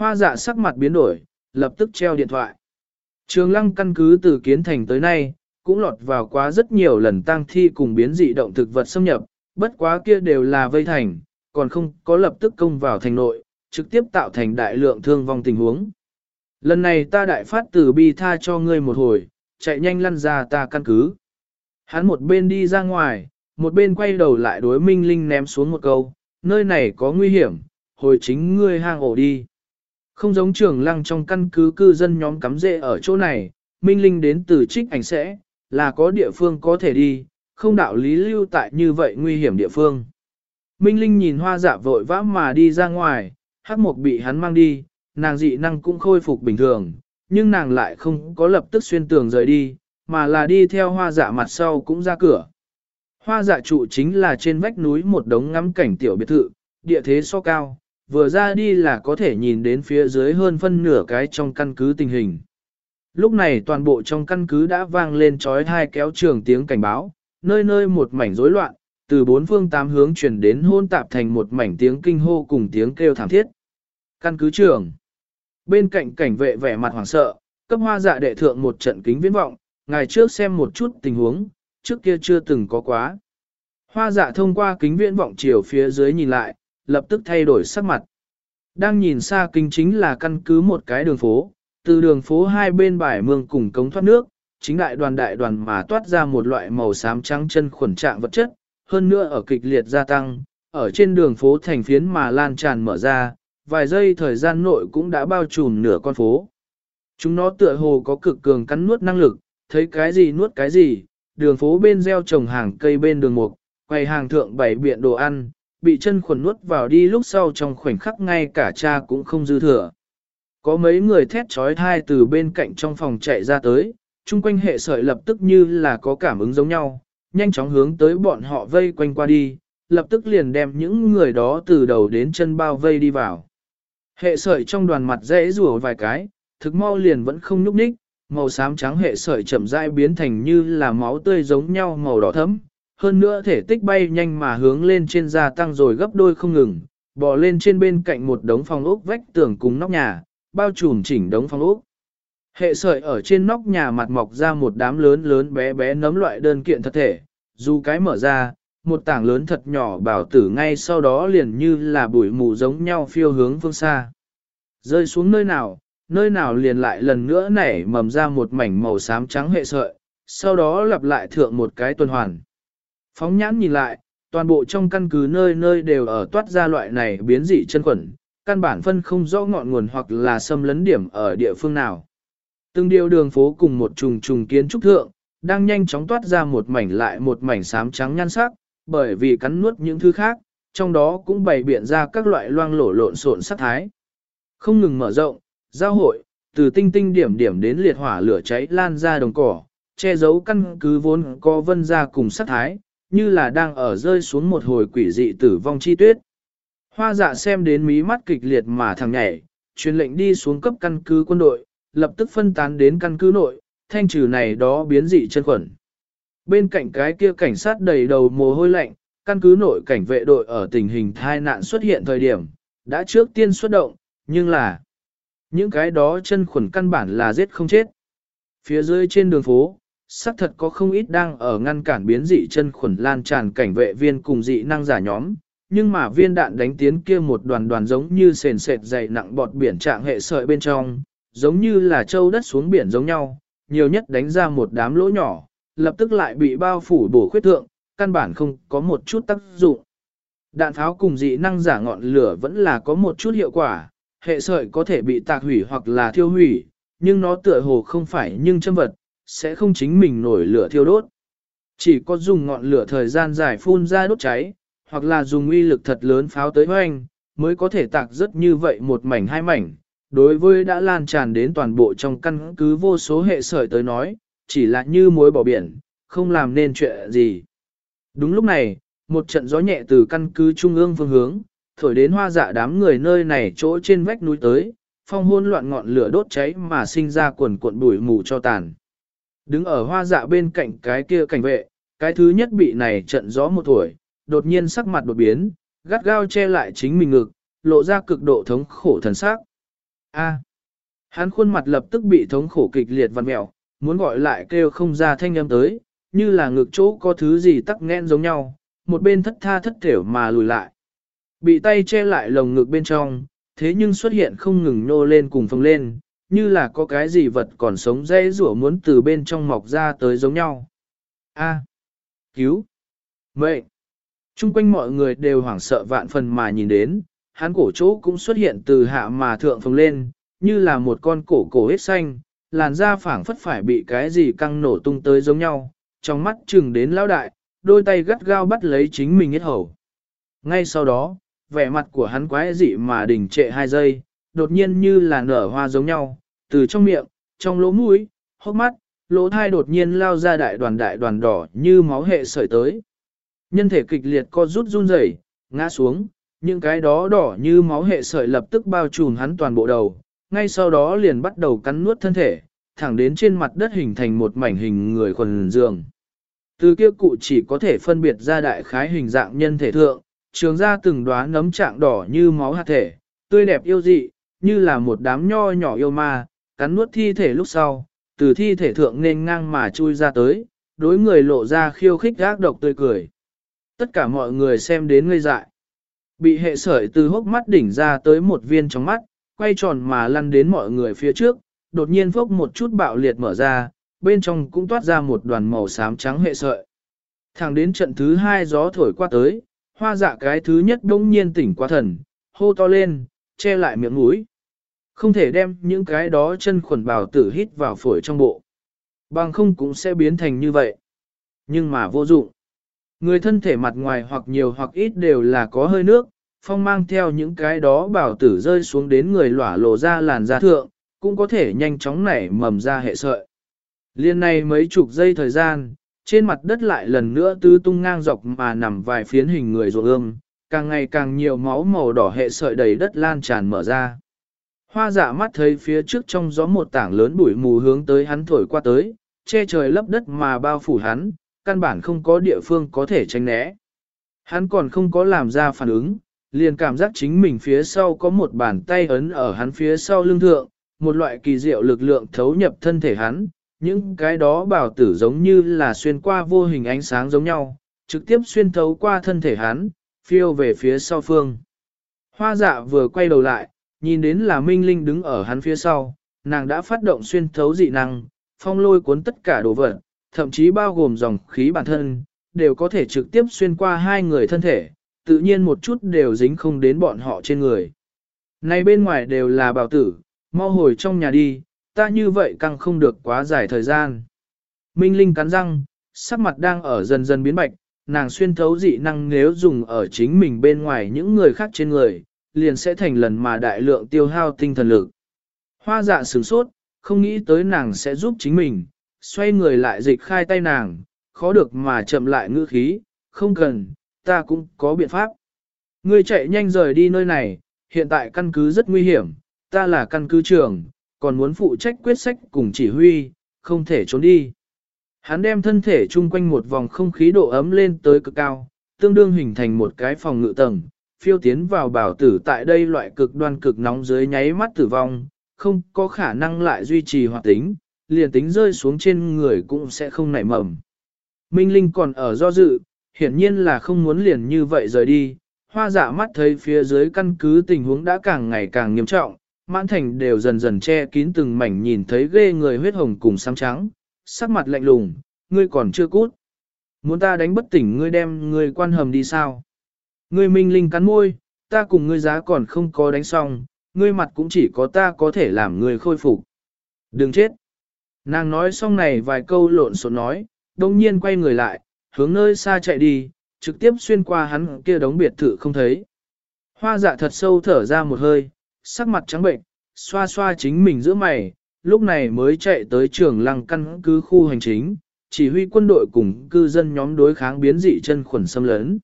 Hoa dạ sắc mặt biến đổi, lập tức treo điện thoại. Trường lăng căn cứ từ kiến thành tới nay, cũng lọt vào quá rất nhiều lần tang thi cùng biến dị động thực vật xâm nhập, bất quá kia đều là vây thành, còn không có lập tức công vào thành nội, trực tiếp tạo thành đại lượng thương vong tình huống. Lần này ta đại phát từ bi tha cho ngươi một hồi, chạy nhanh lăn ra ta căn cứ. Hắn một bên đi ra ngoài, một bên quay đầu lại đối Minh Linh ném xuống một câu, nơi này có nguy hiểm, hồi chính ngươi hang ổ đi. Không giống trường lăng trong căn cứ cư dân nhóm cắm rễ ở chỗ này, Minh Linh đến từ trích ảnh sẽ, là có địa phương có thể đi, không đạo lý lưu tại như vậy nguy hiểm địa phương. Minh Linh nhìn hoa dạ vội vã mà đi ra ngoài, hắc mục bị hắn mang đi, nàng dị năng cũng khôi phục bình thường, nhưng nàng lại không có lập tức xuyên tường rời đi, mà là đi theo hoa dạ mặt sau cũng ra cửa. Hoa dạ trụ chính là trên vách núi một đống ngắm cảnh tiểu biệt thự, địa thế so cao, vừa ra đi là có thể nhìn đến phía dưới hơn phân nửa cái trong căn cứ tình hình. Lúc này toàn bộ trong căn cứ đã vang lên trói hai kéo trường tiếng cảnh báo, nơi nơi một mảnh rối loạn, từ bốn phương tám hướng chuyển đến hôn tạp thành một mảnh tiếng kinh hô cùng tiếng kêu thảm thiết. Căn cứ trường. Bên cạnh cảnh vệ vẻ mặt hoảng sợ, cấp hoa dạ đệ thượng một trận kính viễn vọng, ngày trước xem một chút tình huống, trước kia chưa từng có quá. Hoa dạ thông qua kính viễn vọng chiều phía dưới nhìn lại, lập tức thay đổi sắc mặt. Đang nhìn xa kinh chính là căn cứ một cái đường phố, từ đường phố hai bên bài mương cùng cống thoát nước, chính đại đoàn đại đoàn mà toát ra một loại màu xám trắng chân khuẩn trạng vật chất, hơn nữa ở kịch liệt gia tăng, ở trên đường phố thành phiến mà lan tràn mở ra, vài giây thời gian nội cũng đã bao trùm nửa con phố. Chúng nó tựa hồ có cực cường cắn nuốt năng lực, thấy cái gì nuốt cái gì, đường phố bên gieo trồng hàng cây bên đường mục, quầy hàng thượng bảy biện đồ ăn, bị chân khuẩn nuốt vào đi lúc sau trong khoảnh khắc ngay cả cha cũng không dư thừa. Có mấy người thét trói thai từ bên cạnh trong phòng chạy ra tới, chung quanh hệ sợi lập tức như là có cảm ứng giống nhau, nhanh chóng hướng tới bọn họ vây quanh qua đi, lập tức liền đem những người đó từ đầu đến chân bao vây đi vào. Hệ sợi trong đoàn mặt dễ rùa vài cái, thực mau liền vẫn không nhúc nhích, màu xám trắng hệ sợi chậm rãi biến thành như là máu tươi giống nhau màu đỏ thẫm, hơn nữa thể tích bay nhanh mà hướng lên trên gia tăng rồi gấp đôi không ngừng, bò lên trên bên cạnh một đống phòng ốc vách tường cùng nóc nhà, bao trùm chỉnh đống phòng ốc. Hệ sợi ở trên nóc nhà mặt mọc ra một đám lớn lớn bé bé nấm loại đơn kiện thật thể, dù cái mở ra, một tảng lớn thật nhỏ bảo tử ngay sau đó liền như là bụi mù giống nhau phiêu hướng phương xa. Rơi xuống nơi nào, nơi nào liền lại lần nữa nảy mầm ra một mảnh màu xám trắng hệ sợi, sau đó lặp lại thượng một cái tuần hoàn. Phóng nhãn nhìn lại, toàn bộ trong căn cứ nơi nơi đều ở toát ra loại này biến dị chân khuẩn, căn bản phân không rõ ngọn nguồn hoặc là xâm lấn điểm ở địa phương nào. Từng điều đường phố cùng một trùng trùng kiến trúc thượng, đang nhanh chóng toát ra một mảnh lại một mảnh xám trắng nhan sắc, bởi vì cắn nuốt những thứ khác, trong đó cũng bày biện ra các loại loang lổ lộn xộn sắc thái. Không ngừng mở rộng, giao hội, từ tinh tinh điểm điểm đến liệt hỏa lửa cháy lan ra đồng cỏ, che giấu căn cứ vốn có vân ra cùng sắc thái, như là đang ở rơi xuống một hồi quỷ dị tử vong chi tuyết. Hoa dạ xem đến mí mắt kịch liệt mà thằng nhảy, truyền lệnh đi xuống cấp căn cứ quân đội, lập tức phân tán đến căn cứ nội, thanh trừ này đó biến dị chân khuẩn. Bên cạnh cái kia cảnh sát đầy đầu mồ hôi lạnh, căn cứ nội cảnh vệ đội ở tình hình thai nạn xuất hiện thời điểm, đã trước tiên xuất động, nhưng là những cái đó chân khuẩn căn bản là giết không chết. Phía dưới trên đường phố, xác thật có không ít đang ở ngăn cản biến dị chân khuẩn lan tràn cảnh vệ viên cùng dị năng giả nhóm, nhưng mà viên đạn đánh tiến kia một đoàn đoàn giống như sền sệt dày nặng bọt biển trạng hệ sợi bên trong, giống như là châu đất xuống biển giống nhau, nhiều nhất đánh ra một đám lỗ nhỏ, lập tức lại bị bao phủ bổ khuyết thượng, căn bản không có một chút tác dụng. Đạn pháo cùng dị năng giả ngọn lửa vẫn là có một chút hiệu quả, hệ sợi có thể bị tạc hủy hoặc là thiêu hủy, nhưng nó tựa hồ không phải nhưng châm vật, sẽ không chính mình nổi lửa thiêu đốt. Chỉ có dùng ngọn lửa thời gian dài phun ra đốt cháy, hoặc là dùng uy lực thật lớn pháo tới hoành, mới có thể tạc rất như vậy một mảnh hai mảnh. Đối với đã lan tràn đến toàn bộ trong căn cứ vô số hệ sợi tới nói, chỉ là như muối bỏ biển, không làm nên chuyện gì. Đúng lúc này, một trận gió nhẹ từ căn cứ trung ương phương hướng, thổi đến hoa dạ đám người nơi này chỗ trên vách núi tới, phong hôn loạn ngọn lửa đốt cháy mà sinh ra quần cuộn bụi mù cho tàn. Đứng ở hoa dạ bên cạnh cái kia cảnh vệ, cái thứ nhất bị này trận gió một tuổi, đột nhiên sắc mặt đột biến, gắt gao che lại chính mình ngực, lộ ra cực độ thống khổ thần sắc. A. Hắn khuôn mặt lập tức bị thống khổ kịch liệt vặn mẹo, muốn gọi lại kêu không ra thanh âm tới, như là ngực chỗ có thứ gì tắc nghẽn giống nhau, một bên thất tha thất thểu mà lùi lại. Bị tay che lại lồng ngực bên trong, thế nhưng xuất hiện không ngừng nô lên cùng phồng lên, như là có cái gì vật còn sống dây rủa muốn từ bên trong mọc ra tới giống nhau. A. Cứu. Mệnh. Trung quanh mọi người đều hoảng sợ vạn phần mà nhìn đến, hắn cổ chỗ cũng xuất hiện từ hạ mà thượng phồng lên, như là một con cổ cổ hết xanh, làn da phảng phất phải bị cái gì căng nổ tung tới giống nhau, trong mắt chừng đến lão đại, đôi tay gắt gao bắt lấy chính mình hết hầu. Ngay sau đó, vẻ mặt của hắn quái dị mà đình trệ hai giây, đột nhiên như là nở hoa giống nhau, từ trong miệng, trong lỗ mũi, hốc mắt, lỗ thai đột nhiên lao ra đại đoàn đại đoàn đỏ như máu hệ sợi tới. Nhân thể kịch liệt co rút run rẩy, ngã xuống, những cái đó đỏ như máu hệ sợi lập tức bao trùm hắn toàn bộ đầu, ngay sau đó liền bắt đầu cắn nuốt thân thể, thẳng đến trên mặt đất hình thành một mảnh hình người quần giường. Từ kia cụ chỉ có thể phân biệt ra đại khái hình dạng nhân thể thượng, trường ra từng đóa nấm trạng đỏ như máu hạt thể, tươi đẹp yêu dị, như là một đám nho nhỏ yêu ma, cắn nuốt thi thể lúc sau, từ thi thể thượng nên ngang mà chui ra tới, đối người lộ ra khiêu khích gác độc tươi cười. Tất cả mọi người xem đến ngây dại. Bị hệ sởi từ hốc mắt đỉnh ra tới một viên trong mắt, quay tròn mà lăn đến mọi người phía trước, đột nhiên phốc một chút bạo liệt mở ra, bên trong cũng toát ra một đoàn màu xám trắng hệ sợi. Thẳng đến trận thứ hai gió thổi qua tới, hoa dạ cái thứ nhất đông nhiên tỉnh qua thần, hô to lên, che lại miệng mũi. Không thể đem những cái đó chân khuẩn bào tử hít vào phổi trong bộ. Bằng không cũng sẽ biến thành như vậy. Nhưng mà vô dụng. Người thân thể mặt ngoài hoặc nhiều hoặc ít đều là có hơi nước, phong mang theo những cái đó bảo tử rơi xuống đến người lỏa lộ ra làn da thượng, cũng có thể nhanh chóng nảy mầm ra hệ sợi. Liên này mấy chục giây thời gian, trên mặt đất lại lần nữa tứ tung ngang dọc mà nằm vài phiến hình người ruộng ương, càng ngày càng nhiều máu màu đỏ hệ sợi đầy đất lan tràn mở ra. Hoa dạ mắt thấy phía trước trong gió một tảng lớn bụi mù hướng tới hắn thổi qua tới, che trời lấp đất mà bao phủ hắn, căn bản không có địa phương có thể tránh né. Hắn còn không có làm ra phản ứng, liền cảm giác chính mình phía sau có một bàn tay ấn ở hắn phía sau lưng thượng, một loại kỳ diệu lực lượng thấu nhập thân thể hắn, những cái đó bảo tử giống như là xuyên qua vô hình ánh sáng giống nhau, trực tiếp xuyên thấu qua thân thể hắn, phiêu về phía sau phương. Hoa dạ vừa quay đầu lại, nhìn đến là Minh Linh đứng ở hắn phía sau, nàng đã phát động xuyên thấu dị năng, phong lôi cuốn tất cả đồ vật, thậm chí bao gồm dòng khí bản thân, đều có thể trực tiếp xuyên qua hai người thân thể, tự nhiên một chút đều dính không đến bọn họ trên người. Này bên ngoài đều là bảo tử, mau hồi trong nhà đi, ta như vậy càng không được quá dài thời gian. Minh Linh cắn răng, sắc mặt đang ở dần dần biến bạch, nàng xuyên thấu dị năng nếu dùng ở chính mình bên ngoài những người khác trên người, liền sẽ thành lần mà đại lượng tiêu hao tinh thần lực. Hoa dạ sửng sốt, không nghĩ tới nàng sẽ giúp chính mình, xoay người lại dịch khai tay nàng, khó được mà chậm lại ngữ khí, không cần, ta cũng có biện pháp. Ngươi chạy nhanh rời đi nơi này, hiện tại căn cứ rất nguy hiểm, ta là căn cứ trưởng, còn muốn phụ trách quyết sách cùng chỉ huy, không thể trốn đi. Hắn đem thân thể chung quanh một vòng không khí độ ấm lên tới cực cao, tương đương hình thành một cái phòng ngự tầng, phiêu tiến vào bảo tử tại đây loại cực đoan cực nóng dưới nháy mắt tử vong, không có khả năng lại duy trì hoạt tính, liền tính rơi xuống trên người cũng sẽ không nảy mầm. Minh Linh còn ở do dự, hiển nhiên là không muốn liền như vậy rời đi, hoa dạ mắt thấy phía dưới căn cứ tình huống đã càng ngày càng nghiêm trọng, mãn thành đều dần dần che kín từng mảnh nhìn thấy ghê người huyết hồng cùng xám trắng, sắc mặt lạnh lùng, ngươi còn chưa cút. Muốn ta đánh bất tỉnh ngươi đem ngươi quan hầm đi sao? Ngươi minh linh cắn môi, ta cùng ngươi giá còn không có đánh xong, ngươi mặt cũng chỉ có ta có thể làm ngươi khôi phục. Đừng chết. Nàng nói xong này vài câu lộn xộn nói, đồng nhiên quay người lại, hướng nơi xa chạy đi, trực tiếp xuyên qua hắn kia đống biệt thự không thấy. Hoa dạ thật sâu thở ra một hơi, sắc mặt trắng bệnh, xoa xoa chính mình giữa mày, lúc này mới chạy tới trường lăng căn cứ khu hành chính, chỉ huy quân đội cùng cư dân nhóm đối kháng biến dị chân khuẩn xâm lấn.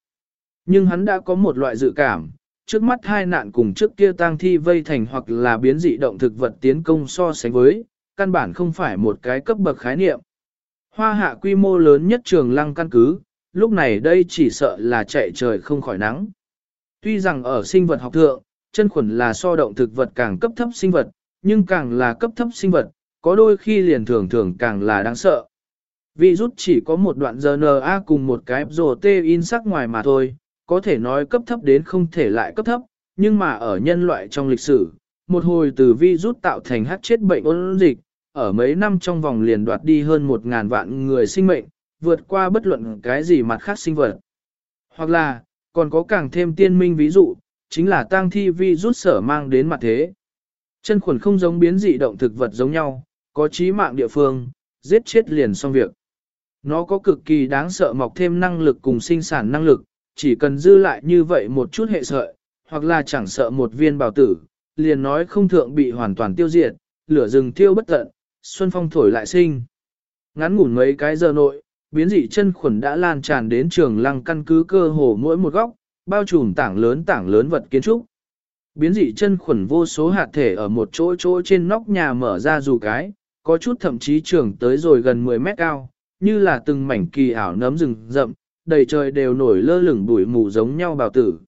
Nhưng hắn đã có một loại dự cảm, trước mắt hai nạn cùng trước kia tang thi vây thành hoặc là biến dị động thực vật tiến công so sánh với, căn bản không phải một cái cấp bậc khái niệm. Hoa hạ quy mô lớn nhất trường lăng căn cứ, lúc này đây chỉ sợ là chạy trời không khỏi nắng. Tuy rằng ở sinh vật học thượng, chân khuẩn là so động thực vật càng cấp thấp sinh vật, nhưng càng là cấp thấp sinh vật, có đôi khi liền thường thường càng là đáng sợ. Virus chỉ có một đoạn RNA cùng một cái protein sắc ngoài mà thôi, có thể nói cấp thấp đến không thể lại cấp thấp, nhưng mà ở nhân loại trong lịch sử, một hồi từ vi rút tạo thành hát chết bệnh ôn dịch, ở mấy năm trong vòng liền đoạt đi hơn một ngàn vạn người sinh mệnh, vượt qua bất luận cái gì mặt khác sinh vật. Hoặc là, còn có càng thêm tiên minh ví dụ, chính là tang thi vi rút sở mang đến mặt thế. Chân khuẩn không giống biến dị động thực vật giống nhau, có trí mạng địa phương, giết chết liền xong việc. Nó có cực kỳ đáng sợ mọc thêm năng lực cùng sinh sản năng lực, chỉ cần dư lại như vậy một chút hệ sợi, hoặc là chẳng sợ một viên bào tử, liền nói không thượng bị hoàn toàn tiêu diệt, lửa rừng tiêu bất tận, xuân phong thổi lại sinh. Ngắn ngủn mấy cái giờ nội, biến dị chân khuẩn đã lan tràn đến trường lăng căn cứ cơ hồ mỗi một góc, bao trùm tảng lớn tảng lớn vật kiến trúc. Biến dị chân khuẩn vô số hạt thể ở một chỗ chỗ trên nóc nhà mở ra dù cái, có chút thậm chí trường tới rồi gần 10 mét cao, như là từng mảnh kỳ ảo nấm rừng rậm, đầy trời đều nổi lơ lửng bụi mù giống nhau bào tử.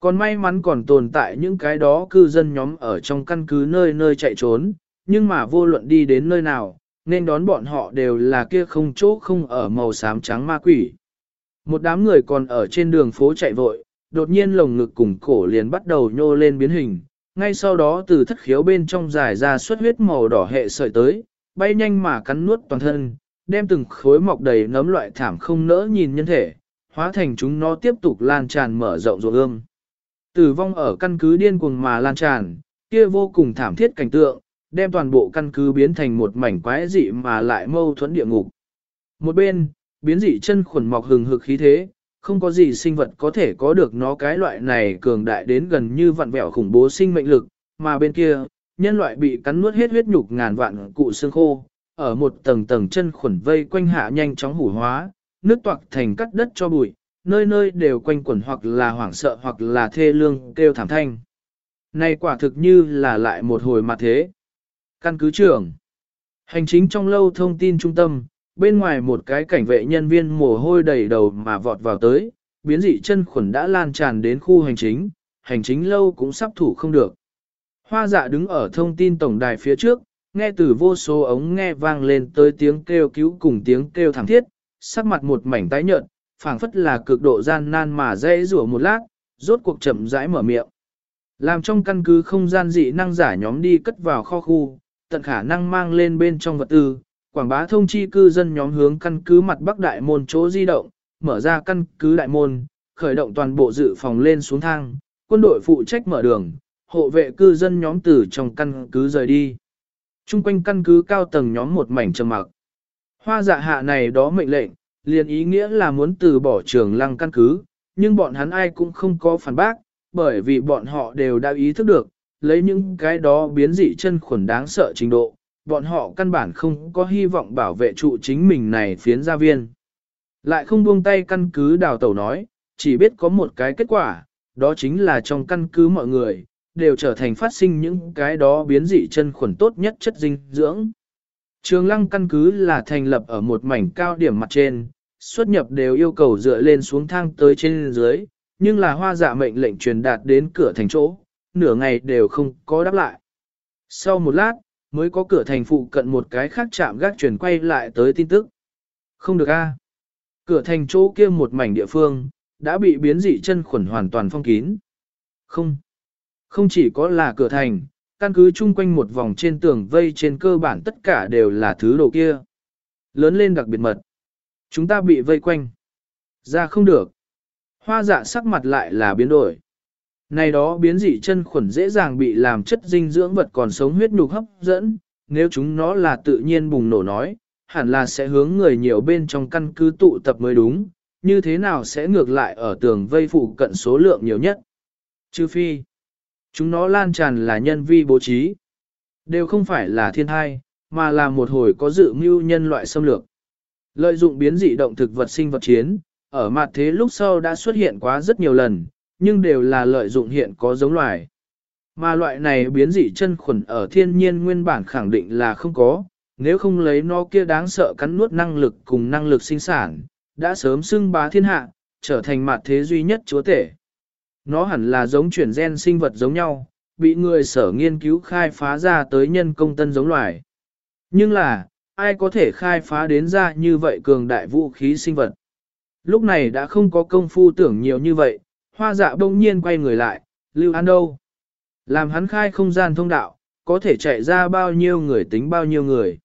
Còn may mắn còn tồn tại những cái đó cư dân nhóm ở trong căn cứ nơi nơi chạy trốn, nhưng mà vô luận đi đến nơi nào, nên đón bọn họ đều là kia không chỗ không ở màu xám trắng ma quỷ. Một đám người còn ở trên đường phố chạy vội, đột nhiên lồng ngực cùng cổ liền bắt đầu nhô lên biến hình, ngay sau đó từ thất khiếu bên trong dài ra xuất huyết màu đỏ hệ sợi tới, bay nhanh mà cắn nuốt toàn thân, đem từng khối mọc đầy nấm loại thảm không nỡ nhìn nhân thể, hóa thành chúng nó tiếp tục lan tràn mở rộng ruộng ương. Tử vong ở căn cứ điên cuồng mà lan tràn, kia vô cùng thảm thiết cảnh tượng, đem toàn bộ căn cứ biến thành một mảnh quái dị mà lại mâu thuẫn địa ngục. Một bên, biến dị chân khuẩn mọc hừng hực khí thế, không có gì sinh vật có thể có được nó cái loại này cường đại đến gần như vặn vẹo khủng bố sinh mệnh lực, mà bên kia, nhân loại bị cắn nuốt hết huyết nhục ngàn vạn cụ xương khô, ở một tầng tầng chân khuẩn vây quanh hạ nhanh chóng hủ hóa, nước toạc thành cắt đất cho bụi, nơi nơi đều quanh quẩn hoặc là hoảng sợ hoặc là thê lương kêu thảm thanh. Này quả thực như là lại một hồi mặt thế. Căn cứ trưởng. Hành chính trong lâu thông tin trung tâm, bên ngoài một cái cảnh vệ nhân viên mồ hôi đầy đầu mà vọt vào tới, biến dị chân khuẩn đã lan tràn đến khu hành chính, hành chính lâu cũng sắp thủ không được. Hoa dạ đứng ở thông tin tổng đài phía trước, nghe từ vô số ống nghe vang lên tới tiếng kêu cứu cùng tiếng kêu thảm thiết, sắc mặt một mảnh tái nhợt, phảng phất là cực độ gian nan mà dễ rủa một lát, rốt cuộc chậm rãi mở miệng. Làm trong căn cứ không gian dị năng giả nhóm đi cất vào kho khu, tận khả năng mang lên bên trong vật tư, quảng bá thông chi cư dân nhóm hướng căn cứ mặt bắc đại môn chỗ di động, mở ra căn cứ đại môn, khởi động toàn bộ dự phòng lên xuống thang, quân đội phụ trách mở đường, hộ vệ cư dân nhóm từ trong căn cứ rời đi. Trung quanh căn cứ cao tầng nhóm một mảnh trầm mặc. Hoa dạ hạ này đó mệnh lệnh, liền ý nghĩa là muốn từ bỏ trường lăng căn cứ, nhưng bọn hắn ai cũng không có phản bác, bởi vì bọn họ đều đã ý thức được, lấy những cái đó biến dị chân khuẩn đáng sợ trình độ, bọn họ căn bản không có hy vọng bảo vệ trụ chính mình này phiến gia viên. Lại không buông tay căn cứ đào tẩu nói, chỉ biết có một cái kết quả, đó chính là trong căn cứ mọi người, đều trở thành phát sinh những cái đó biến dị chân khuẩn tốt nhất chất dinh dưỡng. Trường lăng căn cứ là thành lập ở một mảnh cao điểm mặt trên, xuất nhập đều yêu cầu dựa lên xuống thang tới trên dưới, nhưng là hoa dạ mệnh lệnh truyền đạt đến cửa thành chỗ, nửa ngày đều không có đáp lại. Sau một lát, mới có cửa thành phụ cận một cái khác chạm gác truyền quay lại tới tin tức. Không được a. Cửa thành chỗ kia một mảnh địa phương, đã bị biến dị chân khuẩn hoàn toàn phong kín. Không. Không chỉ có là cửa thành, căn cứ chung quanh một vòng trên tường vây trên cơ bản tất cả đều là thứ đồ kia. Lớn lên đặc biệt mật. Chúng ta bị vây quanh. Ra không được. Hoa dạ sắc mặt lại là biến đổi. Này đó biến dị chân khuẩn dễ dàng bị làm chất dinh dưỡng vật còn sống huyết nhục hấp dẫn, nếu chúng nó là tự nhiên bùng nổ nói, hẳn là sẽ hướng người nhiều bên trong căn cứ tụ tập mới đúng, như thế nào sẽ ngược lại ở tường vây phụ cận số lượng nhiều nhất. Chư phi, chúng nó lan tràn là nhân vi bố trí, đều không phải là thiên thai, mà là một hồi có dự mưu nhân loại xâm lược. Lợi dụng biến dị động thực vật sinh vật chiến, ở mặt thế lúc sau đã xuất hiện quá rất nhiều lần, nhưng đều là lợi dụng hiện có giống loài. Mà loại này biến dị chân khuẩn ở thiên nhiên nguyên bản khẳng định là không có, nếu không lấy nó kia đáng sợ cắn nuốt năng lực cùng năng lực sinh sản, đã sớm xưng bá thiên hạ, trở thành mặt thế duy nhất chúa tể. Nó hẳn là giống chuyển gen sinh vật giống nhau, bị người sở nghiên cứu khai phá ra tới nhân công tân giống loài. Nhưng là, ai có thể khai phá đến ra như vậy cường đại vũ khí sinh vật. Lúc này đã không có công phu tưởng nhiều như vậy, hoa dạ bỗng nhiên quay người lại, Lưu An đâu? Làm hắn khai không gian thông đạo, có thể chạy ra bao nhiêu người tính bao nhiêu người.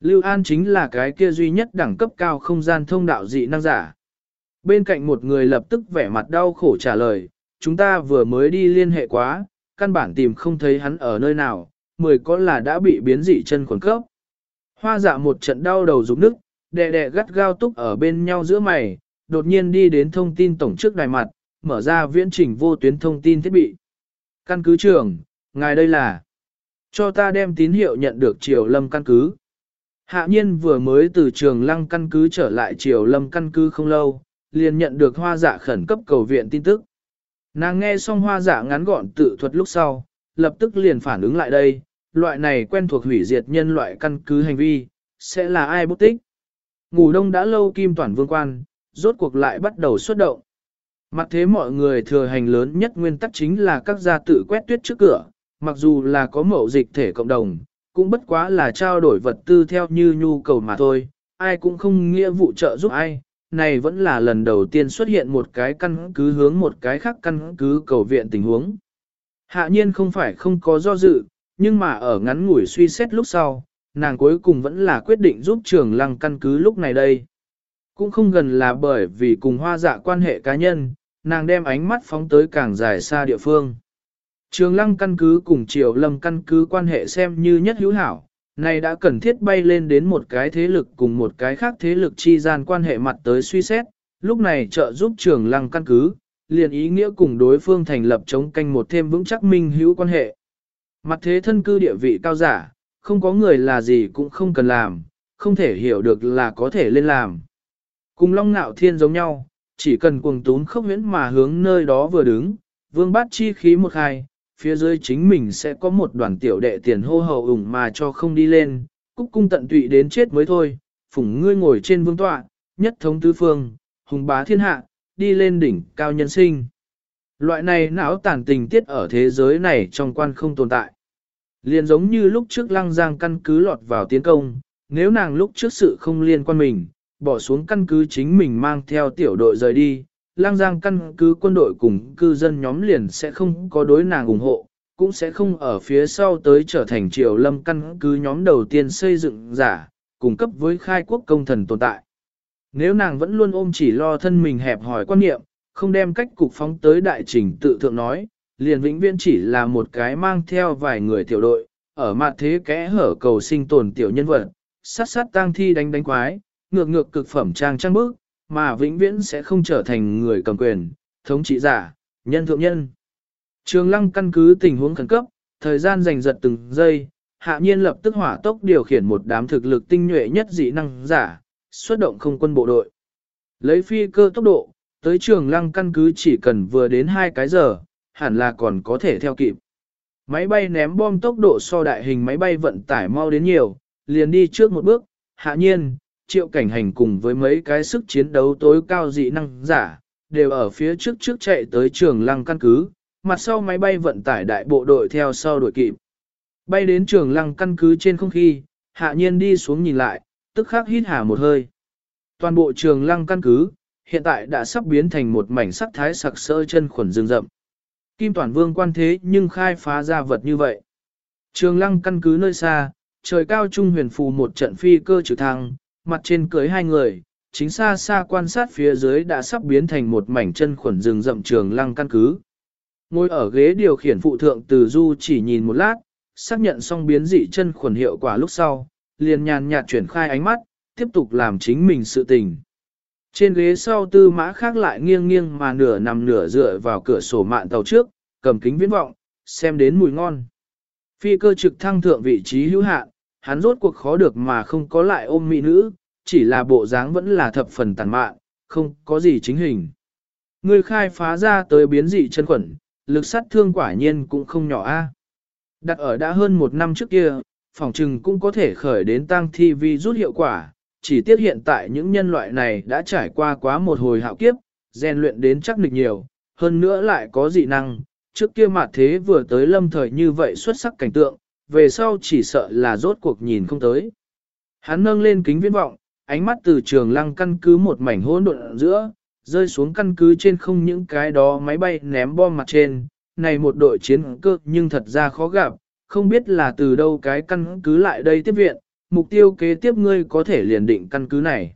Lưu An chính là cái kia duy nhất đẳng cấp cao không gian thông đạo dị năng giả. Bên cạnh một người lập tức vẻ mặt đau khổ trả lời, chúng ta vừa mới đi liên hệ quá, căn bản tìm không thấy hắn ở nơi nào, mười có là đã bị biến dị chân khuẩn cấp. Hoa dạ một trận đau đầu rụng nức, đè đè gắt gao túc ở bên nhau giữa mày, đột nhiên đi đến thông tin tổng trước đài mặt, mở ra viễn trình vô tuyến thông tin thiết bị. Căn cứ trưởng, ngài đây là, cho ta đem tín hiệu nhận được triều lâm căn cứ. Hạ nhiên vừa mới từ trường lăng căn cứ trở lại triều lâm căn cứ không lâu, liền nhận được hoa dạ khẩn cấp cầu viện tin tức. Nàng nghe xong hoa giả ngắn gọn tự thuật lúc sau, lập tức liền phản ứng lại đây, loại này quen thuộc hủy diệt nhân loại căn cứ hành vi, sẽ là ai bút tích. Ngủ đông đã lâu kim toàn vương quan, rốt cuộc lại bắt đầu xuất động. Mặt thế mọi người thừa hành lớn nhất nguyên tắc chính là các gia tự quét tuyết trước cửa, mặc dù là có mẫu dịch thể cộng đồng, cũng bất quá là trao đổi vật tư theo như nhu cầu mà thôi, ai cũng không nghĩa vụ trợ giúp ai, này vẫn là lần đầu tiên xuất hiện một cái căn cứ hướng một cái khác căn cứ cầu viện tình huống. Hạ nhiên không phải không có do dự, nhưng mà ở ngắn ngủi suy xét lúc sau, nàng cuối cùng vẫn là quyết định giúp trường lăng căn cứ lúc này đây. Cũng không gần là bởi vì cùng hoa dạ quan hệ cá nhân, nàng đem ánh mắt phóng tới càng dài xa địa phương. Trường lăng căn cứ cùng triều lâm căn cứ quan hệ xem như nhất hữu hảo, này đã cần thiết bay lên đến một cái thế lực cùng một cái khác thế lực chi gian quan hệ mặt tới suy xét, lúc này trợ giúp trường lăng căn cứ, liền ý nghĩa cùng đối phương thành lập chống canh một thêm vững chắc minh hữu quan hệ. Mặt thế thân cư địa vị cao giả, không có người là gì cũng không cần làm, không thể hiểu được là có thể lên làm. Cùng long ngạo thiên giống nhau, chỉ cần cuồng tún không huyễn mà hướng nơi đó vừa đứng, vương bát chi khí một hai, phía dưới chính mình sẽ có một đoàn tiểu đệ tiền hô hậu ủng mà cho không đi lên, cúc cung tận tụy đến chết mới thôi, phủng ngươi ngồi trên vương tọa, nhất thống tứ phương, hùng bá thiên hạ, đi lên đỉnh cao nhân sinh. Loại này não tản tình tiết ở thế giới này trong quan không tồn tại. Liền giống như lúc trước lăng giang căn cứ lọt vào tiến công, nếu nàng lúc trước sự không liên quan mình, bỏ xuống căn cứ chính mình mang theo tiểu đội rời đi, lang giang căn cứ quân đội cùng cư dân nhóm liền sẽ không có đối nàng ủng hộ, cũng sẽ không ở phía sau tới trở thành triều lâm căn cứ nhóm đầu tiên xây dựng giả, cung cấp với khai quốc công thần tồn tại. Nếu nàng vẫn luôn ôm chỉ lo thân mình hẹp hỏi quan niệm, không đem cách cục phóng tới đại trình tự thượng nói, liền vĩnh viễn chỉ là một cái mang theo vài người tiểu đội, ở mặt thế kẽ hở cầu sinh tồn tiểu nhân vật, sát sát tang thi đánh đánh quái, ngược ngược cực phẩm trang trang bức, mà vĩnh viễn sẽ không trở thành người cầm quyền, thống trị giả, nhân thượng nhân. Trường lăng căn cứ tình huống khẩn cấp, thời gian giành giật từng giây, hạ nhiên lập tức hỏa tốc điều khiển một đám thực lực tinh nhuệ nhất dị năng giả, xuất động không quân bộ đội. Lấy phi cơ tốc độ, tới trường lăng căn cứ chỉ cần vừa đến hai cái giờ, hẳn là còn có thể theo kịp. Máy bay ném bom tốc độ so đại hình máy bay vận tải mau đến nhiều, liền đi trước một bước, hạ nhiên, triệu cảnh hành cùng với mấy cái sức chiến đấu tối cao dị năng giả, đều ở phía trước trước chạy tới trường lăng căn cứ, mặt sau máy bay vận tải đại bộ đội theo sau đội kịp. Bay đến trường lăng căn cứ trên không khí, hạ nhiên đi xuống nhìn lại, tức khắc hít hà một hơi. Toàn bộ trường lăng căn cứ, hiện tại đã sắp biến thành một mảnh sắc thái sặc sỡ chân khuẩn rừng rậm. Kim Toàn Vương quan thế nhưng khai phá ra vật như vậy. Trường lăng căn cứ nơi xa, trời cao trung huyền phù một trận phi cơ trực thăng, mặt trên cưới hai người, chính xa xa quan sát phía dưới đã sắp biến thành một mảnh chân khuẩn rừng rậm trường lăng căn cứ. Ngồi ở ghế điều khiển phụ thượng từ du chỉ nhìn một lát, xác nhận xong biến dị chân khuẩn hiệu quả lúc sau, liền nhàn nhạt chuyển khai ánh mắt, tiếp tục làm chính mình sự tình. Trên ghế sau tư mã khác lại nghiêng nghiêng mà nửa nằm nửa dựa vào cửa sổ mạn tàu trước, cầm kính viễn vọng, xem đến mùi ngon. Phi cơ trực thăng thượng vị trí hữu hạn, hắn rốt cuộc khó được mà không có lại ôm mỹ nữ, chỉ là bộ dáng vẫn là thập phần tàn mạn, không có gì chính hình. Người khai phá ra tới biến dị chân khuẩn, lực sát thương quả nhiên cũng không nhỏ a. Đặt ở đã hơn một năm trước kia, phòng trừng cũng có thể khởi đến tăng thi vi rút hiệu quả, chỉ tiếc hiện tại những nhân loại này đã trải qua quá một hồi hạo kiếp, rèn luyện đến chắc nịch nhiều, hơn nữa lại có dị năng, trước kia mặt thế vừa tới lâm thời như vậy xuất sắc cảnh tượng, về sau chỉ sợ là rốt cuộc nhìn không tới. Hắn nâng lên kính viễn vọng, ánh mắt từ trường lăng căn cứ một mảnh hỗn độn giữa, rơi xuống căn cứ trên không những cái đó máy bay ném bom mặt trên, này một đội chiến cơ nhưng thật ra khó gặp, không biết là từ đâu cái căn cứ lại đây tiếp viện, mục tiêu kế tiếp ngươi có thể liền định căn cứ này.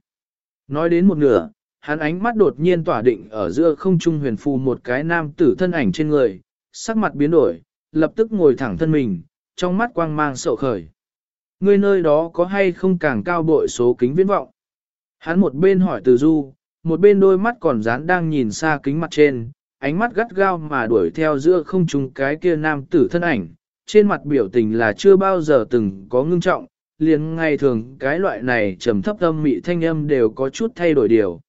Nói đến một nửa, hắn ánh mắt đột nhiên tỏa định ở giữa không trung huyền phù một cái nam tử thân ảnh trên người, sắc mặt biến đổi, lập tức ngồi thẳng thân mình, trong mắt quang mang sợ khởi. Ngươi nơi đó có hay không càng cao bội số kính viễn vọng? Hắn một bên hỏi từ du, một bên đôi mắt còn dán đang nhìn xa kính mặt trên, ánh mắt gắt gao mà đuổi theo giữa không trung cái kia nam tử thân ảnh, trên mặt biểu tình là chưa bao giờ từng có ngưng trọng, liền ngay thường cái loại này trầm thấp âm mị thanh âm đều có chút thay đổi điều.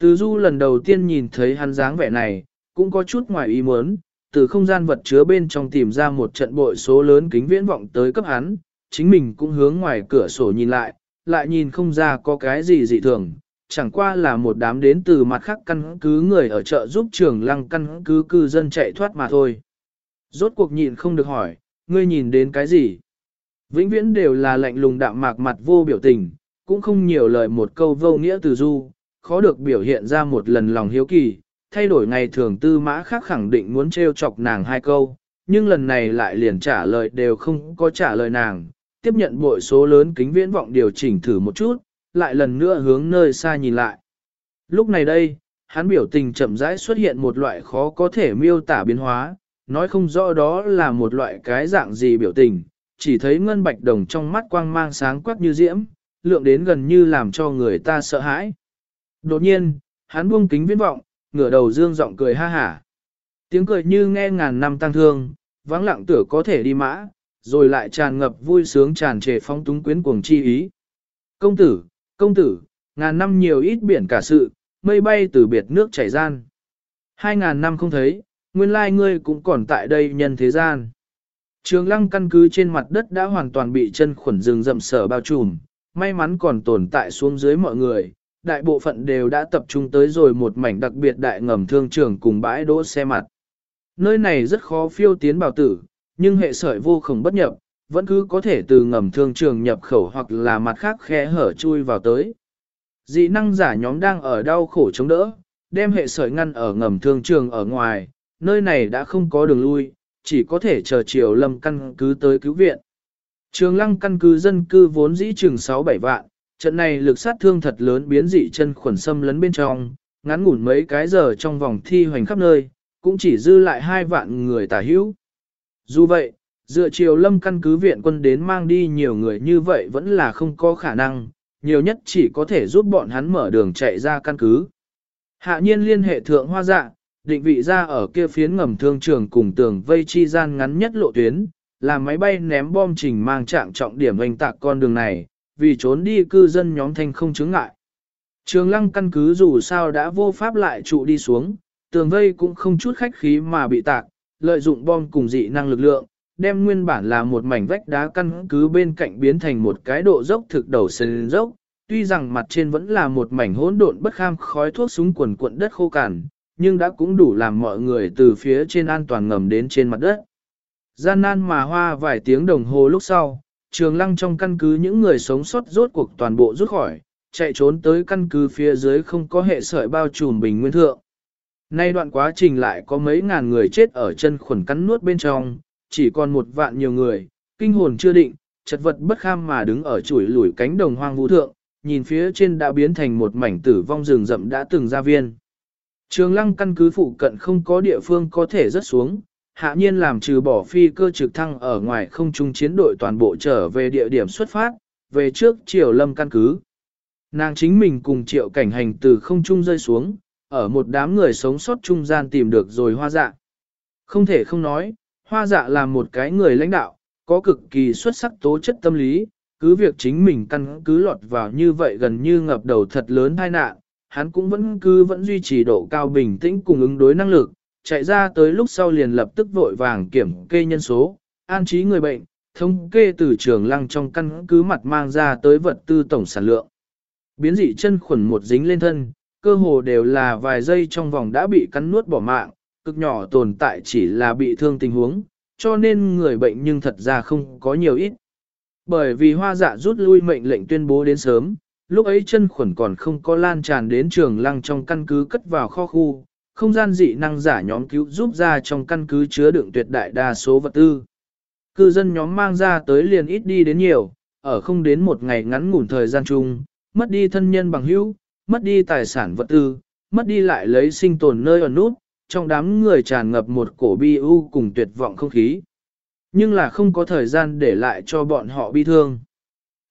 Từ du lần đầu tiên nhìn thấy hắn dáng vẻ này, cũng có chút ngoài ý muốn, từ không gian vật chứa bên trong tìm ra một trận bội số lớn kính viễn vọng tới cấp hắn, chính mình cũng hướng ngoài cửa sổ nhìn lại, lại nhìn không ra có cái gì dị thường, chẳng qua là một đám đến từ mặt khác căn cứ người ở chợ giúp trường lăng căn cứ cư dân chạy thoát mà thôi. Rốt cuộc nhịn không được hỏi, ngươi nhìn đến cái gì? Vĩnh viễn đều là lạnh lùng đạm mạc mặt vô biểu tình, cũng không nhiều lời một câu vô nghĩa từ du, khó được biểu hiện ra một lần lòng hiếu kỳ, thay đổi ngày thường tư mã khác khẳng định muốn trêu chọc nàng hai câu, nhưng lần này lại liền trả lời đều không có trả lời nàng, tiếp nhận bội số lớn kính viễn vọng điều chỉnh thử một chút, lại lần nữa hướng nơi xa nhìn lại. Lúc này đây, hắn biểu tình chậm rãi xuất hiện một loại khó có thể miêu tả biến hóa, nói không rõ đó là một loại cái dạng gì biểu tình, chỉ thấy ngân bạch đồng trong mắt quang mang sáng quắc như diễm, lượng đến gần như làm cho người ta sợ hãi. Đột nhiên, hắn buông kính viễn vọng, ngửa đầu dương giọng cười ha hả. Tiếng cười như nghe ngàn năm tăng thương, vắng lặng tửa có thể đi mã, rồi lại tràn ngập vui sướng tràn trề phong túng quyến cuồng chi ý. Công tử, công tử, ngàn năm nhiều ít biển cả sự, mây bay từ biệt nước chảy gian. Hai ngàn năm không thấy, nguyên lai ngươi cũng còn tại đây nhân thế gian. Trường lăng căn cứ trên mặt đất đã hoàn toàn bị chân khuẩn rừng rậm sở bao trùm, may mắn còn tồn tại xuống dưới mọi người, đại bộ phận đều đã tập trung tới rồi một mảnh đặc biệt đại ngầm thương trường cùng bãi đỗ xe mặt. Nơi này rất khó phiêu tiến bảo tử, nhưng hệ sợi vô khổng bất nhập, vẫn cứ có thể từ ngầm thương trường nhập khẩu hoặc là mặt khác khe hở chui vào tới. Dị năng giả nhóm đang ở đau khổ chống đỡ, đem hệ sợi ngăn ở ngầm thương trường ở ngoài, nơi này đã không có đường lui, chỉ có thể chờ chiều lâm căn cứ tới cứu viện. Trường lăng căn cứ dân cư vốn dĩ chừng 6-7 vạn, trận này lực sát thương thật lớn biến dị chân khuẩn xâm lấn bên trong, ngắn ngủn mấy cái giờ trong vòng thi hoành khắp nơi, cũng chỉ dư lại hai vạn người tả hữu. Dù vậy, dựa chiều lâm căn cứ viện quân đến mang đi nhiều người như vậy vẫn là không có khả năng, nhiều nhất chỉ có thể giúp bọn hắn mở đường chạy ra căn cứ. Hạ nhiên liên hệ thượng hoa dạ, định vị ra ở kia phiến ngầm thương trường cùng tường vây chi gian ngắn nhất lộ tuyến, là máy bay ném bom trình mang trạng trọng điểm oanh tạc con đường này, vì trốn đi cư dân nhóm thanh không chứng ngại. Trường lăng căn cứ dù sao đã vô pháp lại trụ đi xuống, tường vây cũng không chút khách khí mà bị tạc, lợi dụng bom cùng dị năng lực lượng, đem nguyên bản là một mảnh vách đá căn cứ bên cạnh biến thành một cái độ dốc thực đầu sân dốc, tuy rằng mặt trên vẫn là một mảnh hỗn độn bất kham khói thuốc súng quần cuộn đất khô cằn, nhưng đã cũng đủ làm mọi người từ phía trên an toàn ngầm đến trên mặt đất. Gian nan mà hoa vài tiếng đồng hồ lúc sau, trường lăng trong căn cứ những người sống sót rốt cuộc toàn bộ rút khỏi, chạy trốn tới căn cứ phía dưới không có hệ sợi bao trùm bình nguyên thượng. Nay đoạn quá trình lại có mấy ngàn người chết ở chân khuẩn cắn nuốt bên trong, chỉ còn một vạn nhiều người, kinh hồn chưa định, chật vật bất kham mà đứng ở chuỗi lủi cánh đồng hoang vũ thượng, nhìn phía trên đã biến thành một mảnh tử vong rừng rậm đã từng ra viên. Trường lăng căn cứ phụ cận không có địa phương có thể rớt xuống, hạ nhiên làm trừ bỏ phi cơ trực thăng ở ngoài không trung chiến đội toàn bộ trở về địa điểm xuất phát, về trước triều lâm căn cứ. Nàng chính mình cùng triệu cảnh hành từ không trung rơi xuống, ở một đám người sống sót trung gian tìm được rồi hoa dạ. Không thể không nói, hoa dạ là một cái người lãnh đạo, có cực kỳ xuất sắc tố chất tâm lý, cứ việc chính mình căn cứ lọt vào như vậy gần như ngập đầu thật lớn tai nạn, hắn cũng vẫn cứ vẫn duy trì độ cao bình tĩnh cùng ứng đối năng lực, chạy ra tới lúc sau liền lập tức vội vàng kiểm kê nhân số, an trí người bệnh, thống kê từ trường lăng trong căn cứ mặt mang ra tới vật tư tổng sản lượng. Biến dị chân khuẩn một dính lên thân, cơ hồ đều là vài giây trong vòng đã bị cắn nuốt bỏ mạng, cực nhỏ tồn tại chỉ là bị thương tình huống, cho nên người bệnh nhưng thật ra không có nhiều ít. Bởi vì hoa dạ rút lui mệnh lệnh tuyên bố đến sớm, lúc ấy chân khuẩn còn không có lan tràn đến trường lăng trong căn cứ cất vào kho khu, không gian dị năng giả nhóm cứu giúp ra trong căn cứ chứa đựng tuyệt đại đa số vật tư. Cư dân nhóm mang ra tới liền ít đi đến nhiều, ở không đến một ngày ngắn ngủn thời gian chung, mất đi thân nhân bằng hữu, mất đi tài sản vật tư, mất đi lại lấy sinh tồn nơi ở nút, trong đám người tràn ngập một cổ bi u cùng tuyệt vọng không khí. Nhưng là không có thời gian để lại cho bọn họ bi thương.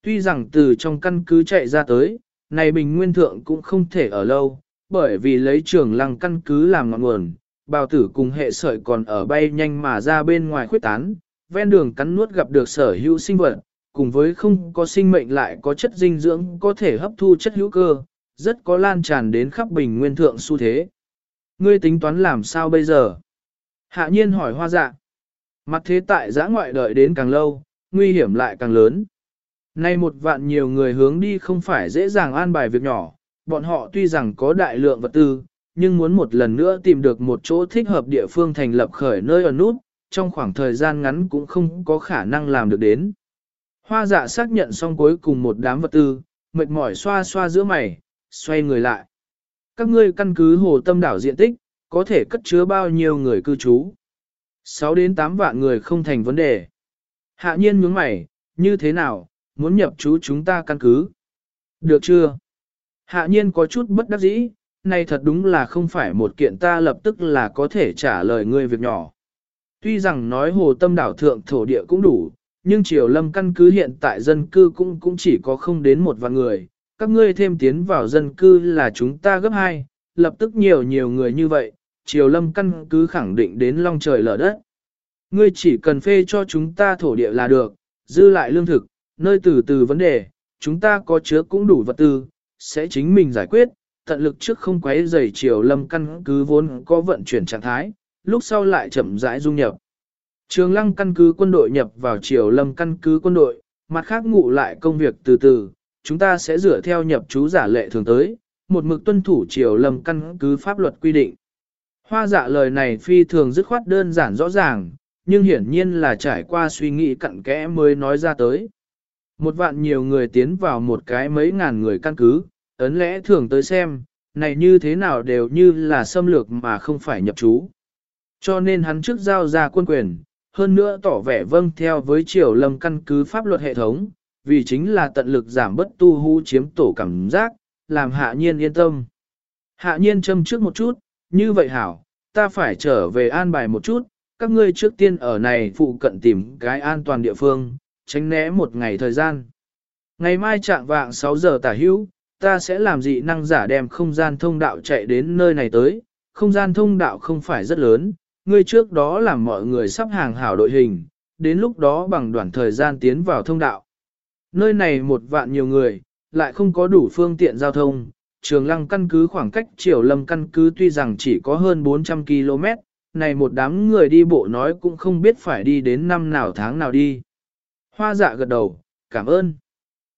Tuy rằng từ trong căn cứ chạy ra tới, này bình nguyên thượng cũng không thể ở lâu, bởi vì lấy trường lăng căn cứ làm ngọn nguồn, bào tử cùng hệ sợi còn ở bay nhanh mà ra bên ngoài khuyết tán, ven đường cắn nuốt gặp được sở hữu sinh vật, cùng với không có sinh mệnh lại có chất dinh dưỡng có thể hấp thu chất hữu cơ, rất có lan tràn đến khắp bình nguyên thượng xu thế. Ngươi tính toán làm sao bây giờ? Hạ nhiên hỏi hoa dạ. Mặt thế tại giã ngoại đợi đến càng lâu, nguy hiểm lại càng lớn. Nay một vạn nhiều người hướng đi không phải dễ dàng an bài việc nhỏ, bọn họ tuy rằng có đại lượng vật tư, nhưng muốn một lần nữa tìm được một chỗ thích hợp địa phương thành lập khởi nơi ở nút, trong khoảng thời gian ngắn cũng không có khả năng làm được đến. Hoa dạ xác nhận xong cuối cùng một đám vật tư, mệt mỏi xoa xoa giữa mày, xoay người lại. Các ngươi căn cứ hồ tâm đảo diện tích, có thể cất chứa bao nhiêu người cư trú. 6 đến 8 vạn người không thành vấn đề. Hạ nhiên nhướng mày, như thế nào, muốn nhập trú chúng ta căn cứ. Được chưa? Hạ nhiên có chút bất đắc dĩ, này thật đúng là không phải một kiện ta lập tức là có thể trả lời ngươi việc nhỏ. Tuy rằng nói hồ tâm đảo thượng thổ địa cũng đủ, nhưng triều lâm căn cứ hiện tại dân cư cũng cũng chỉ có không đến một vạn người, các ngươi thêm tiến vào dân cư là chúng ta gấp hai, lập tức nhiều nhiều người như vậy, triều lâm căn cứ khẳng định đến long trời lở đất. Ngươi chỉ cần phê cho chúng ta thổ địa là được, dư lại lương thực, nơi từ từ vấn đề, chúng ta có chứa cũng đủ vật tư, sẽ chính mình giải quyết, tận lực trước không quấy rầy triều lâm căn cứ vốn có vận chuyển trạng thái, lúc sau lại chậm rãi dung nhập. Trường lăng căn cứ quân đội nhập vào triều lâm căn cứ quân đội, mặt khác ngụ lại công việc từ từ, chúng ta sẽ dựa theo nhập chú giả lệ thường tới, một mực tuân thủ triều lâm căn cứ pháp luật quy định. Hoa dạ lời này phi thường dứt khoát đơn giản rõ ràng, nhưng hiển nhiên là trải qua suy nghĩ cặn kẽ mới nói ra tới. Một vạn nhiều người tiến vào một cái mấy ngàn người căn cứ, ấn lẽ thường tới xem, này như thế nào đều như là xâm lược mà không phải nhập trú. Cho nên hắn trước giao ra quân quyền, hơn nữa tỏ vẻ vâng theo với triều lâm căn cứ pháp luật hệ thống, vì chính là tận lực giảm bất tu hú chiếm tổ cảm giác, làm hạ nhiên yên tâm. Hạ nhiên châm trước một chút, như vậy hảo, ta phải trở về an bài một chút, các ngươi trước tiên ở này phụ cận tìm cái an toàn địa phương, tránh né một ngày thời gian. Ngày mai trạng vạng 6 giờ tả hữu, ta sẽ làm dị năng giả đem không gian thông đạo chạy đến nơi này tới, không gian thông đạo không phải rất lớn, ngươi trước đó làm mọi người sắp hàng hảo đội hình, đến lúc đó bằng đoạn thời gian tiến vào thông đạo. Nơi này một vạn nhiều người, lại không có đủ phương tiện giao thông, trường lăng căn cứ khoảng cách triều lâm căn cứ tuy rằng chỉ có hơn 400 km, này một đám người đi bộ nói cũng không biết phải đi đến năm nào tháng nào đi. Hoa dạ gật đầu, cảm ơn.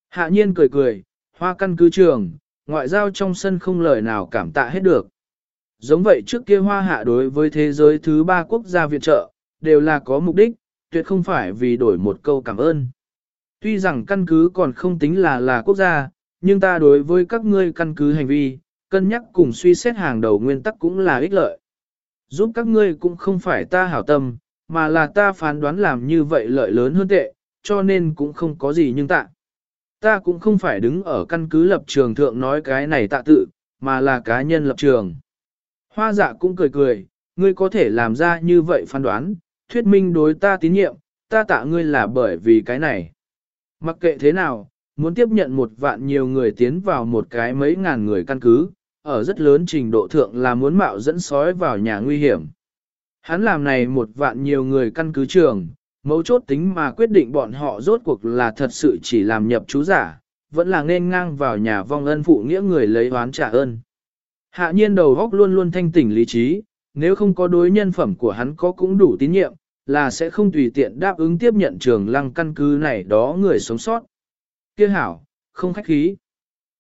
Hạ nhiên cười cười, hoa căn cứ trường, ngoại giao trong sân không lời nào cảm tạ hết được. Giống vậy trước kia hoa hạ đối với thế giới thứ ba quốc gia viện trợ, đều là có mục đích, tuyệt không phải vì đổi một câu cảm ơn. Tuy rằng căn cứ còn không tính là là quốc gia, nhưng ta đối với các ngươi căn cứ hành vi, cân nhắc cùng suy xét hàng đầu nguyên tắc cũng là ích lợi. Giúp các ngươi cũng không phải ta hảo tâm, mà là ta phán đoán làm như vậy lợi lớn hơn tệ, cho nên cũng không có gì nhưng tạ. Ta cũng không phải đứng ở căn cứ lập trường thượng nói cái này tạ tự, mà là cá nhân lập trường. Hoa dạ cũng cười cười, ngươi có thể làm ra như vậy phán đoán, thuyết minh đối ta tín nhiệm, ta tạ ngươi là bởi vì cái này. Mặc kệ thế nào, muốn tiếp nhận một vạn nhiều người tiến vào một cái mấy ngàn người căn cứ, ở rất lớn trình độ thượng là muốn mạo dẫn sói vào nhà nguy hiểm. Hắn làm này một vạn nhiều người căn cứ trường, mấu chốt tính mà quyết định bọn họ rốt cuộc là thật sự chỉ làm nhập chú giả, vẫn là nên ngang vào nhà vong ân phụ nghĩa người lấy oán trả ơn. Hạ nhiên đầu góc luôn luôn thanh tỉnh lý trí, nếu không có đối nhân phẩm của hắn có cũng đủ tín nhiệm, là sẽ không tùy tiện đáp ứng tiếp nhận trường lăng căn cứ này đó người sống sót. Kia hảo, không khách khí.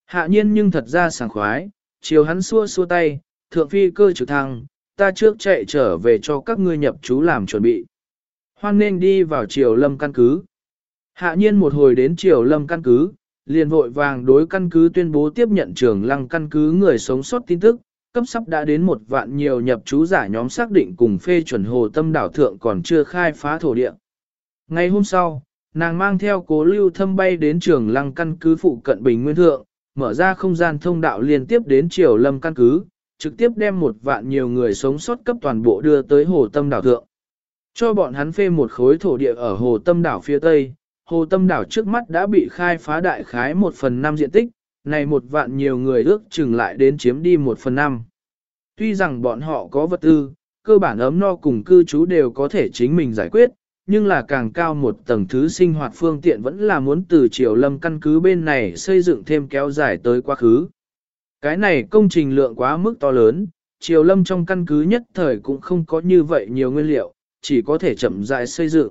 Hạ nhiên nhưng thật ra sảng khoái, chiều hắn xua xua tay, thượng phi cơ trực thăng, ta trước chạy trở về cho các ngươi nhập chú làm chuẩn bị. Hoan nên đi vào triều lâm căn cứ. Hạ nhiên một hồi đến triều lâm căn cứ, liền vội vàng đối căn cứ tuyên bố tiếp nhận trường lăng căn cứ người sống sót tin tức, cấp sắp đã đến một vạn nhiều nhập trú giả nhóm xác định cùng phê chuẩn hồ tâm đảo thượng còn chưa khai phá thổ địa. Ngày hôm sau, nàng mang theo cố lưu thâm bay đến trường lăng căn cứ phụ cận Bình Nguyên Thượng, mở ra không gian thông đạo liên tiếp đến triều lâm căn cứ, trực tiếp đem một vạn nhiều người sống sót cấp toàn bộ đưa tới hồ tâm đảo thượng. Cho bọn hắn phê một khối thổ địa ở hồ tâm đảo phía tây, hồ tâm đảo trước mắt đã bị khai phá đại khái một phần năm diện tích, này một vạn nhiều người ước chừng lại đến chiếm đi một phần năm. Tuy rằng bọn họ có vật tư, cơ bản ấm no cùng cư trú đều có thể chính mình giải quyết, nhưng là càng cao một tầng thứ sinh hoạt phương tiện vẫn là muốn từ triều lâm căn cứ bên này xây dựng thêm kéo dài tới quá khứ. Cái này công trình lượng quá mức to lớn, triều lâm trong căn cứ nhất thời cũng không có như vậy nhiều nguyên liệu, chỉ có thể chậm rãi xây dựng.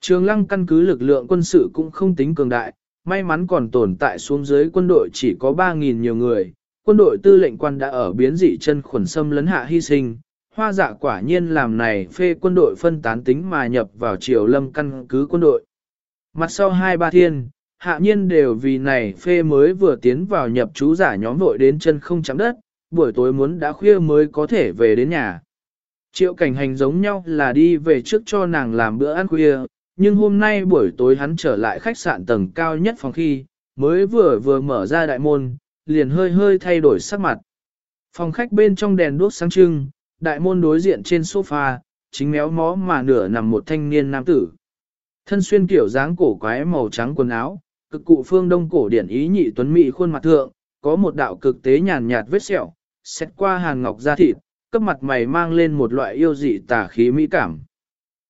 Trường lăng căn cứ lực lượng quân sự cũng không tính cường đại, may mắn còn tồn tại xuống dưới quân đội chỉ có 3.000 nhiều người, quân đội tư lệnh quan đã ở biến dị chân khuẩn xâm lấn hạ hy sinh, hoa dạ quả nhiên làm này phê quân đội phân tán tính mà nhập vào triều lâm căn cứ quân đội. Mặt sau hai ba thiên, hạ nhiên đều vì này phê mới vừa tiến vào nhập chú giả nhóm vội đến chân không chạm đất, buổi tối muốn đã khuya mới có thể về đến nhà. Triệu cảnh hành giống nhau là đi về trước cho nàng làm bữa ăn khuya, nhưng hôm nay buổi tối hắn trở lại khách sạn tầng cao nhất phòng khi, mới vừa vừa mở ra đại môn, liền hơi hơi thay đổi sắc mặt. Phòng khách bên trong đèn đuốc sáng trưng, đại môn đối diện trên sofa, chính méo mó mà nửa nằm một thanh niên nam tử. Thân xuyên kiểu dáng cổ quái màu trắng quần áo, cực cụ phương đông cổ điển ý nhị tuấn mỹ khuôn mặt thượng, có một đạo cực tế nhàn nhạt vết sẹo, xét qua hàng ngọc da thịt, cấp mặt mày mang lên một loại yêu dị tà khí mỹ cảm.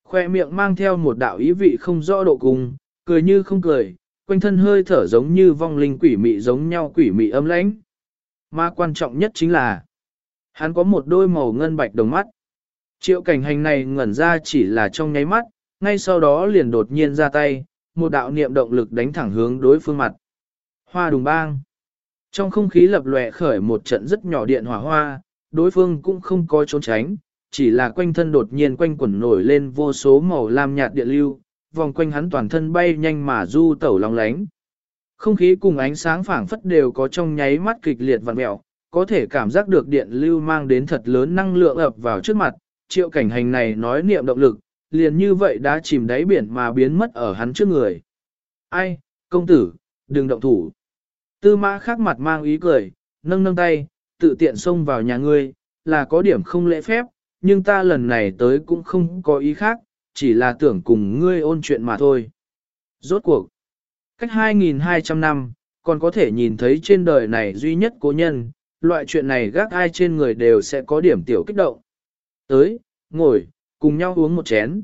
Khoe miệng mang theo một đạo ý vị không rõ độ cùng, cười như không cười, quanh thân hơi thở giống như vong linh quỷ mị giống nhau quỷ mị âm lãnh. Mà quan trọng nhất chính là, hắn có một đôi màu ngân bạch đồng mắt. Triệu cảnh hành này ngẩn ra chỉ là trong nháy mắt, ngay sau đó liền đột nhiên ra tay, một đạo niệm động lực đánh thẳng hướng đối phương mặt. Hoa đùng bang. Trong không khí lập lòe khởi một trận rất nhỏ điện hỏa hoa, đối phương cũng không có trốn tránh, chỉ là quanh thân đột nhiên quanh quẩn nổi lên vô số màu lam nhạt điện lưu, vòng quanh hắn toàn thân bay nhanh mà du tẩu long lánh. Không khí cùng ánh sáng phảng phất đều có trong nháy mắt kịch liệt vặn mẹo, có thể cảm giác được điện lưu mang đến thật lớn năng lượng ập vào trước mặt, triệu cảnh hành này nói niệm động lực, liền như vậy đã chìm đáy biển mà biến mất ở hắn trước người. Ai, công tử, đừng động thủ. Tư mã khắc mặt mang ý cười, nâng nâng tay, tự tiện xông vào nhà ngươi, là có điểm không lễ phép, nhưng ta lần này tới cũng không có ý khác, chỉ là tưởng cùng ngươi ôn chuyện mà thôi. Rốt cuộc, cách 2.200 năm, còn có thể nhìn thấy trên đời này duy nhất cố nhân, loại chuyện này gác ai trên người đều sẽ có điểm tiểu kích động. Tới, ngồi, cùng nhau uống một chén.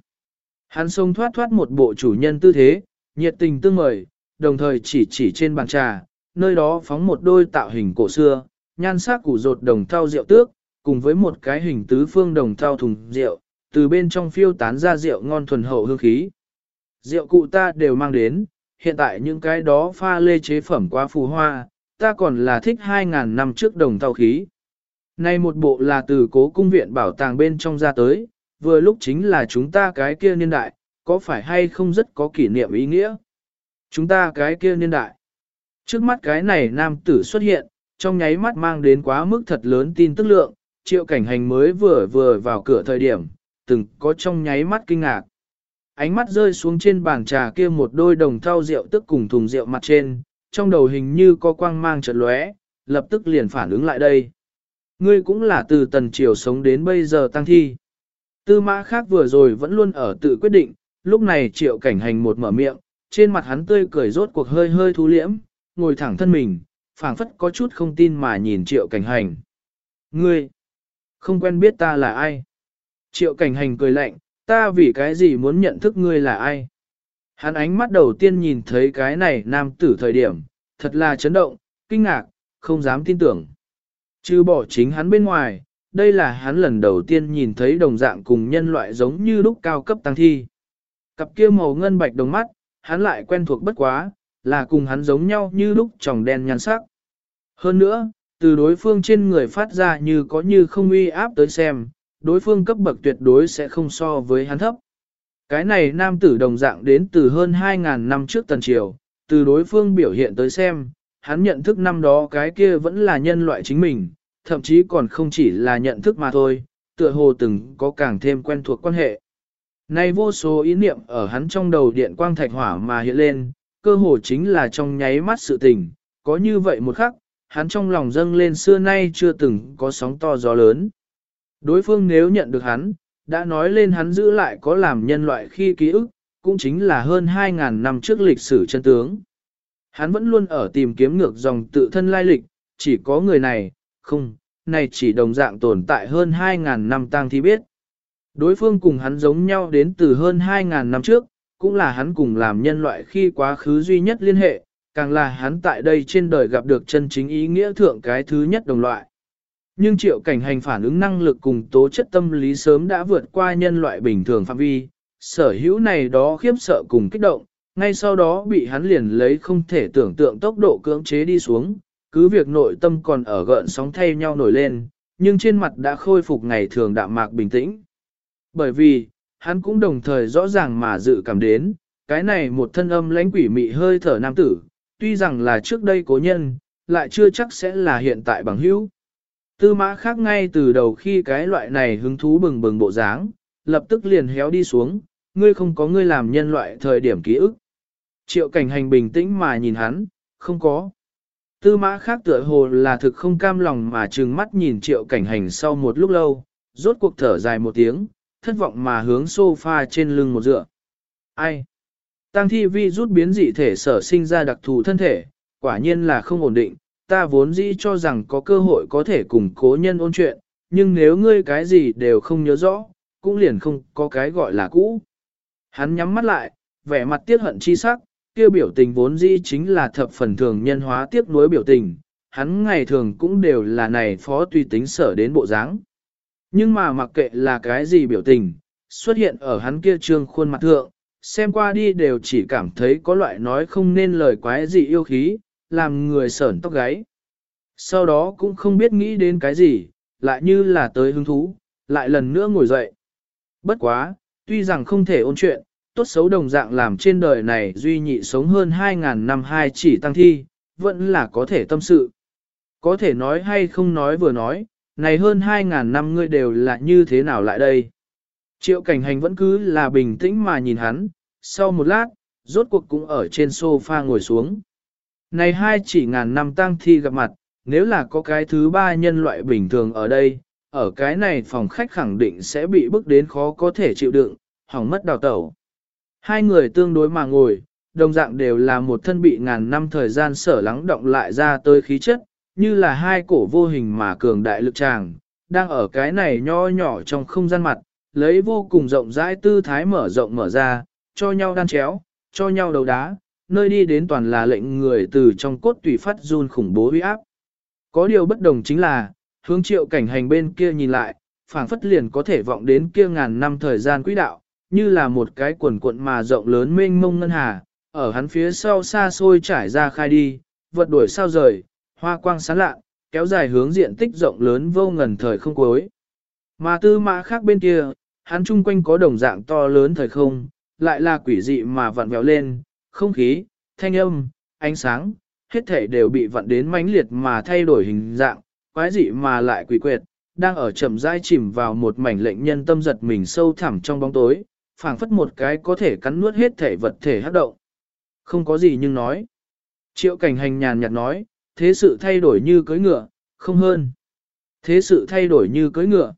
Hắn xông thoát thoát một bộ chủ nhân tư thế, nhiệt tình tương mời, đồng thời chỉ chỉ trên bàn trà, nơi đó phóng một đôi tạo hình cổ xưa, nhan sắc củ rột đồng thau rượu tước, cùng với một cái hình tứ phương đồng thau thùng rượu, từ bên trong phiêu tán ra rượu ngon thuần hậu hương khí. Rượu cụ ta đều mang đến, hiện tại những cái đó pha lê chế phẩm quá phù hoa, ta còn là thích 2.000 năm trước đồng thau khí. Nay một bộ là từ cố cung viện bảo tàng bên trong ra tới, vừa lúc chính là chúng ta cái kia niên đại, có phải hay không rất có kỷ niệm ý nghĩa. Chúng ta cái kia niên đại. Trước mắt cái này nam tử xuất hiện, trong nháy mắt mang đến quá mức thật lớn tin tức lượng, triệu cảnh hành mới vừa vừa vào cửa thời điểm, từng có trong nháy mắt kinh ngạc. Ánh mắt rơi xuống trên bàn trà kia một đôi đồng thau rượu tức cùng thùng rượu mặt trên, trong đầu hình như có quang mang chợt lóe, lập tức liền phản ứng lại đây. Ngươi cũng là từ tần triều sống đến bây giờ tăng thi. Tư mã khác vừa rồi vẫn luôn ở tự quyết định, lúc này triệu cảnh hành một mở miệng, trên mặt hắn tươi cười rốt cuộc hơi hơi thú liễm, ngồi thẳng thân mình, phảng phất có chút không tin mà nhìn triệu cảnh hành. Ngươi, không quen biết ta là ai? Triệu cảnh hành cười lạnh, ta vì cái gì muốn nhận thức ngươi là ai? Hắn ánh mắt đầu tiên nhìn thấy cái này nam tử thời điểm, thật là chấn động, kinh ngạc, không dám tin tưởng. Chứ bỏ chính hắn bên ngoài, đây là hắn lần đầu tiên nhìn thấy đồng dạng cùng nhân loại giống như lúc cao cấp tăng thi. Cặp kia màu ngân bạch đồng mắt, hắn lại quen thuộc bất quá, là cùng hắn giống nhau như lúc tròng đen nhăn sắc. Hơn nữa, từ đối phương trên người phát ra như có như không uy áp tới xem, đối phương cấp bậc tuyệt đối sẽ không so với hắn thấp. Cái này nam tử đồng dạng đến từ hơn 2.000 năm trước tần triều, từ đối phương biểu hiện tới xem, hắn nhận thức năm đó cái kia vẫn là nhân loại chính mình, thậm chí còn không chỉ là nhận thức mà thôi, tựa hồ từng có càng thêm quen thuộc quan hệ. Nay vô số ý niệm ở hắn trong đầu điện quang thạch hỏa mà hiện lên, cơ hồ chính là trong nháy mắt sự tình, có như vậy một khắc, hắn trong lòng dâng lên xưa nay chưa từng có sóng to gió lớn. Đối phương nếu nhận được hắn, đã nói lên hắn giữ lại có làm nhân loại khi ký ức, cũng chính là hơn 2.000 năm trước lịch sử chân tướng. Hắn vẫn luôn ở tìm kiếm ngược dòng tự thân lai lịch, chỉ có người này, không, này chỉ đồng dạng tồn tại hơn 2.000 năm tang thi biết. Đối phương cùng hắn giống nhau đến từ hơn 2.000 năm trước, cũng là hắn cùng làm nhân loại khi quá khứ duy nhất liên hệ, càng là hắn tại đây trên đời gặp được chân chính ý nghĩa thượng cái thứ nhất đồng loại. Nhưng triệu cảnh hành phản ứng năng lực cùng tố chất tâm lý sớm đã vượt qua nhân loại bình thường phạm vi, sở hữu này đó khiếp sợ cùng kích động, ngay sau đó bị hắn liền lấy không thể tưởng tượng tốc độ cưỡng chế đi xuống, cứ việc nội tâm còn ở gợn sóng thay nhau nổi lên, nhưng trên mặt đã khôi phục ngày thường đạm mạc bình tĩnh. Bởi vì, hắn cũng đồng thời rõ ràng mà dự cảm đến, cái này một thân âm lãnh quỷ mị hơi thở nam tử, tuy rằng là trước đây cố nhân, lại chưa chắc sẽ là hiện tại bằng hữu. Tư mã khác ngay từ đầu khi cái loại này hứng thú bừng bừng bộ dáng, lập tức liền héo đi xuống, ngươi không có ngươi làm nhân loại thời điểm ký ức. Triệu cảnh hành bình tĩnh mà nhìn hắn, không có. Tư mã khác tựa hồ là thực không cam lòng mà trừng mắt nhìn triệu cảnh hành sau một lúc lâu, rốt cuộc thở dài một tiếng, thất vọng mà hướng sofa trên lưng một dựa. Ai? Tăng thi vi rút biến dị thể sở sinh ra đặc thù thân thể, quả nhiên là không ổn định, ta vốn dĩ cho rằng có cơ hội có thể cùng cố nhân ôn chuyện, nhưng nếu ngươi cái gì đều không nhớ rõ, cũng liền không có cái gọi là cũ. Hắn nhắm mắt lại, vẻ mặt tiếc hận chi sắc, kia biểu tình vốn dĩ chính là thập phần thường nhân hóa tiếc nuối biểu tình, hắn ngày thường cũng đều là này phó tùy tính sở đến bộ dáng. Nhưng mà mặc kệ là cái gì biểu tình, xuất hiện ở hắn kia trương khuôn mặt thượng, xem qua đi đều chỉ cảm thấy có loại nói không nên lời quái gì yêu khí, làm người sởn tóc gáy. Sau đó cũng không biết nghĩ đến cái gì, lại như là tới hứng thú, lại lần nữa ngồi dậy. Bất quá, tuy rằng không thể ôn chuyện, tốt xấu đồng dạng làm trên đời này duy nhị sống hơn 2.000 năm hai chỉ tăng thi, vẫn là có thể tâm sự. Có thể nói hay không nói vừa nói, này hơn 2.000 năm ngươi đều là như thế nào lại đây? Triệu cảnh hành vẫn cứ là bình tĩnh mà nhìn hắn, sau một lát, rốt cuộc cũng ở trên sofa ngồi xuống. Này hai chỉ ngàn năm tăng thi gặp mặt, nếu là có cái thứ ba nhân loại bình thường ở đây, ở cái này phòng khách khẳng định sẽ bị bức đến khó có thể chịu đựng, hỏng mất đào tẩu. Hai người tương đối mà ngồi, đồng dạng đều là một thân bị ngàn năm thời gian sở lắng động lại ra tới khí chất, như là hai cổ vô hình mà cường đại lực tràng, đang ở cái này nho nhỏ trong không gian mặt, lấy vô cùng rộng rãi tư thái mở rộng mở ra, cho nhau đan chéo, cho nhau đầu đá, nơi đi đến toàn là lệnh người từ trong cốt tùy phát run khủng bố uy áp. Có điều bất đồng chính là, hướng triệu cảnh hành bên kia nhìn lại, phảng phất liền có thể vọng đến kia ngàn năm thời gian quỹ đạo, như là một cái quần cuộn mà rộng lớn mênh mông ngân hà, ở hắn phía sau xa xôi trải ra khai đi, vật đuổi sao rời, hoa quang sáng lạ, kéo dài hướng diện tích rộng lớn vô ngần thời không cuối. Mà tư mã khác bên kia, hắn chung quanh có đồng dạng to lớn thời không, lại là quỷ dị mà vặn vẹo lên, không khí, thanh âm, ánh sáng, hết thể đều bị vặn đến mãnh liệt mà thay đổi hình dạng, quái dị mà lại quỷ quyệt, đang ở chậm rãi chìm vào một mảnh lệnh nhân tâm giật mình sâu thẳm trong bóng tối, phảng phất một cái có thể cắn nuốt hết thể vật thể hấp động. Không có gì nhưng nói. Triệu cảnh hành nhàn nhạt nói, thế sự thay đổi như cưới ngựa, không hơn. Thế sự thay đổi như cưới ngựa.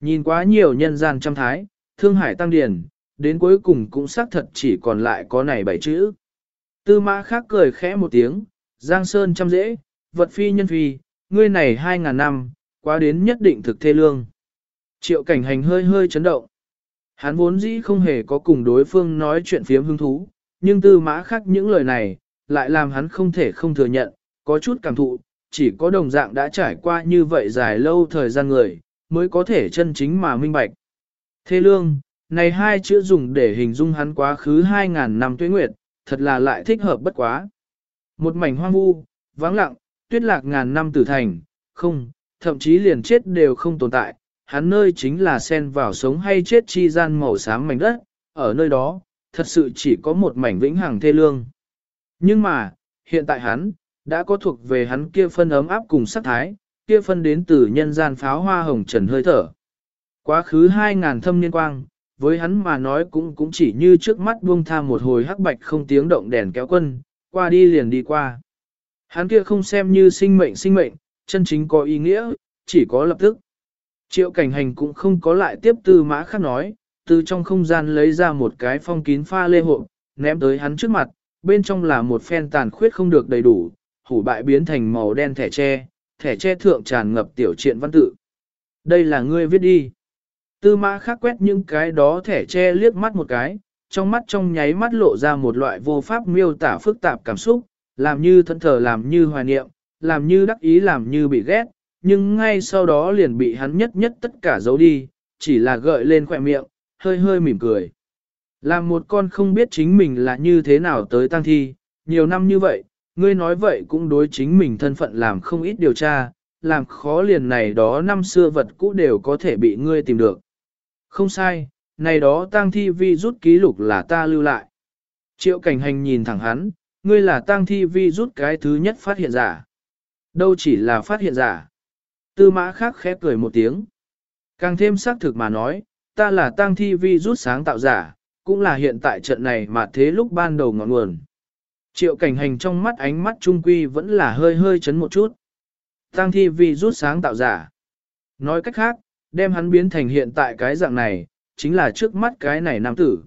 Nhìn quá nhiều nhân gian trăm thái, thương hải tăng điển, đến cuối cùng cũng xác thật chỉ còn lại có này bảy chữ. Tư mã khác cười khẽ một tiếng, giang sơn trăm dễ, vật phi nhân phi, ngươi này hai ngàn năm, quá đến nhất định thực thê lương. Triệu cảnh hành hơi hơi chấn động. Hắn vốn dĩ không hề có cùng đối phương nói chuyện phiếm hứng thú, nhưng tư mã khác những lời này, lại làm hắn không thể không thừa nhận, có chút cảm thụ, chỉ có đồng dạng đã trải qua như vậy dài lâu thời gian người, mới có thể chân chính mà minh bạch. Thê lương, này hai chữ dùng để hình dung hắn quá khứ 2.000 năm tuyết nguyệt, thật là lại thích hợp bất quá. Một mảnh hoang vu, vắng lặng, tuyết lạc ngàn năm tử thành, không, thậm chí liền chết đều không tồn tại, hắn nơi chính là sen vào sống hay chết chi gian màu xám mảnh đất, ở nơi đó, thật sự chỉ có một mảnh vĩnh hằng thê lương. Nhưng mà, hiện tại hắn, đã có thuộc về hắn kia phân ấm áp cùng sắc thái, kia phân đến từ nhân gian pháo hoa hồng trần hơi thở. Quá khứ hai ngàn thâm niên quang, với hắn mà nói cũng cũng chỉ như trước mắt buông tha một hồi hắc bạch không tiếng động đèn kéo quân, qua đi liền đi qua. Hắn kia không xem như sinh mệnh sinh mệnh, chân chính có ý nghĩa, chỉ có lập tức. Triệu cảnh hành cũng không có lại tiếp tư mã khác nói, từ trong không gian lấy ra một cái phong kín pha lê hộp, ném tới hắn trước mặt, bên trong là một phen tàn khuyết không được đầy đủ, hủ bại biến thành màu đen thẻ tre, thẻ che thượng tràn ngập tiểu truyện văn tự. Đây là ngươi viết đi. Tư mã khắc quét những cái đó thẻ che liếc mắt một cái, trong mắt trong nháy mắt lộ ra một loại vô pháp miêu tả phức tạp cảm xúc, làm như thân thờ làm như hoài niệm, làm như đắc ý làm như bị ghét, nhưng ngay sau đó liền bị hắn nhất nhất tất cả giấu đi, chỉ là gợi lên khỏe miệng, hơi hơi mỉm cười. Làm một con không biết chính mình là như thế nào tới tăng thi, nhiều năm như vậy, ngươi nói vậy cũng đối chính mình thân phận làm không ít điều tra, làm khó liền này đó năm xưa vật cũ đều có thể bị ngươi tìm được. Không sai, này đó tang thi vi rút ký lục là ta lưu lại. Triệu cảnh hành nhìn thẳng hắn, ngươi là tang thi vi rút cái thứ nhất phát hiện giả. Đâu chỉ là phát hiện giả. Tư mã khác khẽ cười một tiếng. Càng thêm xác thực mà nói, ta là tang thi vi rút sáng tạo giả, cũng là hiện tại trận này mà thế lúc ban đầu ngọn nguồn. Triệu cảnh hành trong mắt ánh mắt trung quy vẫn là hơi hơi chấn một chút. Tang thi vi rút sáng tạo giả. Nói cách khác, đem hắn biến thành hiện tại cái dạng này, chính là trước mắt cái này nam tử.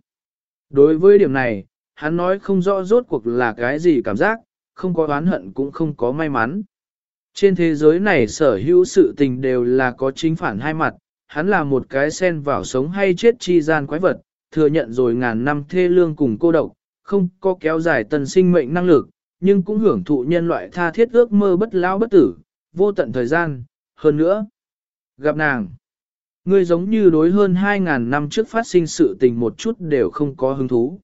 Đối với điểm này, hắn nói không rõ rốt cuộc là cái gì cảm giác, không có oán hận cũng không có may mắn. Trên thế giới này sở hữu sự tình đều là có chính phản hai mặt, hắn là một cái sen vào sống hay chết chi gian quái vật, thừa nhận rồi ngàn năm thê lương cùng cô độc, không có kéo dài tần sinh mệnh năng lực, nhưng cũng hưởng thụ nhân loại tha thiết ước mơ bất lao bất tử, vô tận thời gian, hơn nữa. Gặp nàng, ngươi giống như đối hơn 2.000 năm trước phát sinh sự tình một chút đều không có hứng thú.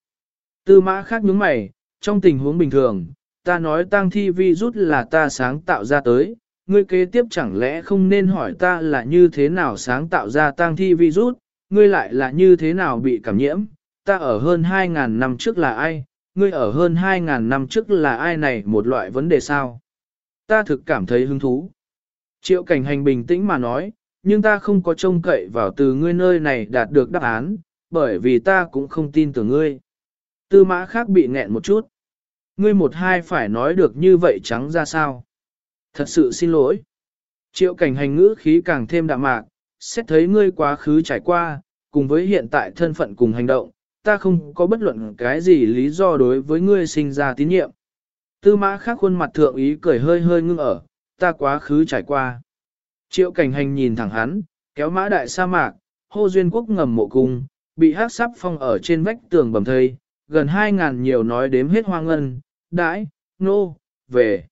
Tư mã khác nhướng mày, trong tình huống bình thường, ta nói tang thi vi rút là ta sáng tạo ra tới, ngươi kế tiếp chẳng lẽ không nên hỏi ta là như thế nào sáng tạo ra tang thi vi rút, ngươi lại là như thế nào bị cảm nhiễm, ta ở hơn 2.000 năm trước là ai, ngươi ở hơn 2.000 năm trước là ai này một loại vấn đề sao. Ta thực cảm thấy hứng thú. Triệu cảnh hành bình tĩnh mà nói, nhưng ta không có trông cậy vào từ ngươi nơi này đạt được đáp án, bởi vì ta cũng không tin tưởng ngươi. Tư mã khác bị nghẹn một chút. Ngươi một hai phải nói được như vậy trắng ra sao? Thật sự xin lỗi. Triệu cảnh hành ngữ khí càng thêm đạm mạc, xét thấy ngươi quá khứ trải qua, cùng với hiện tại thân phận cùng hành động, ta không có bất luận cái gì lý do đối với ngươi sinh ra tín nhiệm. Tư mã khác khuôn mặt thượng ý cười hơi hơi ngưng ở, ta quá khứ trải qua. Triệu cảnh hành nhìn thẳng hắn, kéo mã đại sa mạc, hô duyên quốc ngầm mộ cung, bị hát sắp phong ở trên vách tường bầm thây, gần hai ngàn nhiều nói đếm hết hoang ngân, đãi, nô, về.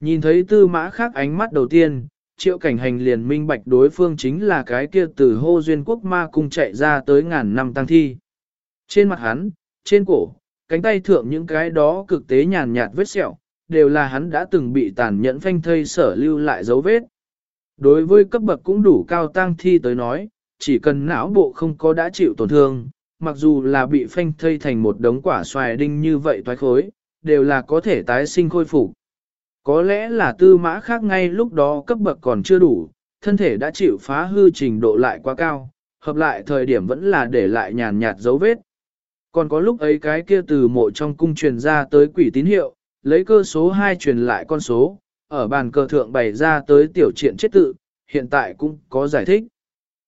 Nhìn thấy tư mã khác ánh mắt đầu tiên, triệu cảnh hành liền minh bạch đối phương chính là cái kia từ hô duyên quốc ma cung chạy ra tới ngàn năm tăng thi. Trên mặt hắn, trên cổ, cánh tay thượng những cái đó cực tế nhàn nhạt vết sẹo, đều là hắn đã từng bị tàn nhẫn phanh thây sở lưu lại dấu vết. Đối với cấp bậc cũng đủ cao tăng thi tới nói, chỉ cần não bộ không có đã chịu tổn thương, mặc dù là bị phanh thây thành một đống quả xoài đinh như vậy toái khối, đều là có thể tái sinh khôi phục. Có lẽ là tư mã khác ngay lúc đó cấp bậc còn chưa đủ, thân thể đã chịu phá hư trình độ lại quá cao, hợp lại thời điểm vẫn là để lại nhàn nhạt dấu vết. Còn có lúc ấy cái kia từ mộ trong cung truyền ra tới quỷ tín hiệu, lấy cơ số 2 truyền lại con số, ở bàn cờ thượng bày ra tới tiểu triện chết tự, hiện tại cũng có giải thích.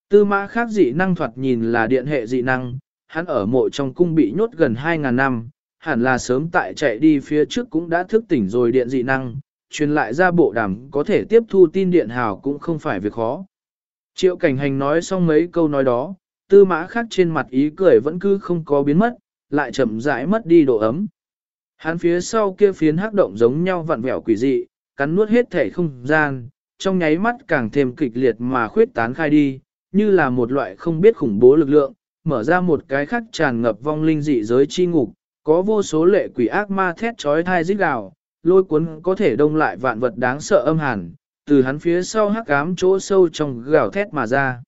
Tư mã khác dị năng thoạt nhìn là điện hệ dị năng, hắn ở mộ trong cung bị nhốt gần 2.000 năm, hẳn là sớm tại chạy đi phía trước cũng đã thức tỉnh rồi điện dị năng, truyền lại ra bộ đàm có thể tiếp thu tin điện hào cũng không phải việc khó. Triệu cảnh hành nói xong mấy câu nói đó, tư mã khác trên mặt ý cười vẫn cứ không có biến mất, lại chậm rãi mất đi độ ấm. Hắn phía sau kia phiến hắc động giống nhau vặn vẹo quỷ dị, cắn nuốt hết thể không gian, trong nháy mắt càng thêm kịch liệt mà khuyết tán khai đi, như là một loại không biết khủng bố lực lượng, mở ra một cái khắc tràn ngập vong linh dị giới chi ngục, có vô số lệ quỷ ác ma thét trói thai rít gào, lôi cuốn có thể đông lại vạn vật đáng sợ âm hàn, từ hắn phía sau hắc ám chỗ sâu trong gào thét mà ra.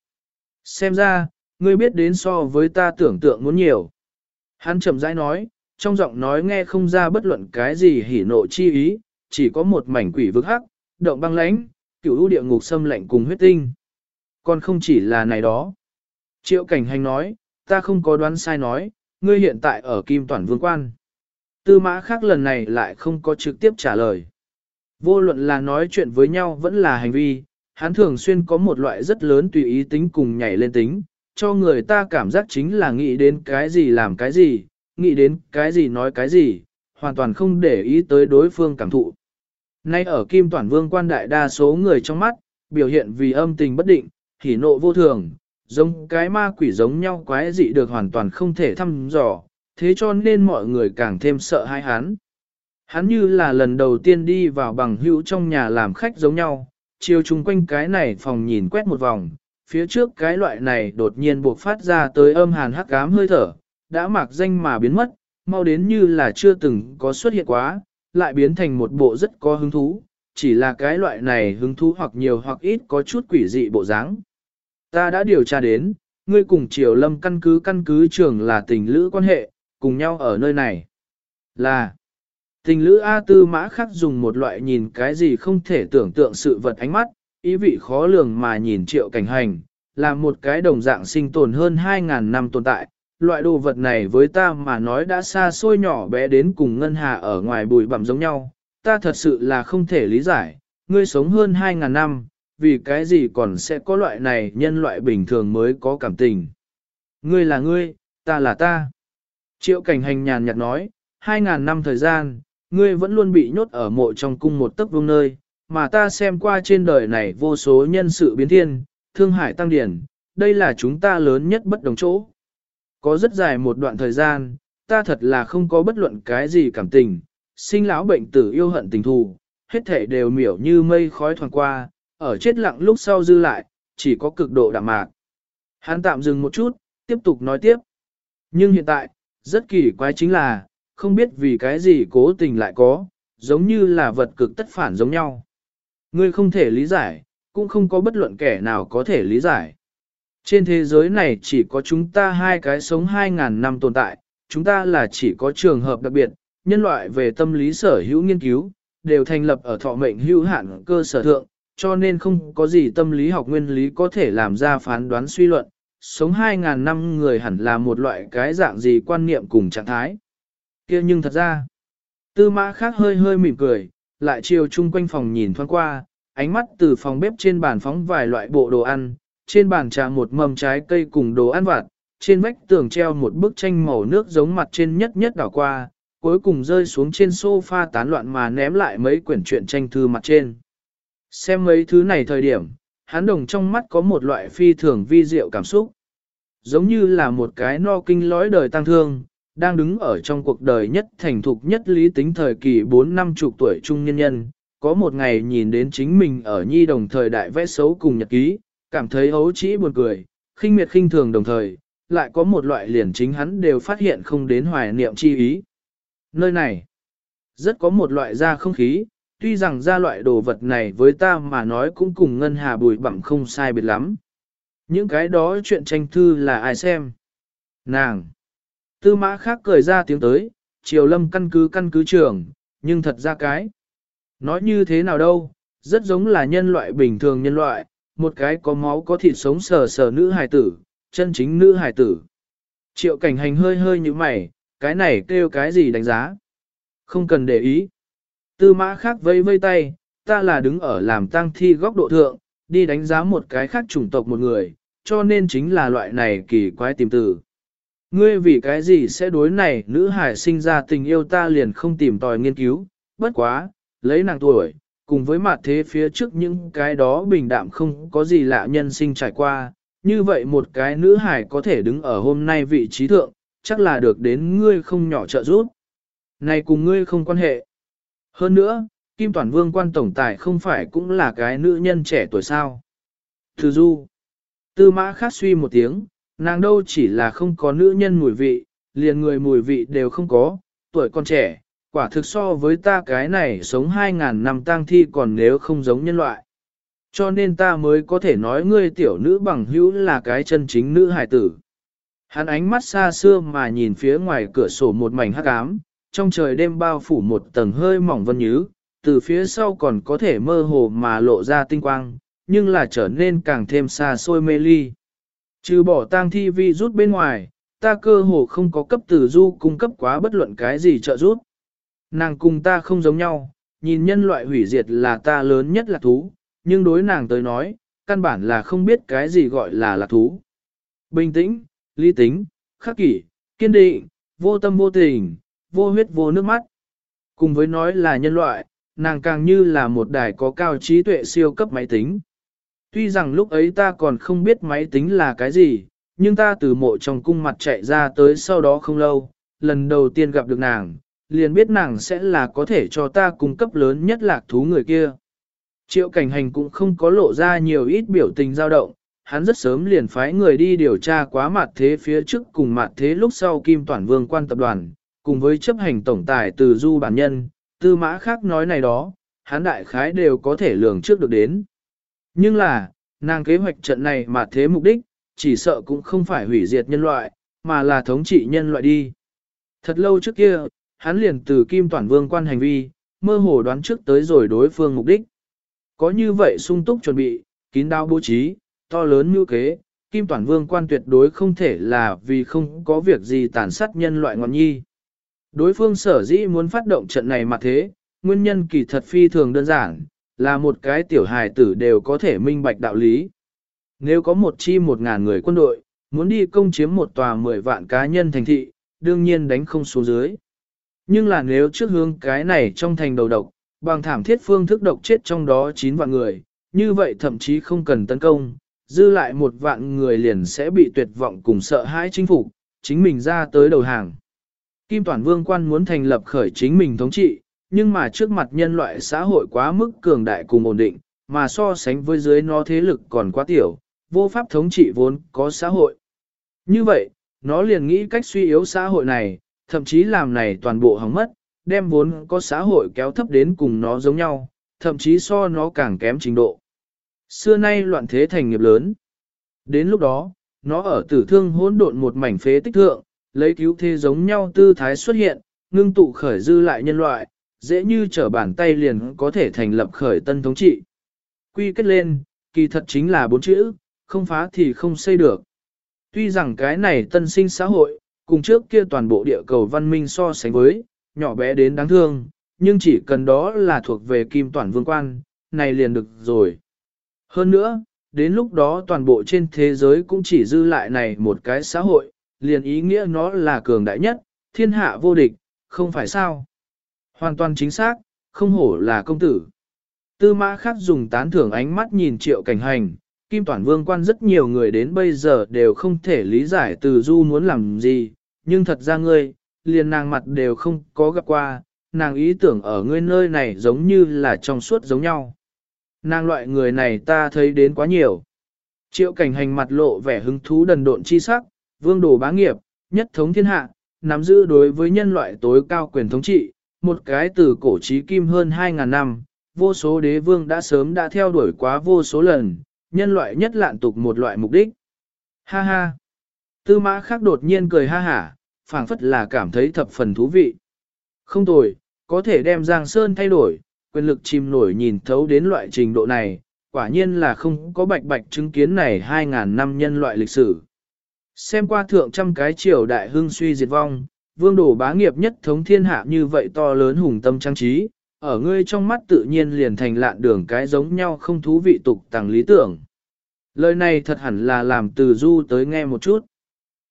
Xem ra, ngươi biết đến so với ta tưởng tượng muốn nhiều. Hắn chậm rãi nói, trong giọng nói nghe không ra bất luận cái gì hỉ nộ chi ý, chỉ có một mảnh quỷ vực hắc, động băng lãnh, cửu u địa ngục xâm lạnh cùng huyết tinh. Còn không chỉ là này đó. Triệu cảnh hành nói, ta không có đoán sai nói, ngươi hiện tại ở Kim Toàn Vương Quan. Tư mã khác lần này lại không có trực tiếp trả lời. Vô luận là nói chuyện với nhau vẫn là hành vi, hắn thường xuyên có một loại rất lớn tùy ý tính cùng nhảy lên tính, cho người ta cảm giác chính là nghĩ đến cái gì làm cái gì, nghĩ đến cái gì nói cái gì, hoàn toàn không để ý tới đối phương cảm thụ. Nay ở Kim Toàn Vương quan đại đa số người trong mắt, biểu hiện vì âm tình bất định, hỉ nộ vô thường, giống cái ma quỷ giống nhau quái dị được hoàn toàn không thể thăm dò, thế cho nên mọi người càng thêm sợ hãi hắn. Hắn như là lần đầu tiên đi vào bằng hữu trong nhà làm khách giống nhau, chiều chung quanh cái này phòng nhìn quét một vòng, phía trước cái loại này đột nhiên buộc phát ra tới âm hàn hắc cám hơi thở, đã mạc danh mà biến mất, mau đến như là chưa từng có xuất hiện quá, lại biến thành một bộ rất có hứng thú, chỉ là cái loại này hứng thú hoặc nhiều hoặc ít có chút quỷ dị bộ dáng. Ta đã điều tra đến, ngươi cùng Triều Lâm căn cứ căn cứ trường là tình lữ quan hệ, cùng nhau ở nơi này. Là tình lữ A Tư Mã khắc dùng một loại nhìn cái gì không thể tưởng tượng sự vật ánh mắt, ý vị khó lường mà nhìn triệu cảnh hành, là một cái đồng dạng sinh tồn hơn 2.000 năm tồn tại. Loại đồ vật này với ta mà nói đã xa xôi nhỏ bé đến cùng ngân hà ở ngoài bùi bặm giống nhau, ta thật sự là không thể lý giải, ngươi sống hơn 2.000 năm, vì cái gì còn sẽ có loại này nhân loại bình thường mới có cảm tình. Ngươi là ngươi, ta là ta. Triệu cảnh hành nhàn nhạt nói, 2.000 năm thời gian, ngươi vẫn luôn bị nhốt ở mộ trong cung một tấc vương nơi, mà ta xem qua trên đời này vô số nhân sự biến thiên, thương hải tăng điển, đây là chúng ta lớn nhất bất đồng chỗ. Có rất dài một đoạn thời gian, ta thật là không có bất luận cái gì cảm tình, sinh lão bệnh tử yêu hận tình thù, hết thể đều miểu như mây khói thoảng qua, ở chết lặng lúc sau dư lại, chỉ có cực độ đạm mạc. Hắn tạm dừng một chút, tiếp tục nói tiếp. Nhưng hiện tại, rất kỳ quái chính là, không biết vì cái gì cố tình lại có, giống như là vật cực tất phản giống nhau. Ngươi không thể lý giải, cũng không có bất luận kẻ nào có thể lý giải. Trên thế giới này chỉ có chúng ta hai cái sống 2.000 năm tồn tại, chúng ta là chỉ có trường hợp đặc biệt, nhân loại về tâm lý sở hữu nghiên cứu, đều thành lập ở thọ mệnh hữu hạn cơ sở thượng, cho nên không có gì tâm lý học nguyên lý có thể làm ra phán đoán suy luận, sống 2.000 năm người hẳn là một loại cái dạng gì quan niệm cùng trạng thái. kia nhưng thật ra, tư mã khác hơi hơi mỉm cười, lại chiều chung quanh phòng nhìn thoáng qua, ánh mắt từ phòng bếp trên bàn phóng vài loại bộ đồ ăn, trên bàn trà một mầm trái cây cùng đồ ăn vặt, trên vách tường treo một bức tranh màu nước giống mặt trên nhất nhất đảo qua, cuối cùng rơi xuống trên sofa tán loạn mà ném lại mấy quyển truyện tranh thư mặt trên. Xem mấy thứ này thời điểm, hắn đồng trong mắt có một loại phi thường vi diệu cảm xúc. Giống như là một cái no kinh lõi đời tăng thương, đang đứng ở trong cuộc đời nhất thành thục nhất lý tính thời kỳ 4 năm chục tuổi trung nhân nhân, có một ngày nhìn đến chính mình ở nhi đồng thời đại vẽ xấu cùng nhật ký, cảm thấy ấu trĩ buồn cười, khinh miệt khinh thường đồng thời, lại có một loại liền chính hắn đều phát hiện không đến hoài niệm chi ý. Nơi này, rất có một loại da không khí, tuy rằng ra loại đồ vật này với ta mà nói cũng cùng ngân hà bùi bặm không sai biệt lắm. Những cái đó chuyện tranh thư là ai xem? Nàng! Tư mã khác cười ra tiếng tới, triều lâm căn cứ căn cứ trường, nhưng thật ra cái. Nói như thế nào đâu, rất giống là nhân loại bình thường nhân loại, một cái có máu có thịt sống sờ sờ nữ hài tử, chân chính nữ hài tử. Triệu cảnh hành hơi hơi như mày, cái này kêu cái gì đánh giá? Không cần để ý. Tư mã khác vây vây tay, ta là đứng ở làm tang thi góc độ thượng, đi đánh giá một cái khác chủng tộc một người, cho nên chính là loại này kỳ quái tìm từ. Ngươi vì cái gì sẽ đối này nữ hải sinh ra tình yêu ta liền không tìm tòi nghiên cứu, bất quá, lấy nàng tuổi, cùng với mặt thế phía trước những cái đó bình đạm không có gì lạ nhân sinh trải qua, như vậy một cái nữ hải có thể đứng ở hôm nay vị trí thượng, chắc là được đến ngươi không nhỏ trợ giúp. Này cùng ngươi không quan hệ. Hơn nữa, Kim Toàn Vương quan tổng tài không phải cũng là cái nữ nhân trẻ tuổi sao. Thư du. Tư mã khát suy một tiếng, nàng đâu chỉ là không có nữ nhân mùi vị, liền người mùi vị đều không có, tuổi còn trẻ, quả thực so với ta cái này sống 2.000 năm tang thi còn nếu không giống nhân loại. Cho nên ta mới có thể nói ngươi tiểu nữ bằng hữu là cái chân chính nữ hài tử. Hắn ánh mắt xa xưa mà nhìn phía ngoài cửa sổ một mảnh hắc ám, trong trời đêm bao phủ một tầng hơi mỏng vân nhứ, từ phía sau còn có thể mơ hồ mà lộ ra tinh quang, nhưng là trở nên càng thêm xa xôi mê ly. Trừ bỏ tang thi vi rút bên ngoài, ta cơ hồ không có cấp tử du cung cấp quá bất luận cái gì trợ rút. Nàng cùng ta không giống nhau, nhìn nhân loại hủy diệt là ta lớn nhất là thú, nhưng đối nàng tới nói, căn bản là không biết cái gì gọi là lạc thú. Bình tĩnh, lý tính, khắc kỷ, kiên định, vô tâm vô tình, vô huyết vô nước mắt. Cùng với nói là nhân loại, nàng càng như là một đài có cao trí tuệ siêu cấp máy tính. Tuy rằng lúc ấy ta còn không biết máy tính là cái gì, nhưng ta từ mộ trong cung mặt chạy ra tới sau đó không lâu, lần đầu tiên gặp được nàng, liền biết nàng sẽ là có thể cho ta cung cấp lớn nhất lạc thú người kia. Triệu cảnh hành cũng không có lộ ra nhiều ít biểu tình dao động, hắn rất sớm liền phái người đi điều tra quá mặt thế phía trước cùng mặt thế lúc sau Kim Toản Vương quan tập đoàn, cùng với chấp hành tổng tài từ du bản nhân, tư mã khác nói này đó, hắn đại khái đều có thể lường trước được đến. Nhưng là, nàng kế hoạch trận này mà thế mục đích, chỉ sợ cũng không phải hủy diệt nhân loại, mà là thống trị nhân loại đi. Thật lâu trước kia, hắn liền từ Kim Toản Vương quan hành vi, mơ hồ đoán trước tới rồi đối phương mục đích. Có như vậy sung túc chuẩn bị, kín đáo bố trí, to lớn như kế, Kim Toản Vương quan tuyệt đối không thể là vì không có việc gì tàn sát nhân loại ngọn nhi. Đối phương sở dĩ muốn phát động trận này mà thế, nguyên nhân kỳ thật phi thường đơn giản, là một cái tiểu hài tử đều có thể minh bạch đạo lý. Nếu có một chi một ngàn người quân đội, muốn đi công chiếm một tòa mười vạn cá nhân thành thị, đương nhiên đánh không xuống dưới. Nhưng là nếu trước hướng cái này trong thành đầu độc, bằng thảm thiết phương thức độc chết trong đó 9 vạn người, như vậy thậm chí không cần tấn công, dư lại một vạn người liền sẽ bị tuyệt vọng cùng sợ hãi chính phủ, chính mình ra tới đầu hàng. Kim toàn Vương quan muốn thành lập khởi chính mình thống trị, nhưng mà trước mặt nhân loại xã hội quá mức cường đại cùng ổn định, mà so sánh với dưới nó thế lực còn quá tiểu, vô pháp thống trị vốn có xã hội. Như vậy, nó liền nghĩ cách suy yếu xã hội này, thậm chí làm này toàn bộ hỏng mất, đem vốn có xã hội kéo thấp đến cùng nó giống nhau, thậm chí so nó càng kém trình độ. Xưa nay loạn thế thành nghiệp lớn. Đến lúc đó, nó ở tử thương hỗn độn một mảnh phế tích thượng, lấy cứu thế giống nhau tư thái xuất hiện, ngưng tụ khởi dư lại nhân loại, dễ như trở bàn tay liền có thể thành lập khởi tân thống trị. Quy kết lên, kỳ thật chính là bốn chữ, không phá thì không xây được. Tuy rằng cái này tân sinh xã hội, cùng trước kia toàn bộ địa cầu văn minh so sánh với, nhỏ bé đến đáng thương, nhưng chỉ cần đó là thuộc về kim toàn vương quan, này liền được rồi. Hơn nữa, đến lúc đó toàn bộ trên thế giới cũng chỉ dư lại này một cái xã hội, liền ý nghĩa nó là cường đại nhất, thiên hạ vô địch, không phải sao. Hoàn toàn chính xác, không hổ là công tử. Tư mã khắc dùng tán thưởng ánh mắt nhìn triệu cảnh hành, kim toàn vương quan rất nhiều người đến bây giờ đều không thể lý giải từ du muốn làm gì, nhưng thật ra ngươi, liền nàng mặt đều không có gặp qua, nàng ý tưởng ở ngươi nơi này giống như là trong suốt giống nhau. Nàng loại người này ta thấy đến quá nhiều. Triệu cảnh hành mặt lộ vẻ hứng thú đần độn chi sắc, vương đồ bá nghiệp, nhất thống thiên hạ, nắm giữ đối với nhân loại tối cao quyền thống trị, một cái từ cổ trí kim hơn 2.000 năm, vô số đế vương đã sớm đã theo đuổi quá vô số lần, nhân loại nhất lạn tục một loại mục đích. Ha ha! Tư mã khác đột nhiên cười ha hả, phảng phất là cảm thấy thập phần thú vị. Không tồi, có thể đem Giang Sơn thay đổi, quyền lực chìm nổi nhìn thấu đến loại trình độ này, quả nhiên là không có bạch bạch chứng kiến này 2.000 năm nhân loại lịch sử. Xem qua thượng trăm cái triều đại hưng suy diệt vong, vương đổ bá nghiệp nhất thống thiên hạ như vậy to lớn hùng tâm trang trí, ở ngươi trong mắt tự nhiên liền thành lạn đường cái giống nhau không thú vị tục tàng lý tưởng. Lời này thật hẳn là làm từ du tới nghe một chút.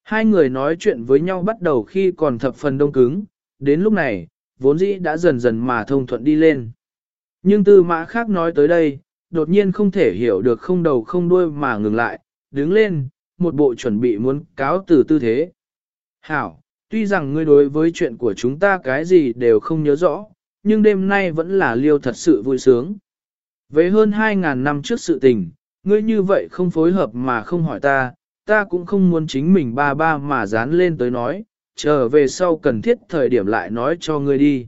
Hai người nói chuyện với nhau bắt đầu khi còn thập phần đông cứng, đến lúc này, vốn dĩ đã dần dần mà thông thuận đi lên. Nhưng tư mã khác nói tới đây, đột nhiên không thể hiểu được không đầu không đuôi mà ngừng lại, đứng lên, một bộ chuẩn bị muốn cáo từ tư thế. Hảo, tuy rằng ngươi đối với chuyện của chúng ta cái gì đều không nhớ rõ, nhưng đêm nay vẫn là liêu thật sự vui sướng. Với hơn 2.000 năm trước sự tình, ngươi như vậy không phối hợp mà không hỏi ta, ta cũng không muốn chính mình ba ba mà dán lên tới nói, chờ về sau cần thiết thời điểm lại nói cho ngươi đi.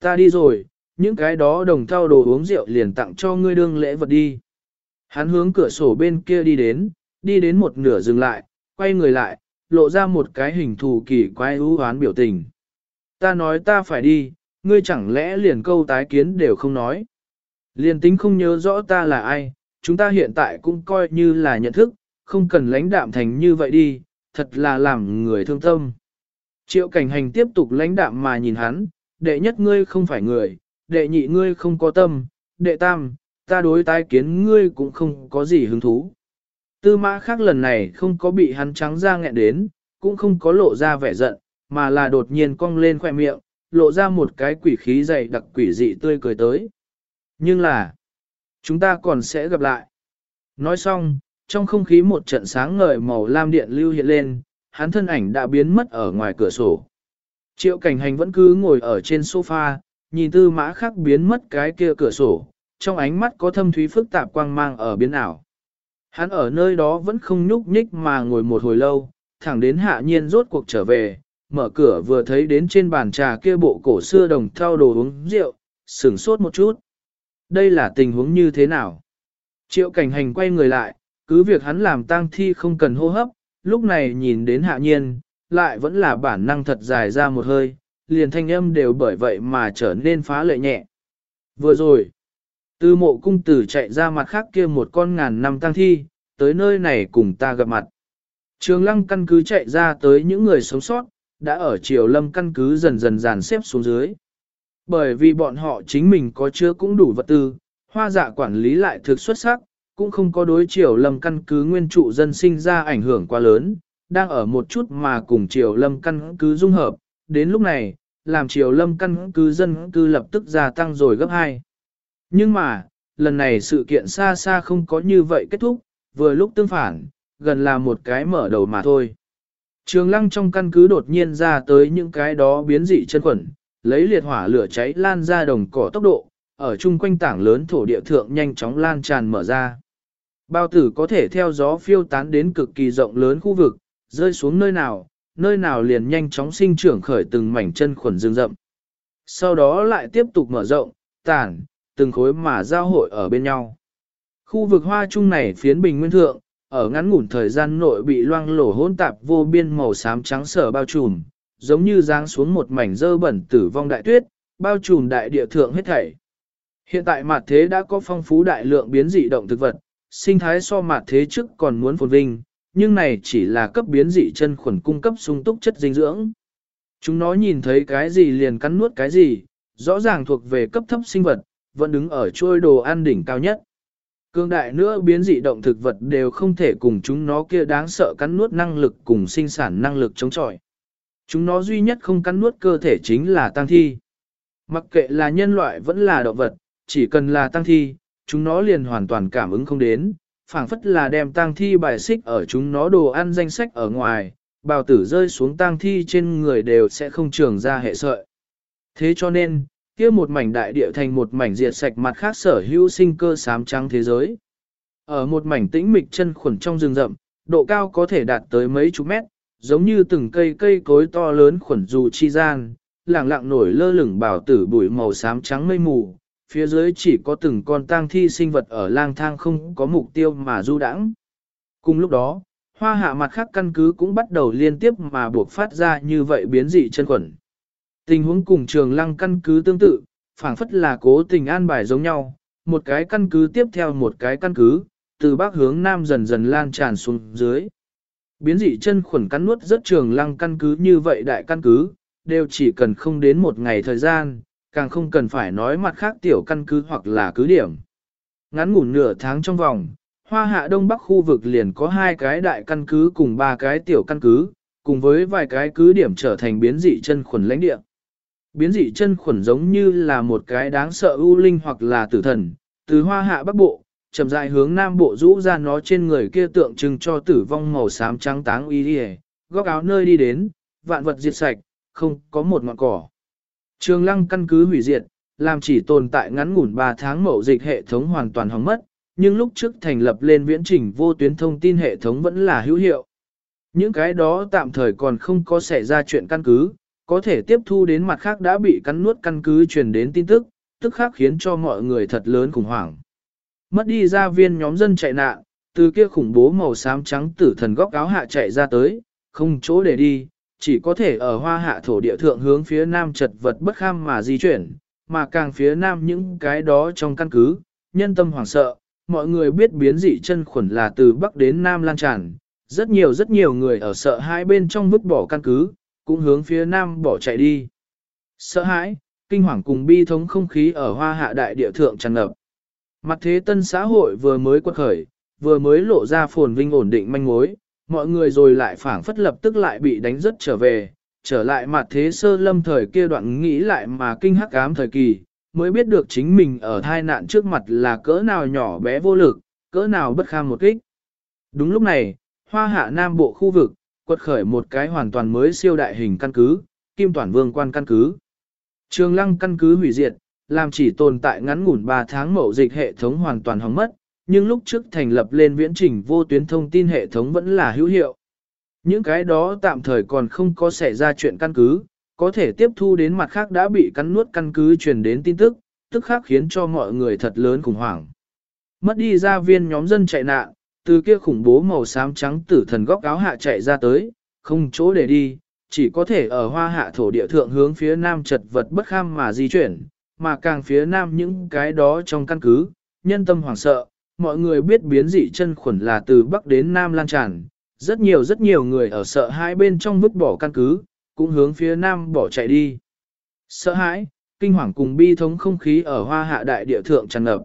Ta đi rồi, những cái đó đồng thao đồ uống rượu liền tặng cho ngươi đương lễ vật đi. Hắn hướng cửa sổ bên kia đi đến, đi đến một nửa dừng lại, quay người lại, lộ ra một cái hình thù kỳ quái ưu hoán biểu tình. Ta nói ta phải đi, ngươi chẳng lẽ liền câu tái kiến đều không nói. Liền tính không nhớ rõ ta là ai, chúng ta hiện tại cũng coi như là nhận thức, không cần lãnh đạm thành như vậy đi, thật là làm người thương tâm. Triệu cảnh hành tiếp tục lãnh đạm mà nhìn hắn, đệ nhất ngươi không phải người, đệ nhị ngươi không có tâm, đệ tam, ta đối tái kiến ngươi cũng không có gì hứng thú. Tư mã khác lần này không có bị hắn trắng ra nghẹn đến, cũng không có lộ ra vẻ giận, mà là đột nhiên cong lên khoẻ miệng, lộ ra một cái quỷ khí dày đặc quỷ dị tươi cười tới. Nhưng là, chúng ta còn sẽ gặp lại. Nói xong, trong không khí một trận sáng ngời màu lam điện lưu hiện lên, hắn thân ảnh đã biến mất ở ngoài cửa sổ. Triệu cảnh hành vẫn cứ ngồi ở trên sofa, nhìn tư mã khác biến mất cái kia cửa sổ, trong ánh mắt có thâm thúy phức tạp quang mang ở biến ảo. Hắn ở nơi đó vẫn không nhúc nhích mà ngồi một hồi lâu, thẳng đến hạ nhiên rốt cuộc trở về, mở cửa vừa thấy đến trên bàn trà kia bộ cổ xưa đồng thau đồ uống rượu, sửng sốt một chút. Đây là tình huống như thế nào? Triệu cảnh hành quay người lại, cứ việc hắn làm tang thi không cần hô hấp, lúc này nhìn đến hạ nhiên, lại vẫn là bản năng thật dài ra một hơi, liền thanh âm đều bởi vậy mà trở nên phá lệ nhẹ. Vừa rồi, từ mộ cung tử chạy ra mặt khác kia một con ngàn năm tăng thi, tới nơi này cùng ta gặp mặt. Trường lăng căn cứ chạy ra tới những người sống sót, đã ở triều lâm căn cứ dần dần dàn xếp xuống dưới. Bởi vì bọn họ chính mình có chứa cũng đủ vật tư, hoa dạ quản lý lại thực xuất sắc, cũng không có đối triều lâm căn cứ nguyên trụ dân sinh ra ảnh hưởng quá lớn, đang ở một chút mà cùng triều lâm căn cứ dung hợp, đến lúc này, làm triều lâm căn cứ dân cư lập tức gia tăng rồi gấp 2. Nhưng mà, lần này sự kiện xa xa không có như vậy kết thúc, vừa lúc tương phản, gần là một cái mở đầu mà thôi. Trường lăng trong căn cứ đột nhiên ra tới những cái đó biến dị chân khuẩn, lấy liệt hỏa lửa cháy lan ra đồng cỏ tốc độ, ở chung quanh tảng lớn thổ địa thượng nhanh chóng lan tràn mở ra. Bao tử có thể theo gió phiêu tán đến cực kỳ rộng lớn khu vực, rơi xuống nơi nào, nơi nào liền nhanh chóng sinh trưởng khởi từng mảnh chân khuẩn rừng rậm. Sau đó lại tiếp tục mở rộng, tản, từng khối mà giao hội ở bên nhau. Khu vực hoa trung này phiến bình nguyên thượng, ở ngắn ngủn thời gian nội bị loang lổ hỗn tạp vô biên màu xám trắng sở bao trùm, giống như giáng xuống một mảnh dơ bẩn tử vong đại tuyết, bao trùm đại địa thượng hết thảy. Hiện tại mặt thế đã có phong phú đại lượng biến dị động thực vật, sinh thái so mặt thế trước còn muốn phồn vinh, nhưng này chỉ là cấp biến dị chân khuẩn cung cấp sung túc chất dinh dưỡng. Chúng nó nhìn thấy cái gì liền cắn nuốt cái gì, rõ ràng thuộc về cấp thấp sinh vật, vẫn đứng ở trôi đồ ăn đỉnh cao nhất. Cương đại nữa biến dị động thực vật đều không thể cùng chúng nó kia đáng sợ cắn nuốt năng lực cùng sinh sản năng lực chống chọi. Chúng nó duy nhất không cắn nuốt cơ thể chính là tăng thi. Mặc kệ là nhân loại vẫn là động vật, chỉ cần là tăng thi, chúng nó liền hoàn toàn cảm ứng không đến, phảng phất là đem tang thi bài xích ở chúng nó đồ ăn danh sách ở ngoài, bào tử rơi xuống tang thi trên người đều sẽ không trường ra hệ sợi. Thế cho nên, kia một mảnh đại địa thành một mảnh diệt sạch mặt khác sở hữu sinh cơ sám trắng thế giới. Ở một mảnh tĩnh mịch chân khuẩn trong rừng rậm, độ cao có thể đạt tới mấy chục mét, giống như từng cây cây cối to lớn khuẩn dù chi gian, lẳng lặng nổi lơ lửng bảo tử bụi màu xám trắng mây mù, phía dưới chỉ có từng con tang thi sinh vật ở lang thang không có mục tiêu mà du đãng. Cùng lúc đó, hoa hạ mặt khác căn cứ cũng bắt đầu liên tiếp mà buộc phát ra như vậy biến dị chân khuẩn. Tình huống cùng trường lăng căn cứ tương tự, phảng phất là cố tình an bài giống nhau, một cái căn cứ tiếp theo một cái căn cứ, từ bắc hướng nam dần dần lan tràn xuống dưới. Biến dị chân khuẩn cắn nuốt rất trường lăng căn cứ như vậy đại căn cứ, đều chỉ cần không đến một ngày thời gian, càng không cần phải nói mặt khác tiểu căn cứ hoặc là cứ điểm. Ngắn ngủ nửa tháng trong vòng, hoa hạ đông bắc khu vực liền có hai cái đại căn cứ cùng ba cái tiểu căn cứ, cùng với vài cái cứ điểm trở thành biến dị chân khuẩn lãnh địa. Biến dị chân khuẩn giống như là một cái đáng sợ ưu linh hoặc là tử thần, từ hoa hạ bắc bộ, chậm rãi hướng nam bộ rũ ra nó trên người kia tượng trưng cho tử vong màu xám trắng táng uy đi góc áo nơi đi đến, vạn vật diệt sạch, không có một ngọn cỏ. Trường lăng căn cứ hủy diệt, làm chỉ tồn tại ngắn ngủn 3 tháng mậu dịch hệ thống hoàn toàn hỏng mất, nhưng lúc trước thành lập lên viễn trình vô tuyến thông tin hệ thống vẫn là hữu hiệu. Những cái đó tạm thời còn không có xảy ra chuyện căn cứ, có thể tiếp thu đến mặt khác đã bị cắn nuốt căn cứ truyền đến tin tức, tức khác khiến cho mọi người thật lớn khủng hoảng. mất đi gia viên nhóm dân chạy nạn, từ kia khủng bố màu xám trắng tử thần góc áo hạ chạy ra tới, không chỗ để đi, chỉ có thể ở hoa hạ thổ địa thượng hướng phía nam chật vật bất kham mà di chuyển, mà càng phía nam những cái đó trong căn cứ, nhân tâm hoảng sợ, mọi người biết biến dị chân khuẩn là từ bắc đến nam lan tràn, rất nhiều rất nhiều người ở sợ hãi bên trong vứt bỏ căn cứ, cũng hướng phía nam bỏ chạy đi. Sợ hãi, kinh hoàng cùng bi thống không khí ở hoa hạ đại địa thượng tràn ngập. Mặt thế tân xã hội vừa mới quật khởi, vừa mới lộ ra phồn vinh ổn định manh mối, mọi người rồi lại phảng phất lập tức lại bị đánh rất trở về, trở lại mặt thế sơ lâm thời kia đoạn nghĩ lại mà kinh hắc ám thời kỳ, mới biết được chính mình ở thai nạn trước mặt là cỡ nào nhỏ bé vô lực, cỡ nào bất kham một kích. Đúng lúc này, hoa hạ nam bộ khu vực, quật khởi một cái hoàn toàn mới siêu đại hình căn cứ, kim toàn vương quan căn cứ. Trường lăng căn cứ hủy diệt, làm chỉ tồn tại ngắn ngủn 3 tháng mậu dịch hệ thống hoàn toàn hỏng mất, nhưng lúc trước thành lập lên viễn trình vô tuyến thông tin hệ thống vẫn là hữu hiệu. Những cái đó tạm thời còn không có xảy ra chuyện căn cứ, có thể tiếp thu đến mặt khác đã bị cắn nuốt căn cứ truyền đến tin tức, tức khác khiến cho mọi người thật lớn khủng hoảng. Mất đi gia viên nhóm dân chạy nạn, từ kia khủng bố màu xám trắng tử thần góc áo hạ chạy ra tới, không chỗ để đi, chỉ có thể ở hoa hạ thổ địa thượng hướng phía nam chật vật bất kham mà di chuyển, mà càng phía nam những cái đó trong căn cứ, nhân tâm hoảng sợ, mọi người biết biến dị chân khuẩn là từ bắc đến nam lan tràn, rất nhiều rất nhiều người ở sợ hãi bên trong vứt bỏ căn cứ, cũng hướng phía nam bỏ chạy đi. Sợ hãi, kinh hoàng cùng bi thống không khí ở hoa hạ đại địa thượng tràn ngập.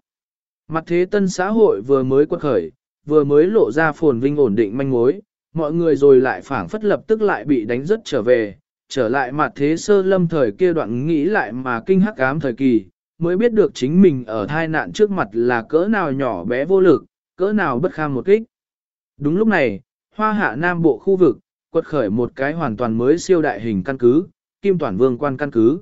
Mặt thế tân xã hội vừa mới quật khởi, vừa mới lộ ra phồn vinh ổn định manh mối, mọi người rồi lại phảng phất lập tức lại bị đánh rất trở về, trở lại mặt thế sơ lâm thời kia đoạn nghĩ lại mà kinh hắc ám thời kỳ, mới biết được chính mình ở thai nạn trước mặt là cỡ nào nhỏ bé vô lực, cỡ nào bất kham một kích. Đúng lúc này, hoa hạ nam bộ khu vực, quật khởi một cái hoàn toàn mới siêu đại hình căn cứ, Kim Toàn Vương quan căn cứ.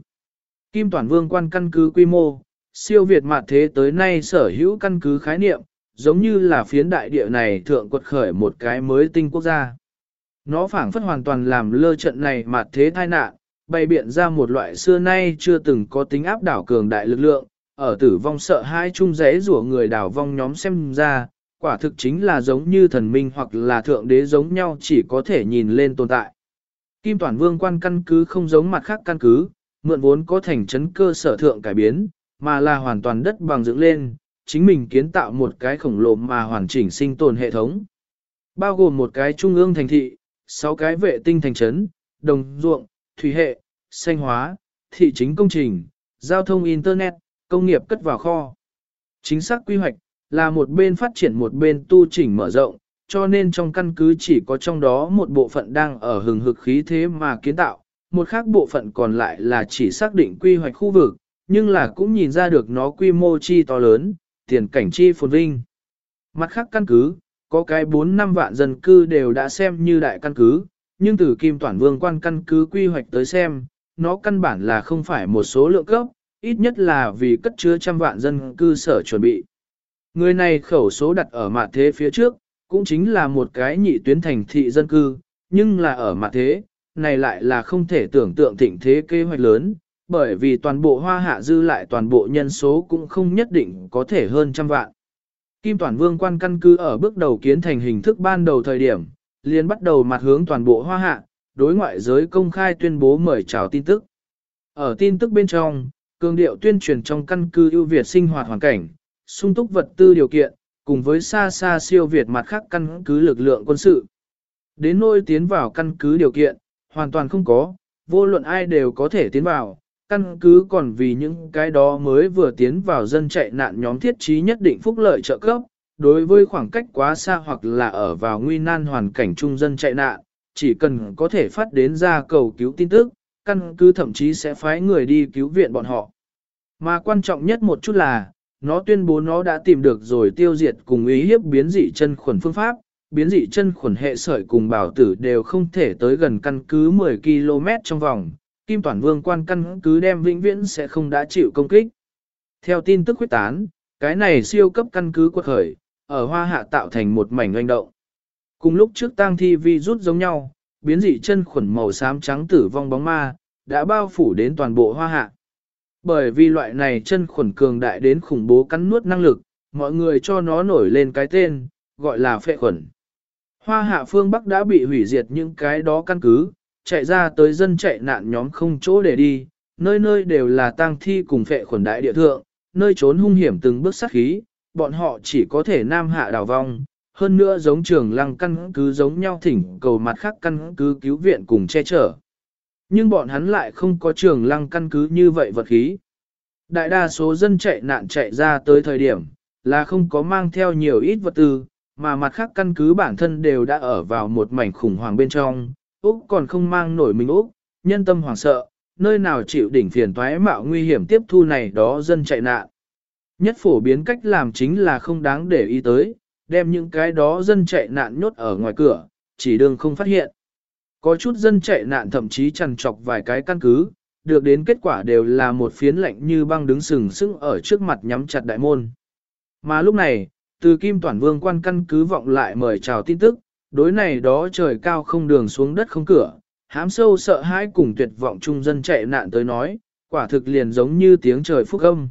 Kim Toàn Vương quan căn cứ quy mô, siêu Việt mặt thế tới nay sở hữu căn cứ khái niệm, giống như là phiến đại địa này thượng quật khởi một cái mới tinh quốc gia. Nó phảng phất hoàn toàn làm lơ trận này mà thế tai nạn, bày biện ra một loại xưa nay chưa từng có tính áp đảo cường đại lực lượng, ở tử vong sợ hai chung rẽ rủa người đảo vong nhóm xem ra, quả thực chính là giống như thần minh hoặc là thượng đế giống nhau chỉ có thể nhìn lên tồn tại. Kim Toàn Vương quan căn cứ không giống mặt khác căn cứ, mượn vốn có thành trấn cơ sở thượng cải biến, mà là hoàn toàn đất bằng dựng lên, chính mình kiến tạo một cái khổng lồ mà hoàn chỉnh sinh tồn hệ thống. Bao gồm một cái trung ương thành thị, sáu cái vệ tinh thành trấn, đồng ruộng, thủy hệ, xanh hóa, thị chính công trình, giao thông Internet, công nghiệp cất vào kho. Chính xác quy hoạch, là một bên phát triển một bên tu chỉnh mở rộng, cho nên trong căn cứ chỉ có trong đó một bộ phận đang ở hừng hực khí thế mà kiến tạo, một khác bộ phận còn lại là chỉ xác định quy hoạch khu vực, nhưng là cũng nhìn ra được nó quy mô chi to lớn, tiền cảnh chi phồn vinh. Mặt khác căn cứ, có cái 4 năm vạn dân cư đều đã xem như đại căn cứ, nhưng từ Kim Toản Vương quan căn cứ quy hoạch tới xem, nó căn bản là không phải một số lượng cấp, ít nhất là vì cất chứa trăm vạn dân cư sở chuẩn bị. Người này khẩu số đặt ở mặt thế phía trước, cũng chính là một cái nhị tuyến thành thị dân cư, nhưng là ở mặt thế, này lại là không thể tưởng tượng thịnh thế kế hoạch lớn, bởi vì toàn bộ hoa hạ dư lại toàn bộ nhân số cũng không nhất định có thể hơn trăm vạn. Kim Toàn Vương quan căn cứ ở bước đầu kiến thành hình thức ban đầu thời điểm, liền bắt đầu mặt hướng toàn bộ hoa hạ, đối ngoại giới công khai tuyên bố mời chào tin tức. Ở tin tức bên trong, cường điệu tuyên truyền trong căn cứ ưu việt sinh hoạt hoàn cảnh, sung túc vật tư điều kiện, cùng với xa xa siêu việt mặt khác căn cứ lực lượng quân sự. Đến nơi tiến vào căn cứ điều kiện, hoàn toàn không có, vô luận ai đều có thể tiến vào, căn cứ còn vì những cái đó mới vừa tiến vào dân chạy nạn nhóm thiết trí nhất định phúc lợi trợ cấp, đối với khoảng cách quá xa hoặc là ở vào nguy nan hoàn cảnh trung dân chạy nạn, chỉ cần có thể phát đến ra cầu cứu tin tức, căn cứ thậm chí sẽ phái người đi cứu viện bọn họ. Mà quan trọng nhất một chút là, nó tuyên bố nó đã tìm được rồi tiêu diệt cùng ý hiếp biến dị chân khuẩn phương pháp, biến dị chân khuẩn hệ sởi cùng bảo tử đều không thể tới gần căn cứ 10 km trong vòng, Kim Toàn Vương quan căn cứ đem vĩnh viễn sẽ không đã chịu công kích. Theo tin tức quyết tán, cái này siêu cấp căn cứ quật khởi, ở hoa hạ tạo thành một mảnh doanh động. Cùng lúc trước tang thi vi rút giống nhau, biến dị chân khuẩn màu xám trắng tử vong bóng ma, đã bao phủ đến toàn bộ hoa hạ. Bởi vì loại này chân khuẩn cường đại đến khủng bố cắn nuốt năng lực, mọi người cho nó nổi lên cái tên, gọi là phệ khuẩn. Hoa hạ phương Bắc đã bị hủy diệt những cái đó căn cứ, chạy ra tới dân chạy nạn nhóm không chỗ để đi, nơi nơi đều là tang thi cùng phệ khuẩn đại địa thượng, nơi trốn hung hiểm từng bước sát khí, bọn họ chỉ có thể nam hạ đào vong, hơn nữa giống trường lăng căn cứ giống nhau thỉnh cầu mặt khác căn cứ cứu viện cùng che chở. Nhưng bọn hắn lại không có trường lăng căn cứ như vậy vật khí. Đại đa số dân chạy nạn chạy ra tới thời điểm, là không có mang theo nhiều ít vật tư, mà mặt khác căn cứ bản thân đều đã ở vào một mảnh khủng hoảng bên trong, Úc còn không mang nổi mình Úc, nhân tâm hoảng sợ, nơi nào chịu đỉnh phiền toái mạo nguy hiểm tiếp thu này đó dân chạy nạn. Nhất phổ biến cách làm chính là không đáng để ý tới, đem những cái đó dân chạy nạn nhốt ở ngoài cửa, chỉ đường không phát hiện. Có chút dân chạy nạn thậm chí chằn trọc vài cái căn cứ, được đến kết quả đều là một phiến lạnh như băng đứng sừng sững ở trước mặt nhắm chặt đại môn. Mà lúc này, từ Kim Toản Vương quan căn cứ vọng lại mời chào tin tức, đối này đó trời cao không đường xuống đất không cửa, hám sâu sợ hãi cùng tuyệt vọng trung dân chạy nạn tới nói, quả thực liền giống như tiếng trời phúc âm.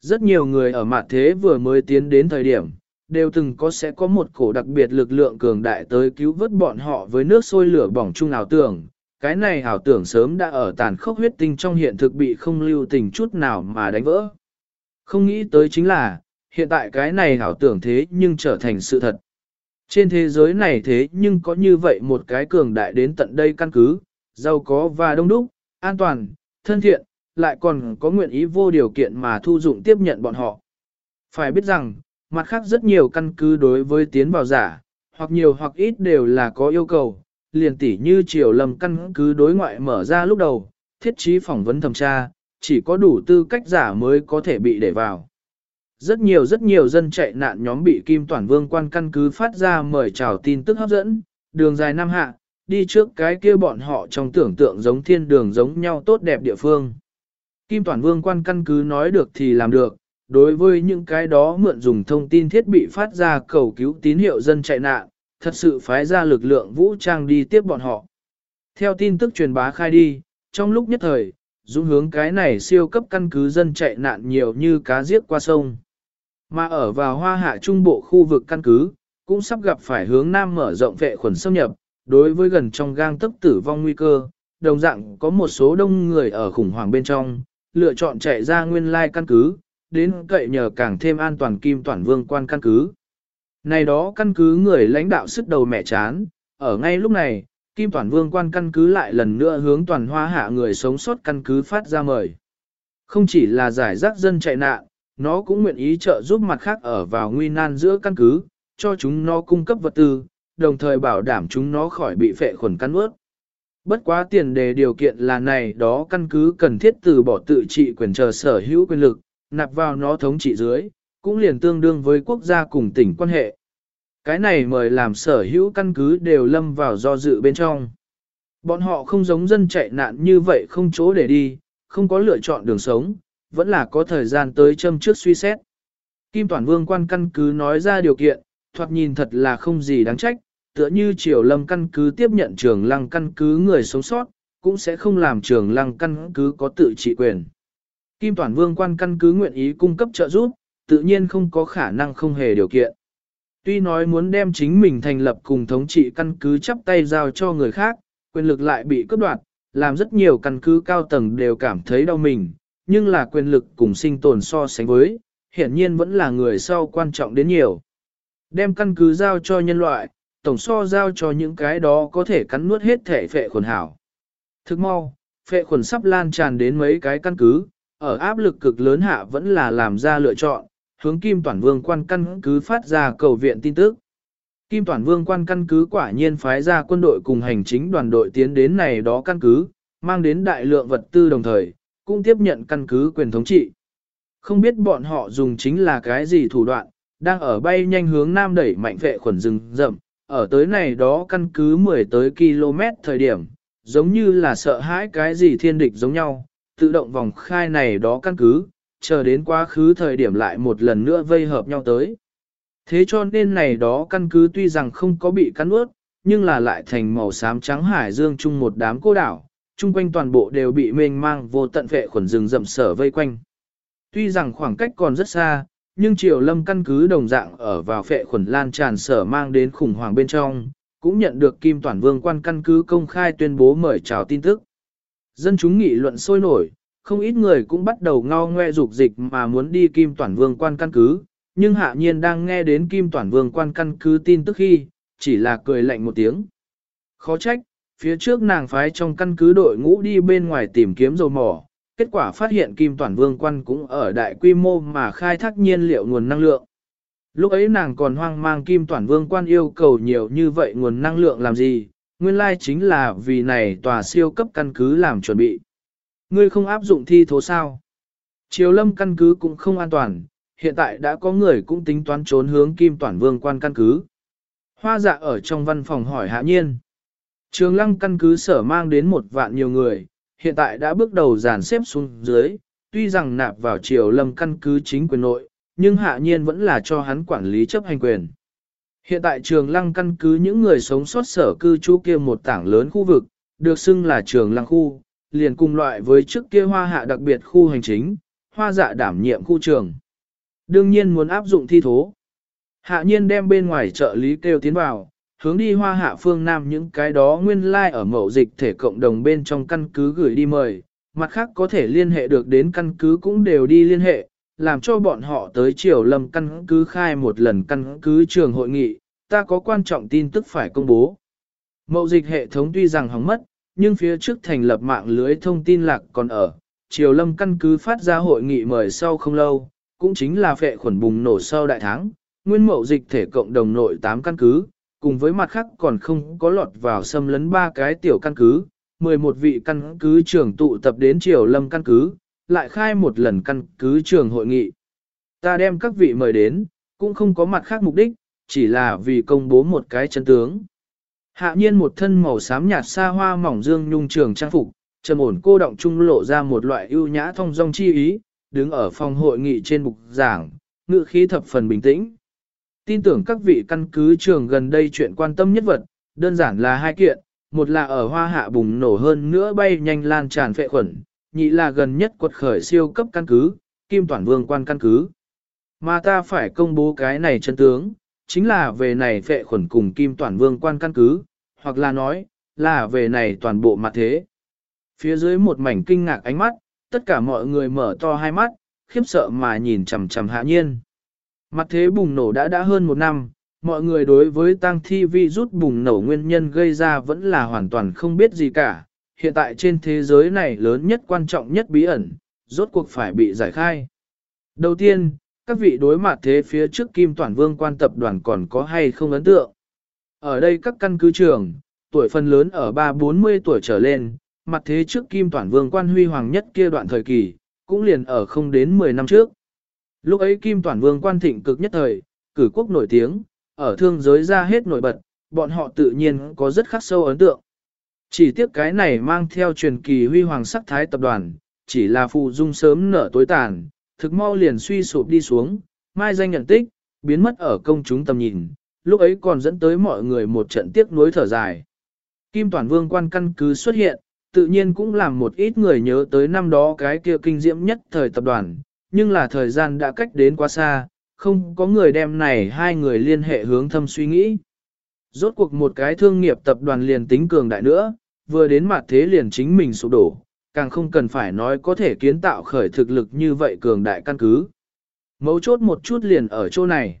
Rất nhiều người ở mặt thế vừa mới tiến đến thời điểm, đều từng có sẽ có một cổ đặc biệt lực lượng cường đại tới cứu vớt bọn họ với nước sôi lửa bỏng chung ảo tưởng. Cái này ảo tưởng sớm đã ở tàn khốc huyết tinh trong hiện thực bị không lưu tình chút nào mà đánh vỡ. Không nghĩ tới chính là, hiện tại cái này ảo tưởng thế nhưng trở thành sự thật. Trên thế giới này thế nhưng có như vậy một cái cường đại đến tận đây căn cứ, giàu có và đông đúc, an toàn, thân thiện, lại còn có nguyện ý vô điều kiện mà thu dụng tiếp nhận bọn họ. Phải biết rằng, mặt khác rất nhiều căn cứ đối với tiến vào giả, hoặc nhiều hoặc ít đều là có yêu cầu, liền tỉ như triều lầm căn cứ đối ngoại mở ra lúc đầu, thiết trí phỏng vấn thẩm tra, chỉ có đủ tư cách giả mới có thể bị để vào. Rất nhiều rất nhiều dân chạy nạn nhóm bị Kim Toản Vương quan căn cứ phát ra mời chào tin tức hấp dẫn, đường dài Nam Hạ, đi trước cái kia bọn họ trong tưởng tượng giống thiên đường giống nhau tốt đẹp địa phương. Kim Toản Vương quan căn cứ nói được thì làm được, đối với những cái đó mượn dùng thông tin thiết bị phát ra cầu cứu tín hiệu dân chạy nạn, thật sự phái ra lực lượng vũ trang đi tiếp bọn họ. Theo tin tức truyền bá khai đi, trong lúc nhất thời, dũng hướng cái này siêu cấp căn cứ dân chạy nạn nhiều như cá giết qua sông. Mà ở vào hoa hạ trung bộ khu vực căn cứ, cũng sắp gặp phải hướng nam mở rộng vệ khuẩn xâm nhập, đối với gần trong gang tấc tử vong nguy cơ, đồng dạng có một số đông người ở khủng hoảng bên trong, lựa chọn chạy ra nguyên lai căn cứ, đến cậy nhờ càng thêm an toàn kim toàn vương quan căn cứ. Này đó căn cứ người lãnh đạo sức đầu mẹ chán, ở ngay lúc này, kim toàn vương quan căn cứ lại lần nữa hướng toàn hoa hạ người sống sót căn cứ phát ra mời. Không chỉ là giải rác dân chạy nạn, nó cũng nguyện ý trợ giúp mặt khác ở vào nguy nan giữa căn cứ, cho chúng nó cung cấp vật tư, đồng thời bảo đảm chúng nó khỏi bị phệ khuẩn cắn ướt. Bất quá tiền đề điều kiện là này đó căn cứ cần thiết từ bỏ tự trị quyền chờ sở hữu quyền lực, nạp vào nó thống trị dưới, cũng liền tương đương với quốc gia cùng tỉnh quan hệ. Cái này mời làm sở hữu căn cứ đều lâm vào do dự bên trong. Bọn họ không giống dân chạy nạn như vậy không chỗ để đi, không có lựa chọn đường sống, vẫn là có thời gian tới châm trước suy xét. Kim Toàn Vương quan căn cứ nói ra điều kiện, thoạt nhìn thật là không gì đáng trách, tựa như triều lâm căn cứ tiếp nhận trường lăng căn cứ người sống sót, cũng sẽ không làm trường lăng căn cứ có tự trị quyền. Kim Toàn Vương quan căn cứ nguyện ý cung cấp trợ giúp, tự nhiên không có khả năng không hề điều kiện. Tuy nói muốn đem chính mình thành lập cùng thống trị căn cứ chắp tay giao cho người khác, quyền lực lại bị cướp đoạt, làm rất nhiều căn cứ cao tầng đều cảm thấy đau mình, nhưng là quyền lực cùng sinh tồn so sánh với, hiển nhiên vẫn là người sau quan trọng đến nhiều. Đem căn cứ giao cho nhân loại, tổng so giao cho những cái đó có thể cắn nuốt hết thể phệ khuẩn hảo. Thức mau, phệ khuẩn sắp lan tràn đến mấy cái căn cứ, ở áp lực cực lớn hạ vẫn là làm ra lựa chọn, hướng Kim Toản Vương quan căn cứ phát ra cầu viện tin tức. Kim Toản Vương quan căn cứ quả nhiên phái ra quân đội cùng hành chính đoàn đội tiến đến này đó căn cứ, mang đến đại lượng vật tư đồng thời, cũng tiếp nhận căn cứ quyền thống trị. Không biết bọn họ dùng chính là cái gì thủ đoạn, đang ở bay nhanh hướng nam đẩy mạnh vệ khuẩn rừng rậm, ở tới này đó căn cứ 10 tới km thời điểm, giống như là sợ hãi cái gì thiên địch giống nhau, tự động vòng khai này đó căn cứ, chờ đến quá khứ thời điểm lại một lần nữa vây hợp nhau tới. Thế cho nên này đó căn cứ tuy rằng không có bị cắn ướt, nhưng là lại thành màu xám trắng hải dương chung một đám cô đảo, chung quanh toàn bộ đều bị mênh mang vô tận vệ khuẩn rừng rậm sở vây quanh. Tuy rằng khoảng cách còn rất xa, nhưng triều lâm căn cứ đồng dạng ở vào phệ khuẩn lan tràn sở mang đến khủng hoảng bên trong, cũng nhận được Kim Toàn Vương quan căn cứ công khai tuyên bố mời chào tin tức. Dân chúng nghị luận sôi nổi, không ít người cũng bắt đầu ngao ngoe dục dịch mà muốn đi Kim Toàn Vương quan căn cứ, nhưng hạ nhiên đang nghe đến Kim Toàn Vương quan căn cứ tin tức khi, chỉ là cười lạnh một tiếng. Khó trách, phía trước nàng phái trong căn cứ đội ngũ đi bên ngoài tìm kiếm dầu mỏ, kết quả phát hiện Kim Toàn Vương quan cũng ở đại quy mô mà khai thác nhiên liệu nguồn năng lượng. Lúc ấy nàng còn hoang mang Kim Toàn Vương quan yêu cầu nhiều như vậy nguồn năng lượng làm gì, nguyên lai chính là vì này tòa siêu cấp căn cứ làm chuẩn bị. Ngươi không áp dụng thi thố sao? Triều lâm căn cứ cũng không an toàn, hiện tại đã có người cũng tính toán trốn hướng Kim Toàn Vương quan căn cứ. Hoa dạ ở trong văn phòng hỏi hạ nhiên. Trường lăng căn cứ sở mang đến một vạn nhiều người, hiện tại đã bước đầu dàn xếp xuống dưới, tuy rằng nạp vào triều lâm căn cứ chính quyền nội, nhưng hạ nhiên vẫn là cho hắn quản lý chấp hành quyền. Hiện tại trường lăng căn cứ những người sống sót sở cư trú kia một tảng lớn khu vực, được xưng là trường lăng khu, liền cùng loại với trước kia hoa hạ đặc biệt khu hành chính, hoa dạ đảm nhiệm khu trường. Đương nhiên muốn áp dụng thi thố. Hạ nhiên đem bên ngoài trợ lý kêu tiến vào, hướng đi hoa hạ phương Nam những cái đó nguyên lai like ở mẫu dịch thể cộng đồng bên trong căn cứ gửi đi mời, mặt khác có thể liên hệ được đến căn cứ cũng đều đi liên hệ, làm cho bọn họ tới triều lâm căn cứ khai một lần căn cứ trường hội nghị, ta có quan trọng tin tức phải công bố. Mậu dịch hệ thống tuy rằng hỏng mất, nhưng phía trước thành lập mạng lưới thông tin lạc còn ở, triều lâm căn cứ phát ra hội nghị mời sau không lâu, cũng chính là phệ khuẩn bùng nổ sau đại tháng, nguyên mậu dịch thể cộng đồng nội 8 căn cứ, cùng với mặt khác còn không có lọt vào xâm lấn ba cái tiểu căn cứ, 11 vị căn cứ trưởng tụ tập đến triều lâm căn cứ, lại khai một lần căn cứ trường hội nghị. Ta đem các vị mời đến, cũng không có mặt khác mục đích, chỉ là vì công bố một cái chân tướng. Hạ nhiên một thân màu xám nhạt xa hoa mỏng dương nhung trường trang phục, trầm ổn cô động trung lộ ra một loại ưu nhã thông dong chi ý, đứng ở phòng hội nghị trên bục giảng, ngự khí thập phần bình tĩnh. Tin tưởng các vị căn cứ trường gần đây chuyện quan tâm nhất vật, đơn giản là hai kiện, một là ở hoa hạ bùng nổ hơn nữa bay nhanh lan tràn phệ khuẩn, nhị là gần nhất quật khởi siêu cấp căn cứ, kim toàn vương quan căn cứ. Mà ta phải công bố cái này chân tướng, chính là về này phệ khuẩn cùng kim toàn vương quan căn cứ, hoặc là nói, là về này toàn bộ mặt thế. Phía dưới một mảnh kinh ngạc ánh mắt, tất cả mọi người mở to hai mắt, khiếp sợ mà nhìn chằm chằm hạ nhiên. Mặt thế bùng nổ đã đã hơn một năm, mọi người đối với tăng thi vi rút bùng nổ nguyên nhân gây ra vẫn là hoàn toàn không biết gì cả. Hiện tại trên thế giới này lớn nhất quan trọng nhất bí ẩn, rốt cuộc phải bị giải khai. Đầu tiên, các vị đối mặt thế phía trước Kim Toàn Vương quan tập đoàn còn có hay không ấn tượng. Ở đây các căn cứ trường, tuổi phần lớn ở 3-40 tuổi trở lên, mặt thế trước Kim Toàn Vương quan huy hoàng nhất kia đoạn thời kỳ, cũng liền ở không đến 10 năm trước. Lúc ấy Kim Toản Vương quan thịnh cực nhất thời, cử quốc nổi tiếng, ở thương giới ra hết nổi bật, bọn họ tự nhiên có rất khắc sâu ấn tượng. Chỉ tiếc cái này mang theo truyền kỳ huy hoàng sắc thái tập đoàn, chỉ là phụ dung sớm nở tối tàn, thực mau liền suy sụp đi xuống, mai danh nhận tích, biến mất ở công chúng tầm nhìn, lúc ấy còn dẫn tới mọi người một trận tiếc nuối thở dài. Kim Toàn Vương quan căn cứ xuất hiện, tự nhiên cũng làm một ít người nhớ tới năm đó cái kia kinh diễm nhất thời tập đoàn, nhưng là thời gian đã cách đến quá xa, không có người đem này hai người liên hệ hướng thâm suy nghĩ. Rốt cuộc một cái thương nghiệp tập đoàn liền tính cường đại nữa, vừa đến mặt thế liền chính mình sụp đổ, càng không cần phải nói có thể kiến tạo khởi thực lực như vậy cường đại căn cứ. Mấu chốt một chút liền ở chỗ này.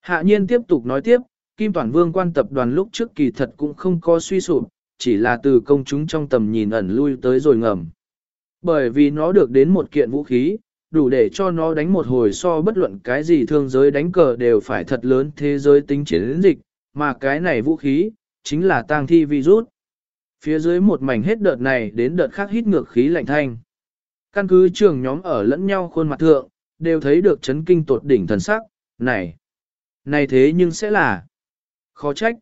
Hạ nhiên tiếp tục nói tiếp, Kim Toàn Vương quan tập đoàn lúc trước kỳ thật cũng không có suy sụp, chỉ là từ công chúng trong tầm nhìn ẩn lui tới rồi ngầm. Bởi vì nó được đến một kiện vũ khí, đủ để cho nó đánh một hồi so bất luận cái gì thương giới đánh cờ đều phải thật lớn thế giới tính chiến dịch, mà cái này vũ khí, chính là tang thi virus. Phía dưới một mảnh hết đợt này đến đợt khác hít ngược khí lạnh thanh. Căn cứ trường nhóm ở lẫn nhau khuôn mặt thượng, đều thấy được chấn kinh tột đỉnh thần sắc, này, này thế nhưng sẽ là khó trách.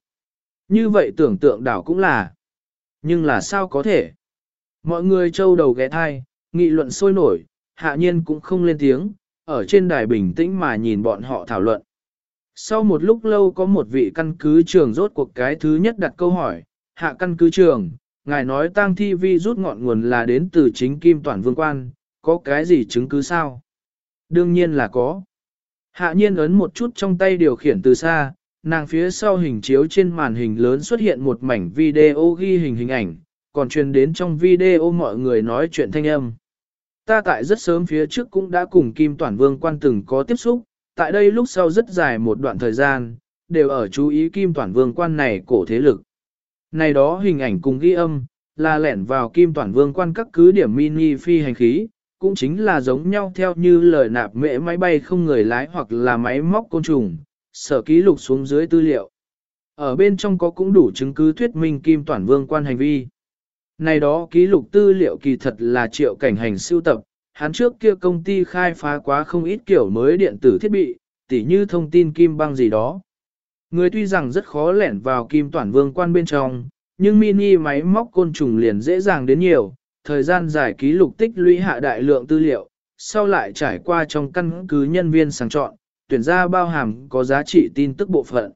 Như vậy tưởng tượng đảo cũng là, nhưng là sao có thể? Mọi người trâu đầu ghé thai, nghị luận sôi nổi, hạ nhiên cũng không lên tiếng, ở trên đài bình tĩnh mà nhìn bọn họ thảo luận. Sau một lúc lâu có một vị căn cứ trường rốt cuộc cái thứ nhất đặt câu hỏi, hạ căn cứ trường, ngài nói tang thi vi rút ngọn nguồn là đến từ chính kim toàn vương quan, có cái gì chứng cứ sao? Đương nhiên là có. Hạ nhiên ấn một chút trong tay điều khiển từ xa, nàng phía sau hình chiếu trên màn hình lớn xuất hiện một mảnh video ghi hình hình ảnh, còn truyền đến trong video mọi người nói chuyện thanh âm. Ta tại rất sớm phía trước cũng đã cùng Kim Toản Vương quan từng có tiếp xúc, tại đây lúc sau rất dài một đoạn thời gian, đều ở chú ý Kim Toản Vương quan này cổ thế lực. Này đó hình ảnh cùng ghi âm, là lẻn vào Kim Toản Vương quan các cứ điểm mini phi hành khí, cũng chính là giống nhau theo như lời nạp mễ máy bay không người lái hoặc là máy móc côn trùng, sở ký lục xuống dưới tư liệu. Ở bên trong có cũng đủ chứng cứ thuyết minh Kim Toản Vương quan hành vi. Này đó ký lục tư liệu kỳ thật là triệu cảnh hành siêu tập, hắn trước kia công ty khai phá quá không ít kiểu mới điện tử thiết bị, tỉ như thông tin kim băng gì đó. Người tuy rằng rất khó lẻn vào kim toàn vương quan bên trong, nhưng mini máy móc côn trùng liền dễ dàng đến nhiều, thời gian dài ký lục tích lũy hạ đại lượng tư liệu, sau lại trải qua trong căn cứ nhân viên sàng chọn, tuyển ra bao hàm có giá trị tin tức bộ phận.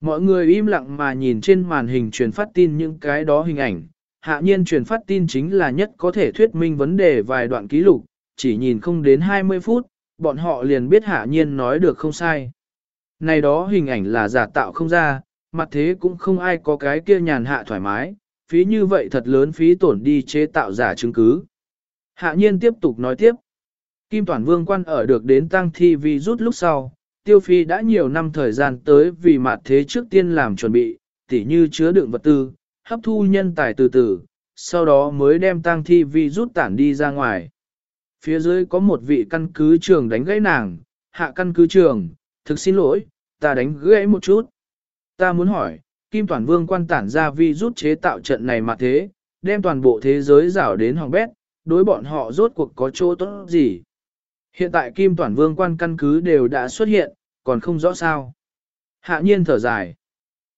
Mọi người im lặng mà nhìn trên màn hình truyền phát tin những cái đó hình ảnh, hạ nhiên truyền phát tin chính là nhất có thể thuyết minh vấn đề vài đoạn ký lục, chỉ nhìn không đến 20 phút, bọn họ liền biết hạ nhiên nói được không sai. Này đó hình ảnh là giả tạo không ra, mặt thế cũng không ai có cái kia nhàn hạ thoải mái, phí như vậy thật lớn phí tổn đi chế tạo giả chứng cứ. Hạ nhiên tiếp tục nói tiếp. Kim Toản Vương quan ở được đến tăng thi vì rút lúc sau, Tiêu Phi đã nhiều năm thời gian tới vì mặt thế trước tiên làm chuẩn bị, tỉ như chứa đựng vật tư, hấp thu nhân tài từ từ, sau đó mới đem tăng thi vi rút tản đi ra ngoài. Phía dưới có một vị căn cứ trường đánh gãy nàng, hạ căn cứ trường, thực xin lỗi, ta đánh gãy một chút. Ta muốn hỏi, Kim Toàn Vương quan tản ra vi rút chế tạo trận này mà thế, đem toàn bộ thế giới rảo đến hỏng bét, đối bọn họ rốt cuộc có chỗ tốt gì. Hiện tại Kim Toàn Vương quan căn cứ đều đã xuất hiện, còn không rõ sao. Hạ nhiên thở dài.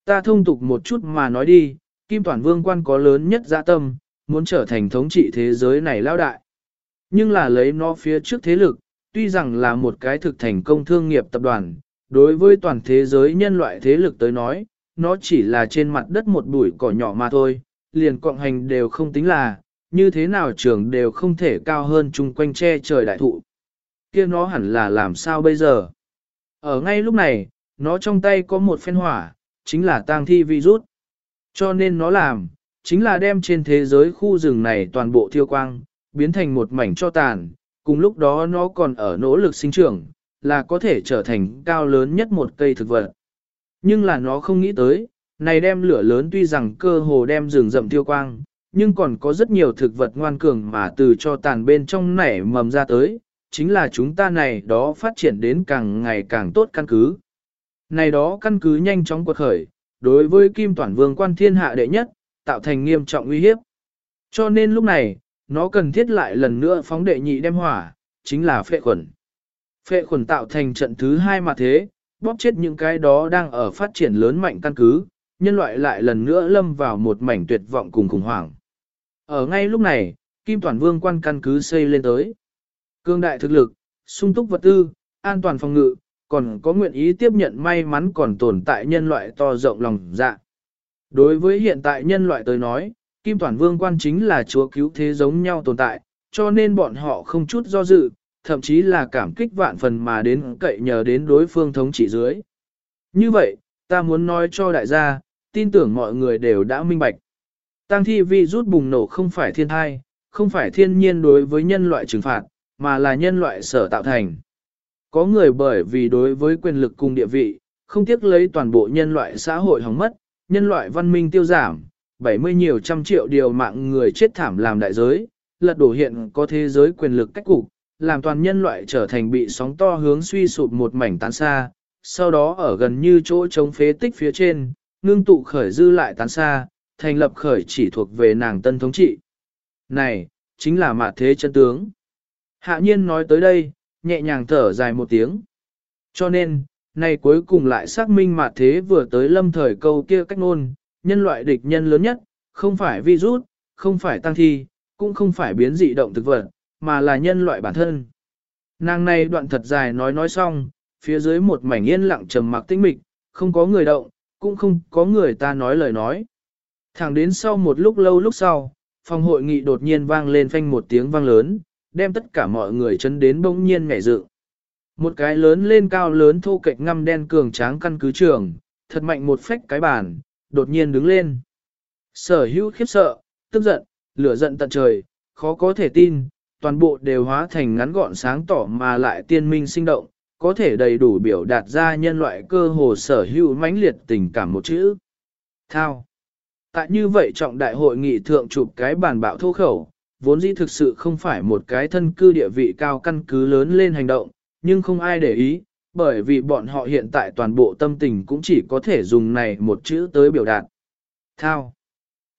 Ta thông tục một chút mà nói đi, Kim Toàn Vương quan có lớn nhất dạ tâm, muốn trở thành thống trị thế giới này lao đại. Nhưng là lấy nó phía trước thế lực, tuy rằng là một cái thực thành công thương nghiệp tập đoàn, đối với toàn thế giới nhân loại thế lực tới nói, nó chỉ là trên mặt đất một bụi cỏ nhỏ mà thôi, liền cộng hành đều không tính là, như thế nào trường đều không thể cao hơn chung quanh che trời đại thụ. kia nó hẳn là làm sao bây giờ? Ở ngay lúc này, nó trong tay có một phen hỏa, chính là tang thi virus. Cho nên nó làm, chính là đem trên thế giới khu rừng này toàn bộ thiêu quang, biến thành một mảnh cho tàn, cùng lúc đó nó còn ở nỗ lực sinh trưởng, là có thể trở thành cao lớn nhất một cây thực vật. Nhưng là nó không nghĩ tới, này đem lửa lớn tuy rằng cơ hồ đem rừng rậm thiêu quang, nhưng còn có rất nhiều thực vật ngoan cường mà từ cho tàn bên trong nảy mầm ra tới, chính là chúng ta này đó phát triển đến càng ngày càng tốt căn cứ. Này đó căn cứ nhanh chóng quật khởi, đối với Kim Toản Vương quan thiên hạ đệ nhất, tạo thành nghiêm trọng uy hiếp. Cho nên lúc này, nó cần thiết lại lần nữa phóng đệ nhị đem hỏa, chính là phệ khuẩn. Phệ khuẩn tạo thành trận thứ hai mà thế, bóp chết những cái đó đang ở phát triển lớn mạnh căn cứ, nhân loại lại lần nữa lâm vào một mảnh tuyệt vọng cùng khủng hoảng. Ở ngay lúc này, Kim Toản Vương quan căn cứ xây lên tới. Cương đại thực lực, sung túc vật tư, an toàn phòng ngự, còn có nguyện ý tiếp nhận may mắn còn tồn tại nhân loại to rộng lòng dạ. Đối với hiện tại nhân loại tới nói, Kim Toàn Vương quan chính là chúa cứu thế giống nhau tồn tại, cho nên bọn họ không chút do dự, thậm chí là cảm kích vạn phần mà đến cậy nhờ đến đối phương thống trị dưới. Như vậy, ta muốn nói cho đại gia, tin tưởng mọi người đều đã minh bạch. Tăng thi vi rút bùng nổ không phải thiên thai, không phải thiên nhiên đối với nhân loại trừng phạt, mà là nhân loại sở tạo thành. Có người bởi vì đối với quyền lực cùng địa vị, không tiếc lấy toàn bộ nhân loại xã hội hỏng mất, nhân loại văn minh tiêu giảm, 70 nhiều trăm triệu điều mạng người chết thảm làm đại giới, lật đổ hiện có thế giới quyền lực cách cục, làm toàn nhân loại trở thành bị sóng to hướng suy sụp một mảnh tán xa, sau đó ở gần như chỗ chống phế tích phía trên, ngưng tụ khởi dư lại tán xa, thành lập khởi chỉ thuộc về nàng tân thống trị. Này, chính là mạt thế chân tướng. Hạ nhiên nói tới đây, nhẹ nhàng thở dài một tiếng. Cho nên, nay cuối cùng lại xác minh mà thế vừa tới lâm thời câu kia cách ngôn, nhân loại địch nhân lớn nhất, không phải virus, không phải tăng thi, cũng không phải biến dị động thực vật, mà là nhân loại bản thân. Nàng này đoạn thật dài nói nói xong, phía dưới một mảnh yên lặng trầm mặc tĩnh mịch, không có người động, cũng không có người ta nói lời nói. Thẳng đến sau một lúc lâu lúc sau, phòng hội nghị đột nhiên vang lên phanh một tiếng vang lớn, đem tất cả mọi người chấn đến bỗng nhiên ngảy dự. Một cái lớn lên cao lớn thô kệch ngăm đen cường tráng căn cứ trường, thật mạnh một phách cái bàn, đột nhiên đứng lên. Sở hữu khiếp sợ, tức giận, lửa giận tận trời, khó có thể tin, toàn bộ đều hóa thành ngắn gọn sáng tỏ mà lại tiên minh sinh động, có thể đầy đủ biểu đạt ra nhân loại cơ hồ sở hữu mãnh liệt tình cảm một chữ. Thao. Tại như vậy trọng đại hội nghị thượng chụp cái bàn bạo thô khẩu, vốn dĩ thực sự không phải một cái thân cư địa vị cao căn cứ lớn lên hành động, nhưng không ai để ý, bởi vì bọn họ hiện tại toàn bộ tâm tình cũng chỉ có thể dùng này một chữ tới biểu đạt. Thao.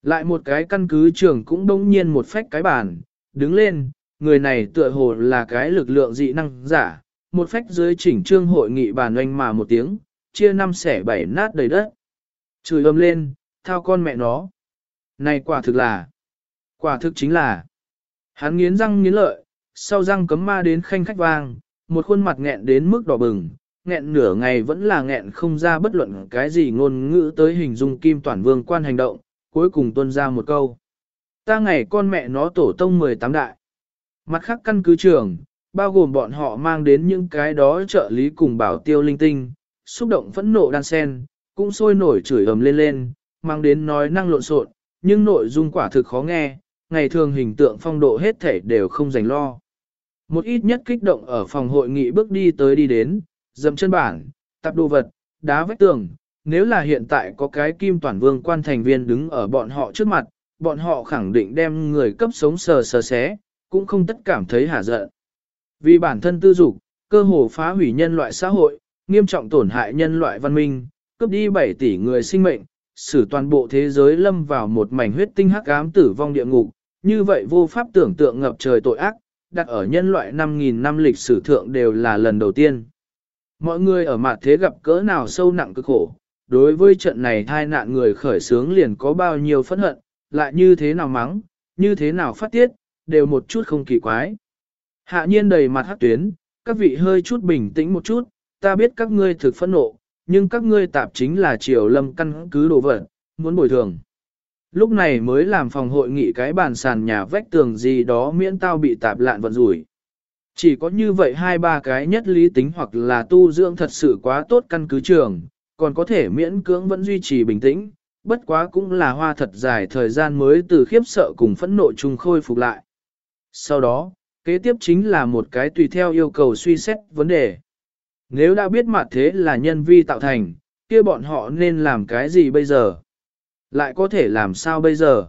Lại một cái căn cứ trưởng cũng đông nhiên một phách cái bàn, đứng lên, người này tựa hồ là cái lực lượng dị năng giả, một phách dưới chỉnh trương hội nghị bàn oanh mà một tiếng, chia năm xẻ bảy nát đầy đất. Chửi ầm lên, thao con mẹ nó. Này quả thực là, quả thực chính là. Hắn nghiến răng nghiến lợi, sau răng cấm ma đến khanh khách vang, một khuôn mặt nghẹn đến mức đỏ bừng, nghẹn nửa ngày vẫn là nghẹn không ra bất luận cái gì ngôn ngữ tới hình dung kim toàn vương quan hành động, cuối cùng tuân ra một câu. Ta ngày con mẹ nó tổ tông 18 đại. Mặt khác căn cứ trường, bao gồm bọn họ mang đến những cái đó trợ lý cùng bảo tiêu linh tinh, xúc động phẫn nộ đan sen, cũng sôi nổi chửi ầm lên lên, mang đến nói năng lộn xộn, nhưng nội dung quả thực khó nghe, ngày thường hình tượng phong độ hết thể đều không dành lo. Một ít nhất kích động ở phòng hội nghị bước đi tới đi đến, dầm chân bản, tập đồ vật, đá vách tường, nếu là hiện tại có cái kim toàn vương quan thành viên đứng ở bọn họ trước mặt, bọn họ khẳng định đem người cấp sống sờ sờ xé, cũng không tất cảm thấy hả giận. Vì bản thân tư dục, cơ hồ phá hủy nhân loại xã hội, nghiêm trọng tổn hại nhân loại văn minh, cướp đi 7 tỷ người sinh mệnh, xử toàn bộ thế giới lâm vào một mảnh huyết tinh hắc ám tử vong địa ngục, như vậy vô pháp tưởng tượng ngập trời tội ác, đặt ở nhân loại 5.000 năm lịch sử thượng đều là lần đầu tiên. Mọi người ở mặt thế gặp cỡ nào sâu nặng cực khổ, đối với trận này thai nạn người khởi sướng liền có bao nhiêu phẫn hận, lại như thế nào mắng, như thế nào phát tiết, đều một chút không kỳ quái. Hạ nhiên đầy mặt hát tuyến, các vị hơi chút bình tĩnh một chút, ta biết các ngươi thực phẫn nộ, nhưng các ngươi tạp chính là triều lâm căn cứ đồ vật, muốn bồi thường. Lúc này mới làm phòng hội nghị cái bàn sàn nhà vách tường gì đó miễn tao bị tạp lạn vận rủi. Chỉ có như vậy hai ba cái nhất lý tính hoặc là tu dưỡng thật sự quá tốt căn cứ trường, còn có thể miễn cưỡng vẫn duy trì bình tĩnh, bất quá cũng là hoa thật dài thời gian mới từ khiếp sợ cùng phẫn nộ chung khôi phục lại. Sau đó, kế tiếp chính là một cái tùy theo yêu cầu suy xét vấn đề. Nếu đã biết mặt thế là nhân vi tạo thành, kia bọn họ nên làm cái gì bây giờ? Lại có thể làm sao bây giờ?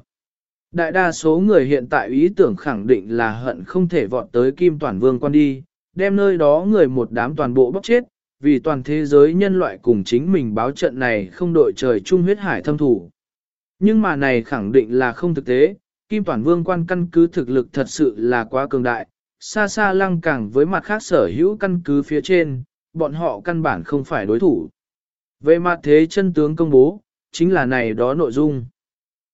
Đại đa số người hiện tại ý tưởng khẳng định là hận không thể vọt tới Kim Toàn Vương quan đi, đem nơi đó người một đám toàn bộ bóc chết, vì toàn thế giới nhân loại cùng chính mình báo trận này không đội trời chung huyết hải thâm thủ. Nhưng mà này khẳng định là không thực tế, Kim Toàn Vương quan căn cứ thực lực thật sự là quá cường đại, xa xa lăng càng với mặt khác sở hữu căn cứ phía trên, bọn họ căn bản không phải đối thủ. Về mặt thế chân tướng công bố, chính là này đó nội dung.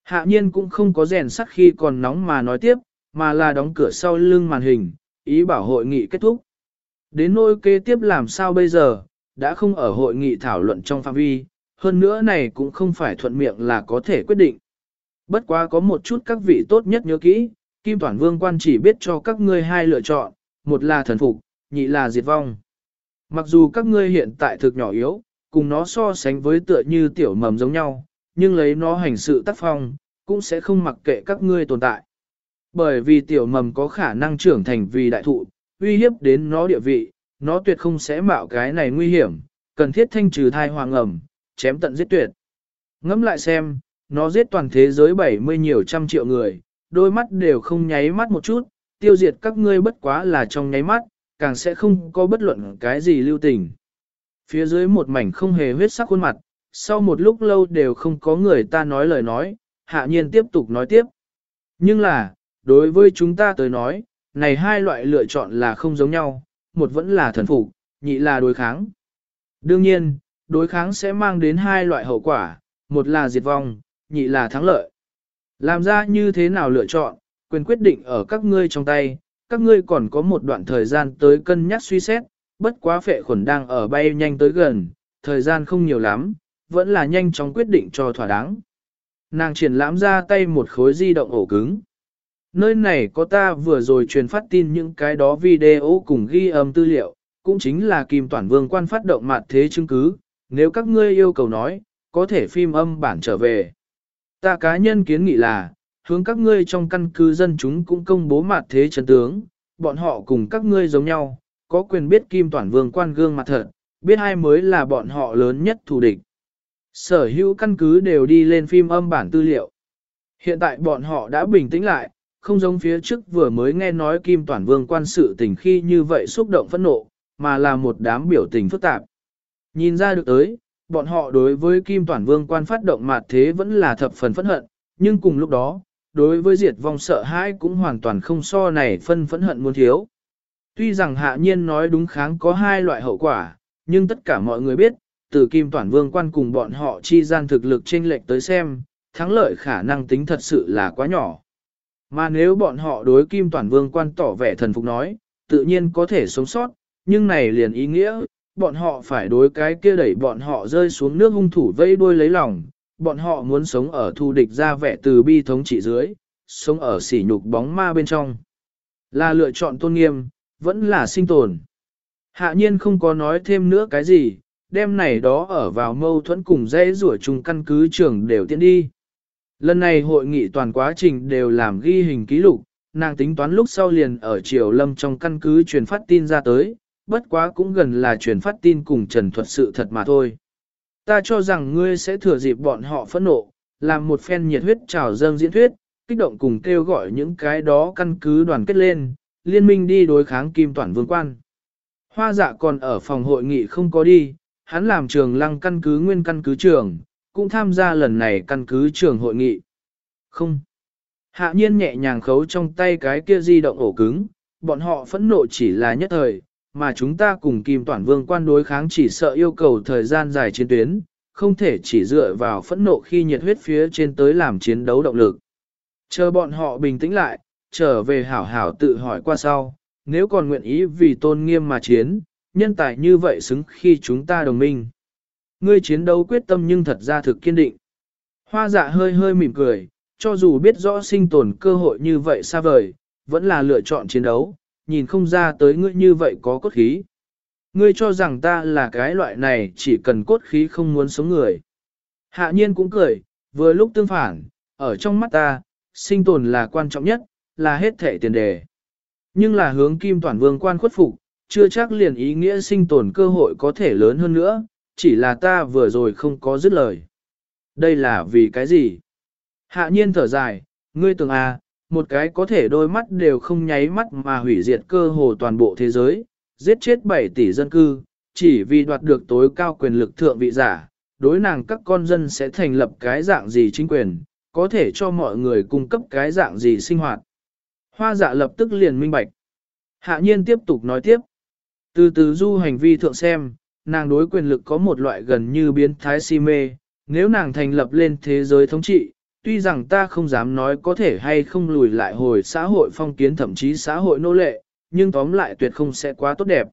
Hạ nhiên cũng không có rèn sắt khi còn nóng mà nói tiếp, mà là đóng cửa sau lưng màn hình, ý bảo hội nghị kết thúc. Đến nỗi kế tiếp làm sao bây giờ, đã không ở hội nghị thảo luận trong phạm vi, hơn nữa này cũng không phải thuận miệng là có thể quyết định. Bất quá có một chút các vị tốt nhất nhớ kỹ, Kim Toản Vương quan chỉ biết cho các ngươi hai lựa chọn, một là thần phục, nhị là diệt vong. Mặc dù các ngươi hiện tại thực nhỏ yếu, cùng nó so sánh với tựa như tiểu mầm giống nhau, nhưng lấy nó hành sự tác phong, cũng sẽ không mặc kệ các ngươi tồn tại. Bởi vì tiểu mầm có khả năng trưởng thành vì đại thụ, uy hiếp đến nó địa vị, nó tuyệt không sẽ mạo cái này nguy hiểm, cần thiết thanh trừ thai hoàng ẩm, chém tận giết tuyệt. Ngẫm lại xem, nó giết toàn thế giới 70 nhiều trăm triệu người, đôi mắt đều không nháy mắt một chút, tiêu diệt các ngươi bất quá là trong nháy mắt, càng sẽ không có bất luận cái gì lưu tình. Phía dưới một mảnh không hề huyết sắc khuôn mặt, sau một lúc lâu đều không có người ta nói lời nói, hạ nhiên tiếp tục nói tiếp. Nhưng là, đối với chúng ta tới nói, này hai loại lựa chọn là không giống nhau, một vẫn là thần phục, nhị là đối kháng. Đương nhiên, đối kháng sẽ mang đến hai loại hậu quả, một là diệt vong, nhị là thắng lợi. Làm ra như thế nào lựa chọn, quyền quyết định ở các ngươi trong tay, các ngươi còn có một đoạn thời gian tới cân nhắc suy xét, bất quá phệ khuẩn đang ở bay nhanh tới gần, thời gian không nhiều lắm, vẫn là nhanh chóng quyết định cho thỏa đáng. Nàng triển lãm ra tay một khối di động ổ cứng. Nơi này có ta vừa rồi truyền phát tin những cái đó video cùng ghi âm tư liệu, cũng chính là Kim Toản Vương quan phát động mặt thế chứng cứ, nếu các ngươi yêu cầu nói, có thể phim âm bản trở về. Ta cá nhân kiến nghị là, hướng các ngươi trong căn cứ dân chúng cũng công bố mặt thế chân tướng, bọn họ cùng các ngươi giống nhau, có quyền biết Kim Toản Vương quan gương mặt thật, biết ai mới là bọn họ lớn nhất thù địch. Sở hữu căn cứ đều đi lên phim âm bản tư liệu. Hiện tại bọn họ đã bình tĩnh lại, không giống phía trước vừa mới nghe nói Kim Toản Vương quan sự tình khi như vậy xúc động phẫn nộ, mà là một đám biểu tình phức tạp. Nhìn ra được tới, bọn họ đối với Kim Toản Vương quan phát động mặt thế vẫn là thập phần phẫn hận, nhưng cùng lúc đó, đối với diệt vong sợ hãi cũng hoàn toàn không so này phân phẫn hận muốn thiếu. Tuy rằng hạ nhiên nói đúng kháng có hai loại hậu quả, nhưng tất cả mọi người biết, từ Kim Toản Vương quan cùng bọn họ chi gian thực lực chênh lệch tới xem, thắng lợi khả năng tính thật sự là quá nhỏ. Mà nếu bọn họ đối Kim Toản Vương quan tỏ vẻ thần phục nói, tự nhiên có thể sống sót, nhưng này liền ý nghĩa, bọn họ phải đối cái kia đẩy bọn họ rơi xuống nước hung thủ vây đuôi lấy lòng, bọn họ muốn sống ở thu địch ra vẻ từ bi thống trị dưới, sống ở sỉ nhục bóng ma bên trong. Là lựa chọn tôn nghiêm, vẫn là sinh tồn. Hạ nhiên không có nói thêm nữa cái gì, đêm này đó ở vào mâu thuẫn cùng dễ rủa chung căn cứ trưởng đều tiến đi. Lần này hội nghị toàn quá trình đều làm ghi hình ký lục, nàng tính toán lúc sau liền ở Triều Lâm trong căn cứ truyền phát tin ra tới, bất quá cũng gần là truyền phát tin cùng trần thuật sự thật mà thôi. Ta cho rằng ngươi sẽ thừa dịp bọn họ phẫn nộ, làm một phen nhiệt huyết trào dâng diễn thuyết, kích động cùng kêu gọi những cái đó căn cứ đoàn kết lên, liên minh đi đối kháng kim toàn vương quan. Hoa dạ còn ở phòng hội nghị không có đi, hắn làm trường lăng căn cứ nguyên căn cứ trường, cũng tham gia lần này căn cứ trường hội nghị. Không. Hạ nhiên nhẹ nhàng khấu trong tay cái kia di động ổ cứng, bọn họ phẫn nộ chỉ là nhất thời, mà chúng ta cùng Kim Toản Vương quan đối kháng chỉ sợ yêu cầu thời gian dài chiến tuyến, không thể chỉ dựa vào phẫn nộ khi nhiệt huyết phía trên tới làm chiến đấu động lực. Chờ bọn họ bình tĩnh lại, trở về hảo hảo tự hỏi qua sau, nếu còn nguyện ý vì tôn nghiêm mà chiến, nhân tài như vậy xứng khi chúng ta đồng minh. Ngươi chiến đấu quyết tâm nhưng thật ra thực kiên định. Hoa dạ hơi hơi mỉm cười, cho dù biết rõ sinh tồn cơ hội như vậy xa vời, vẫn là lựa chọn chiến đấu, nhìn không ra tới ngươi như vậy có cốt khí. Ngươi cho rằng ta là cái loại này chỉ cần cốt khí không muốn sống người. Hạ nhiên cũng cười, vừa lúc tương phản, ở trong mắt ta, sinh tồn là quan trọng nhất, là hết thể tiền đề. Nhưng là hướng kim toàn vương quan khuất phục, chưa chắc liền ý nghĩa sinh tồn cơ hội có thể lớn hơn nữa, chỉ là ta vừa rồi không có dứt lời. Đây là vì cái gì? Hạ nhiên thở dài, ngươi tưởng à, một cái có thể đôi mắt đều không nháy mắt mà hủy diệt cơ hồ toàn bộ thế giới, giết chết 7 tỷ dân cư, chỉ vì đoạt được tối cao quyền lực thượng vị giả, đối nàng các con dân sẽ thành lập cái dạng gì chính quyền, có thể cho mọi người cung cấp cái dạng gì sinh hoạt. Hoa dạ lập tức liền minh bạch. Hạ nhiên tiếp tục nói tiếp. Từ từ du hành vi thượng xem, nàng đối quyền lực có một loại gần như biến thái si mê, nếu nàng thành lập lên thế giới thống trị, tuy rằng ta không dám nói có thể hay không lùi lại hồi xã hội phong kiến thậm chí xã hội nô lệ, nhưng tóm lại tuyệt không sẽ quá tốt đẹp.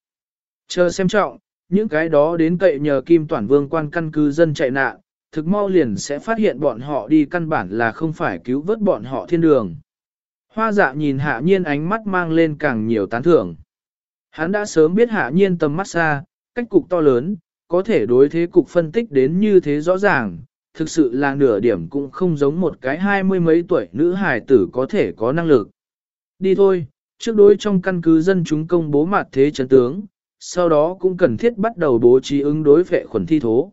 Chờ xem trọng, những cái đó đến cậy nhờ Kim Toản Vương quan căn cứ dân chạy nạn, thực mau liền sẽ phát hiện bọn họ đi căn bản là không phải cứu vớt bọn họ thiên đường. Hoa dạ nhìn hạ nhiên ánh mắt mang lên càng nhiều tán thưởng. Hắn đã sớm biết hạ nhiên tầm mắt xa, cách cục to lớn, có thể đối thế cục phân tích đến như thế rõ ràng, thực sự là nửa điểm cũng không giống một cái hai mươi mấy tuổi nữ hài tử có thể có năng lực. Đi thôi, trước đối trong căn cứ dân chúng công bố mặt thế chấn tướng, sau đó cũng cần thiết bắt đầu bố trí ứng đối vệ khuẩn thi thố.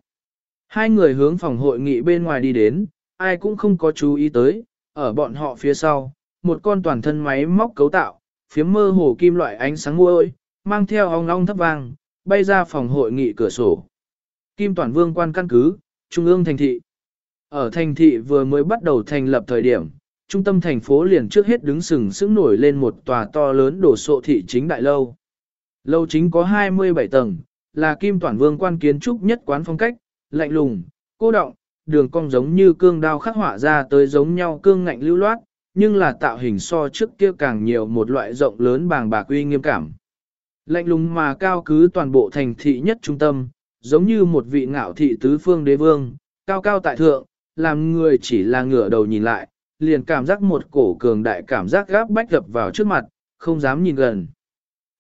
Hai người hướng phòng hội nghị bên ngoài đi đến, ai cũng không có chú ý tới, ở bọn họ phía sau, một con toàn thân máy móc cấu tạo, phía mơ hồ kim loại ánh sáng muối, mang theo ong ong thấp vang, bay ra phòng hội nghị cửa sổ. Kim toàn vương quan căn cứ, trung ương thành thị. Ở thành thị vừa mới bắt đầu thành lập thời điểm, trung tâm thành phố liền trước hết đứng sừng sững nổi lên một tòa to lớn đổ sộ thị chính đại lâu. Lâu chính có 27 tầng, là kim toàn vương quan kiến trúc nhất quán phong cách, lạnh lùng, cô động, đường cong giống như cương đao khắc họa ra tới giống nhau cương ngạnh lưu loát, nhưng là tạo hình so trước kia càng nhiều một loại rộng lớn bàng bạc uy nghiêm cảm. Lạnh lùng mà cao cứ toàn bộ thành thị nhất trung tâm, giống như một vị ngạo thị tứ phương đế vương, cao cao tại thượng, làm người chỉ là ngửa đầu nhìn lại, liền cảm giác một cổ cường đại cảm giác gáp bách gập vào trước mặt, không dám nhìn gần.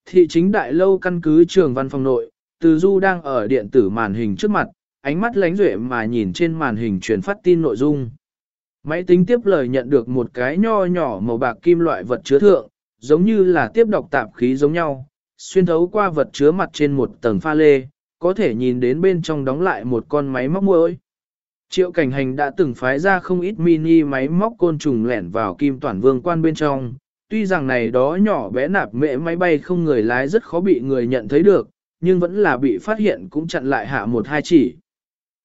Thị chính đại lâu căn cứ trường văn phòng nội, từ du đang ở điện tử màn hình trước mặt, ánh mắt lánh duệ mà nhìn trên màn hình truyền phát tin nội dung. Máy tính tiếp lời nhận được một cái nho nhỏ màu bạc kim loại vật chứa thượng, giống như là tiếp đọc tạp khí giống nhau, xuyên thấu qua vật chứa mặt trên một tầng pha lê, có thể nhìn đến bên trong đóng lại một con máy móc muỗi. Triệu cảnh hành đã từng phái ra không ít mini máy móc côn trùng lẻn vào kim toàn vương quan bên trong, tuy rằng này đó nhỏ bé nạp mễ máy bay không người lái rất khó bị người nhận thấy được, nhưng vẫn là bị phát hiện cũng chặn lại hạ một hai chỉ.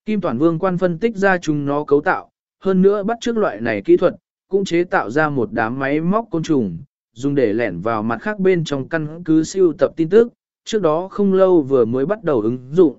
Kim toàn vương quan phân tích ra chúng nó cấu tạo, hơn nữa bắt trước loại này kỹ thuật, cũng chế tạo ra một đám máy móc côn trùng, dùng để lẻn vào mặt khác bên trong căn cứ siêu tập tin tức, trước đó không lâu vừa mới bắt đầu ứng dụng.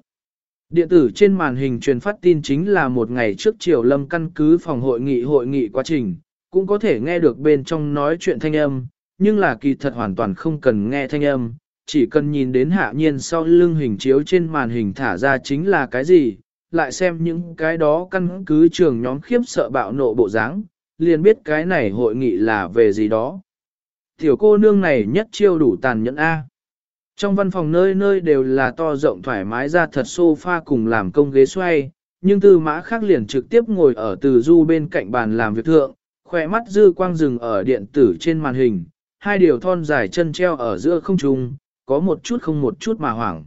Điện tử trên màn hình truyền phát tin chính là một ngày trước chiều lâm căn cứ phòng hội nghị hội nghị quá trình, cũng có thể nghe được bên trong nói chuyện thanh âm, nhưng là kỳ thật hoàn toàn không cần nghe thanh âm, chỉ cần nhìn đến hạ nhiên sau lưng hình chiếu trên màn hình thả ra chính là cái gì, lại xem những cái đó căn cứ trường nhóm khiếp sợ bạo nộ bộ dáng, liền biết cái này hội nghị là về gì đó. Tiểu cô nương này nhất chiêu đủ tàn nhẫn A. Trong văn phòng nơi nơi đều là to rộng thoải mái ra thật sofa cùng làm công ghế xoay, nhưng tư mã khác liền trực tiếp ngồi ở từ du bên cạnh bàn làm việc thượng, khỏe mắt dư quang rừng ở điện tử trên màn hình, hai điều thon dài chân treo ở giữa không trung, có một chút không một chút mà hoảng.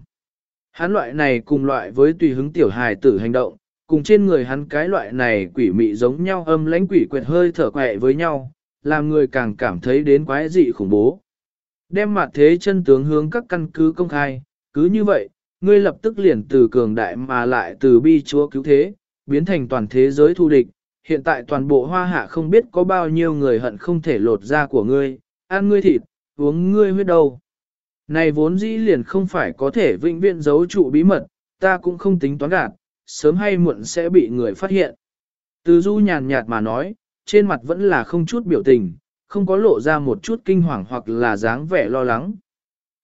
Hắn loại này cùng loại với tùy hứng tiểu hài tử hành động, cùng trên người hắn cái loại này quỷ mị giống nhau âm lãnh quỷ quyệt hơi thở quẹ với nhau, làm người càng cảm thấy đến quái dị khủng bố. Đem mặt thế chân tướng hướng các căn cứ công khai, cứ như vậy, ngươi lập tức liền từ cường đại mà lại từ bi chúa cứu thế, biến thành toàn thế giới thu địch. Hiện tại toàn bộ hoa hạ không biết có bao nhiêu người hận không thể lột da của ngươi, ăn ngươi thịt, uống ngươi huyết đâu. Này vốn dĩ liền không phải có thể vĩnh viễn giấu trụ bí mật, ta cũng không tính toán gạt, sớm hay muộn sẽ bị người phát hiện. Từ du nhàn nhạt mà nói, trên mặt vẫn là không chút biểu tình, không có lộ ra một chút kinh hoàng hoặc là dáng vẻ lo lắng.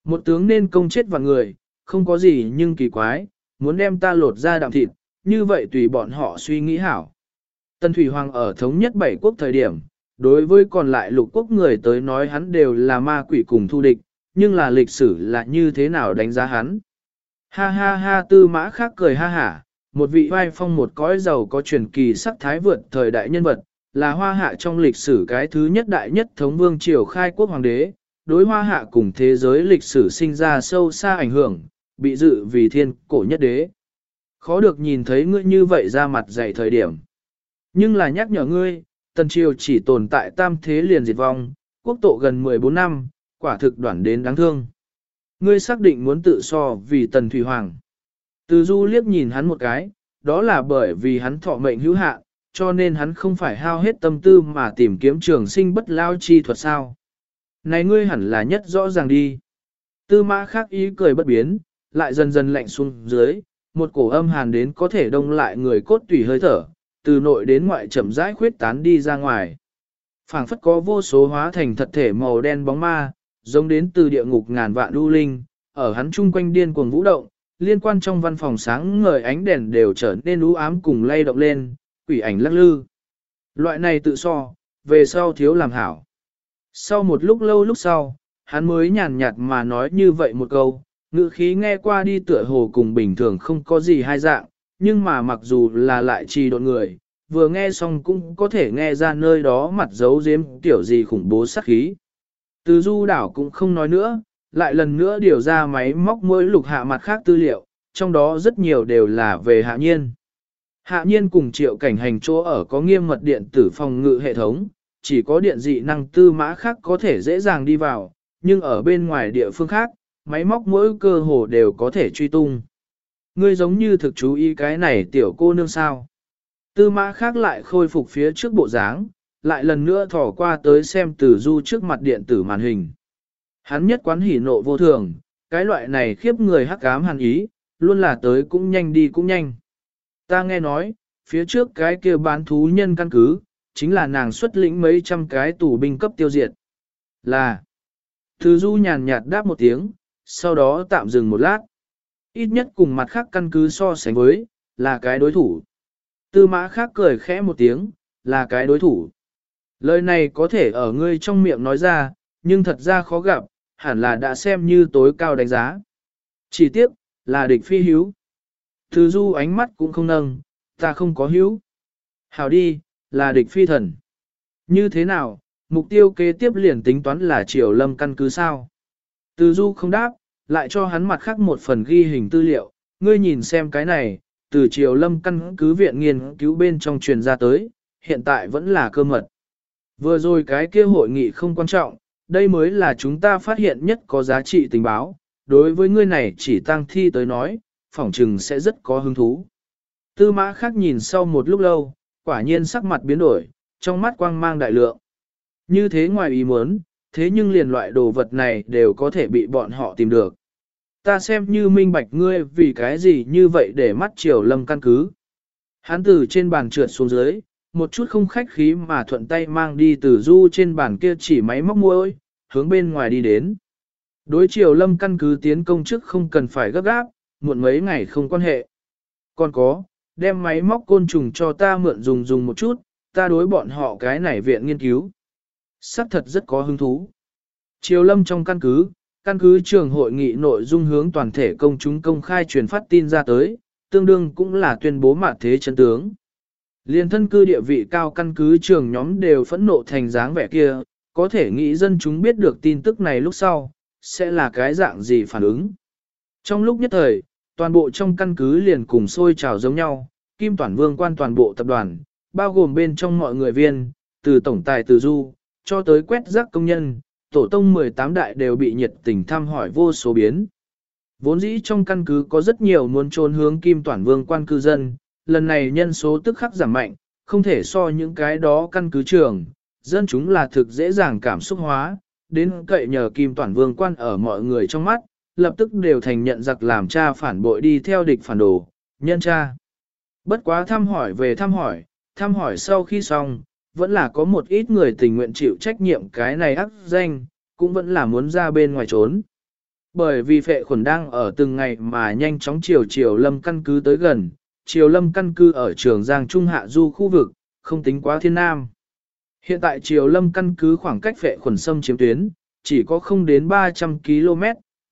Một tướng nên công chết vào người, không có gì nhưng kỳ quái, muốn đem ta lột ra đạm thịt, như vậy tùy bọn họ suy nghĩ hảo. Tân Thủy Hoàng ở thống nhất bảy quốc thời điểm, đối với còn lại lục quốc người tới nói hắn đều là ma quỷ cùng thu địch, nhưng là lịch sử là như thế nào đánh giá hắn. Ha ha ha tư mã khác cười ha hả, một vị vai phong một cõi giàu có truyền kỳ sắc thái vượt thời đại nhân vật, là hoa hạ trong lịch sử cái thứ nhất đại nhất thống vương triều khai quốc hoàng đế, đối hoa hạ cùng thế giới lịch sử sinh ra sâu xa ảnh hưởng, bị dự vì thiên cổ nhất đế. Khó được nhìn thấy ngươi như vậy ra mặt dày thời điểm. Nhưng là nhắc nhở ngươi, tần triều chỉ tồn tại tam thế liền diệt vong, quốc tổ gần 14 năm, quả thực đoạn đến đáng thương. Ngươi xác định muốn tự so vì tần thủy hoàng. Từ du liếc nhìn hắn một cái, đó là bởi vì hắn thọ mệnh hữu hạn, cho nên hắn không phải hao hết tâm tư mà tìm kiếm trường sinh bất lao chi thuật sao. Này ngươi hẳn là nhất rõ ràng đi. Tư mã khác ý cười bất biến, lại dần dần lạnh xuống dưới, một cổ âm hàn đến có thể đông lại người cốt tủy hơi thở, từ nội đến ngoại chậm rãi khuyết tán đi ra ngoài. phảng phất có vô số hóa thành thật thể màu đen bóng ma, giống đến từ địa ngục ngàn vạn đu linh, ở hắn chung quanh điên cuồng vũ động, liên quan trong văn phòng sáng ngời ánh đèn đều trở nên u ám cùng lay động lên, quỷ ảnh lắc lư. Loại này tự so, về sau thiếu làm hảo. Sau một lúc lâu lúc sau, hắn mới nhàn nhạt mà nói như vậy một câu, ngữ khí nghe qua đi tựa hồ cùng bình thường không có gì hai dạng, nhưng mà mặc dù là lại trì độn người, vừa nghe xong cũng có thể nghe ra nơi đó mặt giấu giếm tiểu gì khủng bố sắc khí. Từ du đảo cũng không nói nữa, lại lần nữa điều ra máy móc mỗi lục hạ mặt khác tư liệu, trong đó rất nhiều đều là về hạ nhiên. Hạ nhiên cùng triệu cảnh hành chỗ ở có nghiêm mật điện tử phòng ngự hệ thống, chỉ có điện dị năng tư mã khác có thể dễ dàng đi vào, nhưng ở bên ngoài địa phương khác, máy móc mỗi cơ hồ đều có thể truy tung. Ngươi giống như thực chú ý cái này tiểu cô nương sao. Tư mã khác lại khôi phục phía trước bộ dáng, lại lần nữa thỏ qua tới xem tử du trước mặt điện tử màn hình. Hắn nhất quán hỉ nộ vô thường, cái loại này khiếp người hắc ám hàn ý, luôn là tới cũng nhanh đi cũng nhanh. Ta nghe nói, phía trước cái kia bán thú nhân căn cứ, chính là nàng xuất lĩnh mấy trăm cái tù binh cấp tiêu diệt. Là, Thứ du nhàn nhạt đáp một tiếng, sau đó tạm dừng một lát. Ít nhất cùng mặt khác căn cứ so sánh với, là cái đối thủ. Tư mã khác cười khẽ một tiếng, là cái đối thủ. Lời này có thể ở ngươi trong miệng nói ra, nhưng thật ra khó gặp, hẳn là đã xem như tối cao đánh giá. Chỉ tiếc, là địch phi hiếu. Từ du ánh mắt cũng không nâng, ta không có hiếu. Hảo đi, là địch phi thần. Như thế nào, mục tiêu kế tiếp liền tính toán là triều lâm căn cứ sao? Từ du không đáp, lại cho hắn mặt khác một phần ghi hình tư liệu, ngươi nhìn xem cái này, từ triều lâm căn cứ viện nghiên cứu bên trong truyền ra tới, hiện tại vẫn là cơ mật. Vừa rồi cái kia hội nghị không quan trọng, đây mới là chúng ta phát hiện nhất có giá trị tình báo, đối với ngươi này chỉ tăng thi tới nói, phỏng trừng sẽ rất có hứng thú. Tư mã khác nhìn sau một lúc lâu, quả nhiên sắc mặt biến đổi, trong mắt quang mang đại lượng. Như thế ngoài ý muốn, thế nhưng liền loại đồ vật này đều có thể bị bọn họ tìm được. Ta xem như minh bạch ngươi vì cái gì như vậy để mắt triều lâm căn cứ. Hắn từ trên bàn trượt xuống dưới, một chút không khách khí mà thuận tay mang đi từ du trên bàn kia chỉ máy móc môi hướng bên ngoài đi đến. Đối triều lâm căn cứ tiến công trước không cần phải gấp gáp, muộn mấy ngày không quan hệ. Còn có, đem máy móc côn trùng cho ta mượn dùng dùng một chút, ta đối bọn họ cái này viện nghiên cứu. Sắc thật rất có hứng thú. Triều lâm trong căn cứ, căn cứ trường hội nghị nội dung hướng toàn thể công chúng công khai truyền phát tin ra tới, tương đương cũng là tuyên bố mạ thế chân tướng. Liên thân cư địa vị cao căn cứ trường nhóm đều phẫn nộ thành dáng vẻ kia, có thể nghĩ dân chúng biết được tin tức này lúc sau, sẽ là cái dạng gì phản ứng. Trong lúc nhất thời, toàn bộ trong căn cứ liền cùng sôi trào giống nhau, Kim toàn Vương quan toàn bộ tập đoàn, bao gồm bên trong mọi người viên, từ tổng tài từ du, cho tới quét rác công nhân, tổ tông 18 đại đều bị nhiệt tình thăm hỏi vô số biến. Vốn dĩ trong căn cứ có rất nhiều muốn trốn hướng Kim toàn Vương quan cư dân, lần này nhân số tức khắc giảm mạnh, không thể so những cái đó căn cứ trường, dân chúng là thực dễ dàng cảm xúc hóa, đến cậy nhờ Kim Toản Vương quan ở mọi người trong mắt, lập tức đều thành nhận giặc làm cha phản bội đi theo địch phản đồ, nhân cha. Bất quá thăm hỏi về thăm hỏi, thăm hỏi sau khi xong, vẫn là có một ít người tình nguyện chịu trách nhiệm cái này ác danh, cũng vẫn là muốn ra bên ngoài trốn. Bởi vì phệ khuẩn đang ở từng ngày mà nhanh chóng chiều chiều lâm căn cứ tới gần, Triều lâm căn cứ ở trường Giang Trung Hạ Du khu vực, không tính quá thiên nam. Hiện tại Triều lâm căn cứ khoảng cách phệ khuẩn Sâm chiếm tuyến, chỉ có không đến 300 km,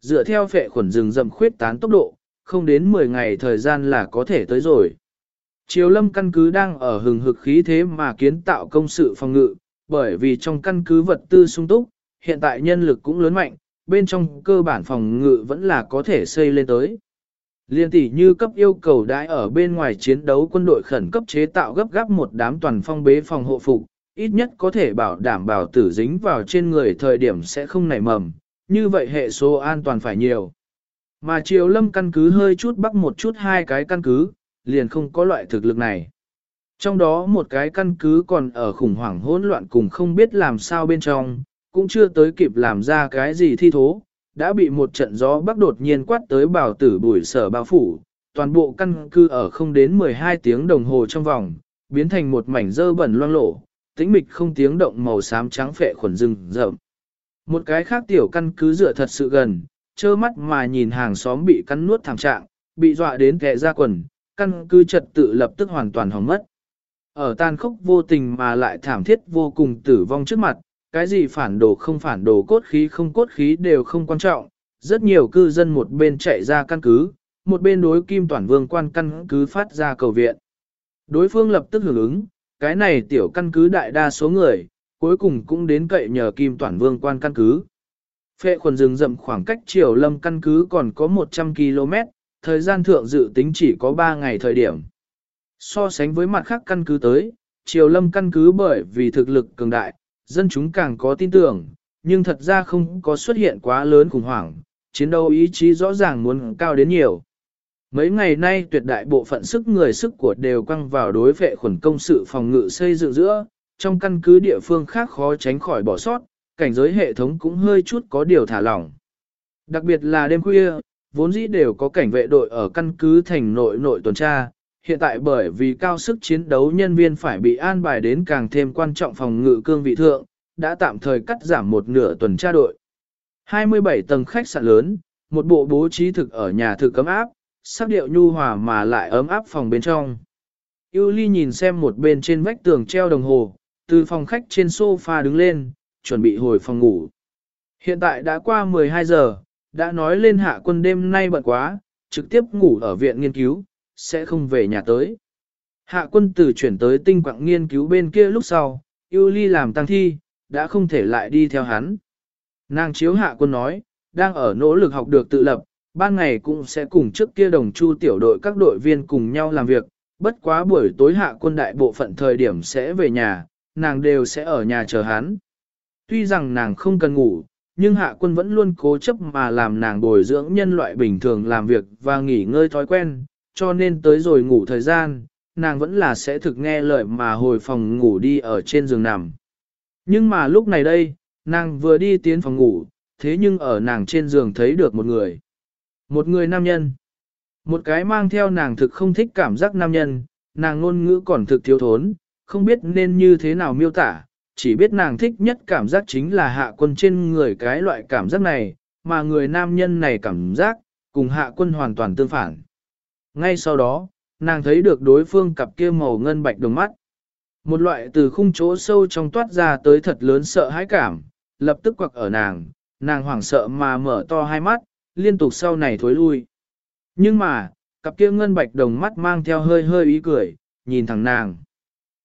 dựa theo phệ khuẩn rừng rậm khuyết tán tốc độ, không đến 10 ngày thời gian là có thể tới rồi. Triều lâm căn cứ đang ở hừng hực khí thế mà kiến tạo công sự phòng ngự, bởi vì trong căn cứ vật tư sung túc, hiện tại nhân lực cũng lớn mạnh, bên trong cơ bản phòng ngự vẫn là có thể xây lên tới. Liên tỷ như cấp yêu cầu đãi ở bên ngoài chiến đấu quân đội khẩn cấp chế tạo gấp gáp một đám toàn phong bế phòng hộ phục, ít nhất có thể bảo đảm bảo tử dính vào trên người thời điểm sẽ không nảy mầm, như vậy hệ số an toàn phải nhiều. Mà triều lâm căn cứ hơi chút bắc một chút hai cái căn cứ, liền không có loại thực lực này. Trong đó một cái căn cứ còn ở khủng hoảng hỗn loạn cùng không biết làm sao bên trong, cũng chưa tới kịp làm ra cái gì thi thố, đã bị một trận gió bắc đột nhiên quát tới bảo tử bùi sở bao phủ, toàn bộ căn cứ ở không đến 12 tiếng đồng hồ trong vòng, biến thành một mảnh dơ bẩn loang lổ, tĩnh mịch không tiếng động màu xám trắng phệ khuẩn rừng rậm. Một cái khác tiểu căn cứ dựa thật sự gần, trơ mắt mà nhìn hàng xóm bị cắn nuốt thảm trạng, bị dọa đến kẹ ra quần, căn cứ trật tự lập tức hoàn toàn hỏng mất. Ở tan khốc vô tình mà lại thảm thiết vô cùng tử vong trước mặt, cái gì phản đồ không phản đồ cốt khí không cốt khí đều không quan trọng. Rất nhiều cư dân một bên chạy ra căn cứ, một bên đối kim toàn vương quan căn cứ phát ra cầu viện. Đối phương lập tức hưởng ứng, cái này tiểu căn cứ đại đa số người, cuối cùng cũng đến cậy nhờ kim toàn vương quan căn cứ. Phệ khuẩn rừng rậm khoảng cách triều lâm căn cứ còn có 100 km, thời gian thượng dự tính chỉ có 3 ngày thời điểm. So sánh với mặt khác căn cứ tới, triều lâm căn cứ bởi vì thực lực cường đại, dân chúng càng có tin tưởng, nhưng thật ra không có xuất hiện quá lớn khủng hoảng, chiến đấu ý chí rõ ràng muốn cao đến nhiều. Mấy ngày nay tuyệt đại bộ phận sức người sức của đều quăng vào đối vệ khuẩn công sự phòng ngự xây dựng giữa, trong căn cứ địa phương khác khó tránh khỏi bỏ sót, cảnh giới hệ thống cũng hơi chút có điều thả lỏng. Đặc biệt là đêm khuya, vốn dĩ đều có cảnh vệ đội ở căn cứ thành nội nội tuần tra, hiện tại bởi vì cao sức chiến đấu nhân viên phải bị an bài đến càng thêm quan trọng phòng ngự cương vị thượng, đã tạm thời cắt giảm một nửa tuần tra đội. 27 tầng khách sạn lớn, một bộ bố trí thực ở nhà thực cấm áp, sắc điệu nhu hòa mà lại ấm áp phòng bên trong. Yêu Ly nhìn xem một bên trên vách tường treo đồng hồ, từ phòng khách trên sofa đứng lên, chuẩn bị hồi phòng ngủ. Hiện tại đã qua 12 giờ, đã nói lên hạ quân đêm nay bận quá, trực tiếp ngủ ở viện nghiên cứu, sẽ không về nhà tới. Hạ quân từ chuyển tới tinh quạng nghiên cứu bên kia lúc sau, yêu ly làm tăng thi, đã không thể lại đi theo hắn. Nàng chiếu hạ quân nói, đang ở nỗ lực học được tự lập, ban ngày cũng sẽ cùng trước kia đồng chu tiểu đội các đội viên cùng nhau làm việc, bất quá buổi tối hạ quân đại bộ phận thời điểm sẽ về nhà, nàng đều sẽ ở nhà chờ hắn. Tuy rằng nàng không cần ngủ, nhưng hạ quân vẫn luôn cố chấp mà làm nàng bồi dưỡng nhân loại bình thường làm việc và nghỉ ngơi thói quen, cho nên tới rồi ngủ thời gian, nàng vẫn là sẽ thực nghe lời mà hồi phòng ngủ đi ở trên giường nằm. Nhưng mà lúc này đây, nàng vừa đi tiến phòng ngủ, thế nhưng ở nàng trên giường thấy được một người. Một người nam nhân. Một cái mang theo nàng thực không thích cảm giác nam nhân, nàng ngôn ngữ còn thực thiếu thốn, không biết nên như thế nào miêu tả, chỉ biết nàng thích nhất cảm giác chính là hạ quân trên người cái loại cảm giác này, mà người nam nhân này cảm giác, cùng hạ quân hoàn toàn tương phản. Ngay sau đó, nàng thấy được đối phương cặp kia màu ngân bạch đồng mắt. Một loại từ khung chỗ sâu trong toát ra tới thật lớn sợ hãi cảm, lập tức quặc ở nàng, nàng hoảng sợ mà mở to hai mắt, liên tục sau này thối lui. Nhưng mà, cặp kia ngân bạch đồng mắt mang theo hơi hơi ý cười, nhìn thẳng nàng.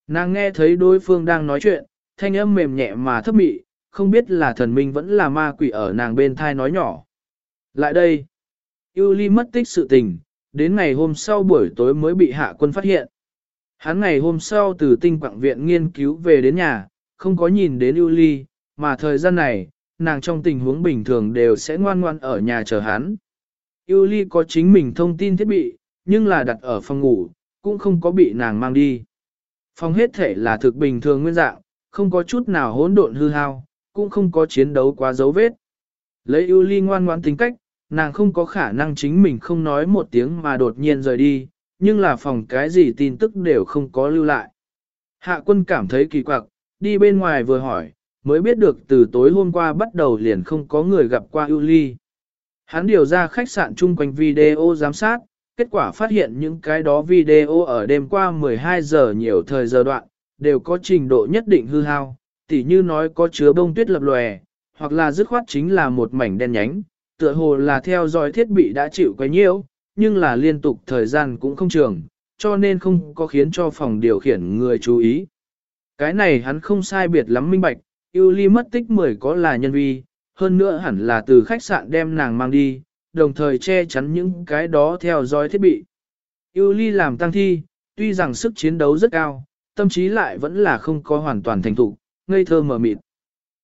Nàng nghe thấy đối phương đang nói chuyện, thanh âm mềm nhẹ mà thấp mị, không biết là thần minh vẫn là ma quỷ ở nàng bên thai nói nhỏ. Lại đây, yêu ly mất tích sự tình, đến ngày hôm sau buổi tối mới bị hạ quân phát hiện. Hắn ngày hôm sau từ tinh quảng viện nghiên cứu về đến nhà, không có nhìn đến ưu ly, mà thời gian này, nàng trong tình huống bình thường đều sẽ ngoan ngoan ở nhà chờ hắn. Yêu ly có chính mình thông tin thiết bị, nhưng là đặt ở phòng ngủ, cũng không có bị nàng mang đi. Phòng hết thể là thực bình thường nguyên dạng, không có chút nào hỗn độn hư hao, cũng không có chiến đấu quá dấu vết. Lấy yêu ly ngoan ngoãn tính cách, nàng không có khả năng chính mình không nói một tiếng mà đột nhiên rời đi, nhưng là phòng cái gì tin tức đều không có lưu lại. Hạ quân cảm thấy kỳ quặc, đi bên ngoài vừa hỏi, mới biết được từ tối hôm qua bắt đầu liền không có người gặp qua Yuli. ly. Hắn điều ra khách sạn chung quanh video giám sát, kết quả phát hiện những cái đó video ở đêm qua 12 giờ nhiều thời giờ đoạn, đều có trình độ nhất định hư hao, tỉ như nói có chứa bông tuyết lập lòe, hoặc là dứt khoát chính là một mảnh đen nhánh, tựa hồ là theo dõi thiết bị đã chịu quấy nhiễu, nhưng là liên tục thời gian cũng không trường, cho nên không có khiến cho phòng điều khiển người chú ý. Cái này hắn không sai biệt lắm minh bạch, Yuli mất tích 10 có là nhân vi, hơn nữa hẳn là từ khách sạn đem nàng mang đi, đồng thời che chắn những cái đó theo dõi thiết bị. Yuli làm tăng thi, tuy rằng sức chiến đấu rất cao, tâm trí lại vẫn là không có hoàn toàn thành thục, ngây thơ mờ mịt.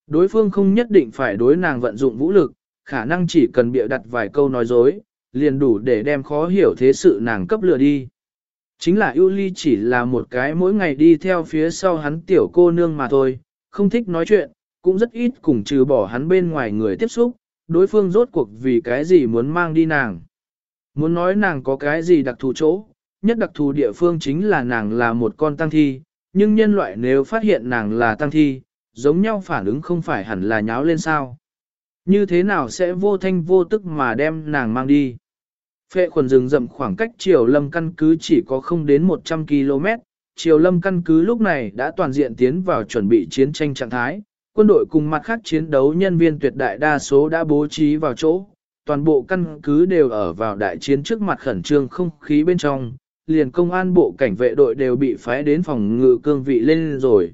Đối phương không nhất định phải đối nàng vận dụng vũ lực, khả năng chỉ cần bịa đặt vài câu nói dối, liền đủ để đem khó hiểu thế sự nàng cấp lừa đi. Chính là Yuli chỉ là một cái mỗi ngày đi theo phía sau hắn tiểu cô nương mà thôi, không thích nói chuyện, cũng rất ít cùng trừ bỏ hắn bên ngoài người tiếp xúc, đối phương rốt cuộc vì cái gì muốn mang đi nàng. Muốn nói nàng có cái gì đặc thù chỗ, nhất đặc thù địa phương chính là nàng là một con tăng thi, nhưng nhân loại nếu phát hiện nàng là tăng thi, giống nhau phản ứng không phải hẳn là nháo lên sao. Như thế nào sẽ vô thanh vô tức mà đem nàng mang đi? Phệ khuẩn rừng rậm khoảng cách triều lâm căn cứ chỉ có không đến 100 km, triều lâm căn cứ lúc này đã toàn diện tiến vào chuẩn bị chiến tranh trạng thái, quân đội cùng mặt khác chiến đấu nhân viên tuyệt đại đa số đã bố trí vào chỗ, toàn bộ căn cứ đều ở vào đại chiến trước mặt khẩn trương không khí bên trong, liền công an bộ cảnh vệ đội đều bị phái đến phòng ngự cương vị lên rồi.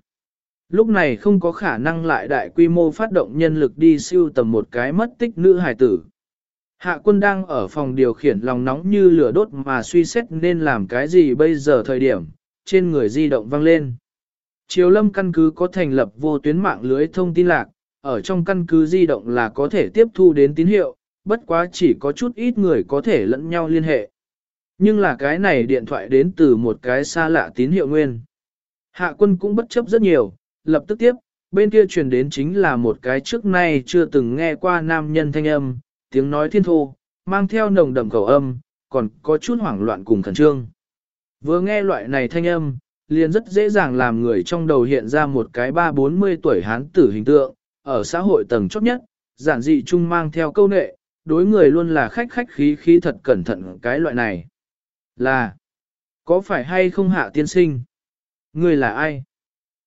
Lúc này không có khả năng lại đại quy mô phát động nhân lực đi siêu tầm một cái mất tích nữ hài tử. Hạ quân đang ở phòng điều khiển lòng nóng như lửa đốt mà suy xét nên làm cái gì bây giờ thời điểm, trên người di động vang lên. Triều lâm căn cứ có thành lập vô tuyến mạng lưới thông tin lạc, ở trong căn cứ di động là có thể tiếp thu đến tín hiệu, bất quá chỉ có chút ít người có thể lẫn nhau liên hệ. Nhưng là cái này điện thoại đến từ một cái xa lạ tín hiệu nguyên. Hạ quân cũng bất chấp rất nhiều, lập tức tiếp, bên kia truyền đến chính là một cái trước nay chưa từng nghe qua nam nhân thanh âm, tiếng nói thiên thô, mang theo nồng đậm cầu âm, còn có chút hoảng loạn cùng khẩn trương. Vừa nghe loại này thanh âm, liền rất dễ dàng làm người trong đầu hiện ra một cái ba bốn mươi tuổi hán tử hình tượng, ở xã hội tầng chót nhất, giản dị chung mang theo câu nệ, đối người luôn là khách khách khí khí thật cẩn thận cái loại này. Là, có phải hay không hạ tiên sinh? Người là ai?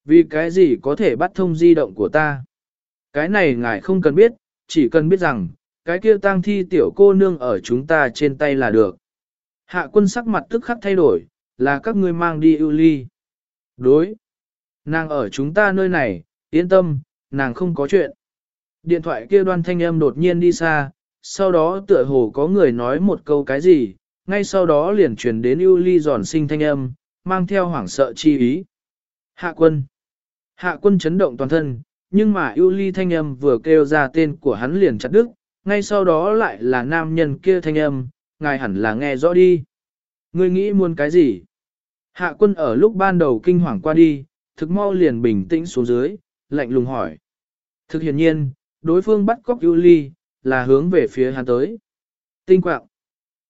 Vì cái gì có thể bắt thông di động của ta? Cái này ngài không cần biết, chỉ cần biết rằng, cái kia tang thi tiểu cô nương ở chúng ta trên tay là được. Hạ quân sắc mặt tức khắc thay đổi, là các ngươi mang đi ưu ly. Đối. Nàng ở chúng ta nơi này, yên tâm, nàng không có chuyện. Điện thoại kia đoan thanh âm đột nhiên đi xa, sau đó tựa hồ có người nói một câu cái gì, ngay sau đó liền truyền đến ưu ly giòn sinh thanh âm, mang theo hoảng sợ chi ý. Hạ quân. Hạ quân chấn động toàn thân, nhưng mà ưu ly thanh âm vừa kêu ra tên của hắn liền chặt đứt, ngay sau đó lại là nam nhân kia thanh âm, ngài hẳn là nghe rõ đi. Ngươi nghĩ muốn cái gì? Hạ quân ở lúc ban đầu kinh hoàng qua đi, thực mau liền bình tĩnh xuống dưới, lạnh lùng hỏi. Thực hiện nhiên, đối phương bắt cóc Yuli, là hướng về phía hắn tới. Tinh quạng.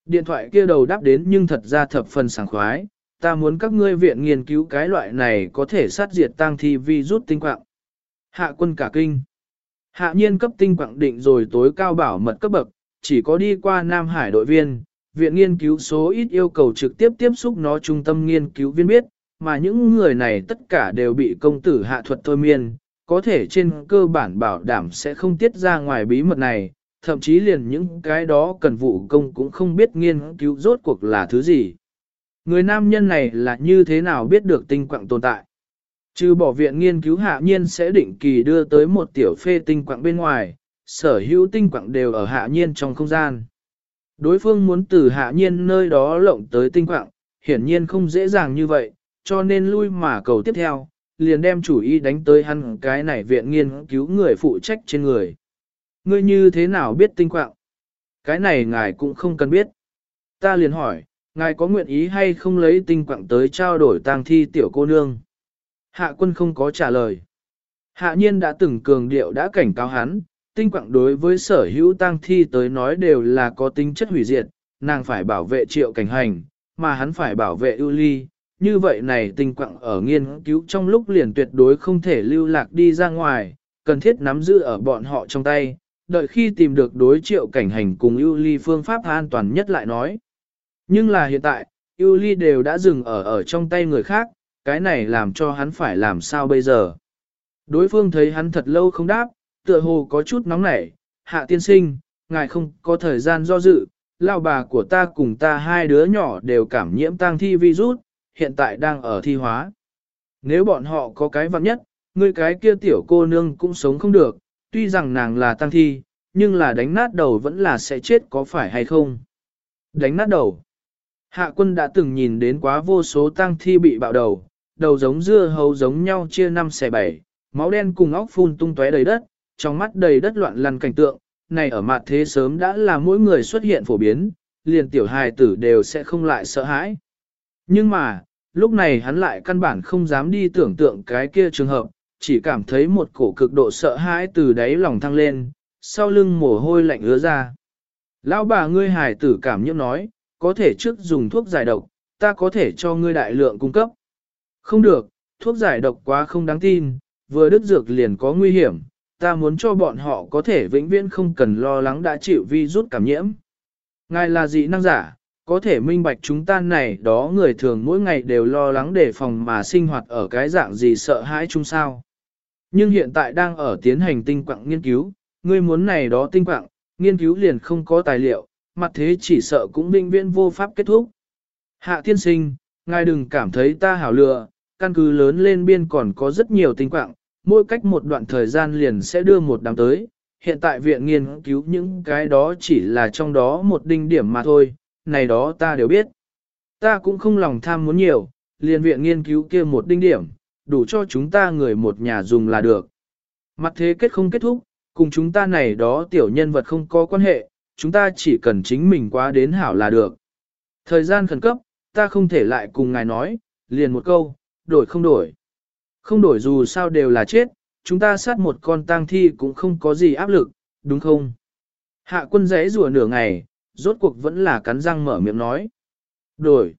Điện thoại kia đầu đáp đến nhưng thật ra thập phần sảng khoái, ta muốn các ngươi viện nghiên cứu cái loại này có thể sát diệt tăng thi vi rút tinh quạng. Hạ quân cả kinh. Hạ nhiên cấp tinh quạng định rồi tối cao bảo mật cấp bậc, chỉ có đi qua Nam Hải đội viên, viện nghiên cứu số ít yêu cầu trực tiếp tiếp xúc nó trung tâm nghiên cứu viên biết, mà những người này tất cả đều bị công tử hạ thuật thôi miên, có thể trên cơ bản bảo đảm sẽ không tiết ra ngoài bí mật này, thậm chí liền những cái đó cần vụ công cũng không biết nghiên cứu rốt cuộc là thứ gì. Người nam nhân này là như thế nào biết được tinh quạng tồn tại? Trừ bỏ viện nghiên cứu hạ nhiên sẽ định kỳ đưa tới một tiểu phê tinh quạng bên ngoài, sở hữu tinh quạng đều ở hạ nhiên trong không gian. Đối phương muốn từ hạ nhiên nơi đó lộng tới tinh quạng, hiển nhiên không dễ dàng như vậy, cho nên lui mà cầu tiếp theo, liền đem chủ ý đánh tới hắn cái này viện nghiên cứu người phụ trách trên người. Ngươi như thế nào biết tinh quạng? Cái này ngài cũng không cần biết. Ta liền hỏi, ngài có nguyện ý hay không lấy tinh quạng tới trao đổi tang thi tiểu cô nương? Hạ quân không có trả lời. Hạ nhiên đã từng cường điệu đã cảnh cáo hắn, tinh quạng đối với sở hữu tang thi tới nói đều là có tính chất hủy diệt, nàng phải bảo vệ triệu cảnh hành, mà hắn phải bảo vệ ưu ly. Như vậy này tinh quạng ở nghiên cứu trong lúc liền tuyệt đối không thể lưu lạc đi ra ngoài, cần thiết nắm giữ ở bọn họ trong tay, đợi khi tìm được đối triệu cảnh hành cùng ưu ly phương pháp an toàn nhất lại nói. Nhưng là hiện tại, ưu ly đều đã dừng ở ở trong tay người khác, cái này làm cho hắn phải làm sao bây giờ. Đối phương thấy hắn thật lâu không đáp, tựa hồ có chút nóng nảy, hạ tiên sinh, ngài không có thời gian do dự, lão bà của ta cùng ta hai đứa nhỏ đều cảm nhiễm tang thi virus, hiện tại đang ở thi hóa. Nếu bọn họ có cái vặn nhất, người cái kia tiểu cô nương cũng sống không được, tuy rằng nàng là tang thi, nhưng là đánh nát đầu vẫn là sẽ chết có phải hay không? Đánh nát đầu. Hạ quân đã từng nhìn đến quá vô số tang thi bị bạo đầu, đầu giống dưa hấu giống nhau chia năm xẻ bảy, máu đen cùng óc phun tung tóe đầy đất, trong mắt đầy đất loạn lăn cảnh tượng, này ở mặt thế sớm đã là mỗi người xuất hiện phổ biến, liền tiểu hài tử đều sẽ không lại sợ hãi. Nhưng mà, lúc này hắn lại căn bản không dám đi tưởng tượng cái kia trường hợp, chỉ cảm thấy một cổ cực độ sợ hãi từ đáy lòng thăng lên, sau lưng mồ hôi lạnh ứa ra. Lão bà ngươi hài tử cảm nhiễm nói, có thể trước dùng thuốc giải độc, ta có thể cho ngươi đại lượng cung cấp. Không được, thuốc giải độc quá không đáng tin, vừa đứt dược liền có nguy hiểm, ta muốn cho bọn họ có thể vĩnh viễn không cần lo lắng đã chịu vi rút cảm nhiễm. Ngài là dị năng giả, có thể minh bạch chúng ta này đó người thường mỗi ngày đều lo lắng đề phòng mà sinh hoạt ở cái dạng gì sợ hãi chung sao. Nhưng hiện tại đang ở tiến hành tinh quặng nghiên cứu, ngươi muốn này đó tinh quặng, nghiên cứu liền không có tài liệu, mặt thế chỉ sợ cũng minh viễn vô pháp kết thúc. Hạ tiên sinh, ngài đừng cảm thấy ta hảo lựa, căn cứ lớn lên biên còn có rất nhiều tinh quạng, mỗi cách một đoạn thời gian liền sẽ đưa một đám tới. Hiện tại viện nghiên cứu những cái đó chỉ là trong đó một đinh điểm mà thôi, này đó ta đều biết. Ta cũng không lòng tham muốn nhiều, liền viện nghiên cứu kia một đinh điểm, đủ cho chúng ta người một nhà dùng là được. Mặt thế kết không kết thúc, cùng chúng ta này đó tiểu nhân vật không có quan hệ, chúng ta chỉ cần chính mình quá đến hảo là được. Thời gian khẩn cấp, ta không thể lại cùng ngài nói, liền một câu, đổi không đổi. Không đổi dù sao đều là chết, chúng ta sát một con tang thi cũng không có gì áp lực, đúng không? Hạ quân rẽ rùa nửa ngày, rốt cuộc vẫn là cắn răng mở miệng nói. Đổi.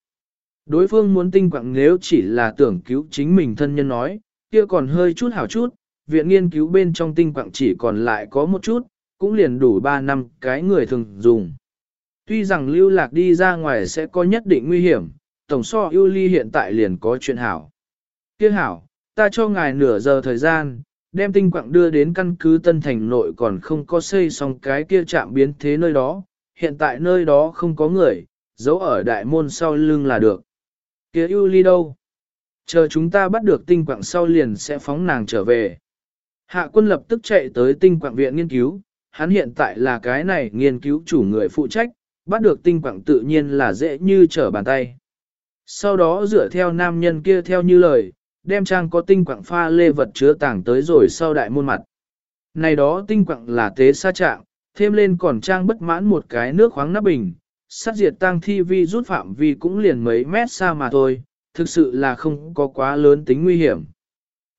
Đối phương muốn tinh quặng nếu chỉ là tưởng cứu chính mình thân nhân nói, kia còn hơi chút hảo chút, viện nghiên cứu bên trong tinh quặng chỉ còn lại có một chút, cũng liền đủ 3 năm cái người thường dùng. Tuy rằng lưu lạc đi ra ngoài sẽ có nhất định nguy hiểm, tổng so ưu ly hiện tại liền có chuyện hảo. Kia hảo, ta cho ngài nửa giờ thời gian, đem tinh quạng đưa đến căn cứ Tân Thành nội còn không có xây xong cái kia trạm biến thế nơi đó, hiện tại nơi đó không có người, giấu ở đại môn sau lưng là được. Kia ưu ly đâu? Chờ chúng ta bắt được tinh quạng sau liền sẽ phóng nàng trở về. Hạ quân lập tức chạy tới tinh quạng viện nghiên cứu, hắn hiện tại là cái này nghiên cứu chủ người phụ trách, bắt được tinh quạng tự nhiên là dễ như trở bàn tay. Sau đó dựa theo nam nhân kia theo như lời, đem trang có tinh quạng pha lê vật chứa tảng tới rồi sau đại môn mặt. Này đó tinh quạng là tế sa trạng, thêm lên còn trang bất mãn một cái nước khoáng nắp bình, sát diệt tăng thi vi rút phạm vi cũng liền mấy mét xa mà thôi, thực sự là không có quá lớn tính nguy hiểm.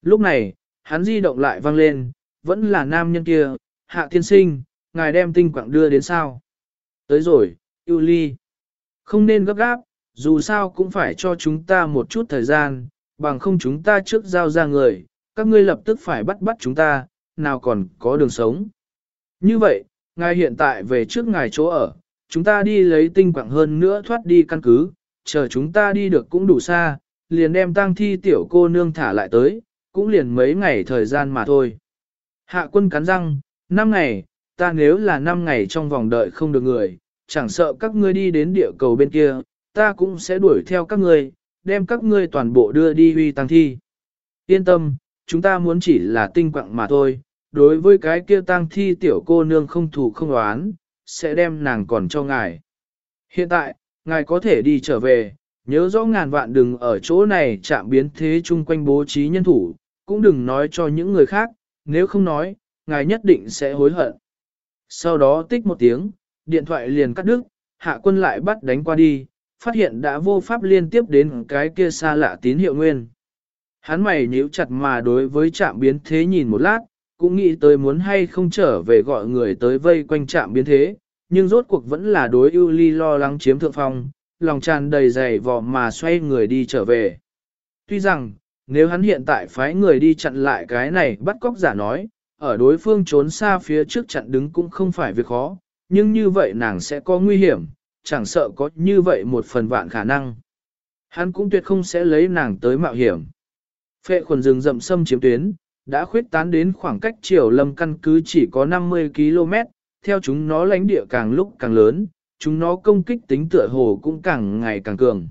Lúc này, hắn di động lại vang lên, vẫn là nam nhân kia, hạ tiên sinh, ngài đem tinh quạng đưa đến sao. Tới rồi, yêu ly. Không nên gấp gáp, dù sao cũng phải cho chúng ta một chút thời gian, bằng không chúng ta trước giao ra người, các ngươi lập tức phải bắt bắt chúng ta, nào còn có đường sống. Như vậy, ngài hiện tại về trước ngài chỗ ở, chúng ta đi lấy tinh quạng hơn nữa thoát đi căn cứ, chờ chúng ta đi được cũng đủ xa, liền đem tang thi tiểu cô nương thả lại tới, cũng liền mấy ngày thời gian mà thôi. Hạ quân cắn răng, Năm ngày, ta nếu là năm ngày trong vòng đợi không được người, chẳng sợ các ngươi đi đến địa cầu bên kia, ta cũng sẽ đuổi theo các ngươi, đem các ngươi toàn bộ đưa đi huy tăng thi. Yên tâm, chúng ta muốn chỉ là tinh quặng mà thôi, đối với cái kia tăng thi tiểu cô nương không thủ không đoán, sẽ đem nàng còn cho ngài. Hiện tại, ngài có thể đi trở về, nhớ rõ ngàn vạn đừng ở chỗ này chạm biến thế chung quanh bố trí nhân thủ, cũng đừng nói cho những người khác, nếu không nói, ngài nhất định sẽ hối hận. Sau đó tích một tiếng, điện thoại liền cắt đứt, hạ quân lại bắt đánh qua đi, phát hiện đã vô pháp liên tiếp đến cái kia xa lạ tín hiệu nguyên. Hắn mày nhíu chặt mà đối với trạm biến thế nhìn một lát, cũng nghĩ tới muốn hay không trở về gọi người tới vây quanh trạm biến thế, nhưng rốt cuộc vẫn là đối ưu ly lo lắng chiếm thượng phong, lòng tràn đầy dày vò mà xoay người đi trở về. Tuy rằng, nếu hắn hiện tại phái người đi chặn lại cái này bắt cóc giả nói, ở đối phương trốn xa phía trước chặn đứng cũng không phải việc khó, nhưng như vậy nàng sẽ có nguy hiểm, chẳng sợ có như vậy một phần vạn khả năng. Hắn cũng tuyệt không sẽ lấy nàng tới mạo hiểm. Phệ khuẩn rừng rậm sâm chiếm tuyến, đã khuyết tán đến khoảng cách triều lâm căn cứ chỉ có 50 km, theo chúng nó lãnh địa càng lúc càng lớn, chúng nó công kích tính tựa hồ cũng càng ngày càng cường.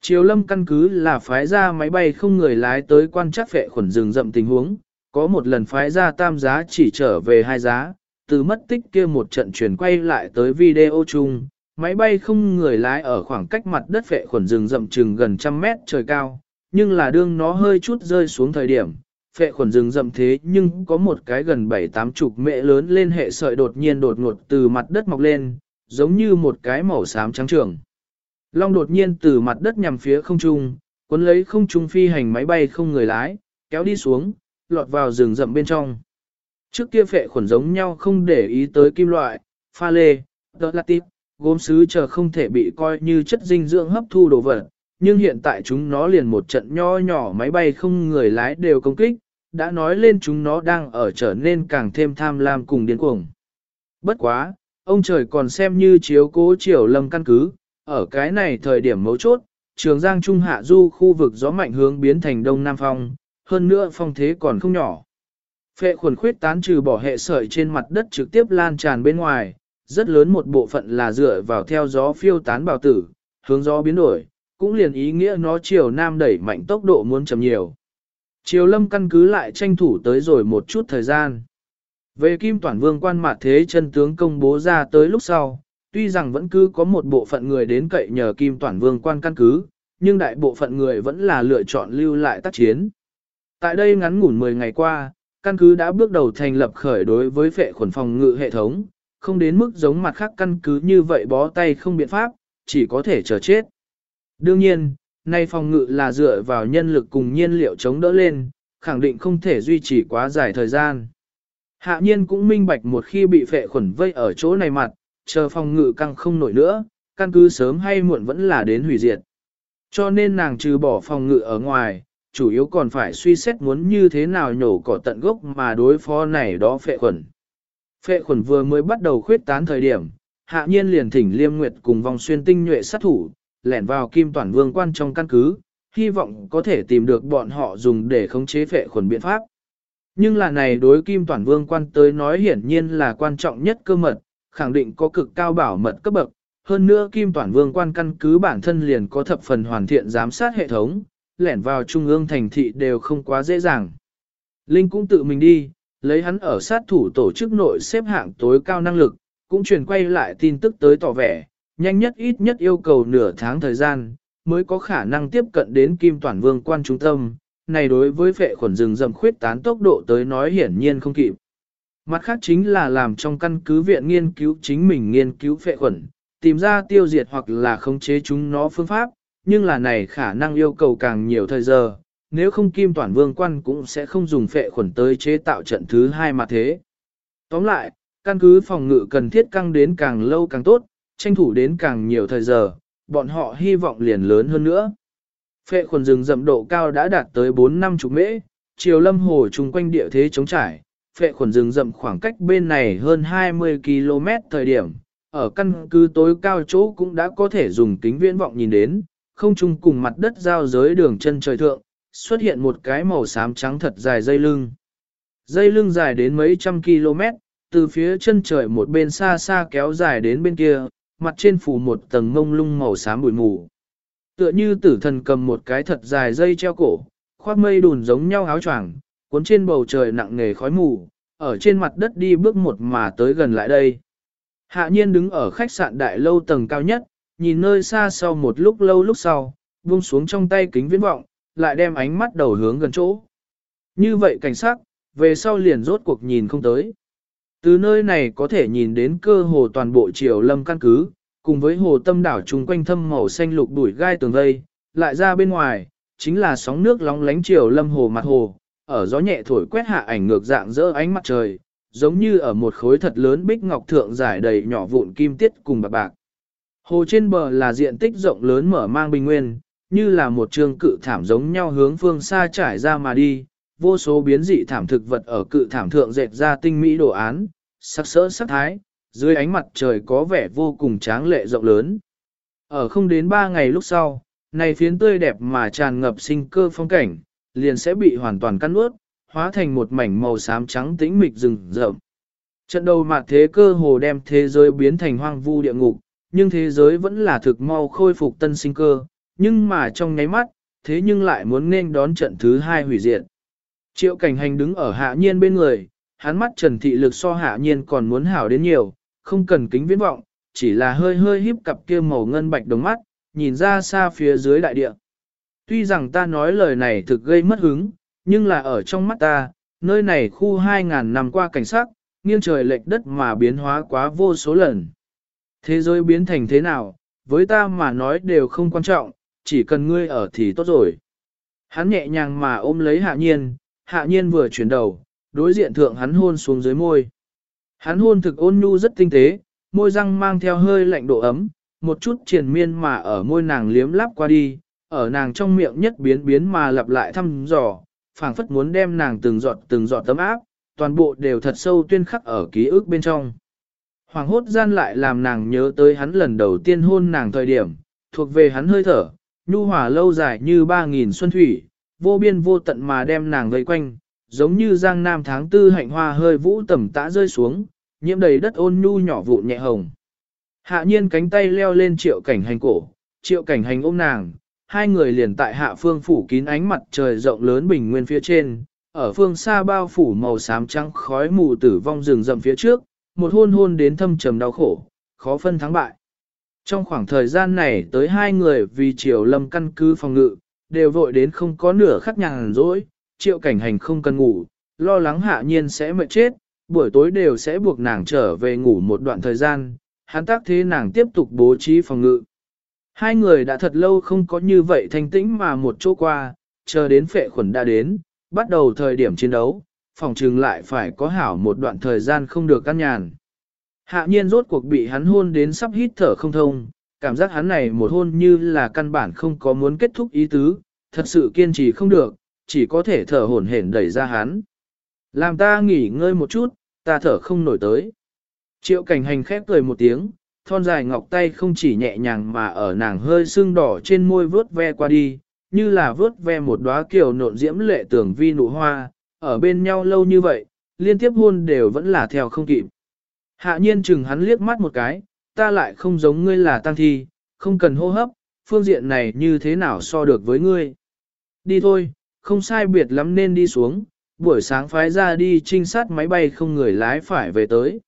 Triều lâm căn cứ là phái ra máy bay không người lái tới quan trắc phệ khuẩn rừng rậm tình huống, có một lần phái ra tam giá chỉ trở về hai giá, từ mất tích kia một trận chuyển quay lại tới video chung, máy bay không người lái ở khoảng cách mặt đất vệ khuẩn rừng rậm chừng gần trăm mét trời cao, nhưng là đương nó hơi chút rơi xuống thời điểm, phệ khuẩn rừng rậm thế nhưng có một cái gần bảy tám chục mẹ lớn lên hệ sợi đột nhiên đột ngột từ mặt đất mọc lên, giống như một cái màu xám trắng trường. Long đột nhiên từ mặt đất nhằm phía không trung, cuốn lấy không trung phi hành máy bay không người lái, kéo đi xuống, lọt vào rừng rậm bên trong. Trước kia phệ khuẩn giống nhau không để ý tới kim loại, pha lê, đợt lạt tiếp, gốm sứ chờ không thể bị coi như chất dinh dưỡng hấp thu đồ vật, nhưng hiện tại chúng nó liền một trận nho nhỏ máy bay không người lái đều công kích, đã nói lên chúng nó đang ở trở nên càng thêm tham lam cùng điên cuồng. Bất quá, ông trời còn xem như chiếu cố triều lâm căn cứ, ở cái này thời điểm mấu chốt, trường giang trung hạ du khu vực gió mạnh hướng biến thành đông nam phong, hơn nữa phong thế còn không nhỏ. Phệ khuẩn khuyết tán trừ bỏ hệ sợi trên mặt đất trực tiếp lan tràn bên ngoài, rất lớn một bộ phận là dựa vào theo gió phiêu tán bào tử, hướng gió biến đổi, cũng liền ý nghĩa nó chiều nam đẩy mạnh tốc độ muốn chậm nhiều. chiều lâm căn cứ lại tranh thủ tới rồi một chút thời gian. Về Kim Toản Vương quan mạt thế chân tướng công bố ra tới lúc sau, tuy rằng vẫn cứ có một bộ phận người đến cậy nhờ Kim Toản Vương quan căn cứ, nhưng đại bộ phận người vẫn là lựa chọn lưu lại tác chiến. Tại đây ngắn ngủn 10 ngày qua, căn cứ đã bước đầu thành lập khởi đối với phệ khuẩn phòng ngự hệ thống, không đến mức giống mặt khác căn cứ như vậy bó tay không biện pháp, chỉ có thể chờ chết. Đương nhiên, nay phòng ngự là dựa vào nhân lực cùng nhiên liệu chống đỡ lên, khẳng định không thể duy trì quá dài thời gian. Hạ nhiên cũng minh bạch một khi bị phệ khuẩn vây ở chỗ này mặt, chờ phòng ngự căng không nổi nữa, căn cứ sớm hay muộn vẫn là đến hủy diệt. Cho nên nàng trừ bỏ phòng ngự ở ngoài, chủ yếu còn phải suy xét muốn như thế nào nhổ cỏ tận gốc mà đối phó này đó phệ khuẩn. Phệ khuẩn vừa mới bắt đầu khuyết tán thời điểm, hạ nhiên liền thỉnh liêm nguyệt cùng vòng xuyên tinh nhuệ sát thủ, lẻn vào kim toàn vương quan trong căn cứ, hy vọng có thể tìm được bọn họ dùng để khống chế phệ khuẩn biện pháp. Nhưng là này đối kim toàn vương quan tới nói hiển nhiên là quan trọng nhất cơ mật, khẳng định có cực cao bảo mật cấp bậc. Hơn nữa kim toàn vương quan căn cứ bản thân liền có thập phần hoàn thiện giám sát hệ thống, lẻn vào trung ương thành thị đều không quá dễ dàng. Linh cũng tự mình đi, lấy hắn ở sát thủ tổ chức nội xếp hạng tối cao năng lực, cũng truyền quay lại tin tức tới tỏ vẻ, nhanh nhất ít nhất yêu cầu nửa tháng thời gian, mới có khả năng tiếp cận đến Kim Toàn Vương quan trung tâm, này đối với vệ khuẩn rừng rậm khuyết tán tốc độ tới nói hiển nhiên không kịp. Mặt khác chính là làm trong căn cứ viện nghiên cứu chính mình nghiên cứu phệ khuẩn, tìm ra tiêu diệt hoặc là khống chế chúng nó phương pháp, nhưng là này khả năng yêu cầu càng nhiều thời giờ, nếu không Kim Toàn Vương quan cũng sẽ không dùng phệ khuẩn tới chế tạo trận thứ hai mà thế. Tóm lại, căn cứ phòng ngự cần thiết căng đến càng lâu càng tốt, tranh thủ đến càng nhiều thời giờ, bọn họ hy vọng liền lớn hơn nữa. Phệ khuẩn rừng rậm độ cao đã đạt tới 4 năm chục mễ, chiều lâm hồ chung quanh địa thế chống trải, phệ khuẩn rừng rậm khoảng cách bên này hơn 20 km thời điểm, ở căn cứ tối cao chỗ cũng đã có thể dùng kính viễn vọng nhìn đến, không chung cùng mặt đất giao giới đường chân trời thượng, xuất hiện một cái màu xám trắng thật dài dây lưng. Dây lưng dài đến mấy trăm km, từ phía chân trời một bên xa xa kéo dài đến bên kia, mặt trên phủ một tầng mông lung màu xám bụi mù. Tựa như tử thần cầm một cái thật dài dây treo cổ, khoác mây đùn giống nhau áo choàng, cuốn trên bầu trời nặng nề khói mù, ở trên mặt đất đi bước một mà tới gần lại đây. Hạ nhiên đứng ở khách sạn đại lâu tầng cao nhất, nhìn nơi xa sau một lúc lâu lúc sau, buông xuống trong tay kính viễn vọng, lại đem ánh mắt đầu hướng gần chỗ. Như vậy cảnh sát, về sau liền rốt cuộc nhìn không tới. Từ nơi này có thể nhìn đến cơ hồ toàn bộ triều lâm căn cứ, cùng với hồ tâm đảo chung quanh thâm màu xanh lục đuổi gai tường vây, lại ra bên ngoài, chính là sóng nước lóng lánh triều lâm hồ mặt hồ, ở gió nhẹ thổi quét hạ ảnh ngược dạng dỡ ánh mặt trời, giống như ở một khối thật lớn bích ngọc thượng giải đầy nhỏ vụn kim tiết cùng bạc bạc. Hồ trên bờ là diện tích rộng lớn mở mang bình nguyên, như là một trường cự thảm giống nhau hướng phương xa trải ra mà đi, vô số biến dị thảm thực vật ở cự thảm thượng dệt ra tinh mỹ đồ án, sắc sỡ sắc thái, dưới ánh mặt trời có vẻ vô cùng tráng lệ rộng lớn. Ở không đến ba ngày lúc sau, này phiến tươi đẹp mà tràn ngập sinh cơ phong cảnh, liền sẽ bị hoàn toàn cắt nuốt, hóa thành một mảnh màu xám trắng tĩnh mịch rừng rậm. Trận đầu mạt thế cơ hồ đem thế giới biến thành hoang vu địa ngục, nhưng thế giới vẫn là thực mau khôi phục tân sinh cơ, nhưng mà trong nháy mắt, thế nhưng lại muốn nên đón trận thứ hai hủy diệt. Triệu cảnh hành đứng ở hạ nhiên bên người, hắn mắt trần thị lực so hạ nhiên còn muốn hảo đến nhiều, không cần kính viễn vọng, chỉ là hơi hơi híp cặp kia màu ngân bạch đồng mắt, nhìn ra xa phía dưới đại địa. Tuy rằng ta nói lời này thực gây mất hứng, nhưng là ở trong mắt ta, nơi này khu 2.000 năm qua cảnh sát, nghiêng trời lệch đất mà biến hóa quá vô số lần. Thế giới biến thành thế nào, với ta mà nói đều không quan trọng, chỉ cần ngươi ở thì tốt rồi. Hắn nhẹ nhàng mà ôm lấy hạ nhiên, hạ nhiên vừa chuyển đầu, đối diện thượng hắn hôn xuống dưới môi. Hắn hôn thực ôn nhu rất tinh tế, môi răng mang theo hơi lạnh độ ấm, một chút triền miên mà ở môi nàng liếm lắp qua đi, ở nàng trong miệng nhất biến biến mà lặp lại thăm dò, phảng phất muốn đem nàng từng giọt từng giọt tấm áp, toàn bộ đều thật sâu tuyên khắc ở ký ức bên trong. Hoàng hốt gian lại làm nàng nhớ tới hắn lần đầu tiên hôn nàng thời điểm, thuộc về hắn hơi thở, nhu hòa lâu dài như ba nghìn xuân thủy, vô biên vô tận mà đem nàng vây quanh, giống như giang nam tháng tư hạnh hoa hơi vũ tầm tã rơi xuống, nhiễm đầy đất ôn nhu nhỏ vụn nhẹ hồng. Hạ nhiên cánh tay leo lên triệu cảnh hành cổ, triệu cảnh hành ôm nàng, hai người liền tại hạ phương phủ kín ánh mặt trời rộng lớn bình nguyên phía trên, ở phương xa bao phủ màu xám trắng khói mù tử vong rừng rậm phía trước, một hôn hôn đến thâm trầm đau khổ, khó phân thắng bại. Trong khoảng thời gian này tới hai người vì triều lâm căn cứ phòng ngự, đều vội đến không có nửa khắc nhàn rỗi, triệu cảnh hành không cần ngủ, lo lắng hạ nhiên sẽ mệt chết, buổi tối đều sẽ buộc nàng trở về ngủ một đoạn thời gian, hắn tác thế nàng tiếp tục bố trí phòng ngự. Hai người đã thật lâu không có như vậy thanh tĩnh mà một chỗ qua, chờ đến phệ khuẩn đã đến, bắt đầu thời điểm chiến đấu, phòng trừng lại phải có hảo một đoạn thời gian không được căn nhàn. Hạ nhiên rốt cuộc bị hắn hôn đến sắp hít thở không thông, cảm giác hắn này một hôn như là căn bản không có muốn kết thúc ý tứ, thật sự kiên trì không được, chỉ có thể thở hổn hển đẩy ra hắn. Làm ta nghỉ ngơi một chút, ta thở không nổi tới. Triệu cảnh hành khép cười một tiếng, thon dài ngọc tay không chỉ nhẹ nhàng mà ở nàng hơi sưng đỏ trên môi vớt ve qua đi, như là vớt ve một đóa kiều nộn diễm lệ tưởng vi nụ hoa, ở bên nhau lâu như vậy, liên tiếp hôn đều vẫn là theo không kịp. Hạ nhiên chừng hắn liếc mắt một cái, ta lại không giống ngươi là tăng thi, không cần hô hấp, phương diện này như thế nào so được với ngươi. Đi thôi, không sai biệt lắm nên đi xuống, buổi sáng phái ra đi trinh sát máy bay không người lái phải về tới.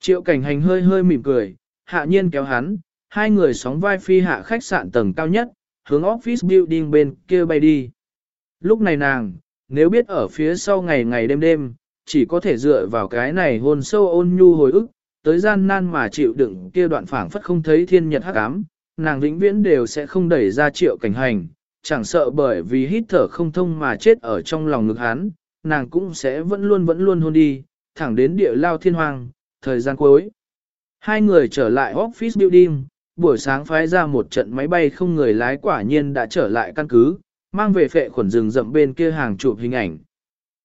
Triệu cảnh hành hơi hơi mỉm cười, hạ nhiên kéo hắn, hai người sóng vai phi hạ khách sạn tầng cao nhất, hướng office building bên kia bay đi. Lúc này nàng, nếu biết ở phía sau ngày ngày đêm đêm, chỉ có thể dựa vào cái này hôn sâu ôn nhu hồi ức, tới gian nan mà chịu đựng kia đoạn phảng phất không thấy thiên nhật hắc ám, nàng vĩnh viễn đều sẽ không đẩy ra triệu cảnh hành, chẳng sợ bởi vì hít thở không thông mà chết ở trong lòng ngực hắn, nàng cũng sẽ vẫn luôn vẫn luôn hôn đi, thẳng đến địa lao thiên hoàng, thời gian cuối. Hai người trở lại office building, buổi sáng phái ra một trận máy bay không người lái quả nhiên đã trở lại căn cứ, mang về phệ khuẩn rừng rậm bên kia hàng chụp hình ảnh.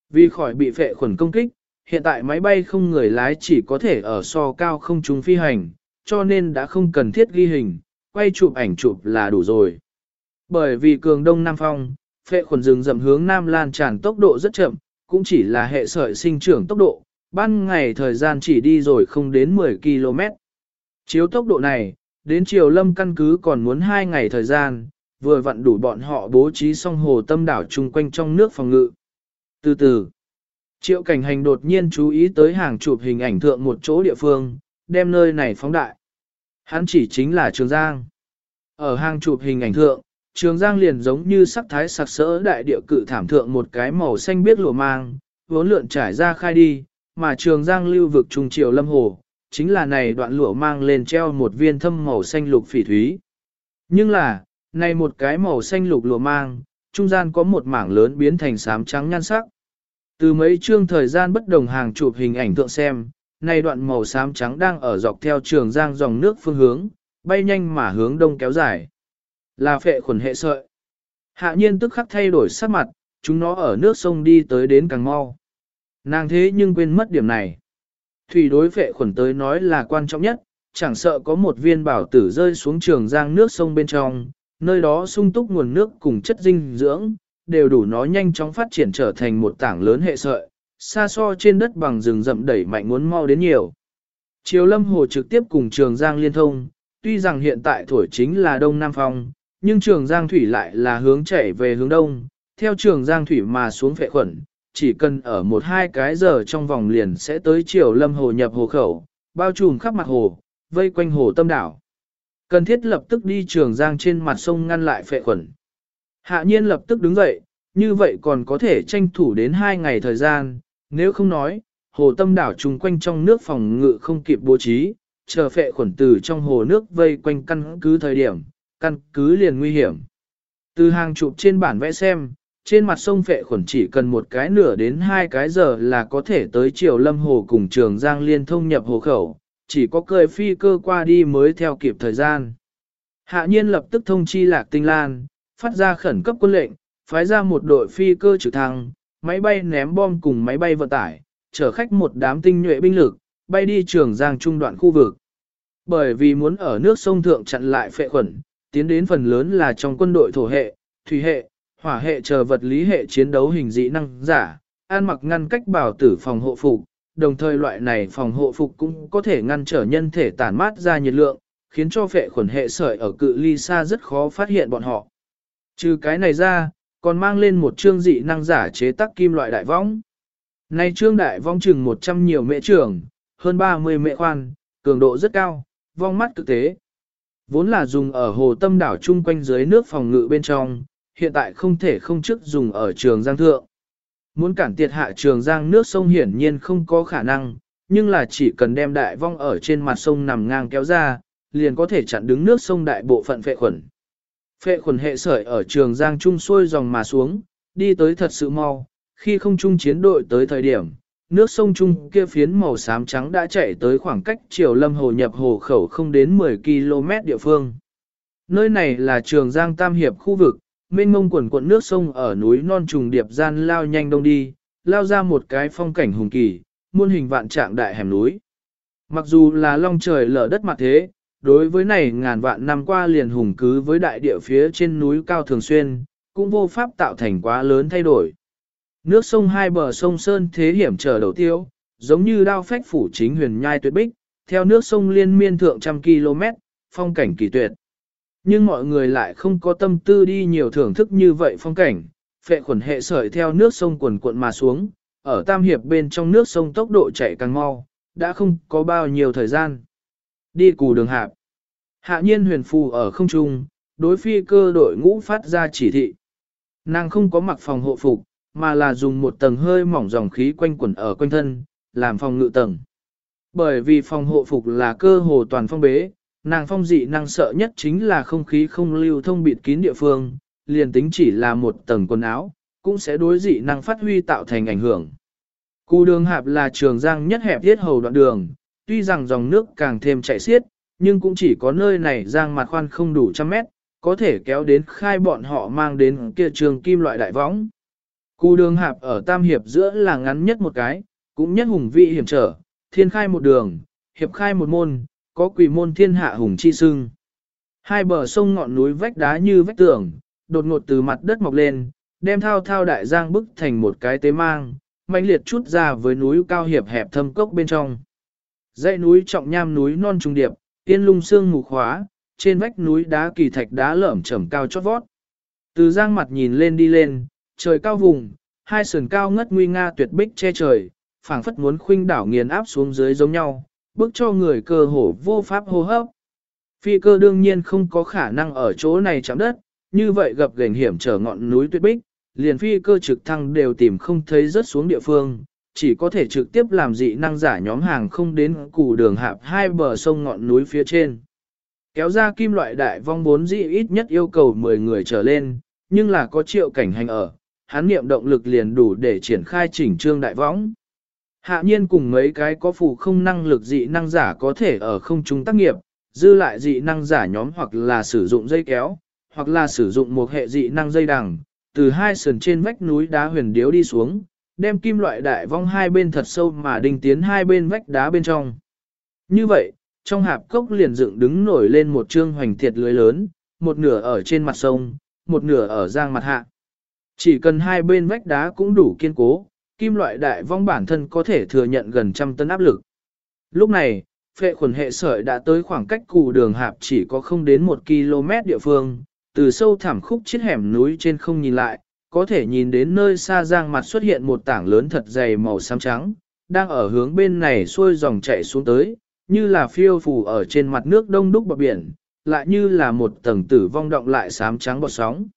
Vì khỏi bị phệ khuẩn công kích, hiện tại máy bay không người lái chỉ có thể ở so cao không trung phi hành, cho nên đã không cần thiết ghi hình, quay chụp ảnh chụp là đủ rồi. Bởi vì cường đông Nam Phong, phệ khuẩn rừng rậm hướng Nam lan tràn tốc độ rất chậm, cũng chỉ là hệ sợi sinh trưởng tốc độ, ban ngày thời gian chỉ đi rồi không đến 10 km. Chiếu tốc độ này, đến chiều lâm căn cứ còn muốn 2 ngày thời gian, vừa vặn đủ bọn họ bố trí xong hồ tâm đảo chung quanh trong nước phòng ngự. Từ từ, triệu cảnh hành đột nhiên chú ý tới hàng chụp hình ảnh thượng một chỗ địa phương, đem nơi này phóng đại. Hắn chỉ chính là Trường Giang. Ở hàng chụp hình ảnh thượng, Trường Giang liền giống như sắc thái sặc sỡ đại địa cự thảm thượng một cái màu xanh biếc lụa mang, vốn lượn trải ra khai đi, mà Trường Giang lưu vực trung triều lâm hồ, chính là này đoạn lụa mang lên treo một viên thâm màu xanh lục phỉ thúy. Nhưng là, này một cái màu xanh lục lụa mang, trung gian có một mảng lớn biến thành xám trắng nhan sắc. Từ mấy chương thời gian bất đồng hàng chụp hình ảnh tượng xem, này đoạn màu xám trắng đang ở dọc theo trường giang dòng nước phương hướng, bay nhanh mà hướng đông kéo dài. Là phệ khuẩn hệ sợi. Hạ nhiên tức khắc thay đổi sắc mặt, chúng nó ở nước sông đi tới đến càng mau. Nàng thế nhưng quên mất điểm này. Thủy đối phệ khuẩn tới nói là quan trọng nhất, chẳng sợ có một viên bảo tử rơi xuống trường giang nước sông bên trong, nơi đó sung túc nguồn nước cùng chất dinh dưỡng, đều đủ nó nhanh chóng phát triển trở thành một tảng lớn hệ sợi, xa so trên đất bằng rừng rậm đẩy mạnh muốn mau đến nhiều. Chiều lâm hồ trực tiếp cùng trường giang liên thông, tuy rằng hiện tại thổi chính là đông nam phong, nhưng trường giang thủy lại là hướng chảy về hướng đông, theo trường giang thủy mà xuống phệ khuẩn, chỉ cần ở một hai cái giờ trong vòng liền sẽ tới chiều lâm hồ nhập hồ khẩu, bao trùm khắp mặt hồ, vây quanh hồ tâm đảo. Cần thiết lập tức đi trường giang trên mặt sông ngăn lại phệ khuẩn. Hạ nhiên lập tức đứng dậy, như vậy còn có thể tranh thủ đến hai ngày thời gian, nếu không nói, hồ tâm đảo trùng quanh trong nước phòng ngự không kịp bố trí, chờ phệ khuẩn từ trong hồ nước vây quanh căn cứ thời điểm, căn cứ liền nguy hiểm. Từ hàng chụp trên bản vẽ xem, trên mặt sông phệ khuẩn chỉ cần một cái nửa đến hai cái giờ là có thể tới chiều lâm hồ cùng trường giang liên thông nhập hồ khẩu, chỉ có cười phi cơ qua đi mới theo kịp thời gian. Hạ nhiên lập tức thông chi lạc tinh lan, phát ra khẩn cấp quân lệnh, phái ra một đội phi cơ trực thăng, máy bay ném bom cùng máy bay vận tải, chở khách một đám tinh nhuệ binh lực, bay đi trường giang trung đoạn khu vực. Bởi vì muốn ở nước sông thượng chặn lại phệ khuẩn, tiến đến phần lớn là trong quân đội thổ hệ, thủy hệ, hỏa hệ chờ vật lý hệ chiến đấu hình dị năng giả, an mặc ngăn cách bảo tử phòng hộ phục, đồng thời loại này phòng hộ phục cũng có thể ngăn trở nhân thể tản mát ra nhiệt lượng, khiến cho phệ khuẩn hệ sởi ở cự ly xa rất khó phát hiện bọn họ. Trừ cái này ra, còn mang lên một chương dị năng giả chế tác kim loại đại vong. Nay trương đại vong chừng 100 nhiều mệ trưởng, hơn 30 mệ khoan, cường độ rất cao, vong mắt cực tế. Vốn là dùng ở hồ tâm đảo chung quanh dưới nước phòng ngự bên trong, hiện tại không thể không chức dùng ở trường giang thượng. Muốn cản tiệt hạ trường giang nước sông hiển nhiên không có khả năng, nhưng là chỉ cần đem đại vong ở trên mặt sông nằm ngang kéo ra, liền có thể chặn đứng nước sông đại bộ phận phệ khuẩn. Phệ khuẩn hệ sởi ở trường giang trung xuôi dòng mà xuống, đi tới thật sự mau, khi không trung chiến đội tới thời điểm, nước sông trung kia phiến màu xám trắng đã chạy tới khoảng cách triều lâm hồ nhập hồ khẩu không đến 10 km địa phương. Nơi này là trường giang tam hiệp khu vực, mênh mông quần cuộn nước sông ở núi non trùng điệp gian lao nhanh đông đi, lao ra một cái phong cảnh hùng kỳ, muôn hình vạn trạng đại hẻm núi. Mặc dù là long trời lở đất mặt thế, đối với này ngàn vạn năm qua liền hùng cứ với đại địa phía trên núi cao thường xuyên, cũng vô pháp tạo thành quá lớn thay đổi. Nước sông hai bờ sông Sơn thế hiểm trở đầu tiêu, giống như đao phách phủ chính huyền nhai tuyệt bích, theo nước sông liên miên thượng trăm km, phong cảnh kỳ tuyệt. Nhưng mọi người lại không có tâm tư đi nhiều thưởng thức như vậy phong cảnh, phệ khuẩn hệ sởi theo nước sông quần cuộn mà xuống, ở tam hiệp bên trong nước sông tốc độ chạy càng mau, đã không có bao nhiêu thời gian. Đi cù đường hạp. Hạ nhiên huyền phù ở không trung, đối phi cơ đội ngũ phát ra chỉ thị. Nàng không có mặc phòng hộ phục, mà là dùng một tầng hơi mỏng dòng khí quanh quẩn ở quanh thân, làm phòng ngự tầng. Bởi vì phòng hộ phục là cơ hồ toàn phong bế, nàng phong dị năng sợ nhất chính là không khí không lưu thông bịt kín địa phương, liền tính chỉ là một tầng quần áo, cũng sẽ đối dị năng phát huy tạo thành ảnh hưởng. Cù đường hạp là trường giang nhất hẹp thiết hầu đoạn đường, tuy rằng dòng nước càng thêm chạy xiết, nhưng cũng chỉ có nơi này giang mặt khoan không đủ trăm mét, có thể kéo đến khai bọn họ mang đến kia trường kim loại đại võng. Cù đường hạp ở tam hiệp giữa là ngắn nhất một cái, cũng nhất hùng vị hiểm trở, thiên khai một đường, hiệp khai một môn, có quỷ môn thiên hạ hùng chi sưng. Hai bờ sông ngọn núi vách đá như vách tường, đột ngột từ mặt đất mọc lên, đem thao thao đại giang bức thành một cái tế mang, mạnh liệt chút ra với núi cao hiệp hẹp thâm cốc bên trong. Dãy núi trọng nham núi non trung điệp, tiên lung sương mù khóa, trên vách núi đá kỳ thạch đá lởm chởm cao chót vót. Từ giang mặt nhìn lên đi lên, trời cao vùng, hai sườn cao ngất nguy nga tuyệt bích che trời, phảng phất muốn khuynh đảo nghiền áp xuống dưới giống nhau, bức cho người cơ hổ vô pháp hô hấp. Phi cơ đương nhiên không có khả năng ở chỗ này chạm đất, như vậy gặp gành hiểm trở ngọn núi tuyết bích, liền phi cơ trực thăng đều tìm không thấy rớt xuống địa phương, chỉ có thể trực tiếp làm dị năng giả nhóm hàng không đến củ đường hạp hai bờ sông ngọn núi phía trên. Kéo ra kim loại đại vong bốn dị ít nhất yêu cầu 10 người trở lên, nhưng là có triệu cảnh hành ở, hắn niệm động lực liền đủ để triển khai chỉnh trương đại võng. Hạ nhiên cùng mấy cái có phù không năng lực dị năng giả có thể ở không trung tác nghiệp, dư lại dị năng giả nhóm hoặc là sử dụng dây kéo, hoặc là sử dụng một hệ dị năng dây đằng, từ hai sườn trên vách núi đá huyền điếu đi xuống, đem kim loại đại vong hai bên thật sâu mà đinh tiến hai bên vách đá bên trong. Như vậy, trong hạp cốc liền dựng đứng nổi lên một trương hoành thiệt lưới lớn, một nửa ở trên mặt sông, một nửa ở giang mặt hạ. Chỉ cần hai bên vách đá cũng đủ kiên cố, kim loại đại vong bản thân có thể thừa nhận gần trăm tấn áp lực. Lúc này, phệ khuẩn hệ sợi đã tới khoảng cách cù đường hạp chỉ có không đến một km địa phương, từ sâu thẳm khúc chiếc hẻm núi trên không nhìn lại, có thể nhìn đến nơi xa giang mặt xuất hiện một tảng lớn thật dày màu xám trắng, đang ở hướng bên này xuôi dòng chảy xuống tới, như là phiêu phù ở trên mặt nước đông đúc bờ biển, lại như là một tầng tử vong động lại xám trắng bọt sóng.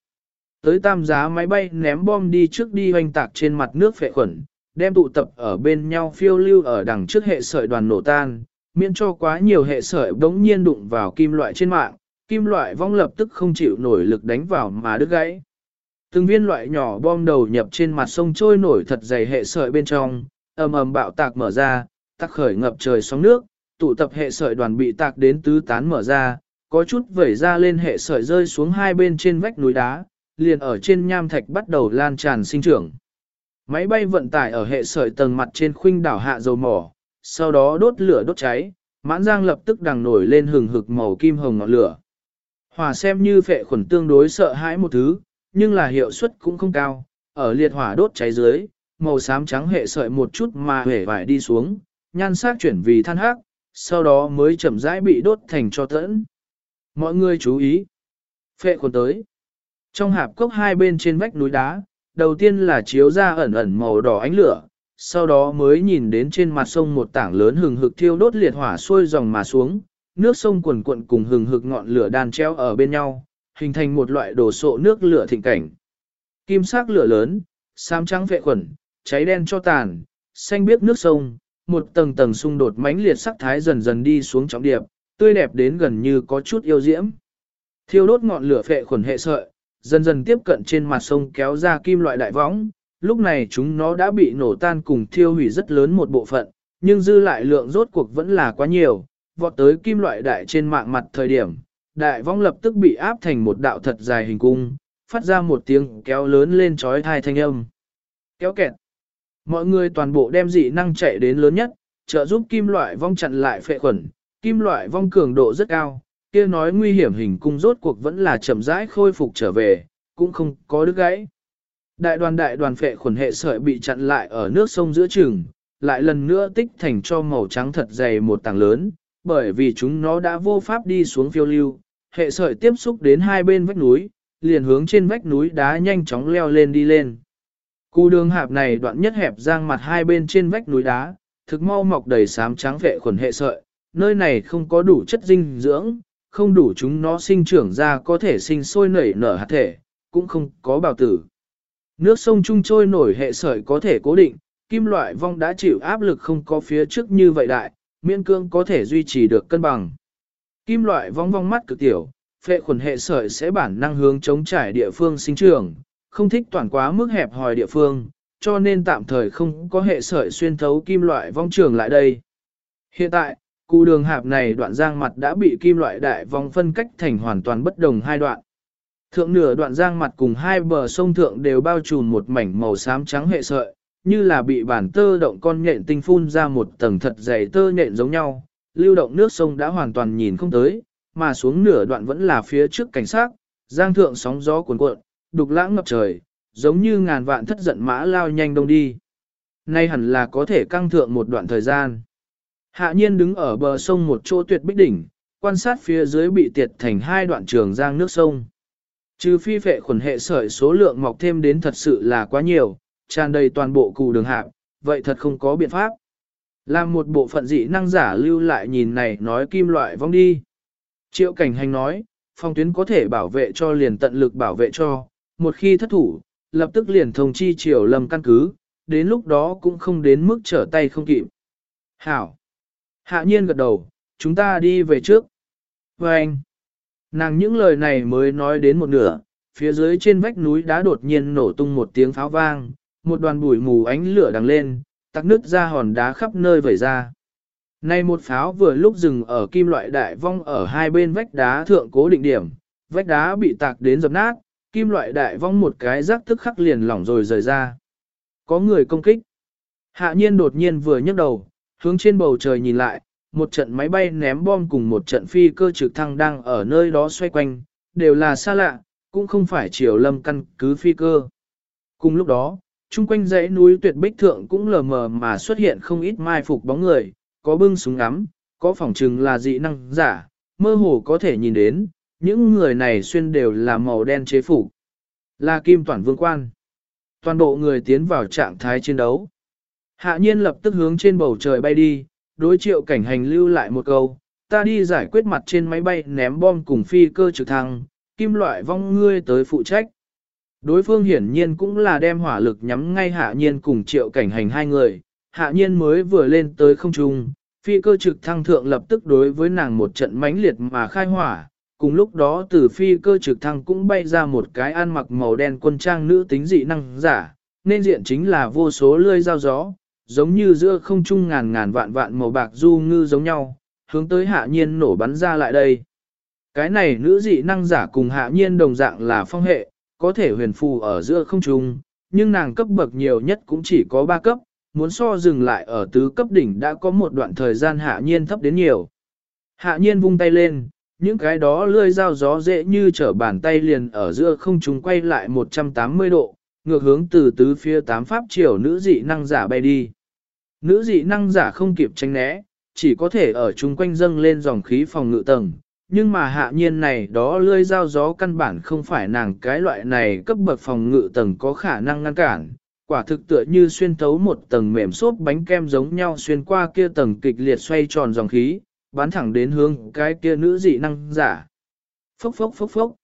Tới tam giá máy bay ném bom đi trước đi hoành tạc trên mặt nước phệ khuẩn, đem tụ tập ở bên nhau phiêu lưu ở đằng trước hệ sợi đoàn nổ tan, miễn cho quá nhiều hệ sợi đống nhiên đụng vào kim loại trên mạng, kim loại vong lập tức không chịu nổi lực đánh vào mà đứt gãy. Từng viên loại nhỏ bom đầu nhập trên mặt sông trôi nổi thật dày hệ sợi bên trong, ầm ầm bạo tạc mở ra, tắc khởi ngập trời sóng nước, tụ tập hệ sợi đoàn bị tạc đến tứ tán mở ra, có chút vẩy ra lên hệ sợi rơi xuống hai bên trên vách núi đá, liền ở trên nham thạch bắt đầu lan tràn sinh trưởng. Máy bay vận tải ở hệ sợi tầng mặt trên khuynh đảo hạ dầu mỏ, sau đó đốt lửa đốt cháy, mãn giang lập tức đằng nổi lên hừng hực màu kim hồng ngọn lửa. Hỏa xem như phệ khuẩn tương đối sợ hãi một thứ, nhưng là hiệu suất cũng không cao, ở liệt hỏa đốt cháy dưới, màu xám trắng hệ sợi một chút mà hể vải đi xuống, nhan sắc chuyển vì than hắc, sau đó mới chậm rãi bị đốt thành cho tẫn. Mọi người chú ý. Phệ khuẩn tới. Trong hạp cốc hai bên trên vách núi đá, đầu tiên là chiếu ra ẩn ẩn màu đỏ ánh lửa, sau đó mới nhìn đến trên mặt sông một tảng lớn hừng hực thiêu đốt liệt hỏa xuôi dòng mà xuống, nước sông cuồn cuộn cùng hừng hực ngọn lửa đan treo ở bên nhau, hình thành một loại đồ sộ nước lửa thịnh cảnh. Kim sắc lửa lớn, xám trắng vệ khuẩn, cháy đen cho tàn, xanh biếc nước sông, một tầng tầng xung đột mãnh liệt sắc thái dần dần đi xuống trọng điệp, tươi đẹp đến gần như có chút yêu diễm. Thiêu đốt ngọn lửa phệ khuẩn hệ sợi, dần dần tiếp cận trên mặt sông kéo ra kim loại đại võng, lúc này chúng nó đã bị nổ tan cùng thiêu hủy rất lớn một bộ phận, nhưng dư lại lượng rốt cuộc vẫn là quá nhiều, vọt tới kim loại đại trên mạng mặt thời điểm, đại vong lập tức bị áp thành một đạo thật dài hình cung, phát ra một tiếng kéo lớn lên trói thai thanh âm. Kéo kẹt. Mọi người toàn bộ đem dị năng chạy đến lớn nhất, trợ giúp kim loại vong chặn lại phệ khuẩn, kim loại vong cường độ rất cao, kia nói nguy hiểm hình cung rốt cuộc vẫn là chậm rãi khôi phục trở về, cũng không có đứt gãy. Đại đoàn đại đoàn phệ khuẩn hệ sợi bị chặn lại ở nước sông giữa trường lại lần nữa tích thành cho màu trắng thật dày một tảng lớn, bởi vì chúng nó đã vô pháp đi xuống phiêu lưu, hệ sợi tiếp xúc đến hai bên vách núi, liền hướng trên vách núi đá nhanh chóng leo lên đi lên. Cú đường hạp này đoạn nhất hẹp giang mặt hai bên trên vách núi đá, thực mau mọc đầy sám trắng vệ khuẩn hệ sợi, nơi này không có đủ chất dinh dưỡng, không đủ chúng nó sinh trưởng ra có thể sinh sôi nảy nở hạt thể, cũng không có bào tử. Nước sông trung trôi nổi hệ sợi có thể cố định, kim loại vong đã chịu áp lực không có phía trước như vậy đại, miễn cương có thể duy trì được cân bằng. Kim loại vong vong mắt cực tiểu, phệ khuẩn hệ sợi sẽ bản năng hướng chống trải địa phương sinh trưởng, không thích toàn quá mức hẹp hòi địa phương, cho nên tạm thời không có hệ sợi xuyên thấu kim loại vong trường lại đây. Hiện tại, cụ đường hạp này đoạn giang mặt đã bị kim loại đại vòng phân cách thành hoàn toàn bất đồng hai đoạn. Thượng nửa đoạn giang mặt cùng hai bờ sông thượng đều bao trùm một mảnh màu xám trắng hệ sợi, như là bị bản tơ động con nhện tinh phun ra một tầng thật dày tơ nhện giống nhau, lưu động nước sông đã hoàn toàn nhìn không tới, mà xuống nửa đoạn vẫn là phía trước cảnh sát, giang thượng sóng gió cuồn cuộn, đục lãng ngập trời, giống như ngàn vạn thất giận mã lao nhanh đông đi. Nay hẳn là có thể căng thượng một đoạn thời gian. Hạ nhiên đứng ở bờ sông một chỗ tuyệt bích đỉnh, quan sát phía dưới bị tiệt thành hai đoạn trường giang nước sông. Trừ phi phệ khuẩn hệ sợi số lượng mọc thêm đến thật sự là quá nhiều, tràn đầy toàn bộ cụ đường hạ, vậy thật không có biện pháp. Làm một bộ phận dị năng giả lưu lại nhìn này nói kim loại vong đi. Triệu cảnh hành nói, phong tuyến có thể bảo vệ cho liền tận lực bảo vệ cho, một khi thất thủ, lập tức liền thông chi triều lầm căn cứ, đến lúc đó cũng không đến mức trở tay không kịp. Hảo! Hạ nhiên gật đầu, chúng ta đi về trước. Và anh! Nàng những lời này mới nói đến một nửa, phía dưới trên vách núi đá đột nhiên nổ tung một tiếng pháo vang, một đoàn bụi mù ánh lửa đằng lên, tắc nứt ra hòn đá khắp nơi vẩy ra. Nay một pháo vừa lúc dừng ở kim loại đại vong ở hai bên vách đá thượng cố định điểm, vách đá bị tạc đến dập nát, kim loại đại vong một cái rắc thức khắc liền lỏng rồi rời ra. Có người công kích. Hạ nhiên đột nhiên vừa nhấc đầu, hướng trên bầu trời nhìn lại, một trận máy bay ném bom cùng một trận phi cơ trực thăng đang ở nơi đó xoay quanh, đều là xa lạ, cũng không phải chiều lâm căn cứ phi cơ. Cùng lúc đó, chung quanh dãy núi tuyệt bích thượng cũng lờ mờ mà xuất hiện không ít mai phục bóng người, có bưng súng ngắm, có phỏng chừng là dị năng giả, mơ hồ có thể nhìn đến, những người này xuyên đều là màu đen chế phục, là kim toàn vương quan. Toàn bộ người tiến vào trạng thái chiến đấu. Hạ nhiên lập tức hướng trên bầu trời bay đi, đối triệu cảnh hành lưu lại một câu, ta đi giải quyết mặt trên máy bay ném bom cùng phi cơ trực thăng, kim loại vong ngươi tới phụ trách. Đối phương hiển nhiên cũng là đem hỏa lực nhắm ngay hạ nhiên cùng triệu cảnh hành hai người, hạ nhiên mới vừa lên tới không trung, phi cơ trực thăng thượng lập tức đối với nàng một trận mãnh liệt mà khai hỏa, cùng lúc đó từ phi cơ trực thăng cũng bay ra một cái ăn mặc màu đen quân trang nữ tính dị năng giả, nên diện chính là vô số lươi dao gió, giống như giữa không trung ngàn ngàn vạn vạn màu bạc du ngư giống nhau, hướng tới hạ nhiên nổ bắn ra lại đây. Cái này nữ dị năng giả cùng hạ nhiên đồng dạng là phong hệ, có thể huyền phù ở giữa không trung, nhưng nàng cấp bậc nhiều nhất cũng chỉ có 3 cấp, muốn so dừng lại ở tứ cấp đỉnh đã có một đoạn thời gian hạ nhiên thấp đến nhiều. Hạ nhiên vung tay lên, những cái đó lươi dao gió dễ như trở bàn tay liền ở giữa không trung quay lại 180 độ, ngược hướng từ tứ phía tám pháp triều nữ dị năng giả bay đi. Nữ dị năng giả không kịp tránh né, chỉ có thể ở chung quanh dâng lên dòng khí phòng ngự tầng, nhưng mà hạ nhiên này đó lươi dao gió căn bản không phải nàng cái loại này cấp bậc phòng ngự tầng có khả năng ngăn cản, quả thực tựa như xuyên thấu một tầng mềm xốp bánh kem giống nhau xuyên qua kia tầng kịch liệt xoay tròn dòng khí, bắn thẳng đến hướng cái kia nữ dị năng giả. Phốc phốc phốc phốc.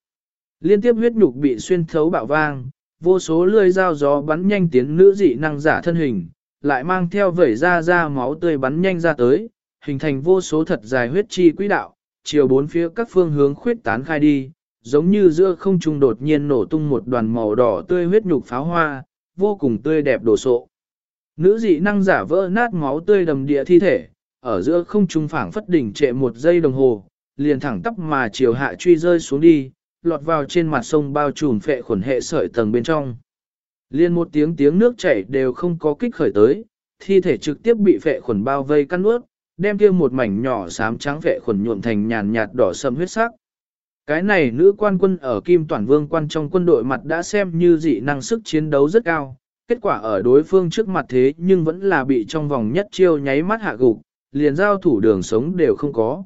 Liên tiếp huyết nhục bị xuyên thấu bạo vang, vô số lưỡi dao gió bắn nhanh tiến nữ dị năng giả thân hình, lại mang theo vẩy ra ra máu tươi bắn nhanh ra tới, hình thành vô số thật dài huyết chi quỹ đạo, chiều bốn phía các phương hướng khuyết tán khai đi, giống như giữa không trung đột nhiên nổ tung một đoàn màu đỏ tươi huyết nhục pháo hoa, vô cùng tươi đẹp đổ sộ. Nữ dị năng giả vỡ nát máu tươi đầm địa thi thể, ở giữa không trung phảng phất đỉnh trệ một giây đồng hồ, liền thẳng tắp mà chiều hạ truy rơi xuống đi, lọt vào trên mặt sông bao trùm phệ khuẩn hệ sợi tầng bên trong. Liên một tiếng tiếng nước chảy đều không có kích khởi tới, thi thể trực tiếp bị phệ khuẩn bao vây căn ướt, đem kia một mảnh nhỏ xám trắng phệ khuẩn nhuộm thành nhàn nhạt đỏ sâm huyết sắc. Cái này nữ quan quân ở Kim Toản Vương quan trong quân đội mặt đã xem như dị năng sức chiến đấu rất cao, kết quả ở đối phương trước mặt thế nhưng vẫn là bị trong vòng nhất chiêu nháy mắt hạ gục, liền giao thủ đường sống đều không có.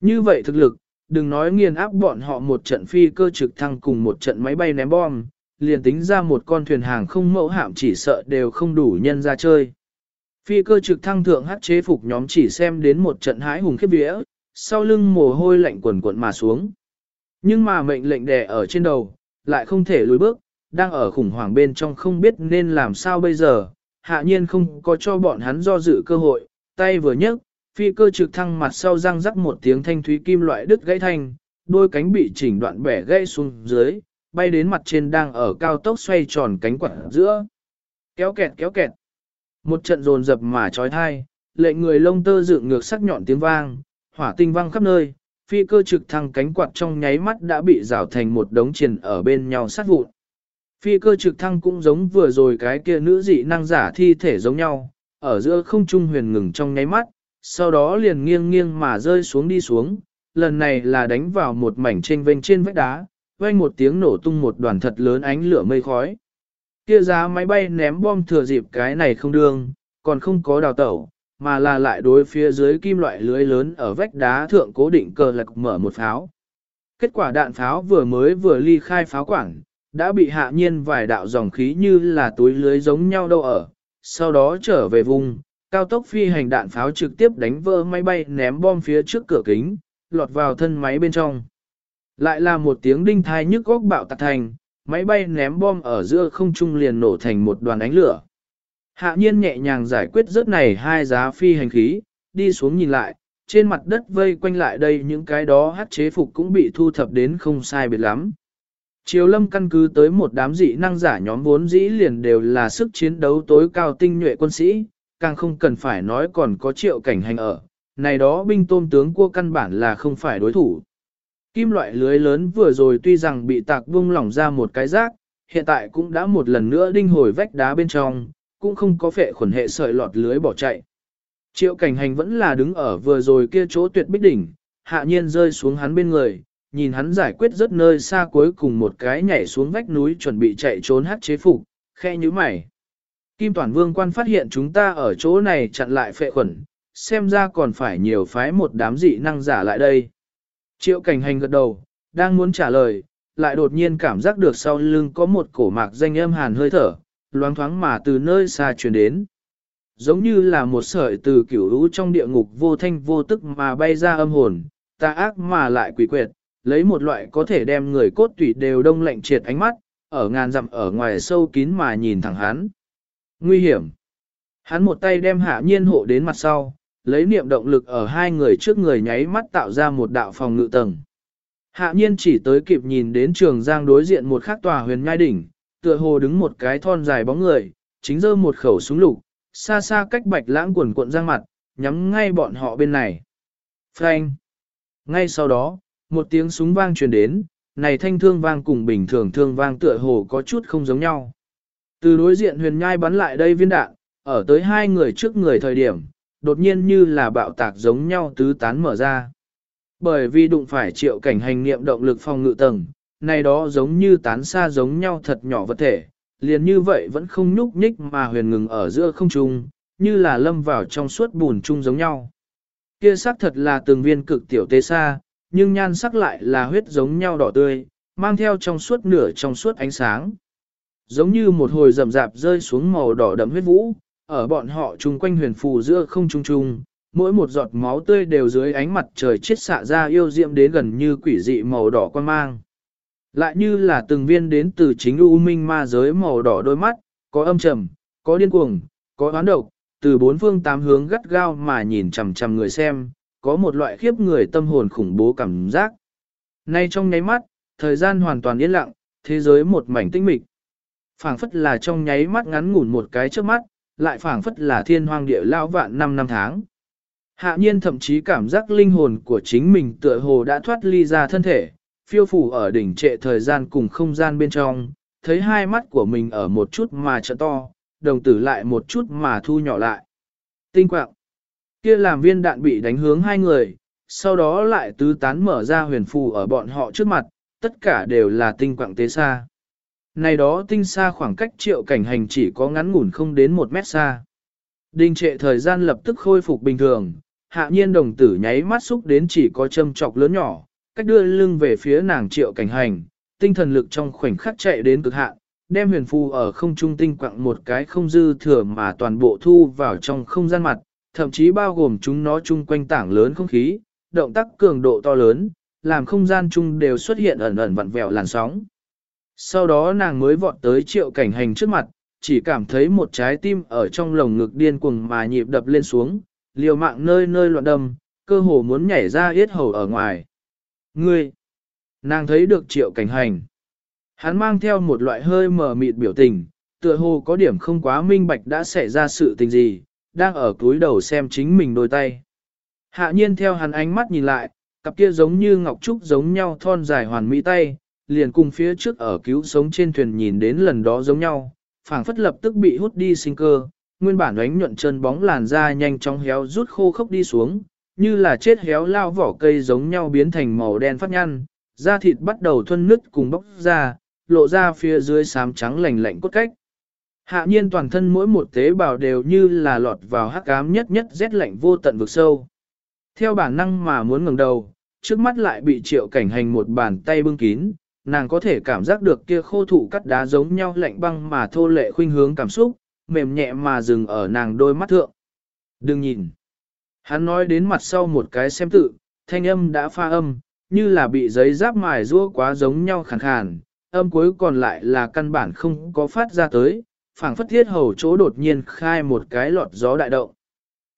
Như vậy thực lực, đừng nói nghiền áp bọn họ một trận phi cơ trực thăng cùng một trận máy bay ném bom, liền tính ra một con thuyền hàng không mẫu hạm chỉ sợ đều không đủ nhân ra chơi. Phi cơ trực thăng thượng hát chế phục nhóm chỉ xem đến một trận hái hùng khiếp vía, sau lưng mồ hôi lạnh quần quận mà xuống. Nhưng mà mệnh lệnh đè ở trên đầu, lại không thể lùi bước, đang ở khủng hoảng bên trong không biết nên làm sao bây giờ, hạ nhiên không có cho bọn hắn do dự cơ hội, tay vừa nhấc, phi cơ trực thăng mặt sau răng rắc một tiếng thanh thúy kim loại đứt gãy thanh, đôi cánh bị chỉnh đoạn bẻ gãy xuống dưới, bay đến mặt trên đang ở cao tốc xoay tròn cánh quạt giữa. Kéo kẹt kéo kẹt. Một trận rồn dập mà trói thai, lệnh người lông tơ dựng ngược sắc nhọn tiếng vang, hỏa tinh vang khắp nơi, phi cơ trực thăng cánh quạt trong nháy mắt đã bị rào thành một đống triền ở bên nhau sát vụn. Phi cơ trực thăng cũng giống vừa rồi cái kia nữ dị năng giả thi thể giống nhau, ở giữa không trung huyền ngừng trong nháy mắt, sau đó liền nghiêng nghiêng mà rơi xuống đi xuống, lần này là đánh vào một mảnh trên vênh trên vách đá, vang một tiếng nổ tung một đoàn thật lớn ánh lửa mây khói. Kia giá máy bay ném bom thừa dịp cái này không đương, còn không có đào tẩu, mà là lại đối phía dưới kim loại lưới lớn ở vách đá thượng cố định cờ lạc mở một pháo. Kết quả đạn pháo vừa mới vừa ly khai pháo quảng, đã bị hạ nhiên vài đạo dòng khí như là túi lưới giống nhau đâu ở, sau đó trở về vùng, cao tốc phi hành đạn pháo trực tiếp đánh vỡ máy bay ném bom phía trước cửa kính, lọt vào thân máy bên trong. Lại là một tiếng đinh thai nhức góc bạo tạc thành, máy bay ném bom ở giữa không trung liền nổ thành một đoàn ánh lửa. Hạ nhiên nhẹ nhàng giải quyết rớt này hai giá phi hành khí, đi xuống nhìn lại, trên mặt đất vây quanh lại đây những cái đó hát chế phục cũng bị thu thập đến không sai biệt lắm. Triều lâm căn cứ tới một đám dị năng giả nhóm vốn dĩ liền đều là sức chiến đấu tối cao tinh nhuệ quân sĩ, càng không cần phải nói còn có triệu cảnh hành ở, này đó binh tôm tướng cua căn bản là không phải đối thủ. Kim loại lưới lớn vừa rồi tuy rằng bị tạc vung lỏng ra một cái rác, hiện tại cũng đã một lần nữa đinh hồi vách đá bên trong, cũng không có phệ khuẩn hệ sợi lọt lưới bỏ chạy. Triệu cảnh hành vẫn là đứng ở vừa rồi kia chỗ tuyệt bích đỉnh, hạ nhiên rơi xuống hắn bên người, nhìn hắn giải quyết rất nơi xa cuối cùng một cái nhảy xuống vách núi chuẩn bị chạy trốn hát chế phục, khe như mày. Kim Toàn Vương quan phát hiện chúng ta ở chỗ này chặn lại phệ khuẩn, xem ra còn phải nhiều phái một đám dị năng giả lại đây. Triệu cảnh hành gật đầu, đang muốn trả lời, lại đột nhiên cảm giác được sau lưng có một cổ mạc danh âm hàn hơi thở, loáng thoáng mà từ nơi xa truyền đến. Giống như là một sợi từ kiểu lũ trong địa ngục vô thanh vô tức mà bay ra âm hồn, ta ác mà lại quỷ quyệt, lấy một loại có thể đem người cốt tủy đều đông lạnh triệt ánh mắt, ở ngàn dặm ở ngoài sâu kín mà nhìn thẳng hắn. Nguy hiểm. Hắn một tay đem hạ nhiên hộ đến mặt sau, lấy niệm động lực ở hai người trước người nháy mắt tạo ra một đạo phòng ngự tầng. Hạ nhiên chỉ tới kịp nhìn đến trường giang đối diện một khắc tòa huyền ngai đỉnh, tựa hồ đứng một cái thon dài bóng người, chính dơ một khẩu súng lục, xa xa cách bạch lãng quần cuộn giang mặt, nhắm ngay bọn họ bên này. Frank! Ngay sau đó, một tiếng súng vang truyền đến, này thanh thương vang cùng bình thường thương vang tựa hồ có chút không giống nhau. Từ đối diện huyền nhai bắn lại đây viên đạn, ở tới hai người trước người thời điểm, đột nhiên như là bạo tạc giống nhau tứ tán mở ra. Bởi vì đụng phải triệu cảnh hành niệm động lực phòng ngự tầng, này đó giống như tán xa giống nhau thật nhỏ vật thể, liền như vậy vẫn không nhúc nhích mà huyền ngừng ở giữa không trung, như là lâm vào trong suốt bùn chung giống nhau. Kia sắc thật là từng viên cực tiểu tế xa, nhưng nhan sắc lại là huyết giống nhau đỏ tươi, mang theo trong suốt nửa trong suốt ánh sáng. Giống như một hồi rầm rạp rơi xuống màu đỏ đậm huyết vũ, ở bọn họ chung quanh huyền phù giữa không trung trung, mỗi một giọt máu tươi đều dưới ánh mặt trời chết xạ ra yêu diệm đến gần như quỷ dị màu đỏ quan mang. Lại như là từng viên đến từ chính u minh ma giới màu đỏ đôi mắt, có âm trầm, có điên cuồng, có oán độc, từ bốn phương tám hướng gắt gao mà nhìn chằm chằm người xem, có một loại khiếp người tâm hồn khủng bố cảm giác. Nay trong nháy mắt, thời gian hoàn toàn yên lặng, thế giới một mảnh tinh mịch phảng phất là trong nháy mắt ngắn ngủn một cái trước mắt, lại phảng phất là thiên hoang địa lao vạn năm năm tháng. Hạ nhiên thậm chí cảm giác linh hồn của chính mình tựa hồ đã thoát ly ra thân thể, phiêu phủ ở đỉnh trệ thời gian cùng không gian bên trong, thấy hai mắt của mình ở một chút mà trợ to, đồng tử lại một chút mà thu nhỏ lại. Tinh quạng, kia làm viên đạn bị đánh hướng hai người, sau đó lại tứ tán mở ra huyền phù ở bọn họ trước mặt, tất cả đều là tinh quạng tế xa. Này đó tinh xa khoảng cách triệu cảnh hành chỉ có ngắn ngủn không đến một mét xa. Đình trệ thời gian lập tức khôi phục bình thường, hạ nhiên đồng tử nháy mắt xúc đến chỉ có châm trọc lớn nhỏ, cách đưa lưng về phía nàng triệu cảnh hành, tinh thần lực trong khoảnh khắc chạy đến cực hạn, đem huyền phù ở không trung tinh quặng một cái không dư thừa mà toàn bộ thu vào trong không gian mặt, thậm chí bao gồm chúng nó chung quanh tảng lớn không khí, động tác cường độ to lớn, làm không gian chung đều xuất hiện ẩn ẩn vặn vẹo làn sóng. Sau đó nàng mới vọt tới triệu cảnh hành trước mặt, chỉ cảm thấy một trái tim ở trong lồng ngực điên cuồng mà nhịp đập lên xuống, liều mạng nơi nơi loạn đâm, cơ hồ muốn nhảy ra yết hầu ở ngoài. Ngươi! Nàng thấy được triệu cảnh hành. Hắn mang theo một loại hơi mờ mịt biểu tình, tựa hồ có điểm không quá minh bạch đã xảy ra sự tình gì, đang ở túi đầu xem chính mình đôi tay. Hạ nhiên theo hắn ánh mắt nhìn lại, cặp kia giống như ngọc trúc giống nhau thon dài hoàn mỹ tay, liền cùng phía trước ở cứu sống trên thuyền nhìn đến lần đó giống nhau, phảng phất lập tức bị hút đi sinh cơ, nguyên bản ánh nhuận chân bóng làn da nhanh chóng héo rút khô khốc đi xuống, như là chết héo lao vỏ cây giống nhau biến thành màu đen phát nhăn, da thịt bắt đầu thuân nứt cùng bóc ra, lộ ra phía dưới xám trắng lạnh lạnh cốt cách. Hạ nhiên toàn thân mỗi một tế bào đều như là lọt vào hắc ám nhất nhất rét lạnh vô tận vực sâu. Theo bản năng mà muốn ngẩng đầu, trước mắt lại bị triệu cảnh hành một bàn tay bưng kín, nàng có thể cảm giác được kia khô thụ cắt đá giống nhau lạnh băng mà thô lệ khuynh hướng cảm xúc, mềm nhẹ mà dừng ở nàng đôi mắt thượng. Đừng nhìn. Hắn nói đến mặt sau một cái xem tự, thanh âm đã pha âm, như là bị giấy giáp mài rua quá giống nhau khàn khàn, âm cuối còn lại là căn bản không có phát ra tới, phảng phất thiết hầu chỗ đột nhiên khai một cái lọt gió đại động.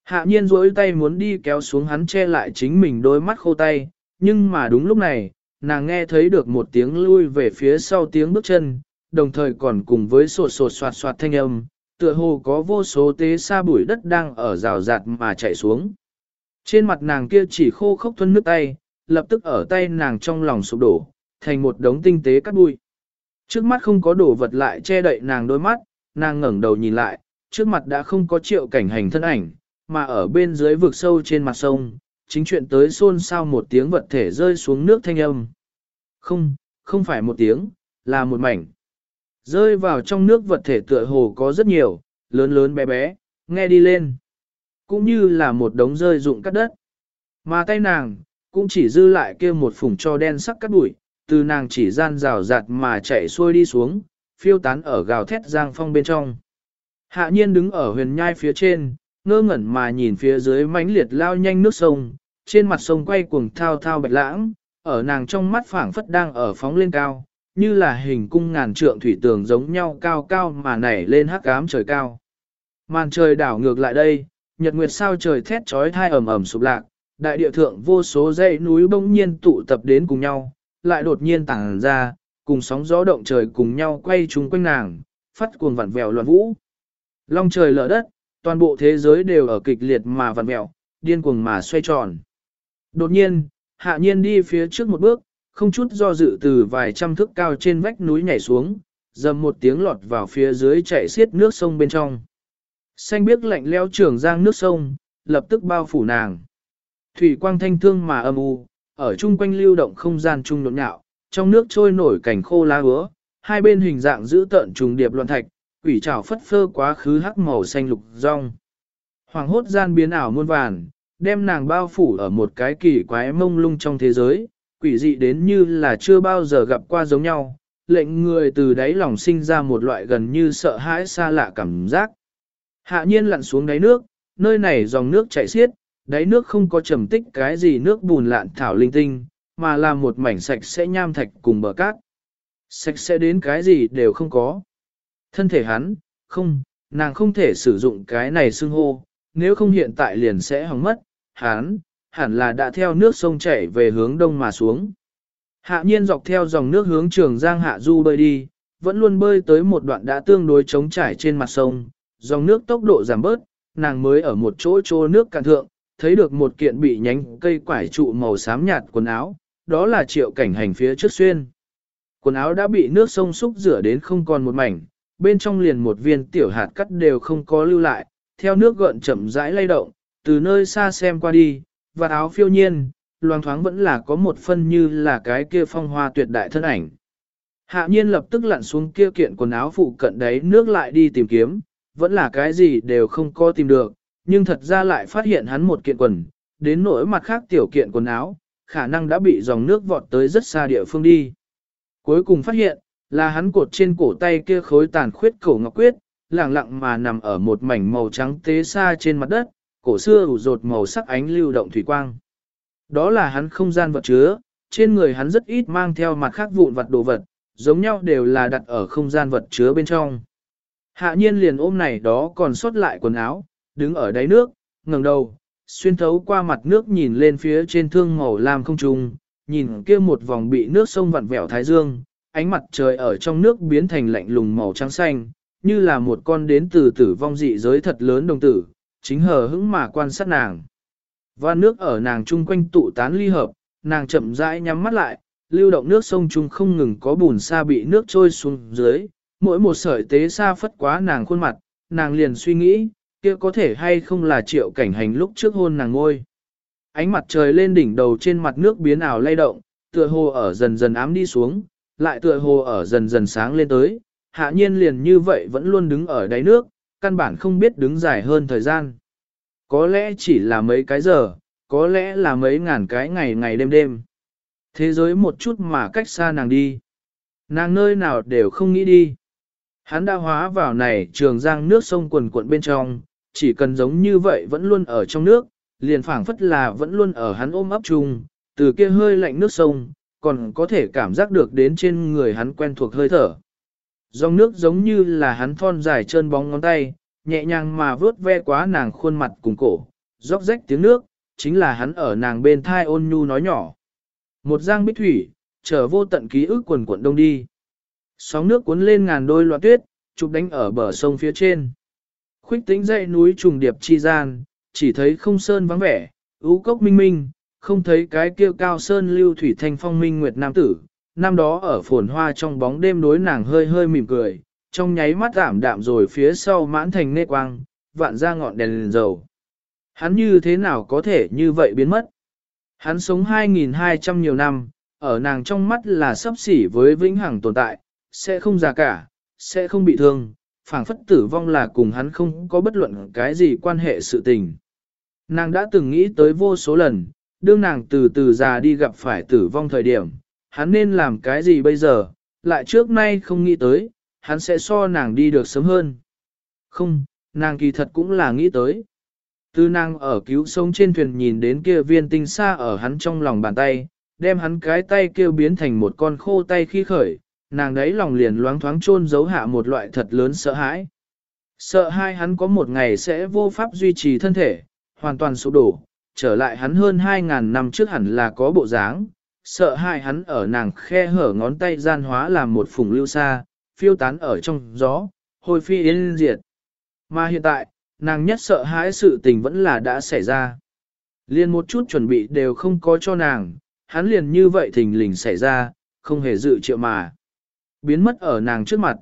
Hạ nhiên duỗi tay muốn đi kéo xuống hắn che lại chính mình đôi mắt khô tay, nhưng mà đúng lúc này, nàng nghe thấy được một tiếng lui về phía sau tiếng bước chân, đồng thời còn cùng với sột sột soạt soạt thanh âm, tựa hồ có vô số tế sa bụi đất đang ở rào rạt mà chạy xuống. Trên mặt nàng kia chỉ khô khốc thuân nước tay, lập tức ở tay nàng trong lòng sụp đổ, thành một đống tinh tế cắt bụi. Trước mắt không có đồ vật lại che đậy nàng đôi mắt, nàng ngẩng đầu nhìn lại, trước mặt đã không có triệu cảnh hành thân ảnh, mà ở bên dưới vực sâu trên mặt sông, chính chuyện tới xôn xao một tiếng vật thể rơi xuống nước thanh âm. Không, không phải một tiếng, là một mảnh. Rơi vào trong nước vật thể tựa hồ có rất nhiều, lớn lớn bé bé, nghe đi lên. Cũng như là một đống rơi rụng cắt đất. Mà tay nàng, cũng chỉ dư lại kia một phủng cho đen sắc cắt bụi, từ nàng chỉ gian rào rạt mà chạy xuôi đi xuống, phiêu tán ở gào thét giang phong bên trong. Hạ nhiên đứng ở huyền nhai phía trên, ngơ ngẩn mà nhìn phía dưới mãnh liệt lao nhanh nước sông, trên mặt sông quay cuồng thao thao bạch lãng, ở nàng trong mắt phảng phất đang ở phóng lên cao, như là hình cung ngàn trượng thủy tường giống nhau cao cao mà nảy lên hắc ám trời cao. Màn trời đảo ngược lại đây, nhật nguyệt sao trời thét trói thai ầm ầm sụp lạc, đại địa thượng vô số dãy núi bỗng nhiên tụ tập đến cùng nhau, lại đột nhiên tàng ra, cùng sóng gió động trời cùng nhau quay chung quanh nàng, phát cuồng vặn vẹo loạn vũ. Long trời lở đất, toàn bộ thế giới đều ở kịch liệt mà vặn mẹo, điên cuồng mà xoay tròn. Đột nhiên, hạ nhiên đi phía trước một bước, không chút do dự từ vài trăm thước cao trên vách núi nhảy xuống, dầm một tiếng lọt vào phía dưới chạy xiết nước sông bên trong. Xanh biếc lạnh leo trường giang nước sông, lập tức bao phủ nàng. Thủy quang thanh thương mà âm u, ở chung quanh lưu động không gian trung nhộn nhạo, trong nước trôi nổi cảnh khô lá hứa, hai bên hình dạng giữ tợn trùng điệp loạn thạch, quỷ trảo phất phơ quá khứ hắc màu xanh lục rong. Hoàng hốt gian biến ảo muôn vàn, đem nàng bao phủ ở một cái kỳ quái mông lung trong thế giới, quỷ dị đến như là chưa bao giờ gặp qua giống nhau, lệnh người từ đáy lòng sinh ra một loại gần như sợ hãi xa lạ cảm giác. Hạ nhiên lặn xuống đáy nước, nơi này dòng nước chảy xiết, đáy nước không có trầm tích cái gì nước bùn lạn thảo linh tinh, mà là một mảnh sạch sẽ nham thạch cùng bờ cát. Sạch sẽ đến cái gì đều không có. Thân thể hắn, không, nàng không thể sử dụng cái này xưng hô, nếu không hiện tại liền sẽ hỏng mất, hắn, hẳn là đã theo nước sông chảy về hướng đông mà xuống. Hạ nhiên dọc theo dòng nước hướng trường Giang Hạ Du bơi đi, vẫn luôn bơi tới một đoạn đã tương đối trống trải trên mặt sông, dòng nước tốc độ giảm bớt, nàng mới ở một chỗ chỗ nước cạn thượng, thấy được một kiện bị nhánh cây quải trụ màu xám nhạt quần áo, đó là triệu cảnh hành phía trước xuyên. Quần áo đã bị nước sông xúc rửa đến không còn một mảnh, bên trong liền một viên tiểu hạt cắt đều không có lưu lại, theo nước gợn chậm rãi lay động, từ nơi xa xem qua đi, và áo phiêu nhiên, loang thoáng vẫn là có một phân như là cái kia phong hoa tuyệt đại thân ảnh. Hạ nhiên lập tức lặn xuống kia kiện quần áo phụ cận đấy nước lại đi tìm kiếm, vẫn là cái gì đều không có tìm được, nhưng thật ra lại phát hiện hắn một kiện quần, đến nỗi mặt khác tiểu kiện quần áo, khả năng đã bị dòng nước vọt tới rất xa địa phương đi. Cuối cùng phát hiện, là hắn cột trên cổ tay kia khối tàn khuyết cổ ngọc quyết, lặng lặng mà nằm ở một mảnh màu trắng tế xa trên mặt đất, cổ xưa ủ rột màu sắc ánh lưu động thủy quang. Đó là hắn không gian vật chứa, trên người hắn rất ít mang theo mặt khác vụn vật đồ vật, giống nhau đều là đặt ở không gian vật chứa bên trong. Hạ nhiên liền ôm này đó còn sót lại quần áo, đứng ở đáy nước, ngẩng đầu, xuyên thấu qua mặt nước nhìn lên phía trên thương màu lam không trung, nhìn kia một vòng bị nước sông vặn vẹo thái dương, ánh mặt trời ở trong nước biến thành lạnh lùng màu trắng xanh, như là một con đến từ tử vong dị giới thật lớn đồng tử, chính hờ hững mà quan sát nàng. Và nước ở nàng chung quanh tụ tán ly hợp, nàng chậm rãi nhắm mắt lại, lưu động nước sông chung không ngừng có bùn xa bị nước trôi xuống dưới, mỗi một sợi tế xa phất quá nàng khuôn mặt, nàng liền suy nghĩ, kia có thể hay không là triệu cảnh hành lúc trước hôn nàng ngôi. Ánh mặt trời lên đỉnh đầu trên mặt nước biến ảo lay động, tựa hồ ở dần dần ám đi xuống, lại tựa hồ ở dần dần sáng lên tới, hạ nhiên liền như vậy vẫn luôn đứng ở đáy nước, căn bản không biết đứng dài hơn thời gian. Có lẽ chỉ là mấy cái giờ, có lẽ là mấy ngàn cái ngày ngày đêm đêm. Thế giới một chút mà cách xa nàng đi. Nàng nơi nào đều không nghĩ đi. Hắn đã hóa vào này trường giang nước sông quần cuộn bên trong, chỉ cần giống như vậy vẫn luôn ở trong nước, liền phảng phất là vẫn luôn ở hắn ôm ấp chung, từ kia hơi lạnh nước sông, còn có thể cảm giác được đến trên người hắn quen thuộc hơi thở. Dòng nước giống như là hắn thon dài chân bóng ngón tay, nhẹ nhàng mà vướt ve quá nàng khuôn mặt cùng cổ, róc rách tiếng nước, chính là hắn ở nàng bên thai ôn nhu nói nhỏ. Một giang bích thủy, trở vô tận ký ức quần cuộn đông đi. Sóng nước cuốn lên ngàn đôi loạn tuyết, chụp đánh ở bờ sông phía trên. Khuyết tính dãy núi trùng điệp chi gian, chỉ thấy không sơn vắng vẻ, ú cốc minh minh, không thấy cái kia cao sơn lưu thủy thanh phong minh nguyệt nam tử. Năm đó ở phồn hoa trong bóng đêm đối nàng hơi hơi mỉm cười, trong nháy mắt giảm đạm rồi phía sau mãn thành nê quang, vạn ra ngọn đèn, đèn dầu. Hắn như thế nào có thể như vậy biến mất? Hắn sống 2.200 nhiều năm, ở nàng trong mắt là sấp xỉ với vĩnh hằng tồn tại, sẽ không già cả, sẽ không bị thương, phảng phất tử vong là cùng hắn không có bất luận cái gì quan hệ sự tình. Nàng đã từng nghĩ tới vô số lần, đương nàng từ từ già đi gặp phải tử vong thời điểm, hắn nên làm cái gì bây giờ, lại trước nay không nghĩ tới, hắn sẽ so nàng đi được sớm hơn. Không, nàng kỳ thật cũng là nghĩ tới. tư nàng ở cứu sống trên thuyền nhìn đến kia viên tinh xa ở hắn trong lòng bàn tay, đem hắn cái tay kêu biến thành một con khô tay khi khởi, nàng đấy lòng liền loáng thoáng chôn giấu hạ một loại thật lớn sợ hãi. Sợ hai hắn có một ngày sẽ vô pháp duy trì thân thể, hoàn toàn sụp đổ, trở lại hắn hơn 2.000 năm trước hẳn là có bộ dáng, sợ hai hắn ở nàng khe hở ngón tay gian hóa làm một phùng lưu xa, phiêu tán ở trong gió, hồi phi yên diệt. Mà hiện tại, nàng nhất sợ hãi sự tình vẫn là đã xảy ra. Liền một chút chuẩn bị đều không có cho nàng, hắn liền như vậy thình lình xảy ra, không hề dự triệu mà. Biến mất ở nàng trước mặt.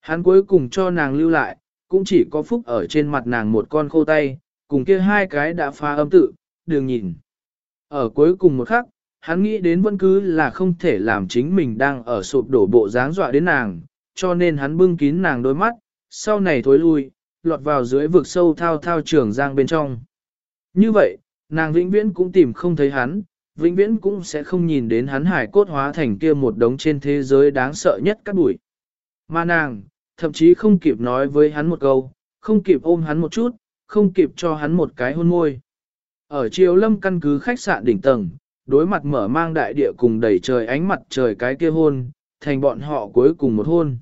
Hắn cuối cùng cho nàng lưu lại, cũng chỉ có phúc ở trên mặt nàng một con khô tay, cùng kia hai cái đã phá âm tự, đường nhìn. Ở cuối cùng một khắc, hắn nghĩ đến vẫn cứ là không thể làm chính mình đang ở sụp đổ bộ dáng dọa đến nàng, cho nên hắn bưng kín nàng đôi mắt, sau này thối lui, lọt vào dưới vực sâu thao thao trường giang bên trong. Như vậy, nàng vĩnh viễn cũng tìm không thấy hắn, vĩnh viễn cũng sẽ không nhìn đến hắn hải cốt hóa thành kia một đống trên thế giới đáng sợ nhất các bụi. Mà nàng, thậm chí không kịp nói với hắn một câu, không kịp ôm hắn một chút, không kịp cho hắn một cái hôn môi. Ở chiều lâm căn cứ khách sạn đỉnh tầng, đối mặt mở mang đại địa cùng đầy trời ánh mặt trời cái kia hôn, thành bọn họ cuối cùng một hôn.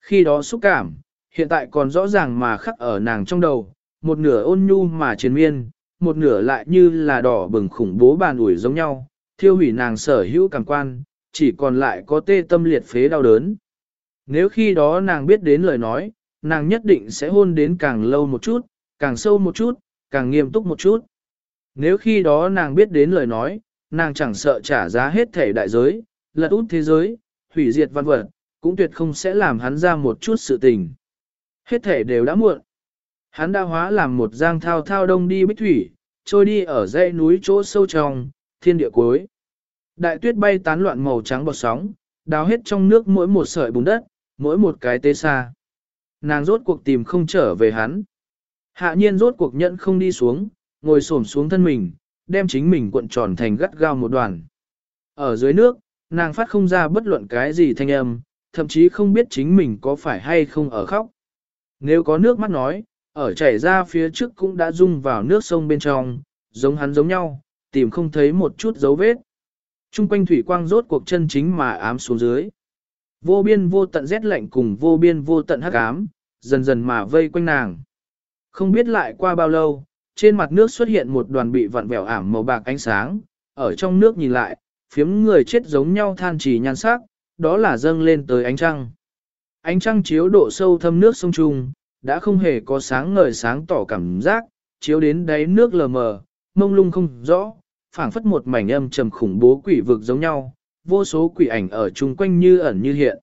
Khi đó xúc cảm, hiện tại còn rõ ràng mà khắc ở nàng trong đầu, một nửa ôn nhu mà triền miên, một nửa lại như là đỏ bừng khủng bố bàn ủi giống nhau, thiêu hủy nàng sở hữu cảm quan, chỉ còn lại có tê tâm liệt phế đau đớn. Nếu khi đó nàng biết đến lời nói, nàng nhất định sẽ hôn đến càng lâu một chút, càng sâu một chút, càng nghiêm túc một chút. Nếu khi đó nàng biết đến lời nói, nàng chẳng sợ trả giá hết thể đại giới, lật út thế giới, hủy diệt văn vật, cũng tuyệt không sẽ làm hắn ra một chút sự tình. Hết thể đều đã muộn. Hắn đã hóa làm một giang thao thao đông đi bích thủy, trôi đi ở dãy núi chỗ sâu trong, thiên địa cuối. Đại tuyết bay tán loạn màu trắng bọt sóng, đào hết trong nước mỗi một sợi bùn đất, mỗi một cái tê xa. Nàng rốt cuộc tìm không trở về hắn. Hạ nhiên rốt cuộc nhận không đi xuống, ngồi xổm xuống thân mình, đem chính mình cuộn tròn thành gắt gao một đoàn. Ở dưới nước, nàng phát không ra bất luận cái gì thanh âm, thậm chí không biết chính mình có phải hay không ở khóc. Nếu có nước mắt nói, ở chảy ra phía trước cũng đã rung vào nước sông bên trong, giống hắn giống nhau, tìm không thấy một chút dấu vết. Trung quanh thủy quang rốt cuộc chân chính mà ám xuống dưới. Vô biên vô tận rét lạnh cùng vô biên vô tận hắc ám, dần dần mà vây quanh nàng. Không biết lại qua bao lâu, trên mặt nước xuất hiện một đoàn bị vặn vẹo ảm màu bạc ánh sáng, ở trong nước nhìn lại, phiếm người chết giống nhau than trì nhan sắc, đó là dâng lên tới ánh trăng. Ánh trăng chiếu độ sâu thâm nước sông Trung, đã không hề có sáng ngời sáng tỏ cảm giác, chiếu đến đáy nước lờ mờ, mông lung không rõ, phảng phất một mảnh âm trầm khủng bố quỷ vực giống nhau, vô số quỷ ảnh ở chung quanh như ẩn như hiện.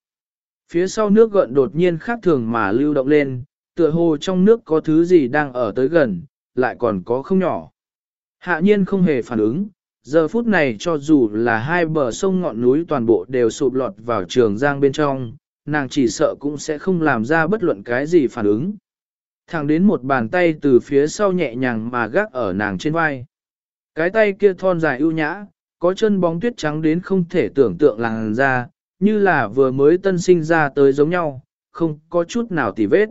Phía sau nước gợn đột nhiên khác thường mà lưu động lên, tựa hồ trong nước có thứ gì đang ở tới gần, lại còn có không nhỏ. Hạ nhiên không hề phản ứng, giờ phút này cho dù là hai bờ sông ngọn núi toàn bộ đều sụp lọt vào trường giang bên trong, nàng chỉ sợ cũng sẽ không làm ra bất luận cái gì phản ứng. Thẳng đến một bàn tay từ phía sau nhẹ nhàng mà gác ở nàng trên vai. Cái tay kia thon dài ưu nhã, có chân bóng tuyết trắng đến không thể tưởng tượng làng ra, như là vừa mới tân sinh ra tới giống nhau, không có chút nào tì vết.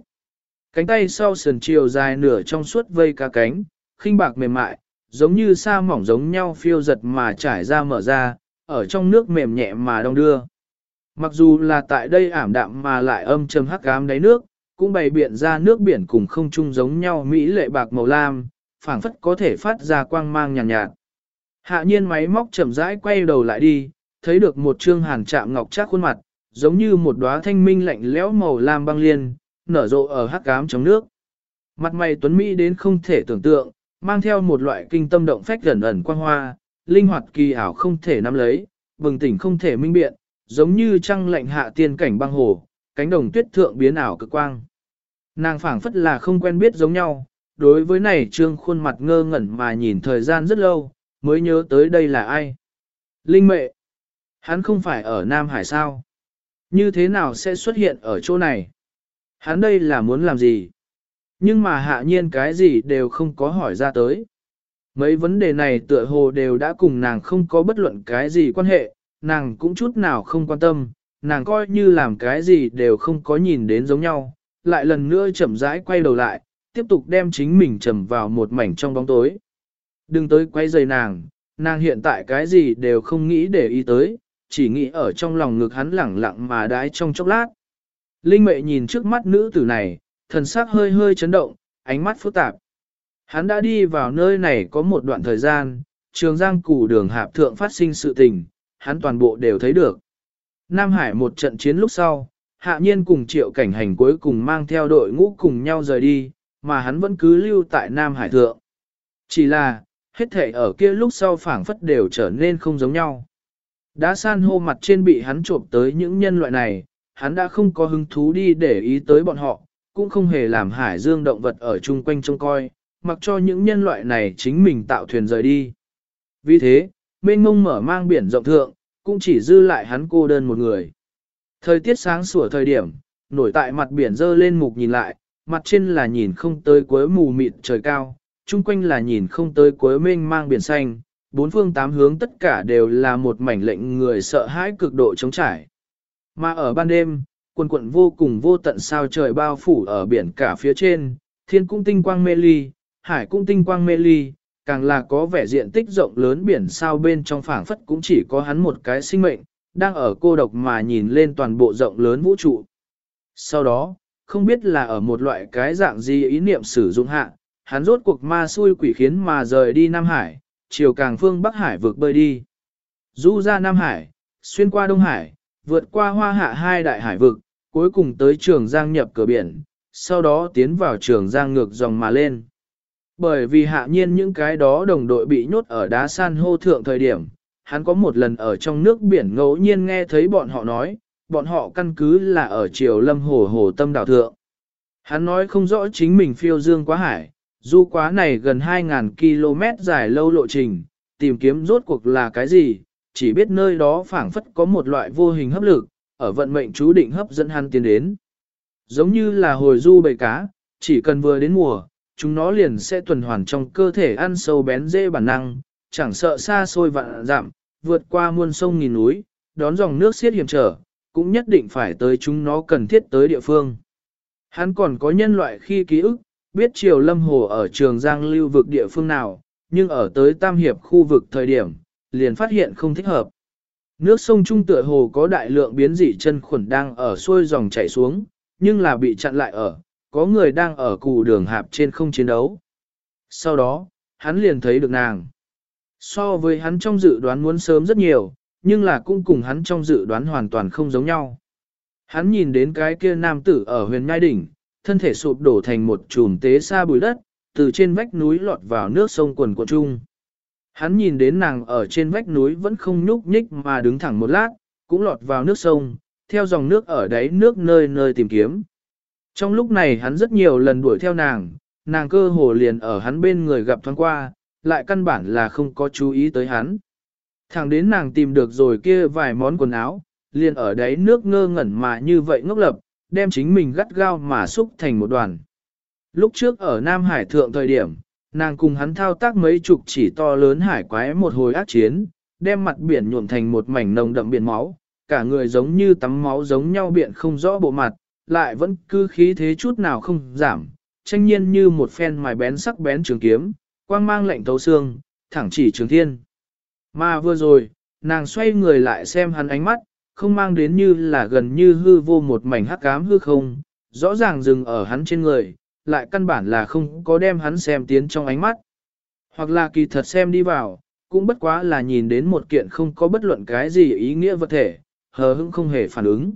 Cánh tay sau sườn chiều dài nửa trong suốt vây cá cánh, khinh bạc mềm mại, giống như sa mỏng giống nhau phiêu giật mà trải ra mở ra, ở trong nước mềm nhẹ mà đong đưa. Mặc dù là tại đây ảm đạm mà lại âm trầm hắc ám đáy nước, cũng bày biện ra nước biển cùng không chung giống nhau mỹ lệ bạc màu lam, phảng phất có thể phát ra quang mang nhàn nhạt, nhạt. Hạ nhiên máy móc chậm rãi quay đầu lại đi, thấy được một trương hàn chạm ngọc chắc khuôn mặt, giống như một đóa thanh minh lạnh lẽo màu lam băng liên, nở rộ ở hắc cám trong nước. Mặt mày tuấn mỹ đến không thể tưởng tượng, mang theo một loại kinh tâm động phách gần ẩn quang hoa, linh hoạt kỳ ảo không thể nắm lấy, bừng tỉnh không thể minh biện, giống như trăng lạnh hạ tiên cảnh băng hồ, cánh đồng tuyết thượng biến ảo cực quang. Nàng phảng phất là không quen biết giống nhau, đối với này trương khuôn mặt ngơ ngẩn mà nhìn thời gian rất lâu, mới nhớ tới đây là ai. Linh mệ, hắn không phải ở Nam Hải sao? Như thế nào sẽ xuất hiện ở chỗ này? Hắn đây là muốn làm gì? Nhưng mà hạ nhiên cái gì đều không có hỏi ra tới. Mấy vấn đề này tựa hồ đều đã cùng nàng không có bất luận cái gì quan hệ, nàng cũng chút nào không quan tâm, nàng coi như làm cái gì đều không có nhìn đến giống nhau, lại lần nữa chậm rãi quay đầu lại, tiếp tục đem chính mình trầm vào một mảnh trong bóng tối. Đừng tới quay rời nàng, nàng hiện tại cái gì đều không nghĩ để ý tới, chỉ nghĩ ở trong lòng ngực hắn lẳng lặng mà đái trong chốc lát. Linh mệ nhìn trước mắt nữ tử này, thần sắc hơi hơi chấn động, ánh mắt phức tạp. Hắn đã đi vào nơi này có một đoạn thời gian, trường giang củ đường hạp thượng phát sinh sự tình, hắn toàn bộ đều thấy được. Nam Hải một trận chiến lúc sau, hạ nhiên cùng triệu cảnh hành cuối cùng mang theo đội ngũ cùng nhau rời đi, mà hắn vẫn cứ lưu tại Nam Hải thượng. Chỉ là, hết thể ở kia lúc sau phảng phất đều trở nên không giống nhau. Đá san hô mặt trên bị hắn trộm tới những nhân loại này, hắn đã không có hứng thú đi để ý tới bọn họ, cũng không hề làm hải dương động vật ở chung quanh trông coi, mặc cho những nhân loại này chính mình tạo thuyền rời đi. Vì thế, mênh mông mở mang biển rộng thượng, cũng chỉ dư lại hắn cô đơn một người. Thời tiết sáng sủa thời điểm, nổi tại mặt biển dơ lên mục nhìn lại, mặt trên là nhìn không tới cuối mù mịt trời cao, chung quanh là nhìn không tới cuối mênh mang biển xanh, bốn phương tám hướng tất cả đều là một mảnh lệnh người sợ hãi cực độ chống trải. Mà ở ban đêm, quần quận vô cùng vô tận sao trời bao phủ ở biển cả phía trên, thiên cung tinh quang mê ly, hải cung tinh quang mê ly, càng là có vẻ diện tích rộng lớn biển sao bên trong phảng phất cũng chỉ có hắn một cái sinh mệnh, đang ở cô độc mà nhìn lên toàn bộ rộng lớn vũ trụ. Sau đó, không biết là ở một loại cái dạng gì ý niệm sử dụng hạ, hắn rốt cuộc ma xui quỷ khiến mà rời đi Nam Hải, chiều càng phương Bắc Hải vượt bơi đi. Du ra Nam Hải, xuyên qua Đông Hải, vượt qua hoa hạ hai đại hải vực, cuối cùng tới trường Giang nhập cửa biển, sau đó tiến vào trường Giang ngược dòng mà lên. Bởi vì hạ nhiên những cái đó đồng đội bị nhốt ở đá san hô thượng thời điểm, hắn có một lần ở trong nước biển ngẫu nhiên nghe thấy bọn họ nói, bọn họ căn cứ là ở triều lâm hồ hồ tâm đảo thượng. Hắn nói không rõ chính mình phiêu dương quá hải, du quá này gần 2.000 km dài lâu lộ trình, tìm kiếm rốt cuộc là cái gì, chỉ biết nơi đó phảng phất có một loại vô hình hấp lực, ở vận mệnh chú định hấp dẫn hắn tiến đến. Giống như là hồi du bầy cá, chỉ cần vừa đến mùa, chúng nó liền sẽ tuần hoàn trong cơ thể ăn sâu bén dễ bản năng, chẳng sợ xa xôi vạn dặm, vượt qua muôn sông nghìn núi, đón dòng nước xiết hiểm trở, cũng nhất định phải tới chúng nó cần thiết tới địa phương. Hắn còn có nhân loại khi ký ức, biết triều lâm hồ ở trường giang lưu vực địa phương nào, nhưng ở tới tam hiệp khu vực thời điểm, liền phát hiện không thích hợp. Nước sông Trung tựa hồ có đại lượng biến dị chân khuẩn đang ở xuôi dòng chảy xuống, nhưng là bị chặn lại ở, có người đang ở cù đường hạp trên không chiến đấu. Sau đó, hắn liền thấy được nàng. So với hắn trong dự đoán muốn sớm rất nhiều, nhưng là cũng cùng hắn trong dự đoán hoàn toàn không giống nhau. Hắn nhìn đến cái kia nam tử ở huyền nhai đỉnh, thân thể sụp đổ thành một chùm tế xa bùi đất, từ trên vách núi lọt vào nước sông quần cuộn trung. Hắn nhìn đến nàng ở trên vách núi vẫn không nhúc nhích mà đứng thẳng một lát, cũng lọt vào nước sông, theo dòng nước ở đáy nước nơi nơi tìm kiếm. Trong lúc này hắn rất nhiều lần đuổi theo nàng, nàng cơ hồ liền ở hắn bên người gặp thoáng qua, lại căn bản là không có chú ý tới hắn. Thẳng đến nàng tìm được rồi kia vài món quần áo, liền ở đáy nước ngơ ngẩn mà như vậy ngốc lập, đem chính mình gắt gao mà xúc thành một đoàn. Lúc trước ở Nam Hải thượng thời điểm, nàng cùng hắn thao tác mấy chục chỉ to lớn hải quái một hồi ác chiến, đem mặt biển nhuộm thành một mảnh nồng đậm biển máu, cả người giống như tắm máu giống nhau biển không rõ bộ mặt, lại vẫn cứ khí thế chút nào không giảm, tranh nhiên như một phen mài bén sắc bén trường kiếm, quang mang lạnh thấu xương, thẳng chỉ trường thiên. Mà vừa rồi, nàng xoay người lại xem hắn ánh mắt, không mang đến như là gần như hư vô một mảnh hắc ám hư không, rõ ràng dừng ở hắn trên người, lại căn bản là không có đem hắn xem tiến trong ánh mắt. Hoặc là kỳ thật xem đi vào, cũng bất quá là nhìn đến một kiện không có bất luận cái gì ý nghĩa vật thể, hờ hững không hề phản ứng.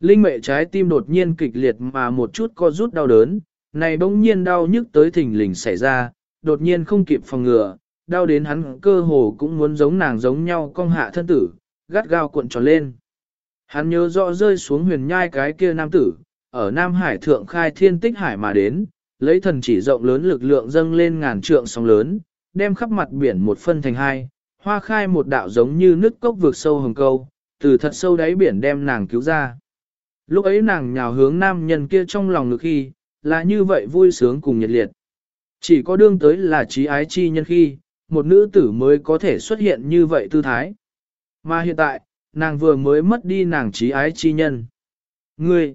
Linh mệ trái tim đột nhiên kịch liệt mà một chút co rút đau đớn, này bỗng nhiên đau nhức tới thình lình xảy ra, đột nhiên không kịp phòng ngừa, đau đến hắn cơ hồ cũng muốn giống nàng giống nhau cong hạ thân tử, gắt gao cuộn tròn lên. Hắn nhớ rõ rơi xuống huyền nhai cái kia nam tử, ở Nam Hải thượng khai thiên tích hải mà đến, lấy thần chỉ rộng lớn lực lượng dâng lên ngàn trượng sóng lớn, đem khắp mặt biển một phân thành hai, hoa khai một đạo giống như nước cốc vượt sâu hồng câu, từ thật sâu đáy biển đem nàng cứu ra. Lúc ấy nàng nhào hướng nam nhân kia trong lòng ngực khi, là như vậy vui sướng cùng nhiệt liệt. Chỉ có đương tới là trí ái chi nhân khi, một nữ tử mới có thể xuất hiện như vậy tư thái. Mà hiện tại, nàng vừa mới mất đi nàng trí ái chi nhân. Ngươi!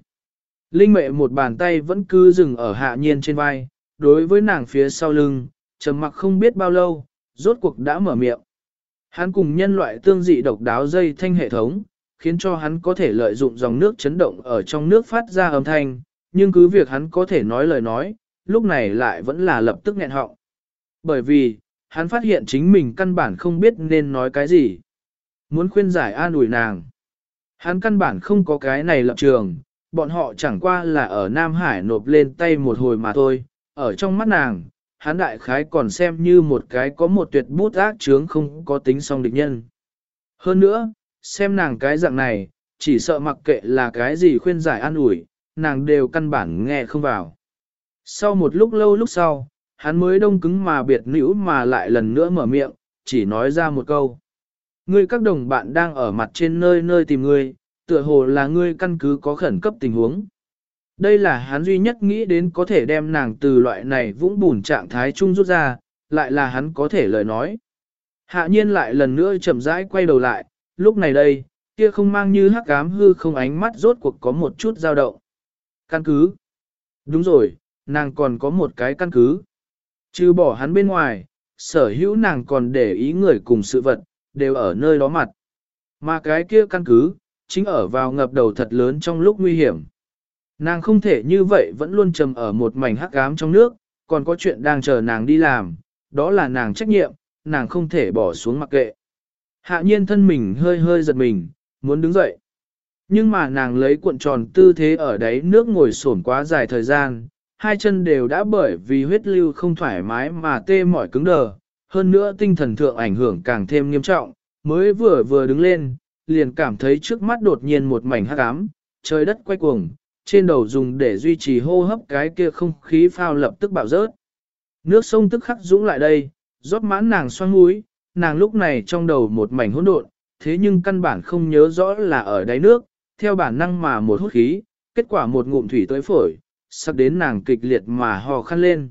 Linh mẹ một bàn tay vẫn cứ dừng ở hạ nhiên trên vai, đối với nàng phía sau lưng, trầm mặc không biết bao lâu, rốt cuộc đã mở miệng. Hắn cùng nhân loại tương dị độc đáo dây thanh hệ thống, khiến cho hắn có thể lợi dụng dòng nước chấn động ở trong nước phát ra âm thanh, nhưng cứ việc hắn có thể nói lời nói, lúc này lại vẫn là lập tức nghẹn họng. Bởi vì, hắn phát hiện chính mình căn bản không biết nên nói cái gì. Muốn khuyên giải an ủi nàng. Hắn căn bản không có cái này lập trường, bọn họ chẳng qua là ở Nam Hải nộp lên tay một hồi mà thôi, ở trong mắt nàng, hắn đại khái còn xem như một cái có một tuyệt bút ác chướng không có tính song địch nhân. Hơn nữa, xem nàng cái dạng này, chỉ sợ mặc kệ là cái gì khuyên giải an ủi, nàng đều căn bản nghe không vào. Sau một lúc lâu lúc sau, hắn mới đông cứng mà biệt nữ mà lại lần nữa mở miệng, chỉ nói ra một câu. Ngươi các đồng bạn đang ở mặt trên nơi nơi tìm ngươi, tựa hồ là ngươi căn cứ có khẩn cấp tình huống. Đây là hắn duy nhất nghĩ đến có thể đem nàng từ loại này vũng bùn trạng thái chung rút ra, lại là hắn có thể lời nói. Hạ nhiên lại lần nữa chậm rãi quay đầu lại, lúc này đây, kia không mang như hắc ám hư không ánh mắt rốt cuộc có một chút dao động. Căn cứ. Đúng rồi, nàng còn có một cái căn cứ. Chứ bỏ hắn bên ngoài, sở hữu nàng còn để ý người cùng sự vật, đều ở nơi đó mặt. Mà cái kia căn cứ, chính ở vào ngập đầu thật lớn trong lúc nguy hiểm. Nàng không thể như vậy vẫn luôn trầm ở một mảnh hắc ám trong nước, còn có chuyện đang chờ nàng đi làm, đó là nàng trách nhiệm, nàng không thể bỏ xuống mặc kệ. Hạ nhiên thân mình hơi hơi giật mình, muốn đứng dậy. Nhưng mà nàng lấy cuộn tròn tư thế ở đáy nước ngồi sổn quá dài thời gian, hai chân đều đã bởi vì huyết lưu không thoải mái mà tê mỏi cứng đờ, hơn nữa tinh thần thượng ảnh hưởng càng thêm nghiêm trọng, mới vừa vừa đứng lên, liền cảm thấy trước mắt đột nhiên một mảnh hắc ám, trời đất quay cuồng, trên đầu dùng để duy trì hô hấp cái kia không khí phao lập tức bạo rớt. Nước sông tức khắc dũng lại đây, rót mãn nàng xoang mũi, nàng lúc này trong đầu một mảnh hỗn độn, thế nhưng căn bản không nhớ rõ là ở đáy nước, theo bản năng mà một hút khí, kết quả một ngụm thủy tới phổi, sắp đến nàng kịch liệt mà hò khăn lên.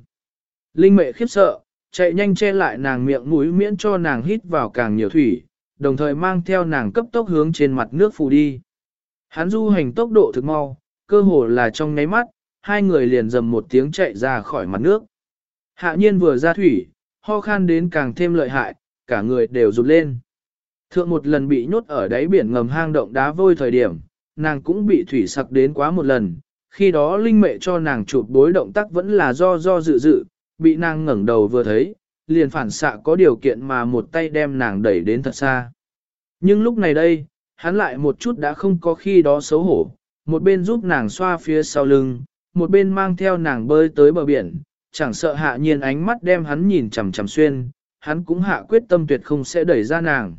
Linh mệ khiếp sợ, chạy nhanh che lại nàng miệng mũi miễn cho nàng hít vào càng nhiều thủy, đồng thời mang theo nàng cấp tốc hướng trên mặt nước phù đi. Hắn du hành tốc độ thực mau, cơ hồ là trong nháy mắt, hai người liền dầm một tiếng chạy ra khỏi mặt nước. Hạ nhiên vừa ra thủy, ho khan đến càng thêm lợi hại, cả người đều rụt lên. Thượng một lần bị nhốt ở đáy biển ngầm hang động đá vôi thời điểm, nàng cũng bị thủy sặc đến quá một lần, khi đó linh mệ cho nàng chụp bối động tác vẫn là do do dự dự, bị nàng ngẩng đầu vừa thấy, liền phản xạ có điều kiện mà một tay đem nàng đẩy đến thật xa. Nhưng lúc này đây, hắn lại một chút đã không có khi đó xấu hổ, một bên giúp nàng xoa phía sau lưng, một bên mang theo nàng bơi tới bờ biển, chẳng sợ hạ nhiên ánh mắt đem hắn nhìn chằm chằm xuyên, hắn cũng hạ quyết tâm tuyệt không sẽ đẩy ra nàng.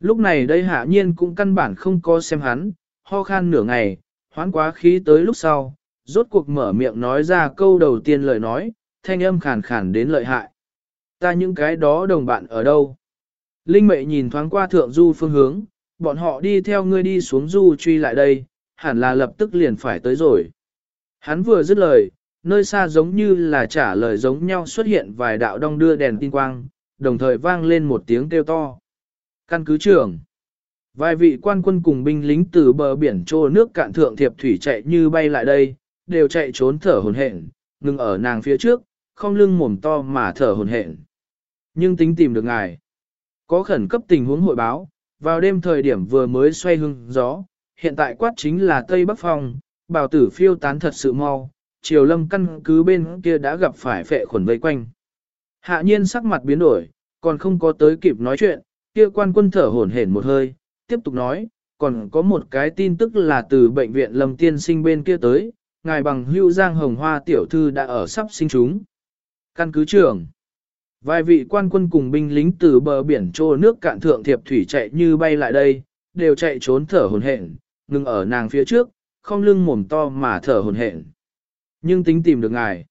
Lúc này đây hạ nhiên cũng căn bản không có xem hắn, ho khan nửa ngày, hoán quá khí tới lúc sau, rốt cuộc mở miệng nói ra câu đầu tiên lời nói, thanh âm khàn khàn đến lợi hại. Ta những cái đó đồng bạn ở đâu? Linh mệ nhìn thoáng qua thượng du phương hướng, bọn họ đi theo ngươi đi xuống du truy lại đây, hẳn là lập tức liền phải tới rồi. Hắn vừa dứt lời, nơi xa giống như là trả lời giống nhau xuất hiện vài đạo đong đưa đèn tin quang, đồng thời vang lên một tiếng kêu to. Căn cứ trưởng. Vài vị quan quân cùng binh lính từ bờ biển trô nước cạn thượng thiệp thủy chạy như bay lại đây, đều chạy trốn thở hồn hển, ngừng ở nàng phía trước, không lưng mồm to mà thở hồn hển. Nhưng tính tìm được ngài. Có khẩn cấp tình huống hội báo, vào đêm thời điểm vừa mới xoay hưng gió, hiện tại quát chính là Tây Bắc Phong, bào tử phiêu tán thật sự mau, triều lâm căn cứ bên kia đã gặp phải phệ khuẩn vây quanh. Hạ nhiên sắc mặt biến đổi, còn không có tới kịp nói chuyện, kia quan quân thở hổn hển một hơi, tiếp tục nói, còn có một cái tin tức là từ bệnh viện lâm tiên sinh bên kia tới, ngài bằng hưu giang hồng hoa tiểu thư đã ở sắp sinh chúng. Căn cứ trưởng Vài vị quan quân cùng binh lính từ bờ biển trô nước cạn thượng thiệp thủy chạy như bay lại đây, đều chạy trốn thở hồn hển, ngừng ở nàng phía trước, không lưng mồm to mà thở hồn hển. Nhưng tính tìm được ngài.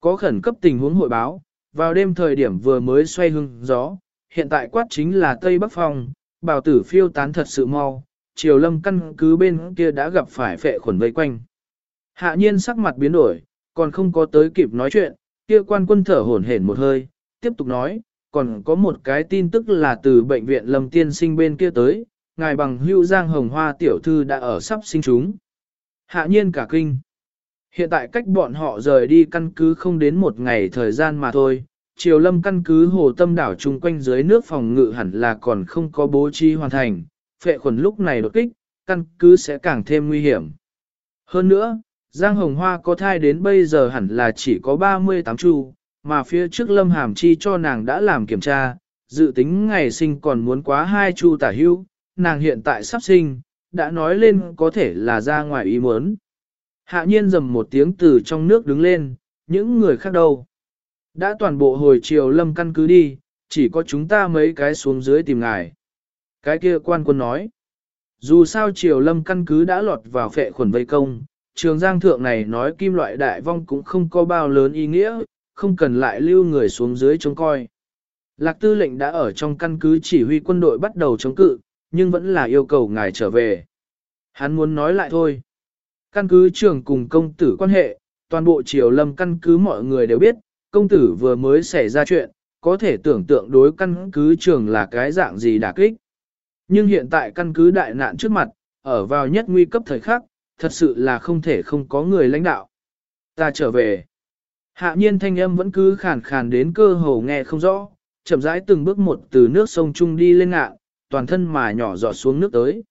Có khẩn cấp tình huống hội báo, vào đêm thời điểm vừa mới xoay hưng gió, hiện tại quát chính là Tây Bắc Phong, bào tử phiêu tán thật sự mau, triều lâm căn cứ bên kia đã gặp phải phệ khuẩn vây quanh. Hạ nhiên sắc mặt biến đổi, còn không có tới kịp nói chuyện, kia quan quân thở hổn hển một hơi, tiếp tục nói, còn có một cái tin tức là từ bệnh viện lâm tiên sinh bên kia tới, ngài bằng hưu giang hồng hoa tiểu thư đã ở sắp sinh chúng. Hạ nhiên cả kinh. Hiện tại cách bọn họ rời đi căn cứ không đến một ngày thời gian mà thôi, triều lâm căn cứ hồ tâm đảo chung quanh dưới nước phòng ngự hẳn là còn không có bố trí hoàn thành, phệ khuẩn lúc này đột kích, căn cứ sẽ càng thêm nguy hiểm. Hơn nữa, Giang Hồng Hoa có thai đến bây giờ hẳn là chỉ có 38 chu, mà phía trước Lâm Hàm Chi cho nàng đã làm kiểm tra, dự tính ngày sinh còn muốn quá hai chu tả hưu, nàng hiện tại sắp sinh, đã nói lên có thể là ra ngoài ý muốn. Hạ nhiên dầm một tiếng từ trong nước đứng lên, những người khác đâu. Đã toàn bộ hồi chiều lâm căn cứ đi, chỉ có chúng ta mấy cái xuống dưới tìm ngài. Cái kia quan quân nói. Dù sao triều lâm căn cứ đã lọt vào phệ khuẩn vây công, trường giang thượng này nói kim loại đại vong cũng không có bao lớn ý nghĩa, không cần lại lưu người xuống dưới trông coi. Lạc tư lệnh đã ở trong căn cứ chỉ huy quân đội bắt đầu chống cự, nhưng vẫn là yêu cầu ngài trở về. Hắn muốn nói lại thôi. Căn cứ trưởng cùng công tử quan hệ, toàn bộ triều lâm căn cứ mọi người đều biết, công tử vừa mới xảy ra chuyện, có thể tưởng tượng đối căn cứ trường là cái dạng gì đả kích. Nhưng hiện tại căn cứ đại nạn trước mặt, ở vào nhất nguy cấp thời khắc, thật sự là không thể không có người lãnh đạo. Ta trở về. Hạ nhiên thanh âm vẫn cứ khàn khàn đến cơ hồ nghe không rõ, chậm rãi từng bước một từ nước sông Trung đi lên ngạ, toàn thân mà nhỏ giọt xuống nước tới.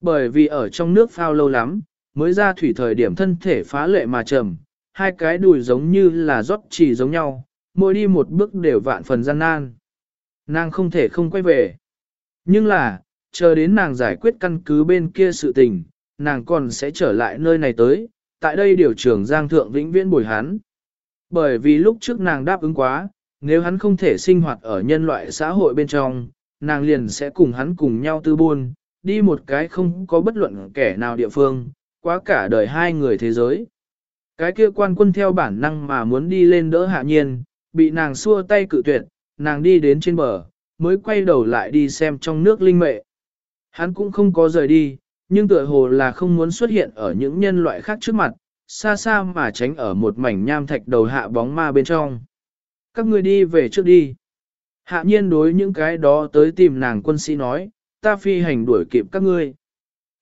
Bởi vì ở trong nước phao lâu lắm, mới ra thủy thời điểm thân thể phá lệ mà trầm, hai cái đùi giống như là rót chỉ giống nhau, mỗi đi một bước đều vạn phần gian nan. Nàng không thể không quay về. Nhưng là, chờ đến nàng giải quyết căn cứ bên kia sự tình, nàng còn sẽ trở lại nơi này tới, tại đây điều trưởng Giang Thượng vĩnh viễn bồi hắn. Bởi vì lúc trước nàng đáp ứng quá, nếu hắn không thể sinh hoạt ở nhân loại xã hội bên trong, nàng liền sẽ cùng hắn cùng nhau tư buôn, đi một cái không có bất luận kẻ nào địa phương, quá cả đời hai người thế giới. Cái kia quan quân theo bản năng mà muốn đi lên đỡ hạ nhiên, bị nàng xua tay cự tuyệt, nàng đi đến trên bờ, mới quay đầu lại đi xem trong nước linh mệ. Hắn cũng không có rời đi, nhưng tựa hồ là không muốn xuất hiện ở những nhân loại khác trước mặt, xa xa mà tránh ở một mảnh nham thạch đầu hạ bóng ma bên trong. Các ngươi đi về trước đi. Hạ nhiên đối những cái đó tới tìm nàng quân sĩ nói, ta phi hành đuổi kịp các ngươi.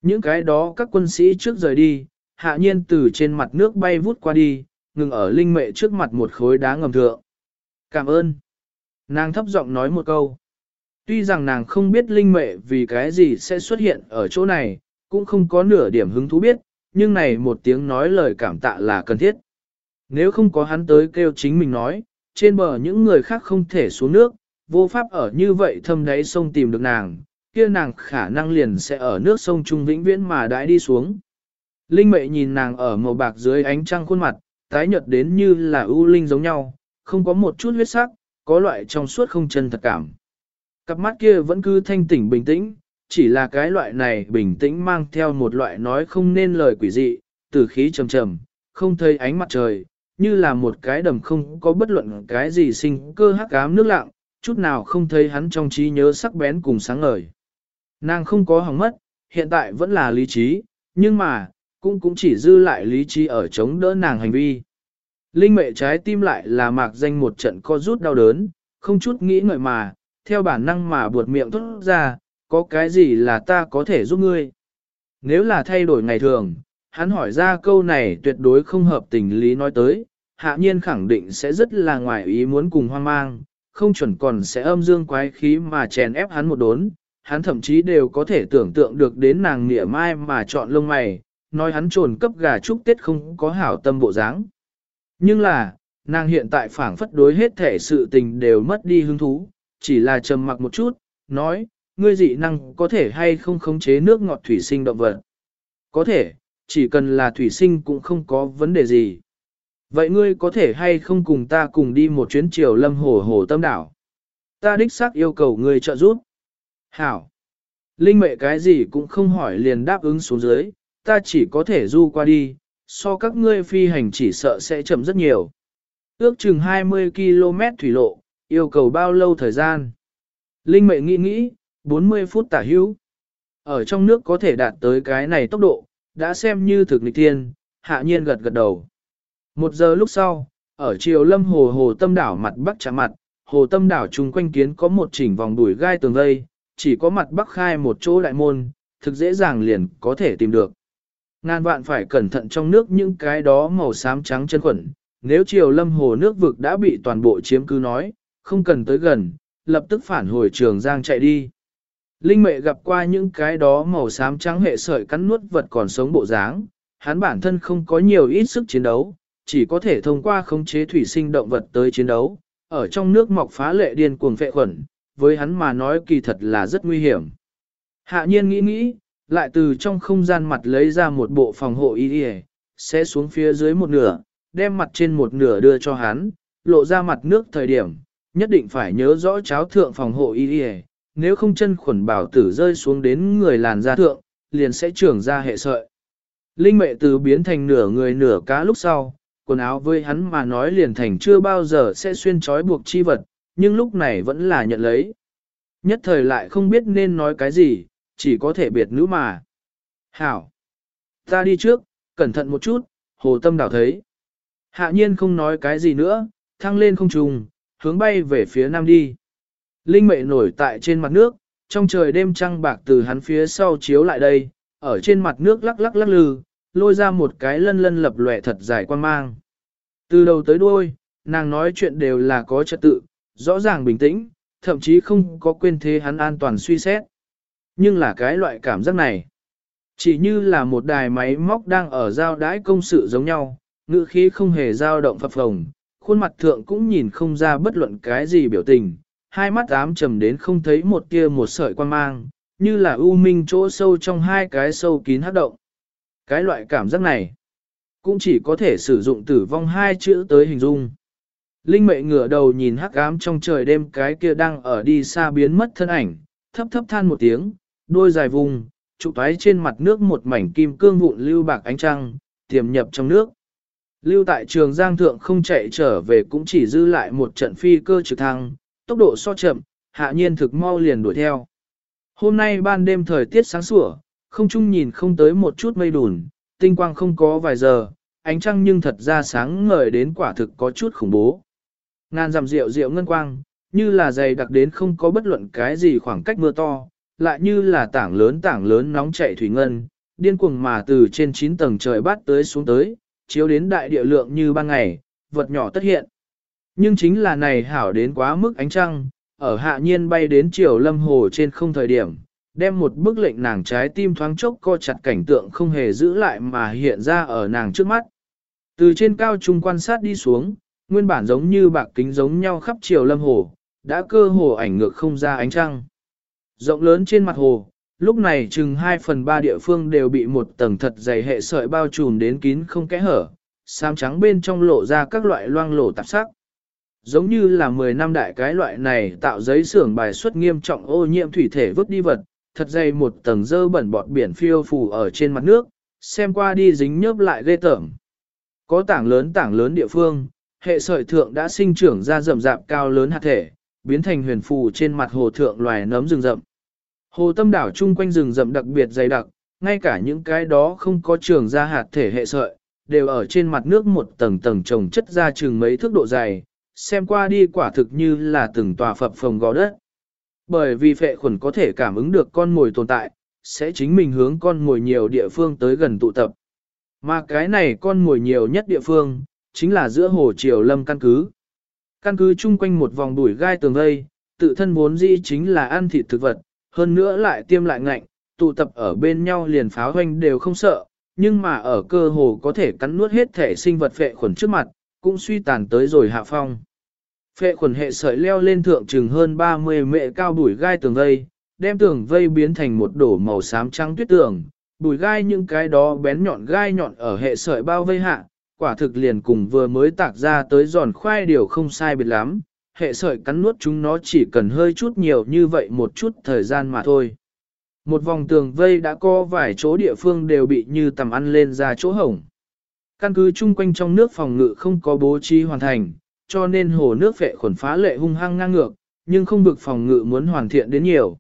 Những cái đó các quân sĩ trước rời đi, hạ nhiên từ trên mặt nước bay vút qua đi, ngừng ở linh mệ trước mặt một khối đá ngầm thượng. Cảm ơn. Nàng thấp giọng nói một câu. Tuy rằng nàng không biết linh mệ vì cái gì sẽ xuất hiện ở chỗ này, cũng không có nửa điểm hứng thú biết, nhưng này một tiếng nói lời cảm tạ là cần thiết. Nếu không có hắn tới kêu chính mình nói, trên bờ những người khác không thể xuống nước, vô pháp ở như vậy thâm đáy sông tìm được nàng, kia nàng khả năng liền sẽ ở nước sông Trung Vĩnh Viễn mà đãi đi xuống. Linh mệ nhìn nàng ở màu bạc dưới ánh trăng khuôn mặt, tái nhợt đến như là ưu linh giống nhau, không có một chút huyết sắc, có loại trong suốt không chân thật cảm. Cặp mắt kia vẫn cứ thanh tỉnh bình tĩnh, chỉ là cái loại này bình tĩnh mang theo một loại nói không nên lời quỷ dị, từ khí trầm trầm, không thấy ánh mặt trời, như là một cái đầm không có bất luận cái gì sinh cơ hắc ám nước lặng, chút nào không thấy hắn trong trí nhớ sắc bén cùng sáng ngời. Nàng không có hỏng mất, hiện tại vẫn là lý trí, nhưng mà, cũng cũng chỉ dư lại lý trí ở chống đỡ nàng hành vi. Linh mệ trái tim lại là mạc danh một trận co rút đau đớn, không chút nghĩ ngợi mà, theo bản năng mà buột miệng thốt ra, có cái gì là ta có thể giúp ngươi? Nếu là thay đổi ngày thường, hắn hỏi ra câu này tuyệt đối không hợp tình lý nói tới, hạ nhiên khẳng định sẽ rất là ngoài ý muốn cùng hoang mang, không chuẩn còn sẽ âm dương quái khí mà chèn ép hắn một đốn, hắn thậm chí đều có thể tưởng tượng được đến nàng nghĩa mai mà chọn lông mày, nói hắn trồn cấp gà chúc tết không có hảo tâm bộ dáng. Nhưng là, nàng hiện tại phảng phất đối hết thể sự tình đều mất đi hứng thú, chỉ là trầm mặc một chút, nói, ngươi dị năng có thể hay không khống chế nước ngọt thủy sinh động vật. Có thể, chỉ cần là thủy sinh cũng không có vấn đề gì. Vậy ngươi có thể hay không cùng ta cùng đi một chuyến chiều lâm hồ hồ tâm đảo? Ta đích xác yêu cầu ngươi trợ giúp. Hảo. Linh mệ cái gì cũng không hỏi liền đáp ứng xuống dưới, ta chỉ có thể du qua đi, so các ngươi phi hành chỉ sợ sẽ chậm rất nhiều. Ước chừng 20 km thủy lộ, yêu cầu bao lâu thời gian? Linh mệ nghĩ nghĩ, 40 phút tả hữu. Ở trong nước có thể đạt tới cái này tốc độ, đã xem như thực lịch tiên, hạ nhiên gật gật đầu. Một giờ lúc sau, ở chiều lâm hồ hồ tâm đảo mặt bắc trả mặt, hồ tâm đảo chung quanh kiến có một chỉnh vòng đuổi gai tường vây, chỉ có mặt bắc khai một chỗ đại môn, thực dễ dàng liền có thể tìm được. Ngàn vạn phải cẩn thận trong nước những cái đó màu xám trắng chân khuẩn, nếu chiều lâm hồ nước vực đã bị toàn bộ chiếm cứ nói, không cần tới gần, lập tức phản hồi trường giang chạy đi. Linh mẹ gặp qua những cái đó màu xám trắng hệ sợi cắn nuốt vật còn sống bộ dáng, hắn bản thân không có nhiều ít sức chiến đấu, chỉ có thể thông qua khống chế thủy sinh động vật tới chiến đấu, ở trong nước mọc phá lệ điên cuồng phệ khuẩn, với hắn mà nói kỳ thật là rất nguy hiểm. Hạ nhiên nghĩ nghĩ, lại từ trong không gian mặt lấy ra một bộ phòng hộ y đi sẽ xuống phía dưới một nửa, đem mặt trên một nửa đưa cho hắn, lộ ra mặt nước thời điểm, nhất định phải nhớ rõ cháo thượng phòng hộ y đi nếu không chân khuẩn bảo tử rơi xuống đến người làn da thượng, liền sẽ trưởng ra hệ sợi. Linh mệ từ biến thành nửa người nửa cá lúc sau, quần áo với hắn mà nói liền thành chưa bao giờ sẽ xuyên trói buộc chi vật, nhưng lúc này vẫn là nhận lấy. Nhất thời lại không biết nên nói cái gì, chỉ có thể biệt nữ mà. Hảo! Ta đi trước, cẩn thận một chút, hồ tâm đảo thấy. Hạ nhiên không nói cái gì nữa, thăng lên không trùng, hướng bay về phía nam đi. Linh mệ nổi tại trên mặt nước, trong trời đêm trăng bạc từ hắn phía sau chiếu lại đây, ở trên mặt nước lắc lắc lắc lư, lôi ra một cái lân lân lập lòe thật dài quan mang. Từ đầu tới đuôi, nàng nói chuyện đều là có trật tự, rõ ràng bình tĩnh, thậm chí không có quên thế hắn an toàn suy xét. Nhưng là cái loại cảm giác này, chỉ như là một đài máy móc đang ở giao đái công sự giống nhau, ngữ khí không hề dao động phập phồng, khuôn mặt thượng cũng nhìn không ra bất luận cái gì biểu tình, hai mắt ám trầm đến không thấy một tia một sợi quan mang, như là u minh chỗ sâu trong hai cái sâu kín hát động. Cái loại cảm giác này, cũng chỉ có thể sử dụng tử vong hai chữ tới hình dung. Linh mệ ngửa đầu nhìn hắc ám trong trời đêm cái kia đang ở đi xa biến mất thân ảnh, thấp thấp than một tiếng, đôi dài vùng, trụ toái trên mặt nước một mảnh kim cương vụn lưu bạc ánh trăng, tiềm nhập trong nước. Lưu tại trường giang thượng không chạy trở về cũng chỉ dư lại một trận phi cơ trực thăng, tốc độ so chậm, hạ nhiên thực mau liền đuổi theo. Hôm nay ban đêm thời tiết sáng sủa, không chung nhìn không tới một chút mây đùn, tinh quang không có vài giờ, ánh trăng nhưng thật ra sáng ngời đến quả thực có chút khủng bố. Ngàn dặm rượu rượu ngân quang, như là dày đặc đến không có bất luận cái gì khoảng cách mưa to, lại như là tảng lớn tảng lớn nóng chảy thủy ngân, điên cuồng mà từ trên 9 tầng trời bát tới xuống tới, chiếu đến đại địa lượng như ban ngày, vật nhỏ tất hiện. Nhưng chính là này hảo đến quá mức ánh trăng, ở hạ nhiên bay đến chiều lâm hồ trên không thời điểm, đem một bức lệnh nàng trái tim thoáng chốc co chặt cảnh tượng không hề giữ lại mà hiện ra ở nàng trước mắt. Từ trên cao trung quan sát đi xuống, nguyên bản giống như bạc kính giống nhau khắp chiều lâm hồ, đã cơ hồ ảnh ngược không ra ánh trăng. Rộng lớn trên mặt hồ, lúc này chừng 2 phần 3 địa phương đều bị một tầng thật dày hệ sợi bao trùm đến kín không kẽ hở, xám trắng bên trong lộ ra các loại loang lổ tạp sắc. Giống như là 10 năm đại cái loại này tạo giấy xưởng bài xuất nghiêm trọng ô nhiễm thủy thể vứt đi vật, thật dày một tầng dơ bẩn bọt biển phiêu phù ở trên mặt nước, xem qua đi dính nhớp lại ghê tởm. Có tảng lớn tảng lớn địa phương, hệ sợi thượng đã sinh trưởng ra rậm rạp cao lớn hạt thể, biến thành huyền phù trên mặt hồ thượng loài nấm rừng rậm. Hồ tâm đảo chung quanh rừng rậm đặc biệt dày đặc, ngay cả những cái đó không có trường ra hạt thể hệ sợi, đều ở trên mặt nước một tầng tầng trồng chất ra chừng mấy thước độ dày, xem qua đi quả thực như là từng tòa phập phồng gò đất. Bởi vì phệ khuẩn có thể cảm ứng được con mồi tồn tại, sẽ chính mình hướng con mồi nhiều địa phương tới gần tụ tập. Mà cái này con mồi nhiều nhất địa phương, chính là giữa hồ triều lâm căn cứ. Căn cứ chung quanh một vòng đuổi gai tường vây, tự thân vốn dĩ chính là ăn thịt thực vật, hơn nữa lại tiêm lại ngạnh, tụ tập ở bên nhau liền pháo hoanh đều không sợ, nhưng mà ở cơ hồ có thể cắn nuốt hết thể sinh vật phệ khuẩn trước mặt, cũng suy tàn tới rồi hạ phong. Phệ khuẩn hệ sợi leo lên thượng chừng hơn 30 mệ cao bụi gai tường vây, đem tường vây biến thành một đổ màu xám trắng tuyết tường, bùi gai những cái đó bén nhọn gai nhọn ở hệ sợi bao vây hạ, quả thực liền cùng vừa mới tạc ra tới giòn khoai điều không sai biệt lắm, hệ sợi cắn nuốt chúng nó chỉ cần hơi chút nhiều như vậy một chút thời gian mà thôi. Một vòng tường vây đã có vài chỗ địa phương đều bị như tầm ăn lên ra chỗ hổng. Căn cứ chung quanh trong nước phòng ngự không có bố trí hoàn thành, cho nên hồ nước vệ khuẩn phá lệ hung hăng ngang ngược, nhưng không vực phòng ngự muốn hoàn thiện đến nhiều.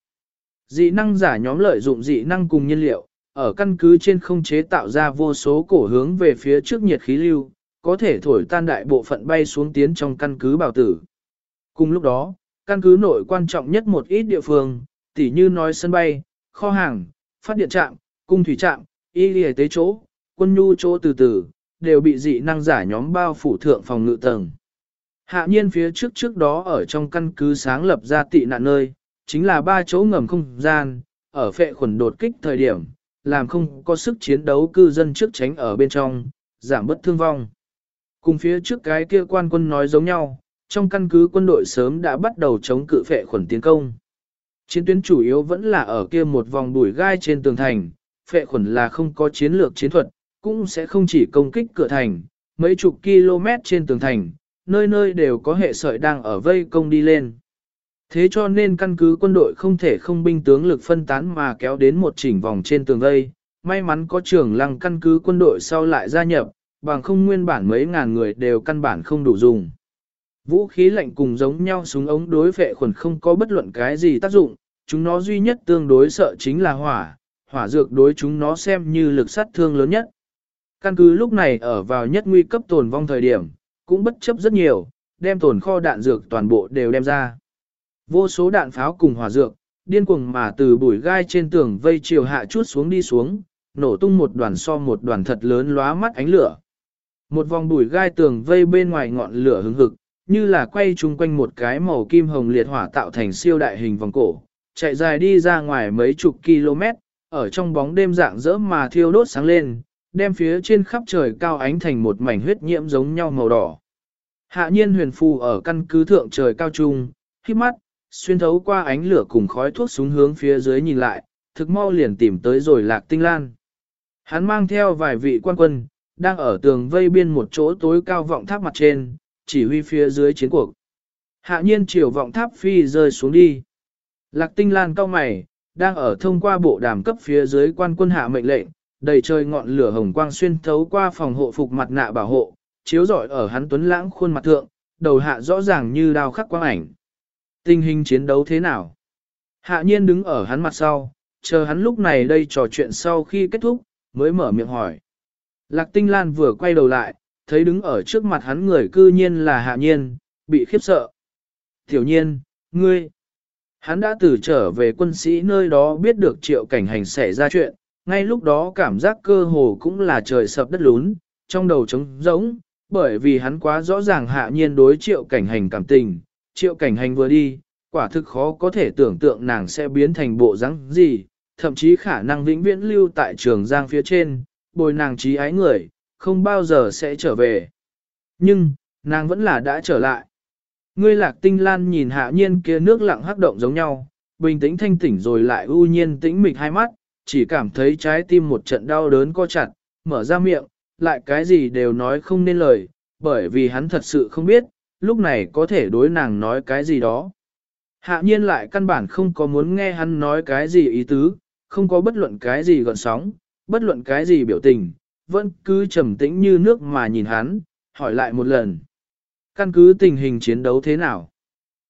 Dị năng giả nhóm lợi dụng dị năng cùng nhiên liệu, ở căn cứ trên không chế tạo ra vô số cổ hướng về phía trước nhiệt khí lưu, có thể thổi tan đại bộ phận bay xuống tiến trong căn cứ bảo tử. Cùng lúc đó, căn cứ nội quan trọng nhất một ít địa phương, tỉ như nói sân bay, kho hàng, phát điện trạm, cung thủy trạm, y y tế chỗ, quân nhu chỗ từ từ, đều bị dị năng giả nhóm bao phủ thượng phòng ngự tầng. Hạ nhiên phía trước trước đó ở trong căn cứ sáng lập ra tị nạn nơi, chính là ba chỗ ngầm không gian, ở phệ khuẩn đột kích thời điểm, làm không có sức chiến đấu cư dân trước tránh ở bên trong, giảm bất thương vong. Cùng phía trước cái kia quan quân nói giống nhau, trong căn cứ quân đội sớm đã bắt đầu chống cự phệ khuẩn tiến công. Chiến tuyến chủ yếu vẫn là ở kia một vòng đuổi gai trên tường thành, phệ khuẩn là không có chiến lược chiến thuật, cũng sẽ không chỉ công kích cửa thành, mấy chục km trên tường thành, nơi nơi đều có hệ sợi đang ở vây công đi lên. Thế cho nên căn cứ quân đội không thể không binh tướng lực phân tán mà kéo đến một chỉnh vòng trên tường vây, may mắn có trưởng lăng căn cứ quân đội sau lại gia nhập, bằng không nguyên bản mấy ngàn người đều căn bản không đủ dùng. Vũ khí lạnh cùng giống nhau súng ống đối vệ khuẩn không có bất luận cái gì tác dụng, chúng nó duy nhất tương đối sợ chính là hỏa, hỏa dược đối chúng nó xem như lực sát thương lớn nhất. Căn cứ lúc này ở vào nhất nguy cấp tồn vong thời điểm, cũng bất chấp rất nhiều, đem tồn kho đạn dược toàn bộ đều đem ra. Vô số đạn pháo cùng hỏa dược, điên cuồng mà từ bụi gai trên tường vây chiều hạ chút xuống đi xuống, nổ tung một đoàn so một đoàn thật lớn lóa mắt ánh lửa. Một vòng bụi gai tường vây bên ngoài ngọn lửa hứng hực, như là quay chung quanh một cái màu kim hồng liệt hỏa tạo thành siêu đại hình vòng cổ, chạy dài đi ra ngoài mấy chục km, ở trong bóng đêm dạng dỡ mà thiêu đốt sáng lên, đem phía trên khắp trời cao ánh thành một mảnh huyết nhiễm giống nhau màu đỏ. Hạ nhiên huyền phù ở căn cứ thượng trời cao trung, khi mắt, xuyên thấu qua ánh lửa cùng khói thuốc súng hướng phía dưới nhìn lại, thực mau liền tìm tới rồi lạc tinh lan. Hắn mang theo vài vị quan quân, đang ở tường vây biên một chỗ tối cao vọng tháp mặt trên, chỉ huy phía dưới chiến cuộc. Hạ nhiên chiều vọng tháp phi rơi xuống đi. Lạc tinh lan cao mày, đang ở thông qua bộ đàm cấp phía dưới quan quân hạ mệnh lệnh, đầy trời ngọn lửa hồng quang xuyên thấu qua phòng hộ phục mặt nạ bảo hộ, chiếu rọi ở hắn tuấn lãng khuôn mặt thượng, đầu hạ rõ ràng như đao khắc quang ảnh. Tình hình chiến đấu thế nào? Hạ nhiên đứng ở hắn mặt sau, chờ hắn lúc này đây trò chuyện sau khi kết thúc, mới mở miệng hỏi. Lạc tinh lan vừa quay đầu lại, thấy đứng ở trước mặt hắn người cư nhiên là hạ nhiên, bị khiếp sợ. Tiểu nhiên, ngươi, hắn đã từ trở về quân sĩ nơi đó biết được triệu cảnh hành xảy ra chuyện, ngay lúc đó cảm giác cơ hồ cũng là trời sập đất lún, trong đầu trống rỗng, bởi vì hắn quá rõ ràng hạ nhiên đối triệu cảnh hành cảm tình, triệu cảnh hành vừa đi, quả thực khó có thể tưởng tượng nàng sẽ biến thành bộ dáng gì, thậm chí khả năng vĩnh viễn lưu tại trường giang phía trên, bồi nàng trí ái người, không bao giờ sẽ trở về. Nhưng, nàng vẫn là đã trở lại. Ngươi lạc tinh lan nhìn hạ nhiên kia nước lặng hắc động giống nhau, bình tĩnh thanh tỉnh rồi lại ưu nhiên tĩnh mịch hai mắt, chỉ cảm thấy trái tim một trận đau đớn co chặt, mở ra miệng, lại cái gì đều nói không nên lời, bởi vì hắn thật sự không biết, lúc này có thể đối nàng nói cái gì đó. Hạ nhiên lại căn bản không có muốn nghe hắn nói cái gì ý tứ, không có bất luận cái gì gọn sóng, bất luận cái gì biểu tình, vẫn cứ trầm tĩnh như nước mà nhìn hắn, hỏi lại một lần. Căn cứ tình hình chiến đấu thế nào?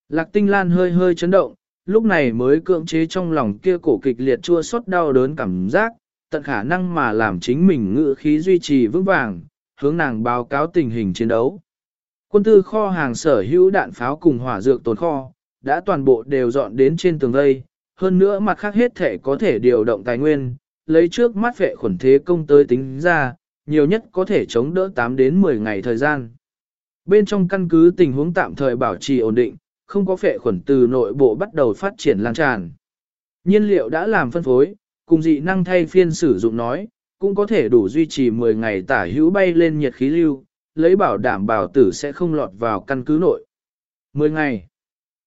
Lạc tinh lan hơi hơi chấn động, lúc này mới cưỡng chế trong lòng kia cổ kịch liệt chua xót đau đớn cảm giác, tận khả năng mà làm chính mình ngự khí duy trì vững vàng, hướng nàng báo cáo tình hình chiến đấu. Quân tư kho hàng sở hữu đạn pháo cùng hỏa dược tồn kho, đã toàn bộ đều dọn đến trên tường vây, hơn nữa mặt khác hết thể có thể điều động tài nguyên, lấy trước mắt vệ khuẩn thế công tới tính ra, nhiều nhất có thể chống đỡ 8 đến 10 ngày thời gian. Bên trong căn cứ tình huống tạm thời bảo trì ổn định, không có phệ khuẩn từ nội bộ bắt đầu phát triển lan tràn. Nhiên liệu đã làm phân phối, cùng dị năng thay phiên sử dụng nói, cũng có thể đủ duy trì 10 ngày tả hữu bay lên nhiệt khí lưu, lấy bảo đảm bảo tử sẽ không lọt vào căn cứ nội. 10 ngày.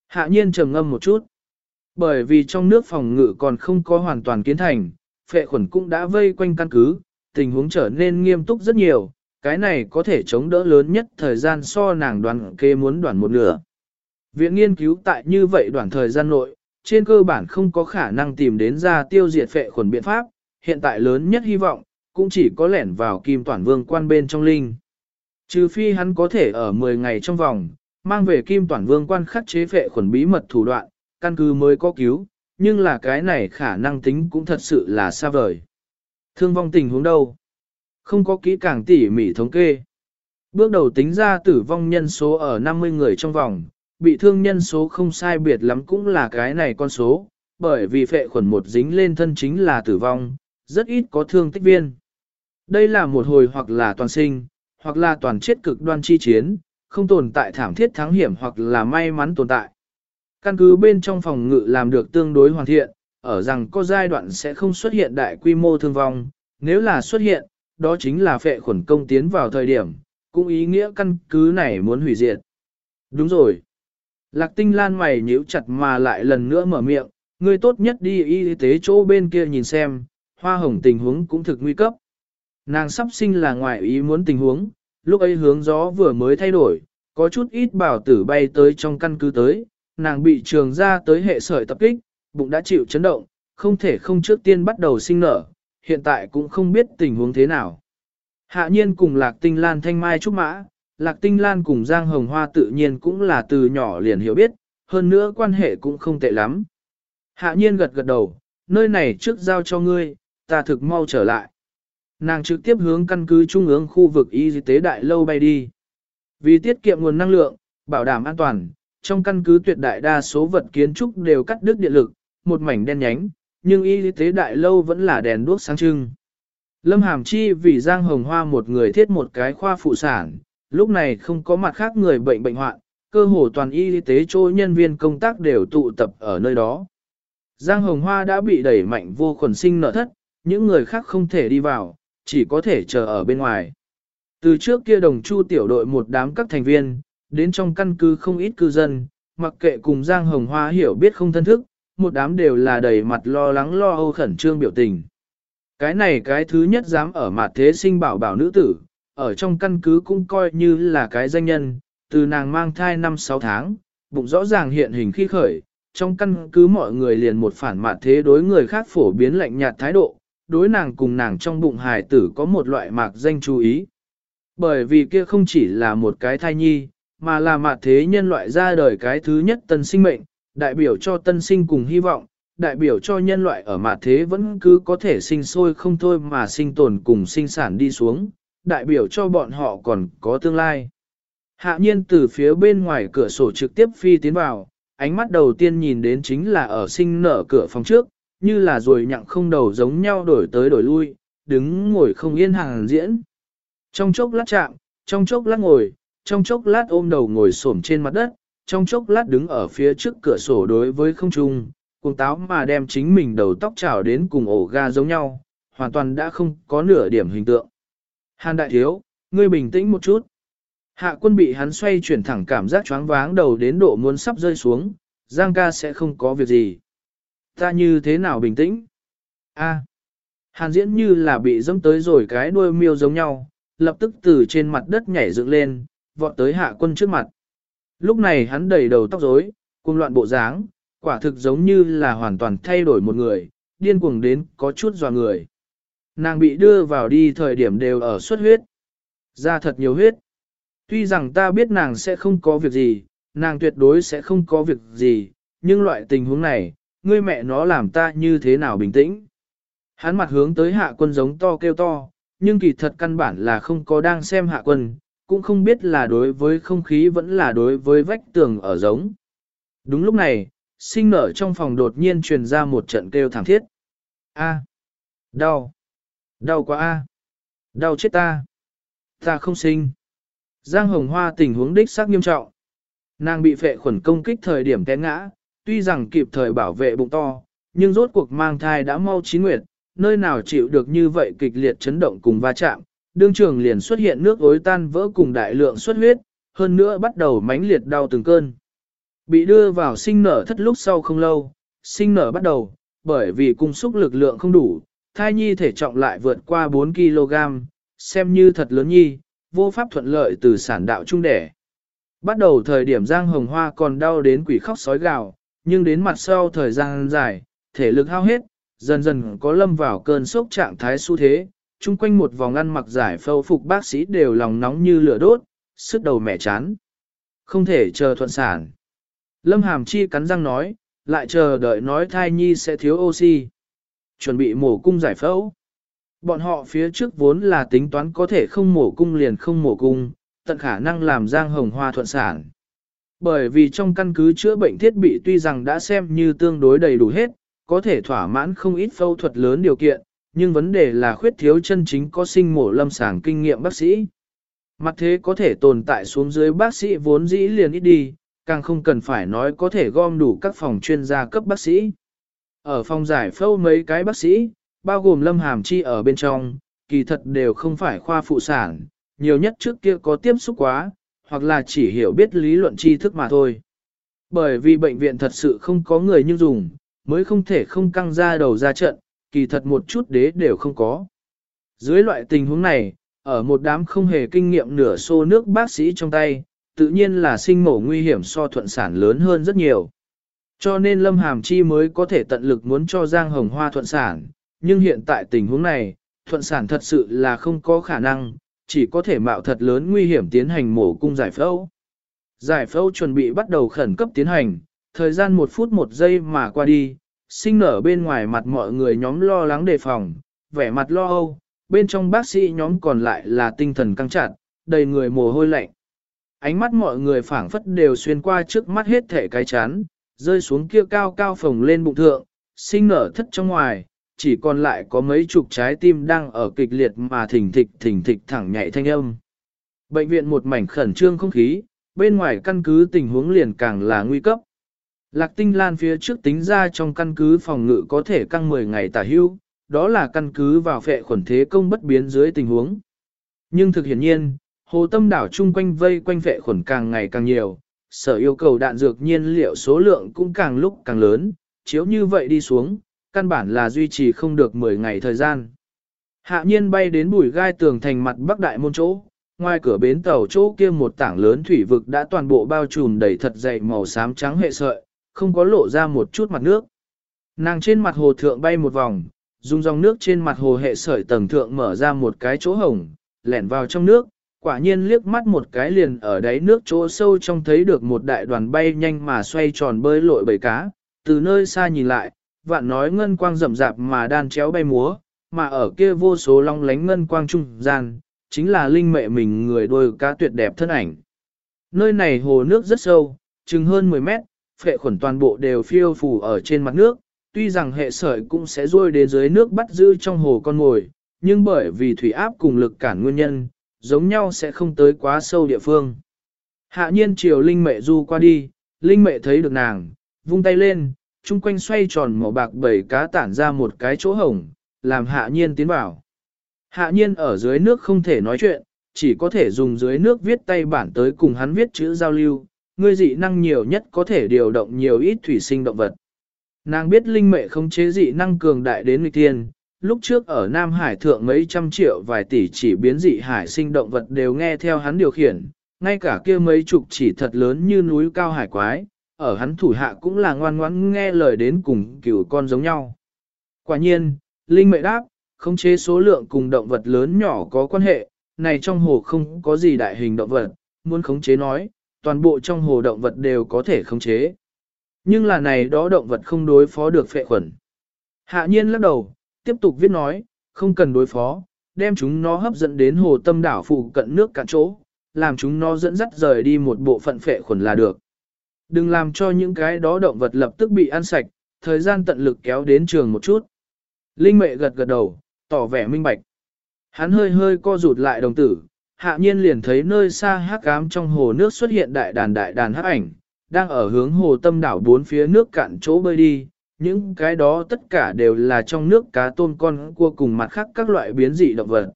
Hạ nhiên trầm ngâm một chút. Bởi vì trong nước phòng ngự còn không có hoàn toàn kiến thành, phệ khuẩn cũng đã vây quanh căn cứ, tình huống trở nên nghiêm túc rất nhiều, cái này có thể chống đỡ lớn nhất thời gian so nàng đoàn kê muốn đoàn một nửa. Viện nghiên cứu tại như vậy đoạn thời gian nội, trên cơ bản không có khả năng tìm đến ra tiêu diệt phệ khuẩn biện pháp, hiện tại lớn nhất hy vọng, cũng chỉ có lẻn vào kim toàn vương quan bên trong linh. Trừ phi hắn có thể ở 10 ngày trong vòng, mang về kim toàn vương quan khắc chế phệ khuẩn bí mật thủ đoạn, căn cứ mới có cứu, nhưng là cái này khả năng tính cũng thật sự là xa vời. Thương vong tình huống đâu? Không có kỹ càng tỉ mỉ thống kê. Bước đầu tính ra tử vong nhân số ở 50 người trong vòng, bị thương nhân số không sai biệt lắm cũng là cái này con số, bởi vì phệ khuẩn một dính lên thân chính là tử vong, rất ít có thương tích viên. Đây là một hồi hoặc là toàn sinh, hoặc là toàn chết cực đoan chi chiến, không tồn tại thảm thiết thắng hiểm hoặc là may mắn tồn tại. Căn cứ bên trong phòng ngự làm được tương đối hoàn thiện, ở rằng có giai đoạn sẽ không xuất hiện đại quy mô thương vong, nếu là xuất hiện, đó chính là phệ khuẩn công tiến vào thời điểm, cũng ý nghĩa căn cứ này muốn hủy diệt. Đúng rồi. Lạc tinh lan mày nhíu chặt mà lại lần nữa mở miệng, ngươi tốt nhất đi y tế chỗ bên kia nhìn xem, hoa hồng tình huống cũng thực nguy cấp. Nàng sắp sinh là ngoại ý muốn tình huống, lúc ấy hướng gió vừa mới thay đổi, có chút ít bảo tử bay tới trong căn cứ tới, nàng bị trường ra tới hệ sởi tập kích, bụng đã chịu chấn động, không thể không trước tiên bắt đầu sinh nở, hiện tại cũng không biết tình huống thế nào. Hạ nhiên cùng Lạc Tinh Lan thanh mai trúc mã, Lạc Tinh Lan cùng Giang Hồng Hoa tự nhiên cũng là từ nhỏ liền hiểu biết, hơn nữa quan hệ cũng không tệ lắm. Hạ nhiên gật gật đầu, nơi này trước giao cho ngươi, ta thực mau trở lại. Nàng trực tiếp hướng căn cứ trung ương khu vực y tế đại lâu bay đi. Vì tiết kiệm nguồn năng lượng, bảo đảm an toàn, trong căn cứ tuyệt đại đa số vật kiến trúc đều cắt đứt điện lực, một mảnh đen nhánh, nhưng y tế đại lâu vẫn là đèn đuốc sáng trưng. Lâm Hàm Chi vì Giang Hồng Hoa một người thiết một cái khoa phụ sản, lúc này không có mặt khác người bệnh bệnh hoạn, cơ hồ toàn y tế chỗ nhân viên công tác đều tụ tập ở nơi đó. Giang Hồng Hoa đã bị đẩy mạnh vô khuẩn sinh nợ thất, những người khác không thể đi vào, chỉ có thể chờ ở bên ngoài. Từ trước kia đồng chu tiểu đội một đám các thành viên, đến trong căn cứ không ít cư dân, mặc kệ cùng Giang Hồng Hoa hiểu biết không thân thức, một đám đều là đầy mặt lo lắng lo âu khẩn trương biểu tình. Cái này cái thứ nhất dám ở mặt thế sinh bảo bảo nữ tử, ở trong căn cứ cũng coi như là cái danh nhân, từ nàng mang thai 5-6 tháng, bụng rõ ràng hiện hình khi khởi, trong căn cứ mọi người liền một phản mạt thế đối người khác phổ biến lạnh nhạt thái độ, đối nàng cùng nàng trong bụng hài tử có một loại mạc danh chú ý. Bởi vì kia không chỉ là một cái thai nhi, mà là mạt thế nhân loại ra đời cái thứ nhất tân sinh mệnh, đại biểu cho tân sinh cùng hy vọng, đại biểu cho nhân loại ở mạc thế vẫn cứ có thể sinh sôi không thôi mà sinh tồn cùng sinh sản đi xuống, đại biểu cho bọn họ còn có tương lai. Hạ nhiên từ phía bên ngoài cửa sổ trực tiếp phi tiến vào, ánh mắt đầu tiên nhìn đến chính là ở sinh nở cửa phòng trước, như là rồi nhặng không đầu giống nhau đổi tới đổi lui, đứng ngồi không yên hàng diễn. Trong chốc lát chạm, trong chốc lát ngồi, trong chốc lát ôm đầu ngồi xổm trên mặt đất, trong chốc lát đứng ở phía trước cửa sổ đối với không trung, cuồng táo mà đem chính mình đầu tóc trào đến cùng ổ ga giống nhau, hoàn toàn đã không có nửa điểm hình tượng. Hàn đại thiếu, ngươi bình tĩnh một chút. Hạ quân bị hắn xoay chuyển thẳng cảm giác choáng váng đầu đến độ muốn sắp rơi xuống, Giang ca sẽ không có việc gì. Ta như thế nào bình tĩnh? A. Hàn diễn như là bị dẫm tới rồi cái đuôi miêu giống nhau, lập tức từ trên mặt đất nhảy dựng lên, vọt tới hạ quân trước mặt. Lúc này hắn đầy đầu tóc rối, cuồng loạn bộ dáng, quả thực giống như là hoàn toàn thay đổi một người, điên cuồng đến có chút dò người. Nàng bị đưa vào đi thời điểm đều ở xuất huyết. Ra thật nhiều huyết. Tuy rằng ta biết nàng sẽ không có việc gì, nàng tuyệt đối sẽ không có việc gì, nhưng loại tình huống này, ngươi mẹ nó làm ta như thế nào bình tĩnh. Hắn mặt hướng tới hạ quân giống to kêu to, nhưng kỳ thật căn bản là không có đang xem hạ quân, cũng không biết là đối với không khí vẫn là đối với vách tường ở giống. Đúng lúc này, sinh nở trong phòng đột nhiên truyền ra một trận kêu thảm thiết. A. Đau. Đau quá a. Đau chết ta. Ta không sinh. Giang hồng hoa tình huống đích xác nghiêm trọng. Nàng bị phệ khuẩn công kích thời điểm té ngã, tuy rằng kịp thời bảo vệ bụng to, nhưng rốt cuộc mang thai đã mau chín nguyệt, nơi nào chịu được như vậy kịch liệt chấn động cùng va chạm, đương trường liền xuất hiện nước ối tan vỡ cùng đại lượng xuất huyết, hơn nữa bắt đầu mãnh liệt đau từng cơn. Bị đưa vào sinh nở thất lúc sau không lâu, sinh nở bắt đầu, bởi vì cung xúc lực lượng không đủ, thai nhi thể trọng lại vượt qua 4 kg, xem như thật lớn nhi, vô pháp thuận lợi từ sản đạo trung đẻ. Bắt đầu thời điểm Giang Hồng Hoa còn đau đến quỷ khóc sói gào, nhưng đến mặt sau thời gian dài, thể lực hao hết, dần dần có lâm vào cơn sốc trạng thái xu thế, chung quanh một vòng ăn mặc giải phẫu phục bác sĩ đều lòng nóng như lửa đốt, sức đầu mẹ chán. Không thể chờ thuận sản. Lâm Hàm Chi cắn răng nói, lại chờ đợi nói thai nhi sẽ thiếu oxy. Chuẩn bị mổ cung giải phẫu. Bọn họ phía trước vốn là tính toán có thể không mổ cung liền không mổ cung, tận khả năng làm giang hồng hoa thuận sản. Bởi vì trong căn cứ chữa bệnh thiết bị tuy rằng đã xem như tương đối đầy đủ hết, có thể thỏa mãn không ít phẫu thuật lớn điều kiện, nhưng vấn đề là khuyết thiếu chân chính có sinh mổ lâm sàng kinh nghiệm bác sĩ. Mặt thế có thể tồn tại xuống dưới bác sĩ vốn dĩ liền ít đi, càng không cần phải nói có thể gom đủ các phòng chuyên gia cấp bác sĩ. Ở phòng giải phẫu mấy cái bác sĩ, bao gồm lâm hàm chi ở bên trong, kỳ thật đều không phải khoa phụ sản, nhiều nhất trước kia có tiếp xúc quá, hoặc là chỉ hiểu biết lý luận tri thức mà thôi. Bởi vì bệnh viện thật sự không có người như dùng, mới không thể không căng ra đầu ra trận, kỳ thật một chút đế đều không có. Dưới loại tình huống này, ở một đám không hề kinh nghiệm nửa xô nước bác sĩ trong tay, tự nhiên là sinh mổ nguy hiểm so thuận sản lớn hơn rất nhiều. Cho nên Lâm Hàm Chi mới có thể tận lực muốn cho Giang Hồng Hoa thuận sản, nhưng hiện tại tình huống này, thuận sản thật sự là không có khả năng, chỉ có thể mạo thật lớn nguy hiểm tiến hành mổ cung giải phẫu. Giải phẫu chuẩn bị bắt đầu khẩn cấp tiến hành, thời gian một phút một giây mà qua đi, sinh nở bên ngoài mặt mọi người nhóm lo lắng đề phòng, vẻ mặt lo âu, bên trong bác sĩ nhóm còn lại là tinh thần căng chặt, đầy người mồ hôi lạnh. Ánh mắt mọi người phảng phất đều xuyên qua trước mắt hết thể cái chán, rơi xuống kia cao cao phồng lên bụng thượng, sinh nở thất trong ngoài, chỉ còn lại có mấy chục trái tim đang ở kịch liệt mà thỉnh thịch thỉnh thịch thẳng nhảy thanh âm. Bệnh viện một mảnh khẩn trương không khí, bên ngoài căn cứ tình huống liền càng là nguy cấp. Lạc tinh lan phía trước tính ra trong căn cứ phòng ngự có thể căng 10 ngày tả hưu, đó là căn cứ vào phệ khuẩn thế công bất biến dưới tình huống. Nhưng thực hiện nhiên, hồ tâm đảo chung quanh vây quanh phệ khuẩn càng ngày càng nhiều, sở yêu cầu đạn dược nhiên liệu số lượng cũng càng lúc càng lớn, chiếu như vậy đi xuống, căn bản là duy trì không được 10 ngày thời gian. Hạ nhiên bay đến bùi gai tường thành mặt bắc đại môn chỗ, ngoài cửa bến tàu chỗ kia một tảng lớn thủy vực đã toàn bộ bao trùm đầy thật dày màu xám trắng hệ sợi, không có lộ ra một chút mặt nước. Nàng trên mặt hồ thượng bay một vòng, dùng dòng nước trên mặt hồ hệ sợi tầng thượng mở ra một cái chỗ hồng, lẻn vào trong nước, quả nhiên liếc mắt một cái liền ở đáy nước chỗ sâu trong thấy được một đại đoàn bay nhanh mà xoay tròn bơi lội bầy cá, từ nơi xa nhìn lại, vạn nói ngân quang rậm rạp mà đan chéo bay múa, mà ở kia vô số long lánh ngân quang trung gian, chính là linh mẹ mình người đôi cá tuyệt đẹp thân ảnh. Nơi này hồ nước rất sâu, chừng hơn 10 mét, phệ khuẩn toàn bộ đều phiêu phù ở trên mặt nước, tuy rằng hệ sởi cũng sẽ rôi đến dưới nước bắt giữ trong hồ con ngồi, nhưng bởi vì thủy áp cùng lực cản nguyên nhân, giống nhau sẽ không tới quá sâu địa phương. Hạ nhiên chiều linh mẹ du qua đi, linh mẹ thấy được nàng, vung tay lên, chung quanh xoay tròn màu bạc bảy cá tản ra một cái chỗ hổng, làm hạ nhiên tiến vào. Hạ nhiên ở dưới nước không thể nói chuyện, chỉ có thể dùng dưới nước viết tay bản tới cùng hắn viết chữ giao lưu, người dị năng nhiều nhất có thể điều động nhiều ít thủy sinh động vật. Nàng biết linh mệ không chế dị năng cường đại đến nghịch thiên, lúc trước ở Nam Hải thượng mấy trăm triệu vài tỷ chỉ biến dị hải sinh động vật đều nghe theo hắn điều khiển, ngay cả kia mấy chục chỉ thật lớn như núi cao hải quái, ở hắn thủ hạ cũng là ngoan ngoãn nghe lời đến cùng cửu con giống nhau. Quả nhiên, Linh mệ đáp, khống chế số lượng cùng động vật lớn nhỏ có quan hệ, này trong hồ không có gì đại hình động vật, muốn khống chế nói, toàn bộ trong hồ động vật đều có thể khống chế. Nhưng là này đó động vật không đối phó được phệ khuẩn. Hạ nhiên lắc đầu, tiếp tục viết nói, không cần đối phó, đem chúng nó hấp dẫn đến hồ tâm đảo phụ cận nước cạn chỗ, làm chúng nó dẫn dắt rời đi một bộ phận phệ khuẩn là được. Đừng làm cho những cái đó động vật lập tức bị ăn sạch, thời gian tận lực kéo đến trường một chút. Linh mệ gật gật đầu, tỏ vẻ minh bạch. Hắn hơi hơi co rụt lại đồng tử, hạ nhiên liền thấy nơi xa hắc ám trong hồ nước xuất hiện đại đàn đại đàn hắc ảnh, đang ở hướng hồ tâm đảo bốn phía nước cạn chỗ bơi đi. Những cái đó tất cả đều là trong nước cá tôm con cua cùng mặt khác các loại biến dị động vật.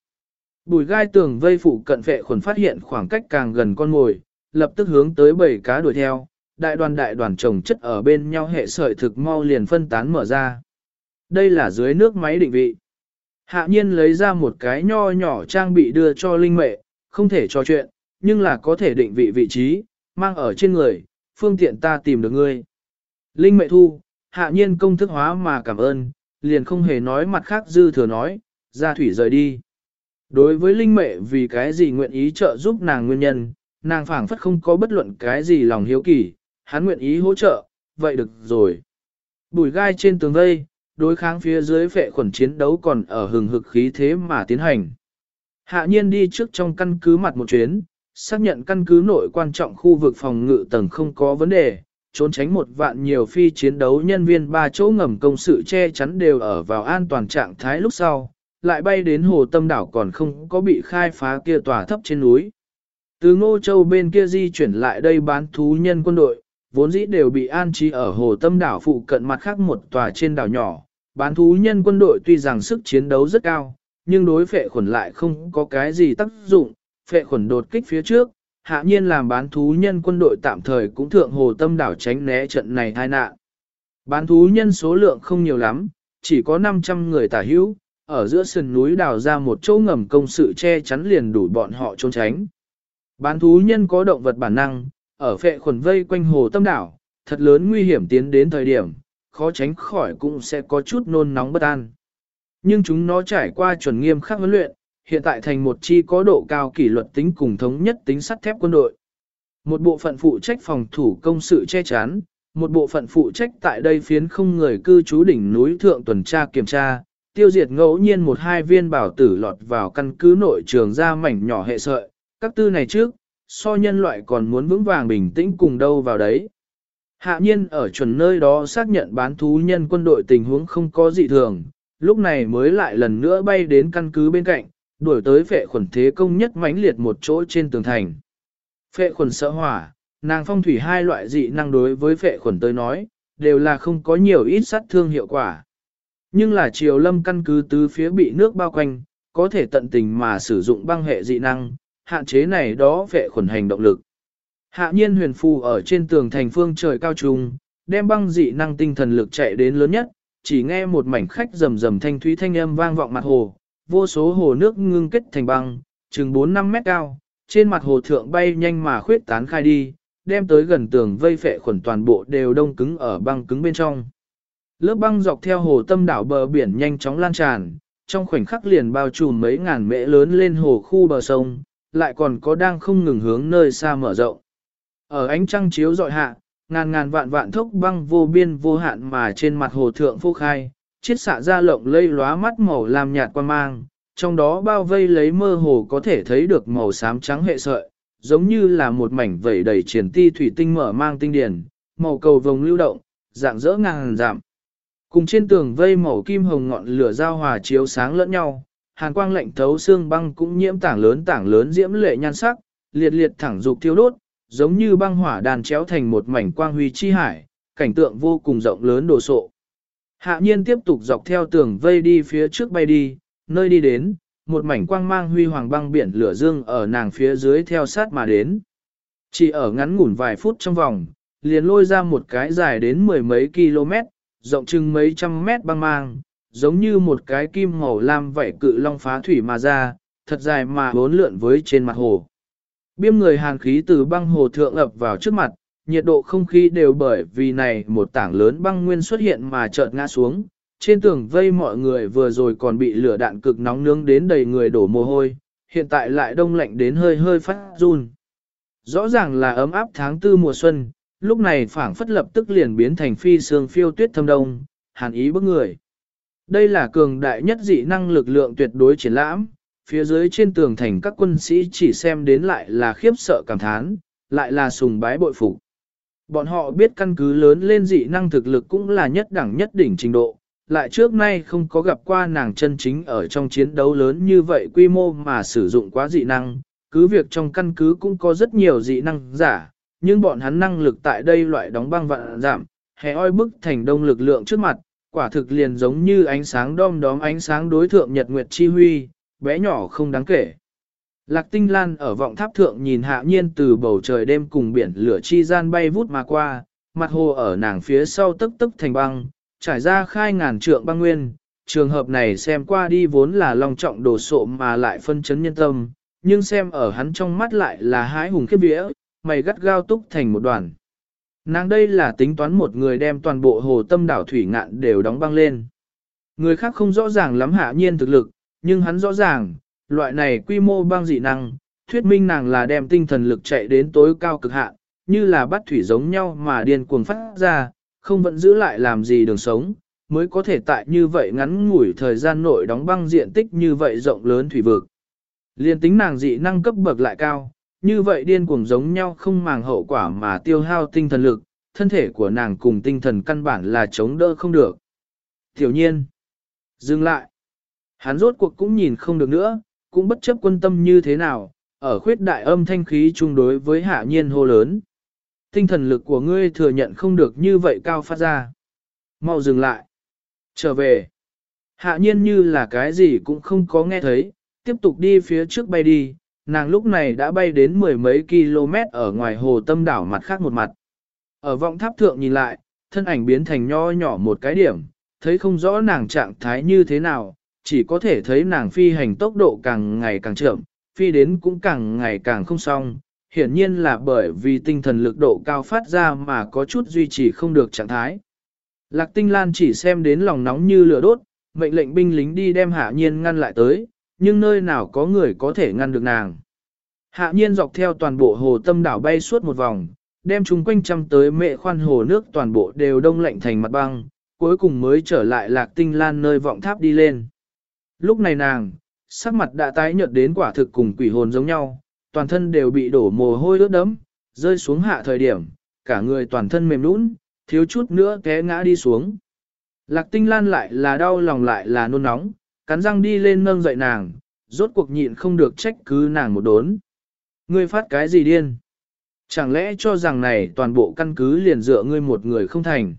Bùi gai tường vây phụ cận vệ khuẩn phát hiện khoảng cách càng gần con ngồi, lập tức hướng tới bầy cá đuổi theo, đại đoàn đại đoàn trồng chất ở bên nhau hệ sợi thực mau liền phân tán mở ra. Đây là dưới nước máy định vị. Hạ nhiên lấy ra một cái nho nhỏ trang bị đưa cho Linh Mệ, không thể trò chuyện, nhưng là có thể định vị vị trí, mang ở trên người, phương tiện ta tìm được ngươi. Linh Mệ thu, hạ nhiên công thức hóa mà cảm ơn, liền không hề nói mặt khác dư thừa nói, ra thủy rời đi. Đối với Linh Mệ vì cái gì nguyện ý trợ giúp nàng nguyên nhân, nàng phảng phất không có bất luận cái gì lòng hiếu kỳ, hắn nguyện ý hỗ trợ, vậy được rồi. Bùi gai trên tường vây, đối kháng phía dưới phệ khuẩn chiến đấu còn ở hừng hực khí thế mà tiến hành. Hạ nhiên đi trước trong căn cứ mặt một chuyến, xác nhận căn cứ nội quan trọng khu vực phòng ngự tầng không có vấn đề, trốn tránh một vạn nhiều phi chiến đấu nhân viên ba chỗ ngầm công sự che chắn đều ở vào an toàn trạng thái lúc sau, lại bay đến hồ tâm đảo còn không có bị khai phá kia tòa thấp trên núi. Từ Ngô Châu bên kia di chuyển lại đây bán thú nhân quân đội, vốn dĩ đều bị an trí ở hồ tâm đảo phụ cận mặt khác một tòa trên đảo nhỏ. Bán thú nhân quân đội tuy rằng sức chiến đấu rất cao, nhưng đối phệ khuẩn lại không có cái gì tác dụng, phệ khuẩn đột kích phía trước, hạ nhiên làm bán thú nhân quân đội tạm thời cũng thượng hồ tâm đảo tránh né trận này tai nạn. Bán thú nhân số lượng không nhiều lắm, chỉ có 500 người tả hữu, ở giữa sườn núi đào ra một chỗ ngầm công sự che chắn liền đủ bọn họ trốn tránh. Bán thú nhân có động vật bản năng, ở phệ khuẩn vây quanh hồ tâm đảo, thật lớn nguy hiểm tiến đến thời điểm, khó tránh khỏi cũng sẽ có chút nôn nóng bất an. Nhưng chúng nó trải qua chuẩn nghiêm khắc huấn luyện, hiện tại thành một chi có độ cao kỷ luật tính cùng thống nhất tính sắt thép quân đội. Một bộ phận phụ trách phòng thủ công sự che chắn, một bộ phận phụ trách tại đây phiến không người cư trú đỉnh núi thượng tuần tra kiểm tra, tiêu diệt ngẫu nhiên một hai viên bảo tử lọt vào căn cứ nội trường ra mảnh nhỏ hệ sợi, các tư này trước, so nhân loại còn muốn vững vàng bình tĩnh cùng đâu vào đấy. Hạ nhiên ở chuẩn nơi đó xác nhận bán thú nhân quân đội tình huống không có dị thường, lúc này mới lại lần nữa bay đến căn cứ bên cạnh, đuổi tới phệ khuẩn thế công nhất mãnh liệt một chỗ trên tường thành. Phệ khuẩn sợ hỏa, nàng phong thủy hai loại dị năng đối với phệ khuẩn tới nói, đều là không có nhiều ít sát thương hiệu quả. Nhưng là triều lâm căn cứ tứ phía bị nước bao quanh, có thể tận tình mà sử dụng băng hệ dị năng, hạn chế này đó vệ khuẩn hành động lực. Hạ nhiên huyền phù ở trên tường thành phương trời cao trung, đem băng dị năng tinh thần lực chạy đến lớn nhất, chỉ nghe một mảnh khách rầm rầm thanh thúy thanh âm vang vọng mặt hồ, vô số hồ nước ngưng kết thành băng, chừng 4-5 mét cao, trên mặt hồ thượng bay nhanh mà khuyết tán khai đi, đem tới gần tường vây phệ khuẩn toàn bộ đều đông cứng ở băng cứng bên trong. Lớp băng dọc theo hồ tâm đảo bờ biển nhanh chóng lan tràn, trong khoảnh khắc liền bao trùm mấy ngàn mễ lớn lên hồ khu bờ sông, lại còn có đang không ngừng hướng nơi xa mở rộng. Ở ánh trăng chiếu dọi hạ, ngàn ngàn vạn vạn thốc băng vô biên vô hạn mà trên mặt hồ thượng phô khai, chiết xạ ra lộng lây lóa mắt màu làm nhạt quan mang, trong đó bao vây lấy mơ hồ có thể thấy được màu xám trắng hệ sợi, giống như là một mảnh vẩy đầy triển ti thủy tinh mở mang tinh điển, màu cầu vồng lưu động, dạng dỡ ngàn giảm. Cùng trên tường vây màu kim hồng ngọn lửa giao hòa chiếu sáng lẫn nhau, hàn quang lạnh thấu xương băng cũng nhiễm tảng lớn tảng lớn diễm lệ nhan sắc, liệt liệt thẳng dục thiêu đốt, giống như băng hỏa đàn chéo thành một mảnh quang huy chi hải, cảnh tượng vô cùng rộng lớn đồ sộ. Hạ nhiên tiếp tục dọc theo tường vây đi phía trước bay đi, nơi đi đến, một mảnh quang mang huy hoàng băng biển lửa dương ở nàng phía dưới theo sát mà đến. Chỉ ở ngắn ngủn vài phút trong vòng, liền lôi ra một cái dài đến mười mấy km, rộng chừng mấy trăm mét băng mang, giống như một cái kim màu lam vảy cự long phá thủy mà ra, thật dài mà bốn lượn với trên mặt hồ. Biêm người hàn khí từ băng hồ thượng ập vào trước mặt, nhiệt độ không khí đều bởi vì này một tảng lớn băng nguyên xuất hiện mà chợt ngã xuống. Trên tường vây mọi người vừa rồi còn bị lửa đạn cực nóng nướng đến đầy người đổ mồ hôi, hiện tại lại đông lạnh đến hơi hơi phát run. Rõ ràng là ấm áp tháng tư mùa xuân, lúc này phảng phất lập tức liền biến thành phi sương phiêu tuyết thâm đông, hàn ý bức người. Đây là cường đại nhất dị năng lực lượng tuyệt đối triển lãm, phía dưới trên tường thành các quân sĩ chỉ xem đến lại là khiếp sợ cảm thán, lại là sùng bái bội phục. Bọn họ biết căn cứ lớn lên dị năng thực lực cũng là nhất đẳng nhất đỉnh trình độ, lại trước nay không có gặp qua nàng chân chính ở trong chiến đấu lớn như vậy quy mô mà sử dụng quá dị năng, cứ việc trong căn cứ cũng có rất nhiều dị năng giả, nhưng bọn hắn năng lực tại đây loại đóng băng vạn giảm, hè oi bức thành đông lực lượng trước mặt, quả thực liền giống như ánh sáng đom đóm ánh sáng đối thượng nhật nguyệt chi huy, bé nhỏ không đáng kể. Lạc tinh lan ở vọng tháp thượng nhìn hạ nhiên từ bầu trời đêm cùng biển lửa chi gian bay vút mà qua, mặt hồ ở nàng phía sau tức tức thành băng, trải ra khai ngàn trượng băng nguyên. Trường hợp này xem qua đi vốn là long trọng đồ sộ mà lại phân chấn nhân tâm, nhưng xem ở hắn trong mắt lại là hái hùng khiếp vía, mày gắt gao túc thành một đoàn. Nàng đây là tính toán một người đem toàn bộ hồ tâm đảo thủy ngạn đều đóng băng lên. Người khác không rõ ràng lắm hạ nhiên thực lực, nhưng hắn rõ ràng, loại này quy mô băng dị năng, thuyết minh nàng là đem tinh thần lực chạy đến tối cao cực hạn, như là bắt thủy giống nhau mà điên cuồng phát ra, không vẫn giữ lại làm gì đường sống, mới có thể tại như vậy ngắn ngủi thời gian nội đóng băng diện tích như vậy rộng lớn thủy vực. Liên tính nàng dị năng cấp bậc lại cao, như vậy điên cuồng giống nhau không màng hậu quả mà tiêu hao tinh thần lực, thân thể của nàng cùng tinh thần căn bản là chống đỡ không được. Tiểu nhiên, dừng lại. Hắn rốt cuộc cũng nhìn không được nữa, cũng bất chấp quân tâm như thế nào, ở khuyết đại âm thanh khí chung đối với hạ nhiên hô lớn. Tinh thần lực của ngươi thừa nhận không được như vậy cao phát ra. Mau dừng lại. Trở về. Hạ nhiên như là cái gì cũng không có nghe thấy, tiếp tục đi phía trước bay đi, nàng lúc này đã bay đến mười mấy km ở ngoài hồ tâm đảo mặt khác một mặt. Ở vọng tháp thượng nhìn lại, thân ảnh biến thành nho nhỏ một cái điểm, thấy không rõ nàng trạng thái như thế nào, chỉ có thể thấy nàng phi hành tốc độ càng ngày càng chậm, phi đến cũng càng ngày càng không xong. Hiển nhiên là bởi vì tinh thần lực độ cao phát ra mà có chút duy trì không được trạng thái. Lạc tinh lan chỉ xem đến lòng nóng như lửa đốt, mệnh lệnh binh lính đi đem hạ nhiên ngăn lại tới, nhưng nơi nào có người có thể ngăn được nàng. Hạ nhiên dọc theo toàn bộ hồ tâm đảo bay suốt một vòng, đem chúng quanh trăm tới mệ khoan hồ nước toàn bộ đều đông lạnh thành mặt băng, cuối cùng mới trở lại lạc tinh lan nơi vọng tháp đi lên. Lúc này nàng, sắc mặt đã tái nhợt đến quả thực cùng quỷ hồn giống nhau, toàn thân đều bị đổ mồ hôi ướt đẫm, rơi xuống hạ thời điểm, cả người toàn thân mềm nũng, thiếu chút nữa té ngã đi xuống. Lạc tinh lan lại là đau lòng lại là nôn nóng, cắn răng đi lên nâng dậy nàng, rốt cuộc nhịn không được trách cứ nàng một đốn. Ngươi phát cái gì điên? Chẳng lẽ cho rằng này toàn bộ căn cứ liền dựa ngươi một người không thành?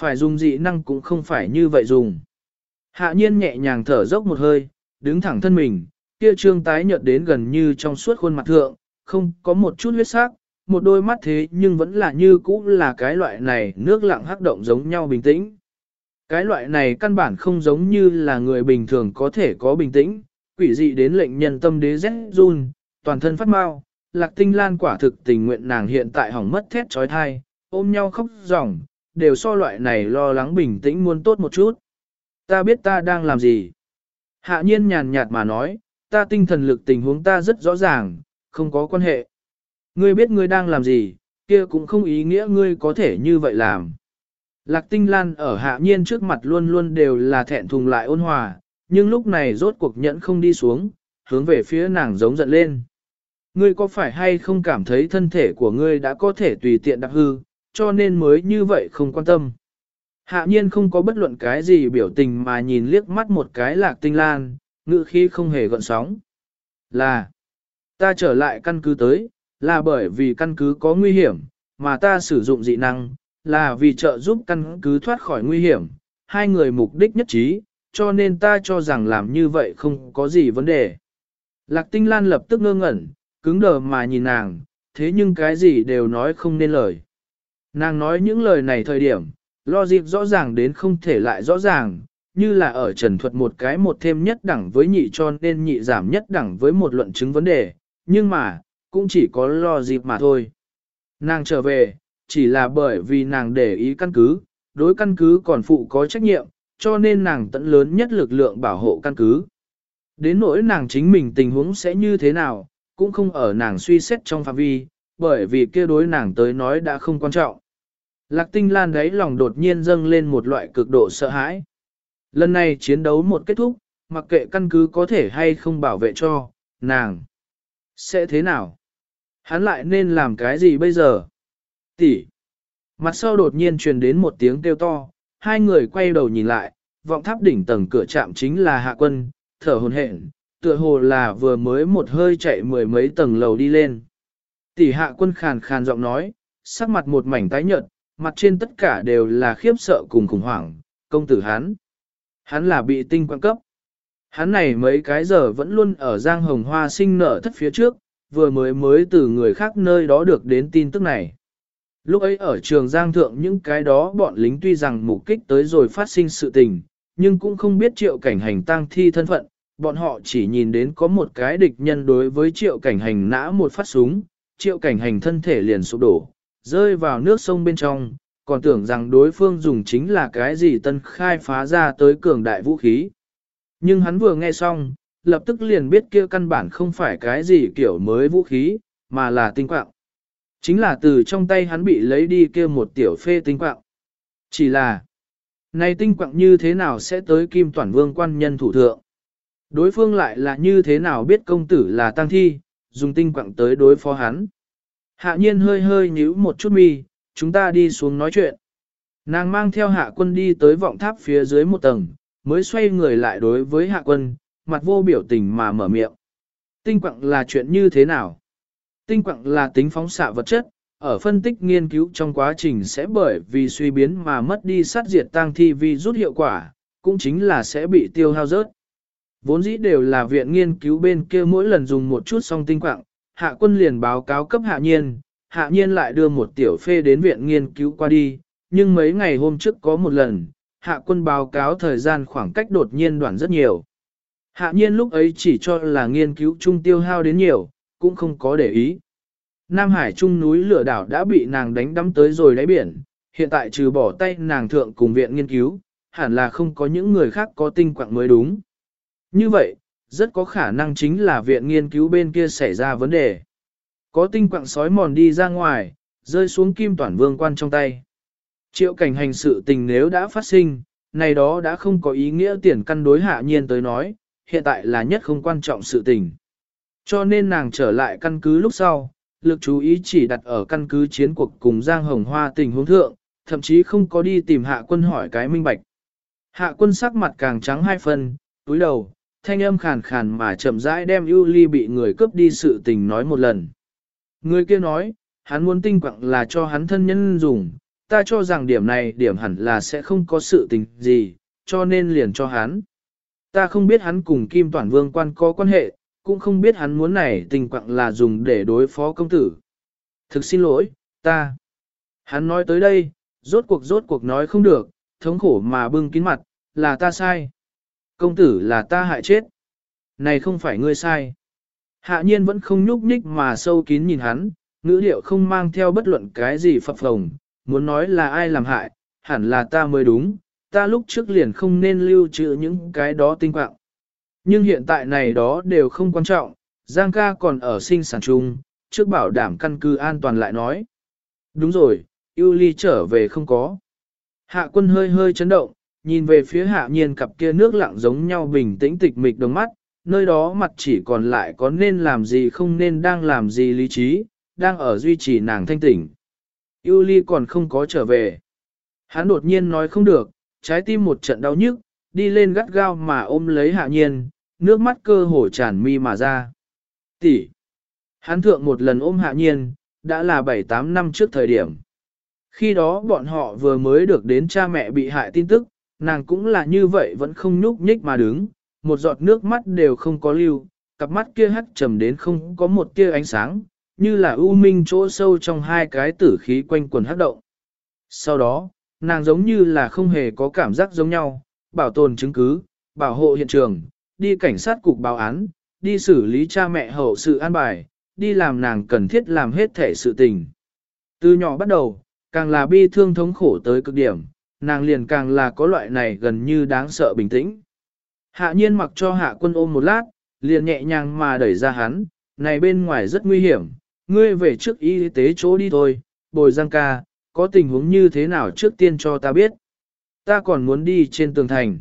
Phải dùng dị năng cũng không phải như vậy dùng. Hạ nhiên nhẹ nhàng thở dốc một hơi, đứng thẳng thân mình, kia trương tái nhợt đến gần như trong suốt khuôn mặt thượng, không có một chút huyết sắc, một đôi mắt thế nhưng vẫn là như cũ là cái loại này nước lặng hắc động giống nhau bình tĩnh. Cái loại này căn bản không giống như là người bình thường có thể có bình tĩnh, quỷ dị đến lệnh nhân tâm đế rét run, toàn thân phát mau, lạc tinh lan quả thực tình nguyện nàng hiện tại hỏng mất thét trói thai, ôm nhau khóc ròng, đều so loại này lo lắng bình tĩnh muốn tốt một chút. Ta biết ta đang làm gì. Hạ nhiên nhàn nhạt mà nói, ta tinh thần lực tình huống ta rất rõ ràng, không có quan hệ. Ngươi biết ngươi đang làm gì, kia cũng không ý nghĩa ngươi có thể như vậy làm. Lạc tinh lan ở hạ nhiên trước mặt luôn luôn đều là thẹn thùng lại ôn hòa, nhưng lúc này rốt cuộc nhẫn không đi xuống, hướng về phía nàng giống giận lên. Ngươi có phải hay không cảm thấy thân thể của ngươi đã có thể tùy tiện đặc hư, cho nên mới như vậy không quan tâm. Hạ nhiên không có bất luận cái gì biểu tình mà nhìn liếc mắt một cái lạc tinh lan, ngự khi không hề gợn sóng. Là, ta trở lại căn cứ tới, là bởi vì căn cứ có nguy hiểm, mà ta sử dụng dị năng, là vì trợ giúp căn cứ thoát khỏi nguy hiểm, hai người mục đích nhất trí, cho nên ta cho rằng làm như vậy không có gì vấn đề. Lạc tinh lan lập tức ngơ ngẩn, cứng đờ mà nhìn nàng, thế nhưng cái gì đều nói không nên lời. Nàng nói những lời này thời điểm, lo dịp rõ ràng đến không thể lại rõ ràng, như là ở trần thuật một cái một thêm nhất đẳng với nhị cho nên nhị giảm nhất đẳng với một luận chứng vấn đề, nhưng mà, cũng chỉ có lo dịp mà thôi. Nàng trở về, chỉ là bởi vì nàng để ý căn cứ, đối căn cứ còn phụ có trách nhiệm, cho nên nàng tận lớn nhất lực lượng bảo hộ căn cứ. Đến nỗi nàng chính mình tình huống sẽ như thế nào, cũng không ở nàng suy xét trong phạm vi, bởi vì kia đối nàng tới nói đã không quan trọng. Lạc tinh lan đấy lòng đột nhiên dâng lên một loại cực độ sợ hãi. Lần này chiến đấu một kết thúc, mặc kệ căn cứ có thể hay không bảo vệ cho, nàng. Sẽ thế nào? Hắn lại nên làm cái gì bây giờ? Tỷ. Mặt sau đột nhiên truyền đến một tiếng kêu to, hai người quay đầu nhìn lại, vọng tháp đỉnh tầng cửa trạm chính là hạ quân, thở hồn hển, tựa hồ là vừa mới một hơi chạy mười mấy tầng lầu đi lên. Tỷ hạ quân khàn khàn giọng nói, sắc mặt một mảnh tái nhợt, mặt trên tất cả đều là khiếp sợ cùng khủng hoảng, công tử hắn. Hắn là bị tinh quan cấp. Hắn này mấy cái giờ vẫn luôn ở giang hồng hoa sinh nở thất phía trước, vừa mới mới từ người khác nơi đó được đến tin tức này. Lúc ấy ở trường giang thượng những cái đó bọn lính tuy rằng mục kích tới rồi phát sinh sự tình, nhưng cũng không biết triệu cảnh hành tang thi thân phận, bọn họ chỉ nhìn đến có một cái địch nhân đối với triệu cảnh hành nã một phát súng, triệu cảnh hành thân thể liền sụp đổ, rơi vào nước sông bên trong, còn tưởng rằng đối phương dùng chính là cái gì tân khai phá ra tới cường đại vũ khí. Nhưng hắn vừa nghe xong, lập tức liền biết kia căn bản không phải cái gì kiểu mới vũ khí, mà là tinh quạng. Chính là từ trong tay hắn bị lấy đi kia một tiểu phê tinh quạng. Chỉ là, này tinh quạng như thế nào sẽ tới kim toàn vương quan nhân thủ thượng? Đối phương lại là như thế nào biết công tử là tăng thi, dùng tinh quạng tới đối phó hắn? Hạ nhiên hơi hơi nhíu một chút mi, chúng ta đi xuống nói chuyện. Nàng mang theo hạ quân đi tới vọng tháp phía dưới một tầng, mới xoay người lại đối với hạ quân, mặt vô biểu tình mà mở miệng. Tinh quặng là chuyện như thế nào? Tinh quặng là tính phóng xạ vật chất, ở phân tích nghiên cứu trong quá trình sẽ bởi vì suy biến mà mất đi sát diệt tăng thi vi rút hiệu quả, cũng chính là sẽ bị tiêu hao rớt. Vốn dĩ đều là viện nghiên cứu bên kia mỗi lần dùng một chút song tinh quặng, hạ quân liền báo cáo cấp hạ nhiên, hạ nhiên lại đưa một tiểu phê đến viện nghiên cứu qua đi, nhưng mấy ngày hôm trước có một lần, hạ quân báo cáo thời gian khoảng cách đột nhiên đoạn rất nhiều. Hạ nhiên lúc ấy chỉ cho là nghiên cứu chung tiêu hao đến nhiều, cũng không có để ý. Nam Hải Trung núi lửa đảo đã bị nàng đánh đắm tới rồi đáy biển, hiện tại trừ bỏ tay nàng thượng cùng viện nghiên cứu, hẳn là không có những người khác có tinh quạng mới đúng. Như vậy, rất có khả năng chính là viện nghiên cứu bên kia xảy ra vấn đề. Có tinh quạng sói mòn đi ra ngoài, rơi xuống kim toàn vương quan trong tay. Triệu cảnh hành sự tình nếu đã phát sinh, này đó đã không có ý nghĩa tiền căn đối hạ nhiên tới nói, hiện tại là nhất không quan trọng sự tình. Cho nên nàng trở lại căn cứ lúc sau, lực chú ý chỉ đặt ở căn cứ chiến cuộc cùng Giang Hồng Hoa tình huống thượng, thậm chí không có đi tìm hạ quân hỏi cái minh bạch. Hạ quân sắc mặt càng trắng hai phần, túi đầu, thanh âm khàn khàn mà chậm rãi đem ưu ly bị người cướp đi sự tình nói một lần. Người kia nói, hắn muốn tinh quặng là cho hắn thân nhân dùng, ta cho rằng điểm này điểm hẳn là sẽ không có sự tình gì, cho nên liền cho hắn. Ta không biết hắn cùng Kim Toản Vương quan có quan hệ, cũng không biết hắn muốn này tình quặng là dùng để đối phó công tử. Thực xin lỗi, ta. Hắn nói tới đây, rốt cuộc rốt cuộc nói không được, thống khổ mà bưng kín mặt, là ta sai. Công tử là ta hại chết. Này không phải ngươi sai. Hạ nhiên vẫn không nhúc nhích mà sâu kín nhìn hắn, ngữ điệu không mang theo bất luận cái gì phập phồng, muốn nói là ai làm hại, hẳn là ta mới đúng, ta lúc trước liền không nên lưu trữ những cái đó tinh quạng. Nhưng hiện tại này đó đều không quan trọng, Giang ca còn ở sinh sản chung, trước bảo đảm căn cứ an toàn lại nói. Đúng rồi, Yuli trở về không có. Hạ quân hơi hơi chấn động, nhìn về phía hạ nhiên cặp kia nước lặng giống nhau bình tĩnh tịch mịch đồng mắt, nơi đó mặt chỉ còn lại có nên làm gì không nên đang làm gì lý trí, đang ở duy trì nàng thanh tỉnh. Yêu ly còn không có trở về. Hắn đột nhiên nói không được, trái tim một trận đau nhức, đi lên gắt gao mà ôm lấy hạ nhiên, nước mắt cơ hồ tràn mi mà ra. Tỷ. Hắn thượng một lần ôm hạ nhiên, đã là 7-8 năm trước thời điểm. Khi đó bọn họ vừa mới được đến cha mẹ bị hại tin tức, nàng cũng là như vậy vẫn không nhúc nhích mà đứng, một giọt nước mắt đều không có lưu, cặp mắt kia hắt trầm đến không có một tia ánh sáng, như là u minh chỗ sâu trong hai cái tử khí quanh quần hấp động. Sau đó, nàng giống như là không hề có cảm giác giống nhau, bảo tồn chứng cứ, bảo hộ hiện trường, đi cảnh sát cục báo án, đi xử lý cha mẹ hậu sự an bài, đi làm nàng cần thiết làm hết thể sự tình. Từ nhỏ bắt đầu, càng là bi thương thống khổ tới cực điểm, nàng liền càng là có loại này gần như đáng sợ bình tĩnh. Hạ nhiên mặc cho hạ quân ôm một lát, liền nhẹ nhàng mà đẩy ra hắn, này bên ngoài rất nguy hiểm, ngươi về trước y tế chỗ đi thôi, bồi giang ca, có tình huống như thế nào trước tiên cho ta biết. Ta còn muốn đi trên tường thành.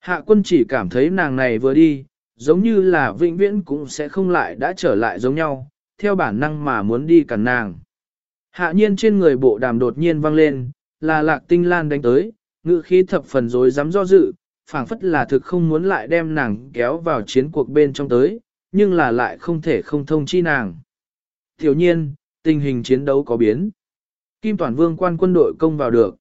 Hạ quân chỉ cảm thấy nàng này vừa đi, giống như là vĩnh viễn cũng sẽ không lại đã trở lại giống nhau, theo bản năng mà muốn đi cản nàng. Hạ nhiên trên người bộ đàm đột nhiên vang lên, là lạc tinh lan đánh tới, ngự khí thập phần rối dám do dự, phảng phất là thực không muốn lại đem nàng kéo vào chiến cuộc bên trong tới, nhưng là lại không thể không thông chi nàng. Tiểu nhiên, tình hình chiến đấu có biến. Kim Toàn Vương quan quân đội công vào được.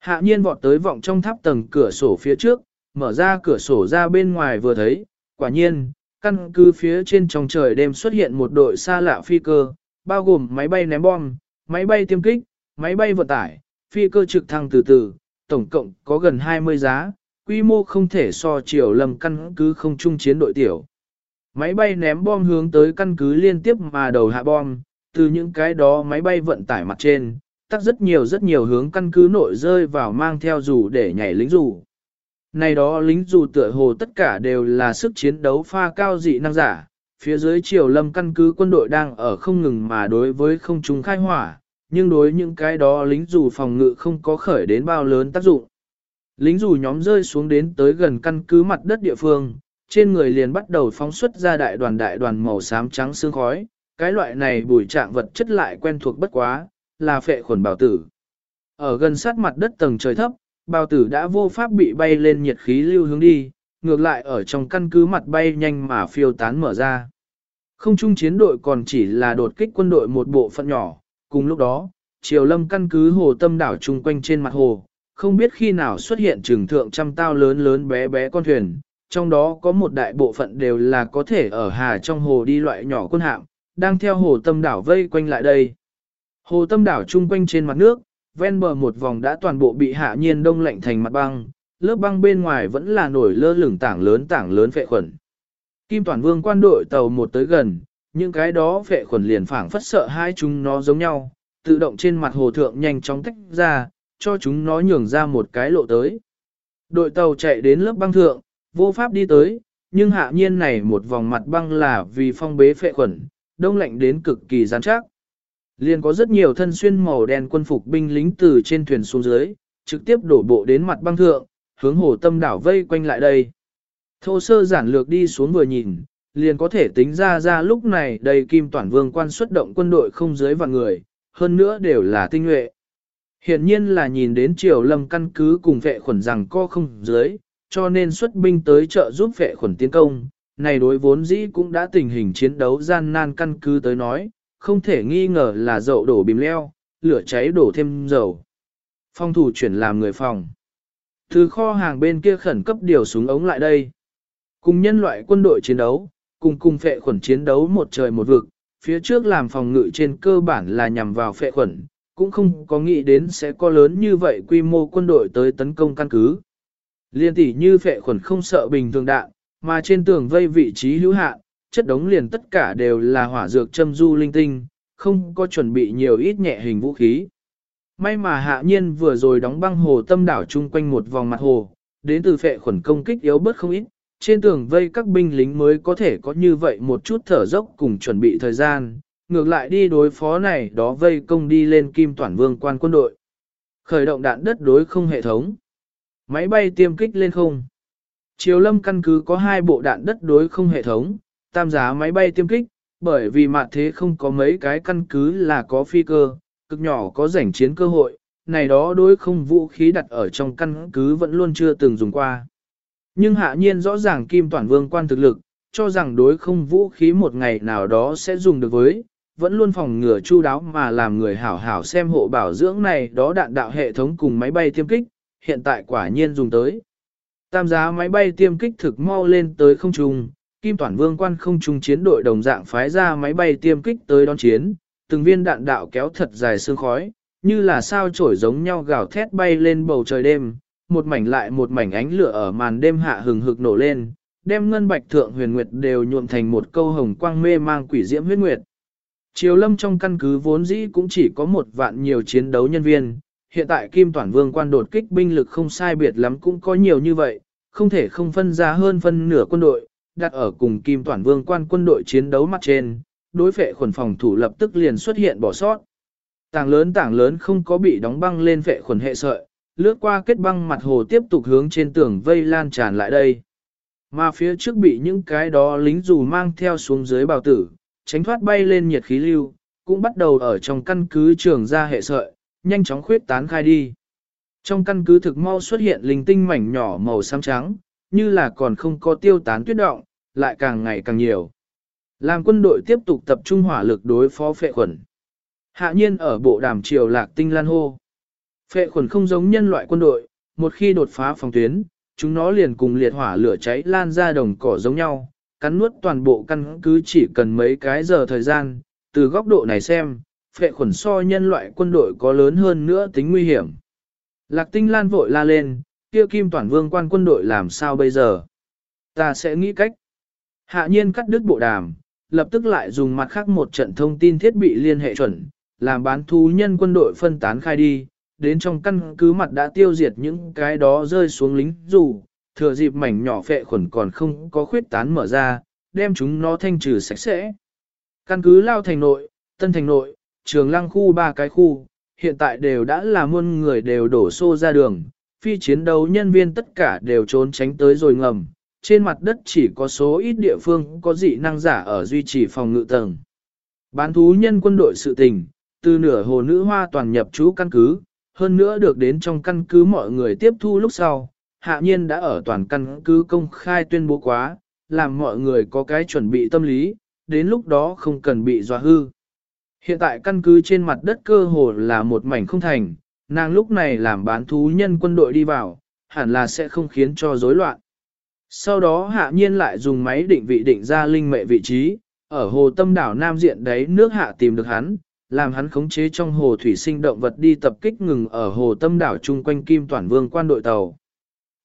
Hạ nhiên vọt tới vọng trong tháp tầng cửa sổ phía trước, mở ra cửa sổ ra bên ngoài vừa thấy, quả nhiên, căn cứ phía trên trong trời đêm xuất hiện một đội xa lạ phi cơ, bao gồm máy bay ném bom, máy bay tiêm kích, máy bay vận tải, phi cơ trực thăng từ từ, tổng cộng có gần 20 giá, quy mô không thể so chiều lầm căn cứ không trung chiến đội tiểu. Máy bay ném bom hướng tới căn cứ liên tiếp mà đầu hạ bom, từ những cái đó máy bay vận tải mặt trên, tắc rất nhiều rất nhiều hướng căn cứ nội rơi vào mang theo dù để nhảy lính dù. Này đó lính dù tựa hồ tất cả đều là sức chiến đấu pha cao dị năng giả, phía dưới triều lâm căn cứ quân đội đang ở không ngừng mà đối với không trung khai hỏa, nhưng đối những cái đó lính dù phòng ngự không có khởi đến bao lớn tác dụng. Lính dù nhóm rơi xuống đến tới gần căn cứ mặt đất địa phương, trên người liền bắt đầu phóng xuất ra đại đoàn đại đoàn màu xám trắng sương khói, cái loại này bùi trạng vật chất lại quen thuộc bất quá, là phệ khuẩn bào tử. Ở gần sát mặt đất tầng trời thấp, bào tử đã vô pháp bị bay lên nhiệt khí lưu hướng đi, ngược lại ở trong căn cứ mặt bay nhanh mà phiêu tán mở ra. Không trung chiến đội còn chỉ là đột kích quân đội một bộ phận nhỏ, cùng lúc đó, triều lâm căn cứ hồ tâm đảo chung quanh trên mặt hồ, không biết khi nào xuất hiện trường thượng trăm tao lớn lớn bé bé con thuyền, trong đó có một đại bộ phận đều là có thể ở hà trong hồ đi loại nhỏ quân hạm, đang theo hồ tâm đảo vây quanh lại đây. Hồ tâm đảo chung quanh trên mặt nước, ven bờ một vòng đã toàn bộ bị hạ nhiên đông lạnh thành mặt băng, lớp băng bên ngoài vẫn là nổi lơ lửng tảng lớn tảng lớn phệ khuẩn. Kim Toàn Vương quan đội tàu một tới gần, những cái đó vệ khuẩn liền phảng phất sợ hai chúng nó giống nhau, tự động trên mặt hồ thượng nhanh chóng tách ra, cho chúng nó nhường ra một cái lộ tới. Đội tàu chạy đến lớp băng thượng, vô pháp đi tới, nhưng hạ nhiên này một vòng mặt băng là vì phong bế phệ khuẩn, đông lạnh đến cực kỳ rắn chắc. Liền có rất nhiều thân xuyên màu đen quân phục binh lính từ trên thuyền xuống dưới, trực tiếp đổ bộ đến mặt băng thượng, hướng hồ tâm đảo vây quanh lại đây. Thô sơ giản lược đi xuống vừa nhìn, liền có thể tính ra ra lúc này đầy kim toàn vương quan xuất động quân đội không dưới vạn người, hơn nữa đều là tinh nhuệ. Hiện nhiên là nhìn đến triều lâm căn cứ cùng vệ khuẩn rằng co không dưới, cho nên xuất binh tới trợ giúp vệ khuẩn tiến công. Này đối vốn dĩ cũng đã tình hình chiến đấu gian nan căn cứ tới nói, không thể nghi ngờ là dậu đổ bìm leo, lửa cháy đổ thêm dầu. Phong thủ chuyển làm người phòng. Từ kho hàng bên kia khẩn cấp điều súng ống lại đây. Cùng nhân loại quân đội chiến đấu, cùng cùng phệ khuẩn chiến đấu một trời một vực, phía trước làm phòng ngự trên cơ bản là nhằm vào phệ khuẩn, cũng không có nghĩ đến sẽ có lớn như vậy quy mô quân đội tới tấn công căn cứ. Liên tỷ như phệ khuẩn không sợ bình thường đạn, mà trên tường vây vị trí hữu hạn, chất đống liền tất cả đều là hỏa dược châm du linh tinh, không có chuẩn bị nhiều ít nhẹ hình vũ khí. May mà hạ nhiên vừa rồi đóng băng hồ tâm đảo chung quanh một vòng mặt hồ, đến từ phệ khuẩn công kích yếu bớt không ít, trên tường vây các binh lính mới có thể có như vậy một chút thở dốc cùng chuẩn bị thời gian, ngược lại đi đối phó này đó vây công đi lên kim toàn vương quan quân đội. Khởi động đạn đất đối không hệ thống. Máy bay tiêm kích lên không. Triều lâm căn cứ có hai bộ đạn đất đối không hệ thống, tam giá máy bay tiêm kích, bởi vì mặt thế không có mấy cái căn cứ là có phi cơ, cực nhỏ có rảnh chiến cơ hội, này đó đối không vũ khí đặt ở trong căn cứ vẫn luôn chưa từng dùng qua. Nhưng hạ nhiên rõ ràng Kim Toàn Vương quan thực lực, cho rằng đối không vũ khí một ngày nào đó sẽ dùng được với, vẫn luôn phòng ngừa chu đáo mà làm người hảo hảo xem hộ bảo dưỡng này đó đạn đạo hệ thống cùng máy bay tiêm kích, hiện tại quả nhiên dùng tới. Tam giá máy bay tiêm kích thực mau lên tới không trung, Kim Toàn Vương quan không trung chiến đội đồng dạng phái ra máy bay tiêm kích tới đón chiến, từng viên đạn đạo kéo thật dài sương khói, như là sao trổi giống nhau gào thét bay lên bầu trời đêm, một mảnh lại một mảnh ánh lửa ở màn đêm hạ hừng hực nổ lên, đem ngân bạch thượng huyền nguyệt đều nhuộm thành một câu hồng quang mê mang quỷ diễm huyết nguyệt. Triều lâm trong căn cứ vốn dĩ cũng chỉ có một vạn nhiều chiến đấu nhân viên, hiện tại Kim Toản Vương quan đột kích binh lực không sai biệt lắm cũng có nhiều như vậy, không thể không phân ra hơn phân nửa quân đội, đặt ở cùng Kim Toản Vương quan quân đội chiến đấu mặt trên, đối phệ khuẩn phòng thủ lập tức liền xuất hiện bỏ sót. Tảng lớn tảng lớn không có bị đóng băng lên phệ khuẩn hệ sợi, lướt qua kết băng mặt hồ tiếp tục hướng trên tường vây lan tràn lại đây. Mà phía trước bị những cái đó lính dù mang theo xuống dưới bào tử, tránh thoát bay lên nhiệt khí lưu, cũng bắt đầu ở trong căn cứ trường ra hệ sợi, nhanh chóng khuyết tán khai đi. Trong căn cứ thực mau xuất hiện linh tinh mảnh nhỏ màu xám trắng, như là còn không có tiêu tán tuyết động, lại càng ngày càng nhiều. Làm quân đội tiếp tục tập trung hỏa lực đối phó phệ khuẩn. Hạ nhiên ở bộ đàm triều lạc tinh lan hô. Phệ khuẩn không giống nhân loại quân đội, một khi đột phá phòng tuyến, chúng nó liền cùng liệt hỏa lửa cháy lan ra đồng cỏ giống nhau, cắn nuốt toàn bộ căn cứ chỉ cần mấy cái giờ thời gian, từ góc độ này xem, phệ khuẩn so nhân loại quân đội có lớn hơn nữa tính nguy hiểm. Lạc tinh lan vội la lên, kia kim toàn vương quan quân đội làm sao bây giờ? Ta sẽ nghĩ cách. Hạ nhiên cắt đứt bộ đàm, lập tức lại dùng mặt khác một trận thông tin thiết bị liên hệ chuẩn, làm bán thú nhân quân đội phân tán khai đi, đến trong căn cứ mặt đã tiêu diệt những cái đó rơi xuống lính dù, thừa dịp mảnh nhỏ phệ khuẩn còn không có khuyết tán mở ra, đem chúng nó thanh trừ sạch sẽ. Căn cứ lao thành nội, tân thành nội, trường lăng khu ba cái khu, hiện tại đều đã là muôn người đều đổ xô ra đường, phi chiến đấu nhân viên tất cả đều trốn tránh tới rồi ngầm, trên mặt đất chỉ có số ít địa phương có dị năng giả ở duy trì phòng ngự tầng. Bán thú nhân quân đội sự tình, từ nửa hồ nữ hoa toàn nhập trú căn cứ, hơn nữa được đến trong căn cứ mọi người tiếp thu lúc sau, hạ nhiên đã ở toàn căn cứ công khai tuyên bố quá, làm mọi người có cái chuẩn bị tâm lý, đến lúc đó không cần bị dọa hư. Hiện tại căn cứ trên mặt đất cơ hồ là một mảnh không thành, nàng lúc này làm bán thú nhân quân đội đi vào, hẳn là sẽ không khiến cho rối loạn. Sau đó hạ nhiên lại dùng máy định vị định ra linh mệ vị trí, ở hồ tâm đảo Nam Diện đấy nước hạ tìm được hắn, làm hắn khống chế trong hồ thủy sinh động vật đi tập kích ngừng ở hồ tâm đảo chung quanh Kim Toản Vương quan đội tàu.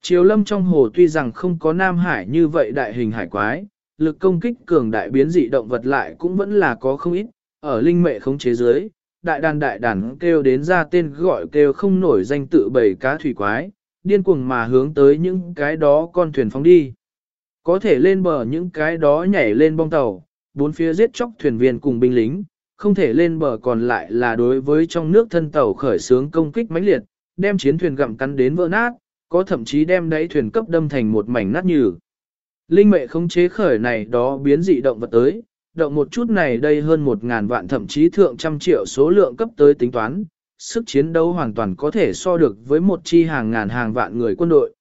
Triều lâm trong hồ tuy rằng không có Nam Hải như vậy đại hình hải quái, lực công kích cường đại biến dị động vật lại cũng vẫn là có không ít, ở linh mệ khống chế dưới, đại đàn đại đàn kêu đến ra tên gọi kêu không nổi danh tự bầy cá thủy quái, điên cuồng mà hướng tới những cái đó con thuyền phóng đi. Có thể lên bờ những cái đó nhảy lên bong tàu, bốn phía giết chóc thuyền viên cùng binh lính, không thể lên bờ còn lại là đối với trong nước thân tàu khởi xướng công kích mãnh liệt, đem chiến thuyền gặm cắn đến vỡ nát, có thậm chí đem đáy thuyền cấp đâm thành một mảnh nát nhừ. Linh mệ không chế khởi này đó biến dị động vật tới, động một chút này đây hơn một ngàn vạn thậm chí thượng trăm triệu số lượng cấp tới tính toán, sức chiến đấu hoàn toàn có thể so được với một chi hàng ngàn hàng vạn người quân đội.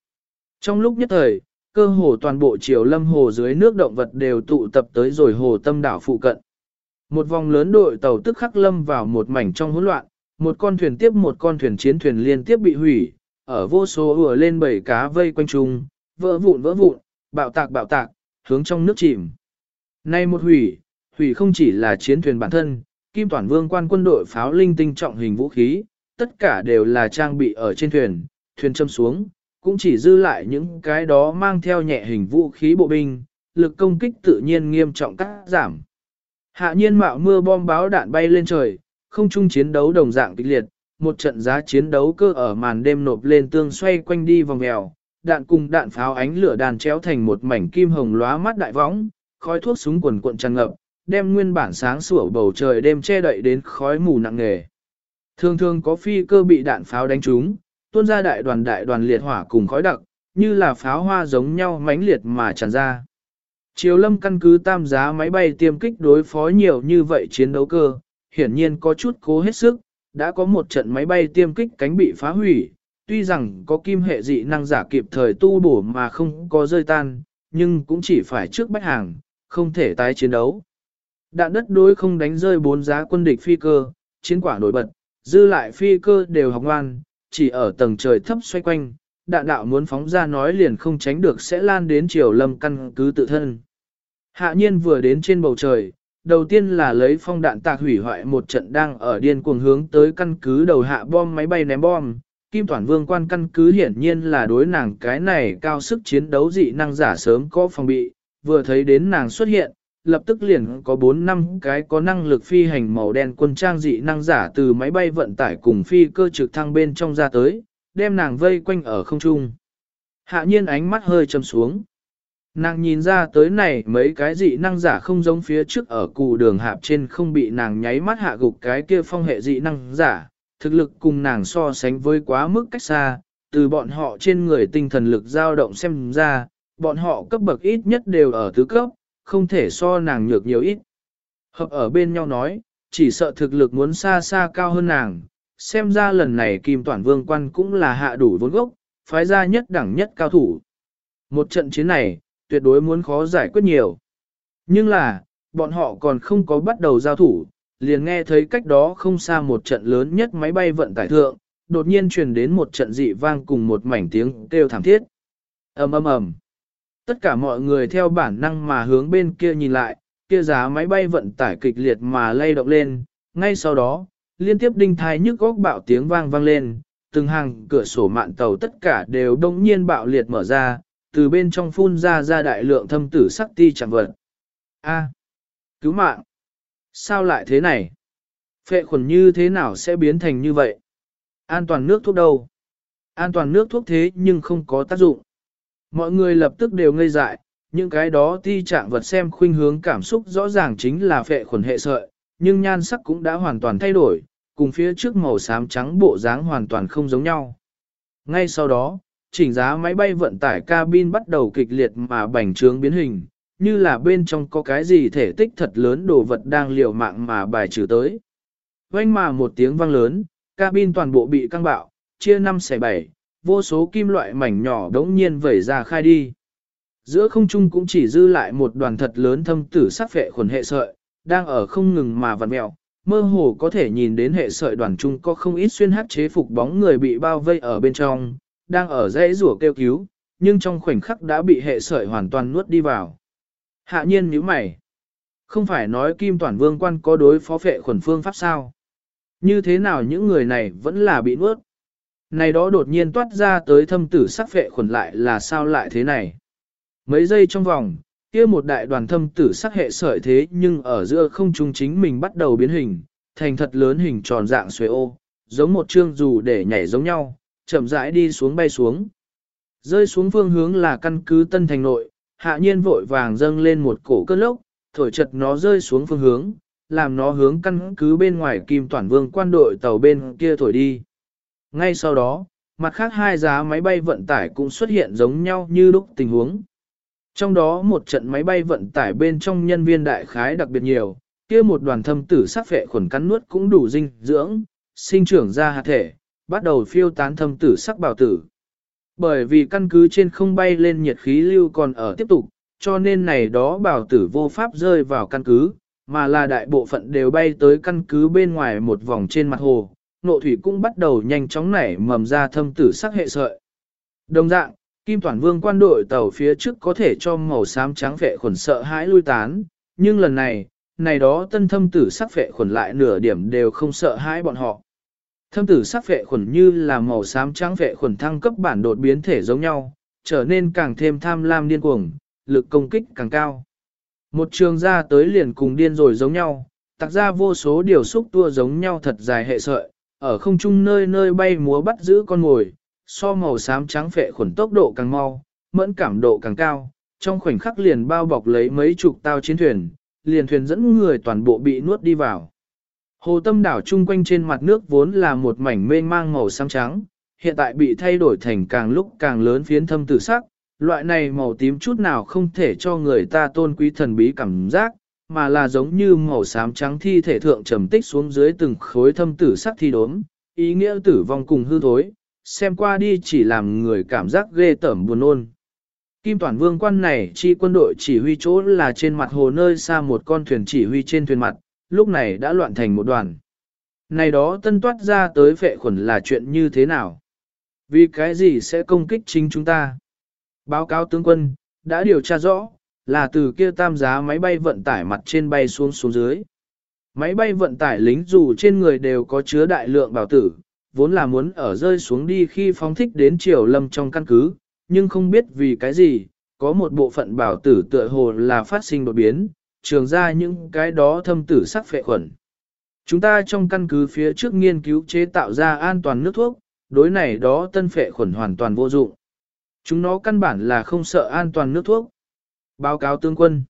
Trong lúc nhất thời, cơ hồ toàn bộ triều lâm hồ dưới nước động vật đều tụ tập tới rồi hồ tâm đảo phụ cận. Một vòng lớn đội tàu tức khắc lâm vào một mảnh trong hỗn loạn, một con thuyền tiếp một con thuyền chiến thuyền liên tiếp bị hủy, ở vô số ùa lên bảy cá vây quanh chung, vỡ vụn vỡ vụn, bạo tạc bạo tạc, hướng trong nước chìm. Nay một hủy, hủy không chỉ là chiến thuyền bản thân, Kim Toàn Vương quan quân đội pháo linh tinh trọng hình vũ khí, tất cả đều là trang bị ở trên thuyền, thuyền châm xuống, cũng chỉ dư lại những cái đó mang theo nhẹ hình vũ khí bộ binh, lực công kích tự nhiên nghiêm trọng cắt giảm. Hạ nhiên mạo mưa bom báo đạn bay lên trời, không chung chiến đấu đồng dạng kịch liệt, một trận giá chiến đấu cơ ở màn đêm nộp lên tương xoay quanh đi vòng mèo, đạn cùng đạn pháo ánh lửa đàn chéo thành một mảnh kim hồng lóa mắt đại võng, khói thuốc súng quần cuộn tràn ngập, đem nguyên bản sáng sủa bầu trời đêm che đậy đến khói mù nặng nề. Thường thường có phi cơ bị đạn pháo đánh trúng, tuôn ra đại đoàn đại đoàn liệt hỏa cùng khói đặc, như là pháo hoa giống nhau mãnh liệt mà tràn ra. Triều lâm căn cứ tam giá máy bay tiêm kích đối phó nhiều như vậy chiến đấu cơ, hiển nhiên có chút cố hết sức, đã có một trận máy bay tiêm kích cánh bị phá hủy, tuy rằng có kim hệ dị năng giả kịp thời tu bổ mà không có rơi tan, nhưng cũng chỉ phải trước bách hàng, không thể tái chiến đấu. Đạn đất đối không đánh rơi bốn giá quân địch phi cơ, chiến quả nổi bật, dư lại phi cơ đều học ngoan, chỉ ở tầng trời thấp xoay quanh, đạn đạo muốn phóng ra nói liền không tránh được sẽ lan đến chiều lâm căn cứ tự thân. Hạ nhiên vừa đến trên bầu trời, đầu tiên là lấy phong đạn tạc hủy hoại một trận đang ở điên cuồng hướng tới căn cứ đầu hạ bom máy bay ném bom. Kim Toản Vương quan căn cứ hiển nhiên là đối nàng cái này cao sức chiến đấu dị năng giả sớm có phòng bị, vừa thấy đến nàng xuất hiện, lập tức liền có 4 năm cái có năng lực phi hành màu đen quân trang dị năng giả từ máy bay vận tải cùng phi cơ trực thăng bên trong ra tới, đem nàng vây quanh ở không trung. Hạ nhiên ánh mắt hơi trầm xuống. Nàng nhìn ra tới này mấy cái dị năng giả không giống phía trước ở cụ đường hạp trên không bị nàng nháy mắt hạ gục cái kia phong hệ dị năng giả, thực lực cùng nàng so sánh với quá mức cách xa, từ bọn họ trên người tinh thần lực dao động xem ra, bọn họ cấp bậc ít nhất đều ở tứ cấp, không thể so nàng nhược nhiều ít. Hợp ở bên nhau nói, chỉ sợ thực lực muốn xa xa cao hơn nàng, xem ra lần này Kim Toản Vương quan cũng là hạ đủ vốn gốc, phái ra nhất đẳng nhất cao thủ. Một trận chiến này, tuyệt đối muốn khó giải quyết nhiều. Nhưng là, bọn họ còn không có bắt đầu giao thủ, liền nghe thấy cách đó không xa một trận lớn nhất máy bay vận tải thượng, đột nhiên truyền đến một trận dị vang cùng một mảnh tiếng kêu thảm thiết. ầm ầm ầm. Tất cả mọi người theo bản năng mà hướng bên kia nhìn lại, kia giá máy bay vận tải kịch liệt mà lay động lên, ngay sau đó, liên tiếp đinh thai nhức góc bạo tiếng vang vang lên, từng hàng cửa sổ mạn tàu tất cả đều đông nhiên bạo liệt mở ra, từ bên trong phun ra ra đại lượng thâm tử sắc ti chẳng vật. A, cứu mạng! Sao lại thế này? Phệ khuẩn như thế nào sẽ biến thành như vậy? An toàn nước thuốc đâu? An toàn nước thuốc thế nhưng không có tác dụng. Mọi người lập tức đều ngây dại, những cái đó ti trạng vật xem khuynh hướng cảm xúc rõ ràng chính là phệ khuẩn hệ sợi, nhưng nhan sắc cũng đã hoàn toàn thay đổi, cùng phía trước màu xám trắng bộ dáng hoàn toàn không giống nhau. Ngay sau đó, chỉnh giá máy bay vận tải cabin bắt đầu kịch liệt mà bành trướng biến hình, như là bên trong có cái gì thể tích thật lớn đồ vật đang liều mạng mà bài trừ tới. Vang mà một tiếng vang lớn, cabin toàn bộ bị căng bạo, chia 5 xẻ 7, vô số kim loại mảnh nhỏ đống nhiên vẩy ra khai đi. Giữa không trung cũng chỉ dư lại một đoàn thật lớn thâm tử sắc vệ khuẩn hệ sợi, đang ở không ngừng mà vặn mẹo, mơ hồ có thể nhìn đến hệ sợi đoàn trung có không ít xuyên hát chế phục bóng người bị bao vây ở bên trong, đang ở dãy rủa kêu cứu, nhưng trong khoảnh khắc đã bị hệ sợi hoàn toàn nuốt đi vào. Hạ nhiên nhíu mày. Không phải nói kim toàn vương quan có đối phó phệ khuẩn phương pháp sao? Như thế nào những người này vẫn là bị nuốt? Này đó đột nhiên toát ra tới thâm tử sắc phệ khuẩn lại là sao lại thế này? Mấy giây trong vòng, kia một đại đoàn thâm tử sắc hệ sợi thế nhưng ở giữa không trung chính mình bắt đầu biến hình, thành thật lớn hình tròn dạng xuế ô, giống một chương dù để nhảy giống nhau, chậm rãi đi xuống bay xuống. Rơi xuống phương hướng là căn cứ tân thành nội, hạ nhiên vội vàng dâng lên một cổ cơn lốc, thổi chật nó rơi xuống phương hướng, làm nó hướng căn cứ bên ngoài kim toàn vương quan đội tàu bên kia thổi đi. Ngay sau đó, mặt khác hai giá máy bay vận tải cũng xuất hiện giống nhau như lúc tình huống. Trong đó một trận máy bay vận tải bên trong nhân viên đại khái đặc biệt nhiều, kia một đoàn thâm tử sắc phệ khuẩn cắn nuốt cũng đủ dinh dưỡng, sinh trưởng ra hạt thể, bắt đầu phiêu tán thâm tử sắc bào tử. Bởi vì căn cứ trên không bay lên nhiệt khí lưu còn ở tiếp tục, cho nên này đó bào tử vô pháp rơi vào căn cứ, mà là đại bộ phận đều bay tới căn cứ bên ngoài một vòng trên mặt hồ, nộ thủy cũng bắt đầu nhanh chóng nảy mầm ra thâm tử sắc hệ sợi. Đồng dạng, Kim Toàn Vương quan đội tàu phía trước có thể cho màu xám trắng vệ khuẩn sợ hãi lui tán, nhưng lần này, này đó tân thâm tử sắc vệ khuẩn lại nửa điểm đều không sợ hãi bọn họ. Thâm tử sắc vệ khuẩn như là màu xám trắng vệ khuẩn thăng cấp bản đột biến thể giống nhau, trở nên càng thêm tham lam điên cuồng, lực công kích càng cao. Một trường ra tới liền cùng điên rồi giống nhau, tạc ra vô số điều xúc tua giống nhau thật dài hệ sợi, ở không trung nơi nơi bay múa bắt giữ con ngồi, so màu xám trắng phệ khuẩn tốc độ càng mau, mẫn cảm độ càng cao, trong khoảnh khắc liền bao bọc lấy mấy chục tao chiến thuyền, liền thuyền dẫn người toàn bộ bị nuốt đi vào. Hồ tâm đảo chung quanh trên mặt nước vốn là một mảnh mênh mang màu xám trắng, hiện tại bị thay đổi thành càng lúc càng lớn phiến thâm tử sắc, loại này màu tím chút nào không thể cho người ta tôn quý thần bí cảm giác, mà là giống như màu xám trắng thi thể thượng trầm tích xuống dưới từng khối thâm tử sắc thi đốm, ý nghĩa tử vong cùng hư thối, xem qua đi chỉ làm người cảm giác ghê tởm buồn nôn. Kim Toàn Vương quan này chi quân đội chỉ huy chỗ là trên mặt hồ nơi xa một con thuyền chỉ huy trên thuyền mặt, lúc này đã loạn thành một đoàn. Này đó tân toát ra tới phệ khuẩn là chuyện như thế nào? Vì cái gì sẽ công kích chính chúng ta? Báo cáo tướng quân, đã điều tra rõ, là từ kia tam giá máy bay vận tải mặt trên bay xuống xuống dưới. Máy bay vận tải lính dù trên người đều có chứa đại lượng bảo tử, vốn là muốn ở rơi xuống đi khi phóng thích đến triều lâm trong căn cứ, nhưng không biết vì cái gì, có một bộ phận bảo tử tựa hồ là phát sinh đột biến, trường ra những cái đó thâm tử sắc phệ khuẩn. Chúng ta trong căn cứ phía trước nghiên cứu chế tạo ra an toàn nước thuốc, đối này đó tân phệ khuẩn hoàn toàn vô dụng. Chúng nó căn bản là không sợ an toàn nước thuốc. Báo cáo tướng quân.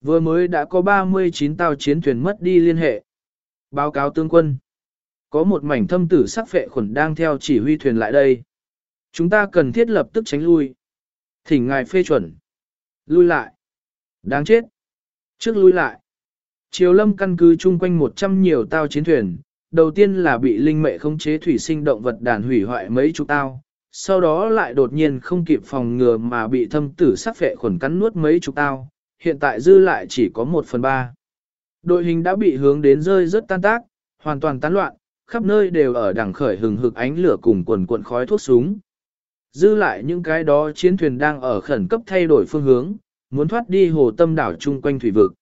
Vừa mới đã có 39 tàu chiến thuyền mất đi liên hệ. Báo cáo tướng quân. Có một mảnh thâm tử sắc phệ khuẩn đang theo chỉ huy thuyền lại đây. Chúng ta cần thiết lập tức tránh lui. Thỉnh ngài phê chuẩn. Lui lại. Đáng chết. Trước lui lại. Triều lâm căn cứ chung quanh 100 nhiều tàu chiến thuyền. Đầu tiên là bị linh mệ khống chế thủy sinh động vật đàn hủy hoại mấy chục tao. Sau đó lại đột nhiên không kịp phòng ngừa mà bị thâm tử sắc phệ khuẩn cắn nuốt mấy chục tao. Hiện tại dư lại chỉ có một phần ba. Đội hình đã bị hướng đến rơi rất tan tác, hoàn toàn tán loạn, khắp nơi đều ở đằng khởi hừng hực ánh lửa cùng quần cuộn khói thuốc súng. Dư lại những cái đó chiến thuyền đang ở khẩn cấp thay đổi phương hướng, muốn thoát đi hồ tâm đảo chung quanh thủy vực.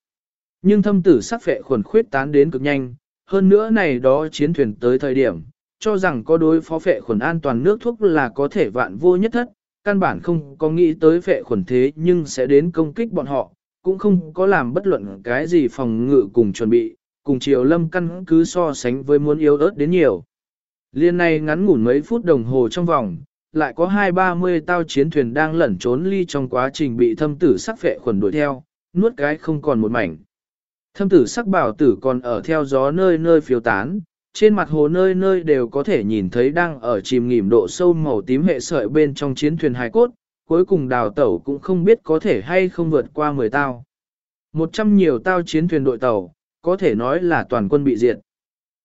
Nhưng thâm tử sắc phệ khuẩn khuyết tán đến cực nhanh, hơn nữa này đó chiến thuyền tới thời điểm, cho rằng có đối phó phệ khuẩn an toàn nước thuốc là có thể vạn vô nhất thất, căn bản không có nghĩ tới phệ khuẩn thế nhưng sẽ đến công kích bọn họ, cũng không có làm bất luận cái gì phòng ngự cùng chuẩn bị, cùng triều lâm căn cứ so sánh với muốn yếu ớt đến nhiều. Liên này ngắn ngủn mấy phút đồng hồ trong vòng, lại có hai ba mươi tao chiến thuyền đang lẩn trốn ly trong quá trình bị thâm tử sắc phệ khuẩn đuổi theo, nuốt cái không còn một mảnh. Thâm tử sắc bảo tử còn ở theo gió nơi nơi phiêu tán, trên mặt hồ nơi nơi đều có thể nhìn thấy đang ở chìm nghỉm độ sâu màu tím hệ sợi bên trong chiến thuyền hài cốt, cuối cùng đào tẩu cũng không biết có thể hay không vượt qua 10 tao. Một trăm nhiều tao chiến thuyền đội tàu, có thể nói là toàn quân bị diệt.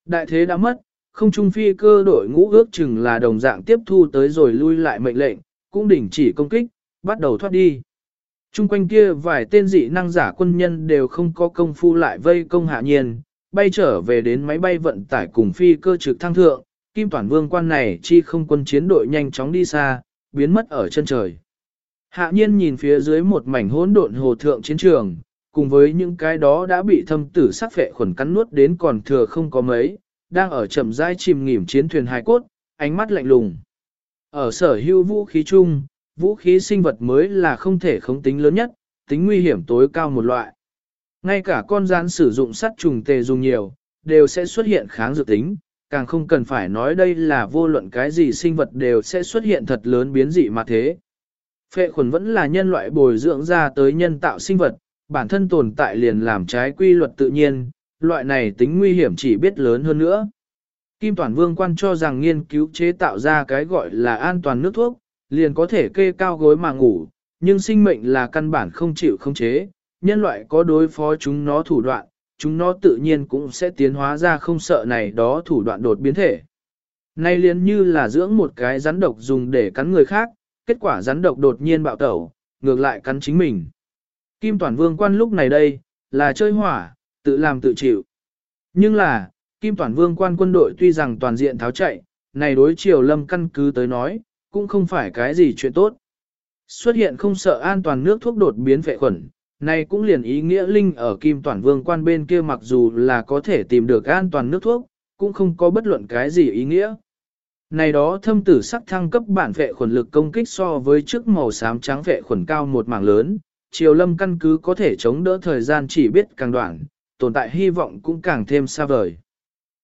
Đại thế đã mất, không trung phi cơ đội ngũ ước chừng là đồng dạng tiếp thu tới rồi lui lại mệnh lệnh, cũng đình chỉ công kích, bắt đầu thoát đi. Trung quanh kia vài tên dị năng giả quân nhân đều không có công phu lại vây công hạ nhiên, bay trở về đến máy bay vận tải cùng phi cơ trực thăng thượng, kim toàn vương quan này chi không quân chiến đội nhanh chóng đi xa, biến mất ở chân trời. Hạ nhiên nhìn phía dưới một mảnh hỗn độn hồ thượng chiến trường, cùng với những cái đó đã bị thâm tử sắc phệ khuẩn cắn nuốt đến còn thừa không có mấy, đang ở chậm rãi chìm nghỉm chiến thuyền hài cốt, ánh mắt lạnh lùng. Ở sở hữu vũ khí chung, vũ khí sinh vật mới là không thể khống tính lớn nhất, tính nguy hiểm tối cao một loại. Ngay cả con rắn sử dụng sắt trùng tề dùng nhiều, đều sẽ xuất hiện kháng dược tính, càng không cần phải nói đây là vô luận cái gì sinh vật đều sẽ xuất hiện thật lớn biến dị mà thế. Phệ khuẩn vẫn là nhân loại bồi dưỡng ra tới nhân tạo sinh vật, bản thân tồn tại liền làm trái quy luật tự nhiên, loại này tính nguy hiểm chỉ biết lớn hơn nữa. Kim Toàn Vương quan cho rằng nghiên cứu chế tạo ra cái gọi là an toàn nước thuốc, liền có thể kê cao gối mà ngủ, nhưng sinh mệnh là căn bản không chịu không chế, nhân loại có đối phó chúng nó thủ đoạn, chúng nó tự nhiên cũng sẽ tiến hóa ra không sợ này đó thủ đoạn đột biến thể. Nay liền như là dưỡng một cái rắn độc dùng để cắn người khác, kết quả rắn độc đột nhiên bạo tẩu, ngược lại cắn chính mình. Kim Toàn Vương quan lúc này đây, là chơi hỏa, tự làm tự chịu. Nhưng là, Kim Toàn Vương quan quân đội tuy rằng toàn diện tháo chạy, này đối triều lâm căn cứ tới nói, cũng không phải cái gì chuyện tốt. Xuất hiện không sợ an toàn nước thuốc đột biến vệ khuẩn, này cũng liền ý nghĩa linh ở Kim Toàn Vương quan bên kia mặc dù là có thể tìm được an toàn nước thuốc, cũng không có bất luận cái gì ý nghĩa. Này đó thâm tử sắc thăng cấp bản vệ khuẩn lực công kích so với trước màu xám trắng vệ khuẩn cao một mảng lớn, triều lâm căn cứ có thể chống đỡ thời gian chỉ biết càng đoạn, tồn tại hy vọng cũng càng thêm xa vời.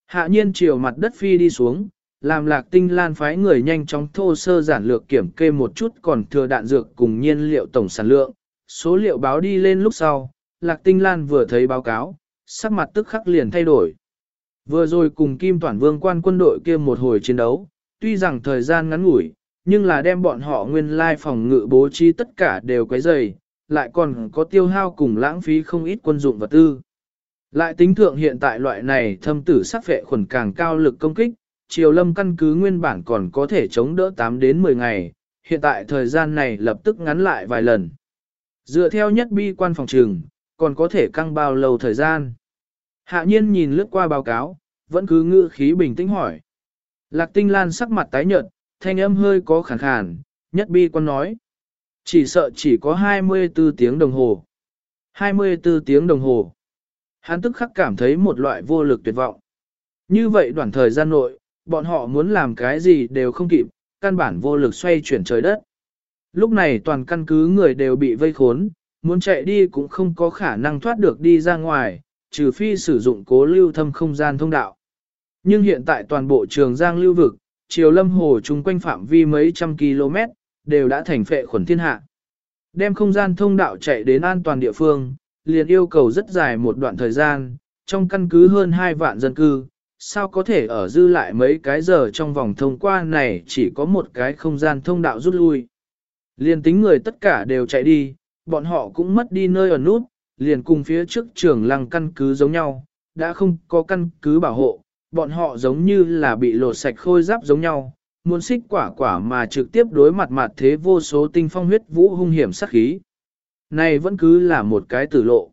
Hạ nhiên triều mặt đất phi đi xuống, làm lạc tinh lan phái người nhanh chóng thô sơ giản lược kiểm kê một chút còn thừa đạn dược cùng nhiên liệu tổng sản lượng. Số liệu báo đi lên lúc sau, lạc tinh lan vừa thấy báo cáo, sắc mặt tức khắc liền thay đổi. Vừa rồi cùng Kim Toản Vương quan quân đội kia một hồi chiến đấu, tuy rằng thời gian ngắn ngủi, nhưng là đem bọn họ nguyên lai phòng ngự bố trí tất cả đều quấy dày, lại còn có tiêu hao cùng lãng phí không ít quân dụng vật tư. Lại tính thượng hiện tại loại này thâm tử sắc vệ khuẩn càng cao lực công kích, triều lâm căn cứ nguyên bản còn có thể chống đỡ 8 đến 10 ngày, hiện tại thời gian này lập tức ngắn lại vài lần. Dựa theo nhất bi quan phòng trường, còn có thể căng bao lâu thời gian. Hạ nhiên nhìn lướt qua báo cáo, vẫn cứ ngữ khí bình tĩnh hỏi. Lạc tinh lan sắc mặt tái nhợt, thanh âm hơi có khàn khàn, nhất bi quan nói. Chỉ sợ chỉ có 24 tiếng đồng hồ. 24 tiếng đồng hồ. Hắn tức khắc cảm thấy một loại vô lực tuyệt vọng. Như vậy đoạn thời gian nội, bọn họ muốn làm cái gì đều không kịp, căn bản vô lực xoay chuyển trời đất. Lúc này toàn căn cứ người đều bị vây khốn, muốn chạy đi cũng không có khả năng thoát được đi ra ngoài, trừ phi sử dụng cố lưu thâm không gian thông đạo. Nhưng hiện tại toàn bộ trường giang lưu vực, chiều lâm hồ chung quanh phạm vi mấy trăm km, đều đã thành phệ khuẩn thiên hạ. Đem không gian thông đạo chạy đến an toàn địa phương, liền yêu cầu rất dài một đoạn thời gian, trong căn cứ hơn 2 vạn dân cư, sao có thể ở dư lại mấy cái giờ trong vòng thông qua này chỉ có một cái không gian thông đạo rút lui. Liền tính người tất cả đều chạy đi, bọn họ cũng mất đi nơi ở nút, liền cùng phía trước trường lăng căn cứ giống nhau, đã không có căn cứ bảo hộ, bọn họ giống như là bị lột sạch khôi giáp giống nhau, muốn xích quả quả mà trực tiếp đối mặt mặt thế vô số tinh phong huyết vũ hung hiểm sát khí. Này vẫn cứ là một cái tử lộ.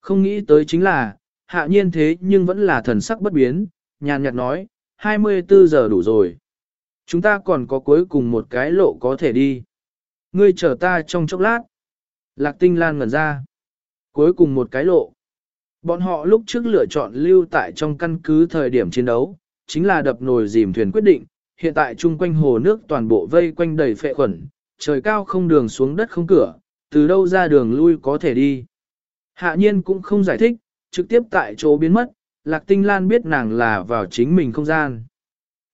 Không nghĩ tới chính là, hạ nhiên thế nhưng vẫn là thần sắc bất biến, nhàn nhạt nói, 24 giờ đủ rồi. Chúng ta còn có cuối cùng một cái lộ có thể đi. Ngươi chờ ta trong chốc lát. Lạc tinh lan ngẩn ra. Cuối cùng một cái lộ. Bọn họ lúc trước lựa chọn lưu tại trong căn cứ thời điểm chiến đấu, chính là đập nồi dìm thuyền quyết định, hiện tại chung quanh hồ nước toàn bộ vây quanh đầy phệ khuẩn, trời cao không đường xuống đất không cửa, từ đâu ra đường lui có thể đi. Hạ nhiên cũng không giải thích, trực tiếp tại chỗ biến mất, Lạc Tinh Lan biết nàng là vào chính mình không gian.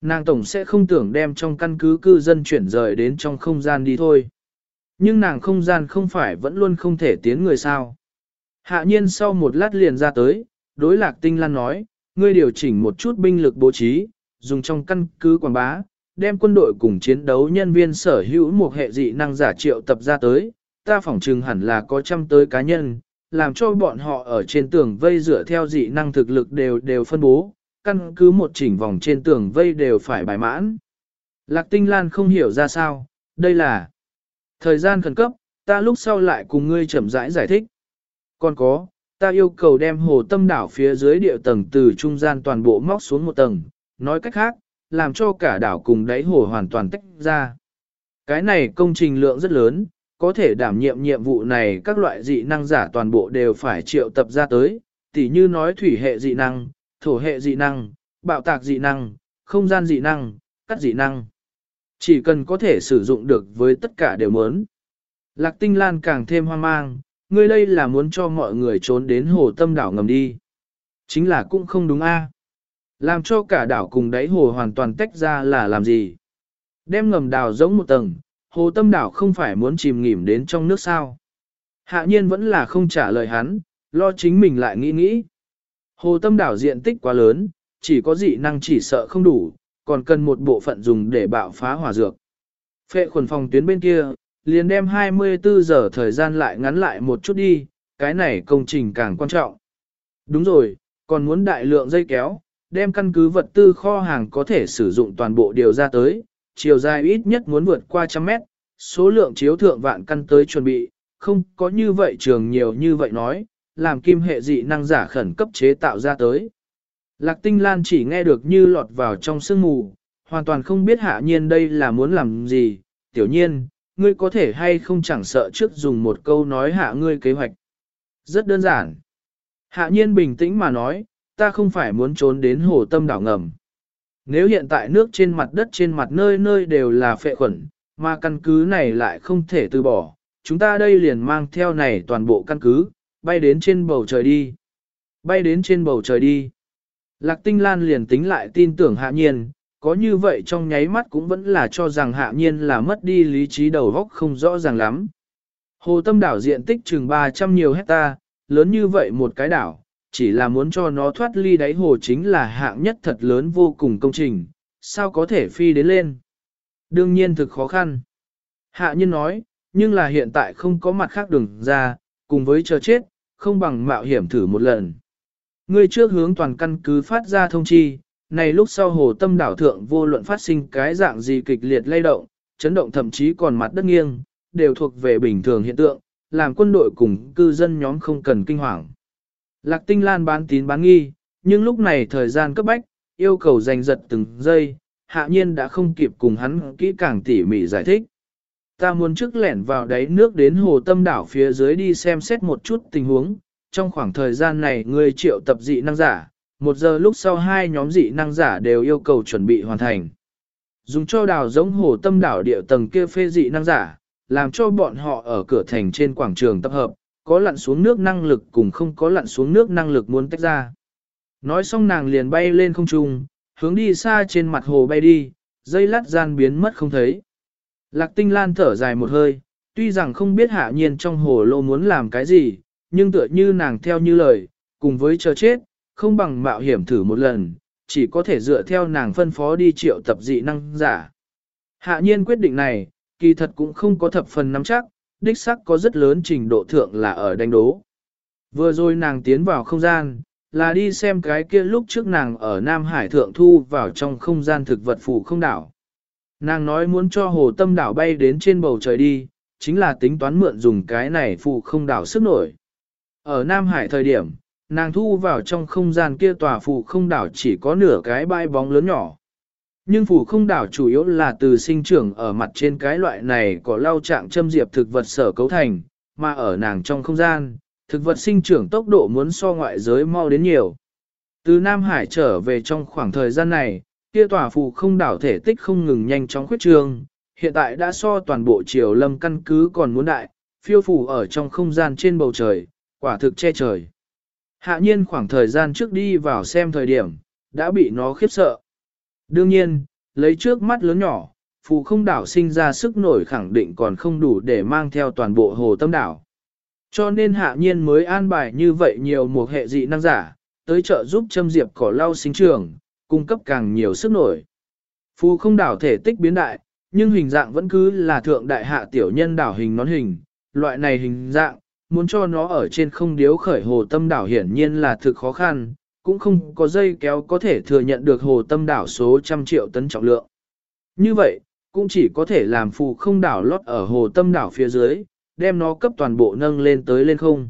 Nàng tổng sẽ không tưởng đem trong căn cứ cư dân chuyển rời đến trong không gian đi thôi. Nhưng nàng không gian không phải vẫn luôn không thể tiến người sao. Hạ nhiên sau một lát liền ra tới, đối Lạc Tinh Lan nói, ngươi điều chỉnh một chút binh lực bố trí, dùng trong căn cứ quảng bá, đem quân đội cùng chiến đấu nhân viên sở hữu một hệ dị năng giả triệu tập ra tới, ta phỏng chừng hẳn là có trăm tới cá nhân, làm cho bọn họ ở trên tường vây dựa theo dị năng thực lực đều đều phân bố, căn cứ một chỉnh vòng trên tường vây đều phải bài mãn. Lạc Tinh Lan không hiểu ra sao, đây là thời gian khẩn cấp, ta lúc sau lại cùng ngươi chậm rãi giải, giải thích. Còn có, ta yêu cầu đem hồ tâm đảo phía dưới địa tầng từ trung gian toàn bộ móc xuống một tầng, nói cách khác, làm cho cả đảo cùng đáy hồ hoàn toàn tách ra. Cái này công trình lượng rất lớn, có thể đảm nhiệm nhiệm vụ này các loại dị năng giả toàn bộ đều phải triệu tập ra tới, tỉ như nói thủy hệ dị năng, thổ hệ dị năng, bạo tạc dị năng, không gian dị năng, cắt dị năng. Chỉ cần có thể sử dụng được với tất cả đều muốn. Lạc tinh lan càng thêm hoang mang, ngươi đây là muốn cho mọi người trốn đến hồ tâm đảo ngầm đi. Chính là cũng không đúng a. Làm cho cả đảo cùng đáy hồ hoàn toàn tách ra là làm gì? Đem ngầm đào giống một tầng, hồ tâm đảo không phải muốn chìm nghỉm đến trong nước sao. Hạ nhiên vẫn là không trả lời hắn, lo chính mình lại nghĩ nghĩ. Hồ tâm đảo diện tích quá lớn, chỉ có dị năng chỉ sợ không đủ, còn cần một bộ phận dùng để bạo phá hỏa dược. Phệ khuẩn phòng tuyến bên kia, liền đem 24 giờ thời gian lại ngắn lại một chút đi, cái này công trình càng quan trọng. Đúng rồi, còn muốn đại lượng dây kéo, đem căn cứ vật tư kho hàng có thể sử dụng toàn bộ điều ra tới, chiều dài ít nhất muốn vượt qua trăm mét, số lượng chiếu thượng vạn căn tới chuẩn bị, không có như vậy trường nhiều như vậy nói, làm kim hệ dị năng giả khẩn cấp chế tạo ra tới. Lạc tinh lan chỉ nghe được như lọt vào trong sương mù, hoàn toàn không biết hạ nhiên đây là muốn làm gì, tiểu nhiên, ngươi có thể hay không chẳng sợ trước dùng một câu nói hạ ngươi kế hoạch. Rất đơn giản. Hạ nhiên bình tĩnh mà nói, ta không phải muốn trốn đến hồ tâm đảo ngầm. Nếu hiện tại nước trên mặt đất trên mặt nơi nơi đều là phệ khuẩn, mà căn cứ này lại không thể từ bỏ, chúng ta đây liền mang theo này toàn bộ căn cứ, bay đến trên bầu trời đi. Bay đến trên bầu trời đi. Lạc tinh lan liền tính lại tin tưởng hạ nhiên, có như vậy trong nháy mắt cũng vẫn là cho rằng hạ nhiên là mất đi lý trí đầu góc không rõ ràng lắm. Hồ Tâm đảo diện tích chừng 300 nhiều hecta, lớn như vậy một cái đảo, chỉ là muốn cho nó thoát ly đáy hồ chính là hạng nhất thật lớn vô cùng công trình, sao có thể phi đến lên. Đương nhiên thực khó khăn. Hạ nhân nói, nhưng là hiện tại không có mặt khác đường ra, cùng với chờ chết, không bằng mạo hiểm thử một lần. Ngươi trước hướng toàn căn cứ phát ra thông chi, này lúc sau hồ tâm đảo thượng vô luận phát sinh cái dạng gì kịch liệt lay động, chấn động thậm chí còn mặt đất nghiêng, đều thuộc về bình thường hiện tượng, làm quân đội cùng cư dân nhóm không cần kinh hoàng. Lạc tinh lan bán tín bán nghi, nhưng lúc này thời gian cấp bách, yêu cầu giành giật từng giây, hạ nhiên đã không kịp cùng hắn kỹ càng tỉ mỉ giải thích. Ta muốn trước lẻn vào đáy nước đến hồ tâm đảo phía dưới đi xem xét một chút tình huống, trong khoảng thời gian này người triệu tập dị năng giả, một giờ lúc sau hai nhóm dị năng giả đều yêu cầu chuẩn bị hoàn thành. Dùng cho đào giống hồ tâm đảo địa tầng kia phê dị năng giả, làm cho bọn họ ở cửa thành trên quảng trường tập hợp, có lặn xuống nước năng lực cùng không có lặn xuống nước năng lực muốn tách ra. Nói xong nàng liền bay lên không trung, hướng đi xa trên mặt hồ bay đi, dây lát gian biến mất không thấy. Lạc tinh lan thở dài một hơi, tuy rằng không biết hạ nhiên trong hồ lô muốn làm cái gì, nhưng tựa như nàng theo như lời, cùng với chờ chết, không bằng mạo hiểm thử một lần, chỉ có thể dựa theo nàng phân phó đi triệu tập dị năng giả. Hạ nhiên quyết định này, kỳ thật cũng không có thập phần nắm chắc, đích sắc có rất lớn trình độ thượng là ở đánh đố. Vừa rồi nàng tiến vào không gian, là đi xem cái kia lúc trước nàng ở Nam Hải thượng thu vào trong không gian thực vật phủ không đảo. Nàng nói muốn cho hồ tâm đảo bay đến trên bầu trời đi, chính là tính toán mượn dùng cái này phụ không đảo sức nổi. Ở Nam Hải thời điểm, nàng thu vào trong không gian kia tòa phụ không đảo chỉ có nửa cái bãi bóng lớn nhỏ. Nhưng phủ không đảo chủ yếu là từ sinh trưởng ở mặt trên cái loại này có lau trạng châm diệp thực vật sở cấu thành, mà ở nàng trong không gian, thực vật sinh trưởng tốc độ muốn so ngoại giới mau đến nhiều. Từ Nam Hải trở về trong khoảng thời gian này, kia tòa phù không đảo thể tích không ngừng nhanh chóng khuyết trương, hiện tại đã so toàn bộ triều lâm căn cứ còn muốn đại, phiêu phù ở trong không gian trên bầu trời, quả thực che trời. Hạ nhiên khoảng thời gian trước đi vào xem thời điểm, đã bị nó khiếp sợ. Đương nhiên, lấy trước mắt lớn nhỏ, phù không đảo sinh ra sức nổi khẳng định còn không đủ để mang theo toàn bộ hồ tâm đảo. Cho nên hạ nhiên mới an bài như vậy nhiều một hệ dị năng giả, tới trợ giúp châm diệp cỏ lau sinh trường, cung cấp càng nhiều sức nổi. Phù không đảo thể tích biến đại, nhưng hình dạng vẫn cứ là thượng đại hạ tiểu nhân đảo hình nón hình, loại này hình dạng, muốn cho nó ở trên không điếu khởi hồ tâm đảo hiển nhiên là thực khó khăn, cũng không có dây kéo có thể thừa nhận được hồ tâm đảo số trăm triệu tấn trọng lượng. Như vậy, cũng chỉ có thể làm phù không đảo lót ở hồ tâm đảo phía dưới, đem nó cấp toàn bộ nâng lên tới lên không.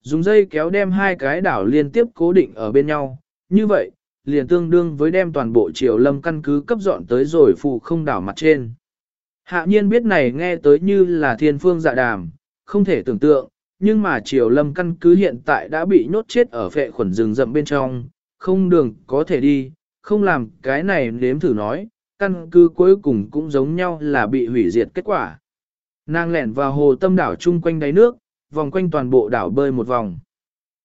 Dùng dây kéo đem hai cái đảo liên tiếp cố định ở bên nhau, như vậy, liền tương đương với đem toàn bộ triều lâm căn cứ cấp dọn tới rồi phù không đảo mặt trên. Hạ nhiên biết này nghe tới như là thiên phương dạ đàm, không thể tưởng tượng, nhưng mà triều lâm căn cứ hiện tại đã bị nhốt chết ở phệ khuẩn rừng rậm bên trong, không đường có thể đi, không làm cái này nếm thử nói, căn cứ cuối cùng cũng giống nhau là bị hủy diệt kết quả. Nàng lẻn vào hồ tâm đảo chung quanh đáy nước, vòng quanh toàn bộ đảo bơi một vòng.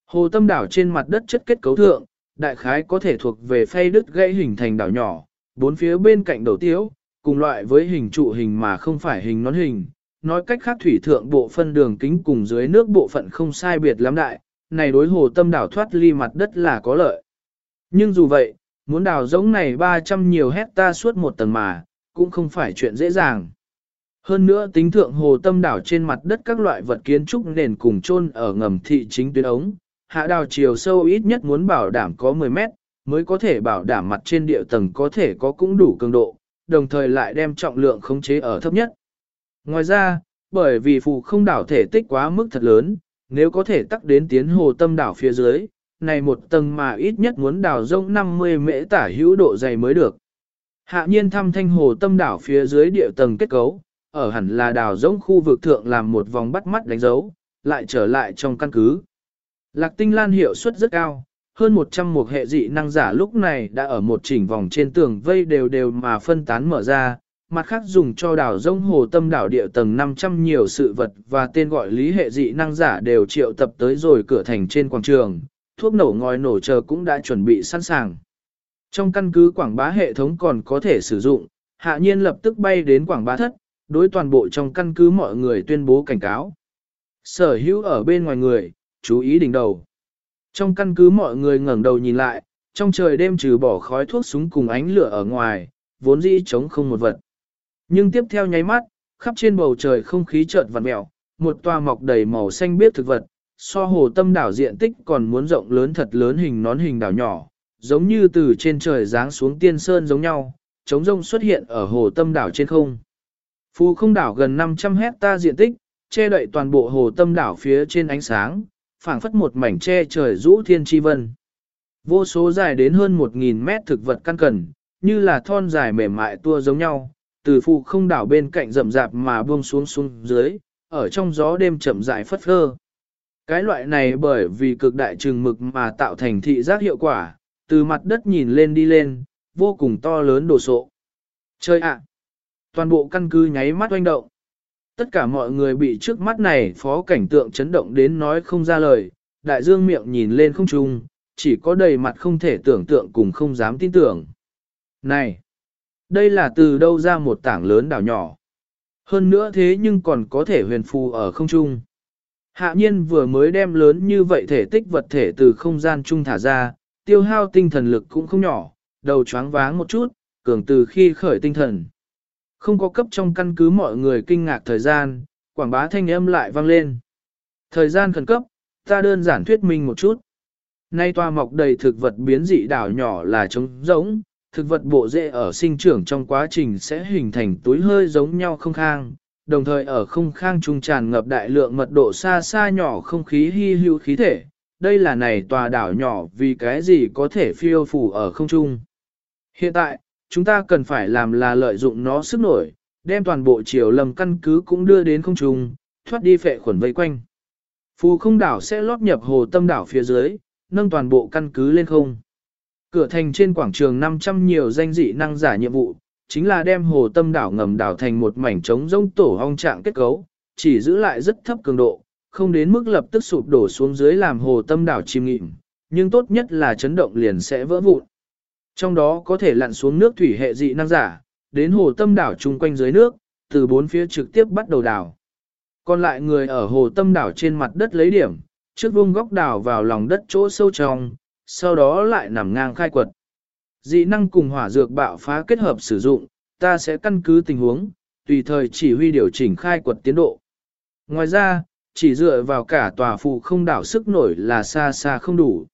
Hồ tâm đảo trên mặt đất chất kết cấu thượng, đại khái có thể thuộc về phay đứt gãy hình thành đảo nhỏ, bốn phía bên cạnh đầu tiếu, cùng loại với hình trụ hình mà không phải hình nón hình, nói cách khác thủy thượng bộ phân đường kính cùng dưới nước bộ phận không sai biệt lắm đại, này đối hồ tâm đảo thoát ly mặt đất là có lợi. Nhưng dù vậy, muốn đào giống này 300 nhiều hecta suốt một tầng mà, cũng không phải chuyện dễ dàng. Hơn nữa tính thượng hồ tâm đảo trên mặt đất các loại vật kiến trúc nền cùng chôn ở ngầm thị chính tuyến ống, hạ đào chiều sâu ít nhất muốn bảo đảm có 10 mét, mới có thể bảo đảm mặt trên địa tầng có thể có cũng đủ cường độ, đồng thời lại đem trọng lượng khống chế ở thấp nhất. Ngoài ra, bởi vì phù không đảo thể tích quá mức thật lớn, nếu có thể tắc đến tiến hồ tâm đảo phía dưới, này một tầng mà ít nhất muốn đảo rông 50 mễ tả hữu độ dày mới được. Hạ nhiên thăm thanh hồ tâm đảo phía dưới địa tầng kết cấu, ở hẳn là đảo rông khu vực thượng làm một vòng bắt mắt đánh dấu, lại trở lại trong căn cứ. Lạc tinh lan hiệu suất rất cao, hơn 100 một hệ dị năng giả lúc này đã ở một chỉnh vòng trên tường vây đều đều mà phân tán mở ra, mặt khác dùng cho đảo rông hồ tâm đảo địa tầng 500 nhiều sự vật và tên gọi lý hệ dị năng giả đều triệu tập tới rồi cửa thành trên quảng trường, thuốc nổ ngòi nổ chờ cũng đã chuẩn bị sẵn sàng. Trong căn cứ quảng bá hệ thống còn có thể sử dụng, hạ nhiên lập tức bay đến quảng bá thất, đối toàn bộ trong căn cứ mọi người tuyên bố cảnh cáo. Sở hữu ở bên ngoài người, chú ý đỉnh đầu. Trong căn cứ mọi người ngẩng đầu nhìn lại, trong trời đêm trừ bỏ khói thuốc súng cùng ánh lửa ở ngoài, vốn dĩ trống không một vật. Nhưng tiếp theo nháy mắt, khắp trên bầu trời không khí chợt vặn mèo, một tòa mọc đầy màu xanh biết thực vật, so hồ tâm đảo diện tích còn muốn rộng lớn thật lớn hình nón hình đảo nhỏ, giống như từ trên trời giáng xuống tiên sơn giống nhau, trống rông xuất hiện ở hồ tâm đảo trên không. Phù không đảo gần 500 hecta diện tích, che đậy toàn bộ hồ tâm đảo phía trên ánh sáng, phảng phất một mảnh che trời rũ thiên chi vân. Vô số dài đến hơn 1.000 mét thực vật căn cẩn, như là thon dài mềm mại tua giống nhau, từ phụ không đảo bên cạnh rậm rạp mà buông xuống xuống dưới, ở trong gió đêm chậm rãi phất phơ. Cái loại này bởi vì cực đại trừng mực mà tạo thành thị giác hiệu quả, từ mặt đất nhìn lên đi lên, vô cùng to lớn đồ sộ. Chơi ạ! Toàn bộ căn cứ nháy mắt oanh động. Tất cả mọi người bị trước mắt này phó cảnh tượng chấn động đến nói không ra lời, đại dương miệng nhìn lên không trung, chỉ có đầy mặt không thể tưởng tượng cùng không dám tin tưởng. Này! Đây là từ đâu ra một tảng lớn đảo nhỏ. Hơn nữa thế nhưng còn có thể huyền phù ở không trung. Hạ nhiên vừa mới đem lớn như vậy thể tích vật thể từ không gian trung thả ra, tiêu hao tinh thần lực cũng không nhỏ, đầu choáng váng một chút, cường từ khi khởi tinh thần. Không có cấp trong căn cứ mọi người kinh ngạc thời gian, quảng bá thanh âm lại vang lên. Thời gian khẩn cấp, ta đơn giản thuyết minh một chút. Nay toa mọc đầy thực vật biến dị đảo nhỏ là trống rỗng, thực vật bộ rễ ở sinh trưởng trong quá trình sẽ hình thành túi hơi giống nhau không khang, đồng thời ở không khang trung tràn ngập đại lượng mật độ xa xa nhỏ không khí hy hữu khí thể. Đây là này tòa đảo nhỏ vì cái gì có thể phiêu phủ ở không trung. Hiện tại, chúng ta cần phải làm là lợi dụng nó sức nổi, đem toàn bộ chiều lầm căn cứ cũng đưa đến không trung, thoát đi phệ khuẩn vây quanh. Phù không đảo sẽ lót nhập hồ tâm đảo phía dưới, nâng toàn bộ căn cứ lên không. Cửa thành trên quảng trường 500 nhiều danh dị năng giả nhiệm vụ, chính là đem hồ tâm đảo ngầm đảo thành một mảnh trống rông tổ hong trạng kết cấu, chỉ giữ lại rất thấp cường độ, không đến mức lập tức sụp đổ xuống dưới làm hồ tâm đảo chìm nghịm, nhưng tốt nhất là chấn động liền sẽ vỡ vụn. Trong đó có thể lặn xuống nước thủy hệ dị năng giả, đến hồ tâm đảo chung quanh dưới nước, từ bốn phía trực tiếp bắt đầu đảo. Còn lại người ở hồ tâm đảo trên mặt đất lấy điểm, trước vuông góc đảo vào lòng đất chỗ sâu trong, sau đó lại nằm ngang khai quật. Dị năng cùng hỏa dược bạo phá kết hợp sử dụng, ta sẽ căn cứ tình huống, tùy thời chỉ huy điều chỉnh khai quật tiến độ. Ngoài ra, chỉ dựa vào cả tòa phụ không đảo sức nổi là xa xa không đủ.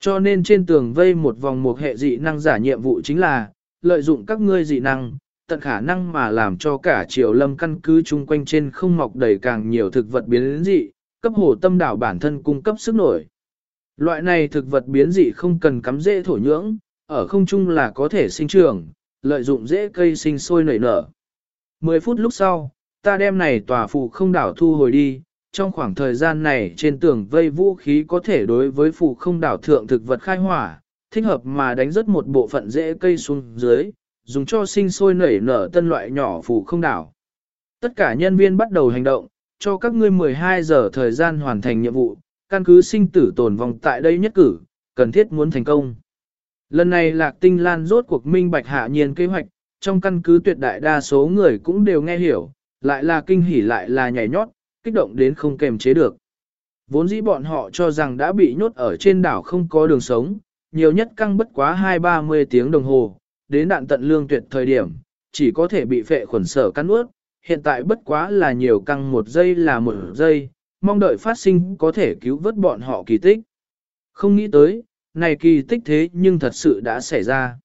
Cho nên trên tường vây một vòng một hệ dị năng giả nhiệm vụ chính là, lợi dụng các ngươi dị năng, tận khả năng mà làm cho cả triều lâm căn cứ chung quanh trên không mọc đầy càng nhiều thực vật biến dị, cấp hồ tâm đảo bản thân cung cấp sức nổi. Loại này thực vật biến dị không cần cắm dễ thổ nhưỡng, ở không trung là có thể sinh trưởng, lợi dụng dễ cây sinh sôi nảy nở. 10 phút lúc sau, ta đem này tòa phụ không đảo thu hồi đi, trong khoảng thời gian này trên tường vây vũ khí có thể đối với phụ không đảo thượng thực vật khai hỏa, thích hợp mà đánh rất một bộ phận dễ cây xuống dưới, dùng cho sinh sôi nảy nở tân loại nhỏ phụ không đảo. Tất cả nhân viên bắt đầu hành động, cho các ngươi 12 giờ thời gian hoàn thành nhiệm vụ, căn cứ sinh tử tồn vong tại đây nhất cử, cần thiết muốn thành công. Lần này Lạc Tinh Lan rốt cuộc minh bạch hạ nhiên kế hoạch, trong căn cứ tuyệt đại đa số người cũng đều nghe hiểu, lại là kinh hỉ lại là nhảy nhót, kích động đến không kềm chế được. Vốn dĩ bọn họ cho rằng đã bị nhốt ở trên đảo không có đường sống, nhiều nhất căng bất quá 2-30 tiếng đồng hồ, đến đạn tận lương tuyệt thời điểm, chỉ có thể bị phệ khuẩn sở cắn ướt, hiện tại bất quá là nhiều căng một giây là một giây, mong đợi phát sinh có thể cứu vớt bọn họ kỳ tích. Không nghĩ tới, này kỳ tích thế nhưng thật sự đã xảy ra.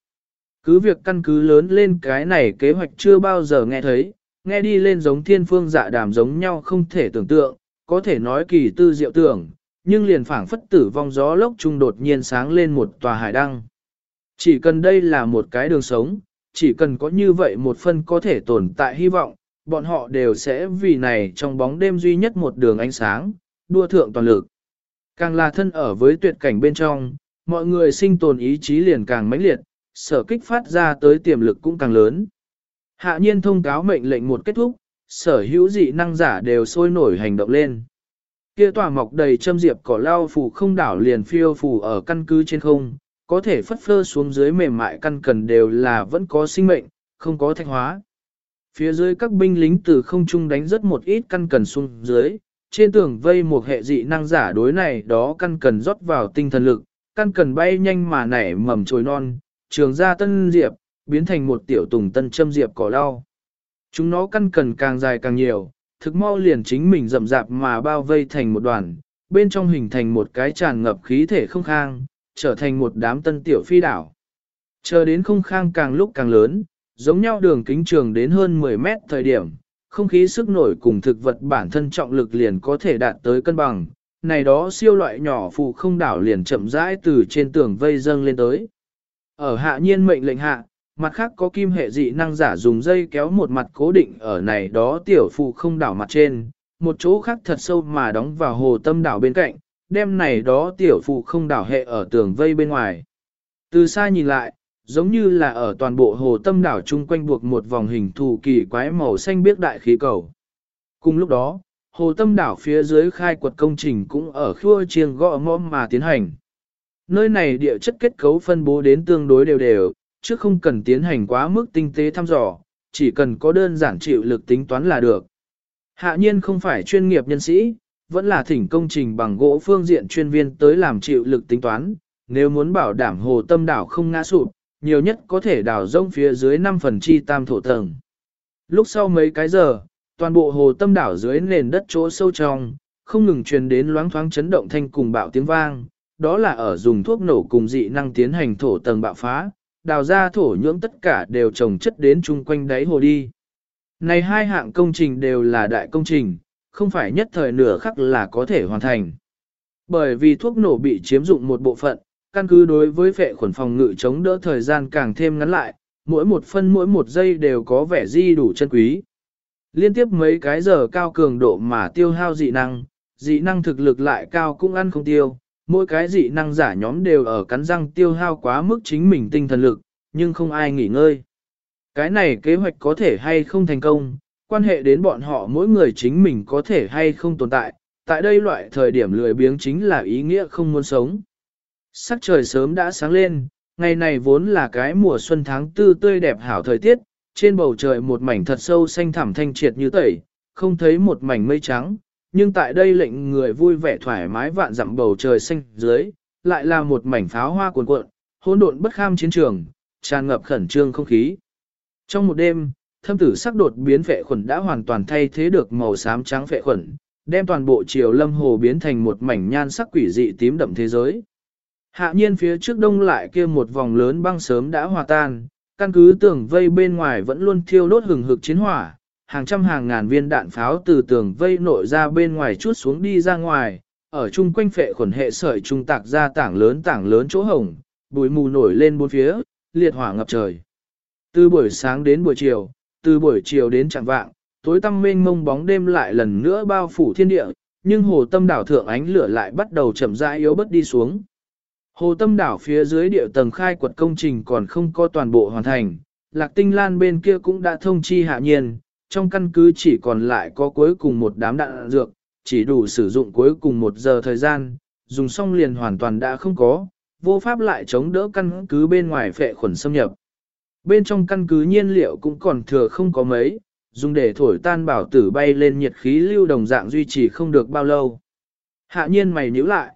Cứ việc căn cứ lớn lên cái này kế hoạch chưa bao giờ nghe thấy, nghe đi lên giống thiên phương dạ đàm giống nhau không thể tưởng tượng, có thể nói kỳ tư diệu tưởng, nhưng liền phảng phất tử vong gió lốc trung đột nhiên sáng lên một tòa hải đăng. Chỉ cần đây là một cái đường sống, chỉ cần có như vậy một phân có thể tồn tại hy vọng, bọn họ đều sẽ vì này trong bóng đêm duy nhất một đường ánh sáng, đua thượng toàn lực. Càng là thân ở với tuyệt cảnh bên trong, mọi người sinh tồn ý chí liền càng mãnh liệt, sở kích phát ra tới tiềm lực cũng càng lớn. Hạ nhiên thông cáo mệnh lệnh một kết thúc, sở hữu dị năng giả đều sôi nổi hành động lên. Kia tòa mọc đầy châm diệp cỏ lao phủ không đảo liền phiêu phủ ở căn cứ trên không, có thể phất phơ xuống dưới mềm mại căn cần đều là vẫn có sinh mệnh, không có thanh hóa. Phía dưới các binh lính từ không trung đánh rất một ít căn cần xuống dưới, trên tường vây một hệ dị năng giả đối này đó căn cần rót vào tinh thần lực, căn cần bay nhanh mà nảy mầm trồi non, trường ra tân diệp, biến thành một tiểu tùng tân châm diệp cỏ đau. Chúng nó căn cần càng dài càng nhiều, thực mau liền chính mình rậm rạp mà bao vây thành một đoàn, bên trong hình thành một cái tràn ngập khí thể không khang, trở thành một đám tân tiểu phi đảo. Chờ đến không khang càng lúc càng lớn, giống nhau đường kính trường đến hơn 10 mét thời điểm, không khí sức nổi cùng thực vật bản thân trọng lực liền có thể đạt tới cân bằng. Này đó siêu loại nhỏ phụ không đảo liền chậm rãi từ trên tường vây dâng lên tới. Ở hạ nhiên mệnh lệnh hạ, mặt khác có kim hệ dị năng giả dùng dây kéo một mặt cố định ở này đó tiểu phụ không đảo mặt trên, một chỗ khác thật sâu mà đóng vào hồ tâm đảo bên cạnh, đem này đó tiểu phụ không đảo hệ ở tường vây bên ngoài. Từ xa nhìn lại, giống như là ở toàn bộ hồ tâm đảo chung quanh buộc một vòng hình thù kỳ quái màu xanh biếc đại khí cầu. Cùng lúc đó, hồ tâm đảo phía dưới khai quật công trình cũng ở khua chiêng gõ mõm mà tiến hành. Nơi này địa chất kết cấu phân bố đến tương đối đều đều, chứ không cần tiến hành quá mức tinh tế thăm dò, chỉ cần có đơn giản chịu lực tính toán là được. Hạ nhiên không phải chuyên nghiệp nhân sĩ, vẫn là thỉnh công trình bằng gỗ phương diện chuyên viên tới làm chịu lực tính toán, nếu muốn bảo đảm hồ tâm đảo không ngã sụp, nhiều nhất có thể đào rông phía dưới 5 phần chi tam thổ tầng. Lúc sau mấy cái giờ, toàn bộ hồ tâm đảo dưới nền đất chỗ sâu trong, không ngừng truyền đến loáng thoáng chấn động thanh cùng bạo tiếng vang, đó là ở dùng thuốc nổ cùng dị năng tiến hành thổ tầng bạo phá, đào ra thổ nhưỡng tất cả đều trồng chất đến chung quanh đáy hồ đi. Này hai hạng công trình đều là đại công trình, không phải nhất thời nửa khắc là có thể hoàn thành. Bởi vì thuốc nổ bị chiếm dụng một bộ phận, căn cứ đối với vệ khuẩn phòng ngự chống đỡ thời gian càng thêm ngắn lại, mỗi một phân mỗi một giây đều có vẻ di đủ chân quý. Liên tiếp mấy cái giờ cao cường độ mà tiêu hao dị năng, dị năng thực lực lại cao cũng ăn không tiêu, mỗi cái dị năng giả nhóm đều ở cắn răng tiêu hao quá mức chính mình tinh thần lực, nhưng không ai nghỉ ngơi. Cái này kế hoạch có thể hay không thành công, quan hệ đến bọn họ mỗi người chính mình có thể hay không tồn tại, tại đây loại thời điểm lười biếng chính là ý nghĩa không muốn sống. Sắc trời sớm đã sáng lên, ngày này vốn là cái mùa xuân tháng tư tươi đẹp hảo thời tiết, trên bầu trời một mảnh thật sâu xanh thẳm thanh triệt như tẩy, không thấy một mảnh mây trắng, nhưng tại đây lệnh người vui vẻ thoải mái vạn dặm bầu trời xanh dưới, lại là một mảnh pháo hoa cuồn cuộn, hỗn độn bất kham chiến trường, tràn ngập khẩn trương không khí. Trong một đêm, thâm tử sắc đột biến phệ khuẩn đã hoàn toàn thay thế được màu xám trắng phệ khuẩn, đem toàn bộ triều lâm hồ biến thành một mảnh nhan sắc quỷ dị tím đậm thế giới. Hạ nhiên phía trước đông lại kia một vòng lớn băng sớm đã hòa tan, căn cứ tường vây bên ngoài vẫn luôn thiêu đốt hừng hực chiến hỏa, hàng trăm hàng ngàn viên đạn pháo từ tường vây nội ra bên ngoài chút xuống đi ra ngoài, ở chung quanh phệ khuẩn hệ sợi trung tạc ra tảng lớn tảng lớn chỗ hồng, bụi mù nổi lên bốn phía, liệt hỏa ngập trời. Từ buổi sáng đến buổi chiều, từ buổi chiều đến chẳng vạng, tối tăm mênh mông bóng đêm lại lần nữa bao phủ thiên địa, nhưng hồ tâm đảo thượng ánh lửa lại bắt đầu chậm rãi yếu bớt đi xuống. Hồ tâm đảo phía dưới địa tầng khai quật công trình còn không có toàn bộ hoàn thành, lạc tinh lan bên kia cũng đã thông chi hạ nhiên, trong căn cứ chỉ còn lại có cuối cùng một đám đạn dược, chỉ đủ sử dụng cuối cùng một giờ thời gian, dùng xong liền hoàn toàn đã không có, vô pháp lại chống đỡ căn cứ bên ngoài phệ khuẩn xâm nhập. Bên trong căn cứ nhiên liệu cũng còn thừa không có mấy, dùng để thổi tan bảo tử bay lên nhiệt khí lưu đồng dạng duy trì không được bao lâu. Hạ nhiên mày nhíu lại.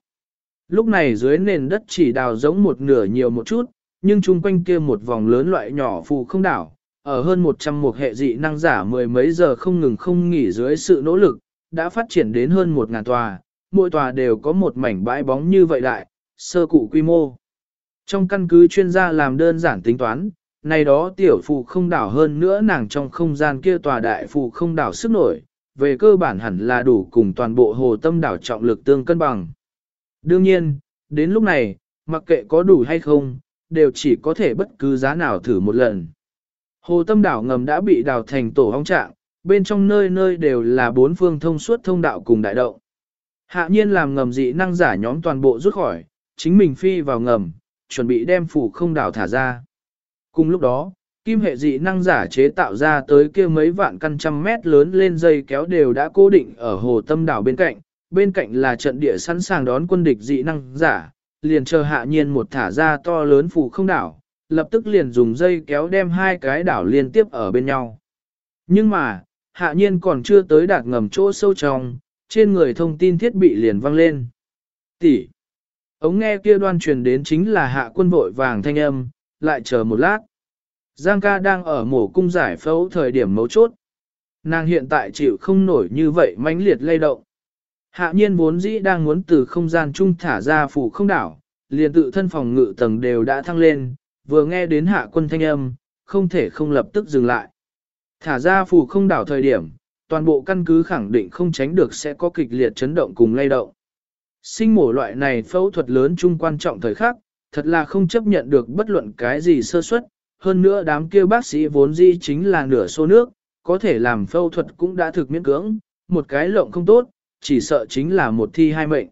Lúc này dưới nền đất chỉ đào giống một nửa nhiều một chút, nhưng chung quanh kia một vòng lớn loại nhỏ phù không đảo, ở hơn 100 một hệ dị năng giả mười mấy giờ không ngừng không nghỉ dưới sự nỗ lực, đã phát triển đến hơn 1.000 tòa, mỗi tòa đều có một mảnh bãi bóng như vậy đại, sơ cụ quy mô. Trong căn cứ chuyên gia làm đơn giản tính toán, này đó tiểu phù không đảo hơn nữa nàng trong không gian kia tòa đại phù không đảo sức nổi, về cơ bản hẳn là đủ cùng toàn bộ hồ tâm đảo trọng lực tương cân bằng. Đương nhiên, đến lúc này, mặc kệ có đủ hay không, đều chỉ có thể bất cứ giá nào thử một lần. Hồ tâm đảo ngầm đã bị đào thành tổ hong trạng, bên trong nơi nơi đều là bốn phương thông suốt thông đạo cùng đại động. Hạ nhiên làm ngầm dị năng giả nhóm toàn bộ rút khỏi, chính mình phi vào ngầm, chuẩn bị đem phủ không đảo thả ra. Cùng lúc đó, kim hệ dị năng giả chế tạo ra tới kia mấy vạn căn trăm mét lớn lên dây kéo đều đã cố định ở hồ tâm đảo bên cạnh, bên cạnh là trận địa sẵn sàng đón quân địch dị năng giả, liền chờ hạ nhiên một thả ra to lớn phủ không đảo, lập tức liền dùng dây kéo đem hai cái đảo liên tiếp ở bên nhau. Nhưng mà, hạ nhiên còn chưa tới đạt ngầm chỗ sâu trong, trên người thông tin thiết bị liền vang lên. Tỷ. Ống nghe kia đoan truyền đến chính là hạ quân vội vàng thanh âm, lại chờ một lát. Giang ca đang ở mổ cung giải phẫu thời điểm mấu chốt. Nàng hiện tại chịu không nổi như vậy mãnh liệt lay động. Hạ nhiên vốn dĩ đang muốn từ không gian chung thả ra phủ không đảo, liền tự thân phòng ngự tầng đều đã thăng lên, vừa nghe đến hạ quân thanh âm, không thể không lập tức dừng lại. Thả ra phủ không đảo thời điểm, toàn bộ căn cứ khẳng định không tránh được sẽ có kịch liệt chấn động cùng lay động. Sinh mổ loại này phẫu thuật lớn chung quan trọng thời khắc, thật là không chấp nhận được bất luận cái gì sơ suất. hơn nữa đám kia bác sĩ vốn dĩ chính là nửa số nước, có thể làm phẫu thuật cũng đã thực miễn cưỡng, một cái lộng không tốt, chỉ sợ chính là một thi hai mệnh.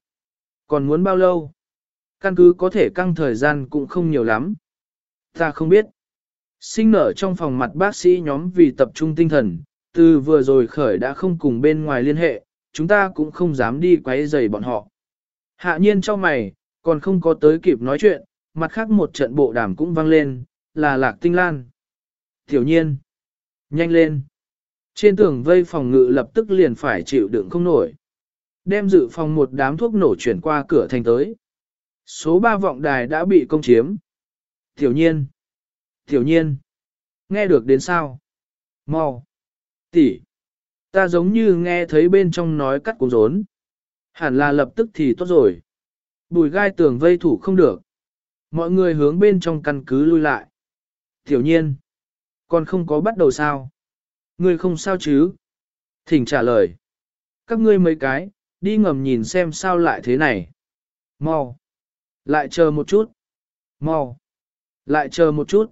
Còn muốn bao lâu? Căn cứ có thể căng thời gian cũng không nhiều lắm. Ta không biết. Sinh nở trong phòng mặt bác sĩ nhóm vì tập trung tinh thần, từ vừa rồi khởi đã không cùng bên ngoài liên hệ, chúng ta cũng không dám đi quấy rầy bọn họ. Hạ nhiên cho mày, còn không có tới kịp nói chuyện, mặt khác một trận bộ đàm cũng vang lên, là lạc tinh lan. Tiểu nhiên, nhanh lên. Trên tường vây phòng ngự lập tức liền phải chịu đựng không nổi. Đem dự phòng một đám thuốc nổ chuyển qua cửa thành tới. Số 3 vọng đài đã bị công chiếm. Tiểu nhiên, tiểu nhiên, nghe được đến sao? Mau, tỷ, ta giống như nghe thấy bên trong nói cắt cuốn rốn. Hẳn là lập tức thì tốt rồi. Bùi gai tường vây thủ không được. Mọi người hướng bên trong căn cứ lui lại. Tiểu nhiên. Còn không có bắt đầu sao? Ngươi không sao chứ? Thỉnh trả lời. Các ngươi mấy cái, đi ngầm nhìn xem sao lại thế này. Mau. Lại chờ một chút. Mau. Lại chờ một chút.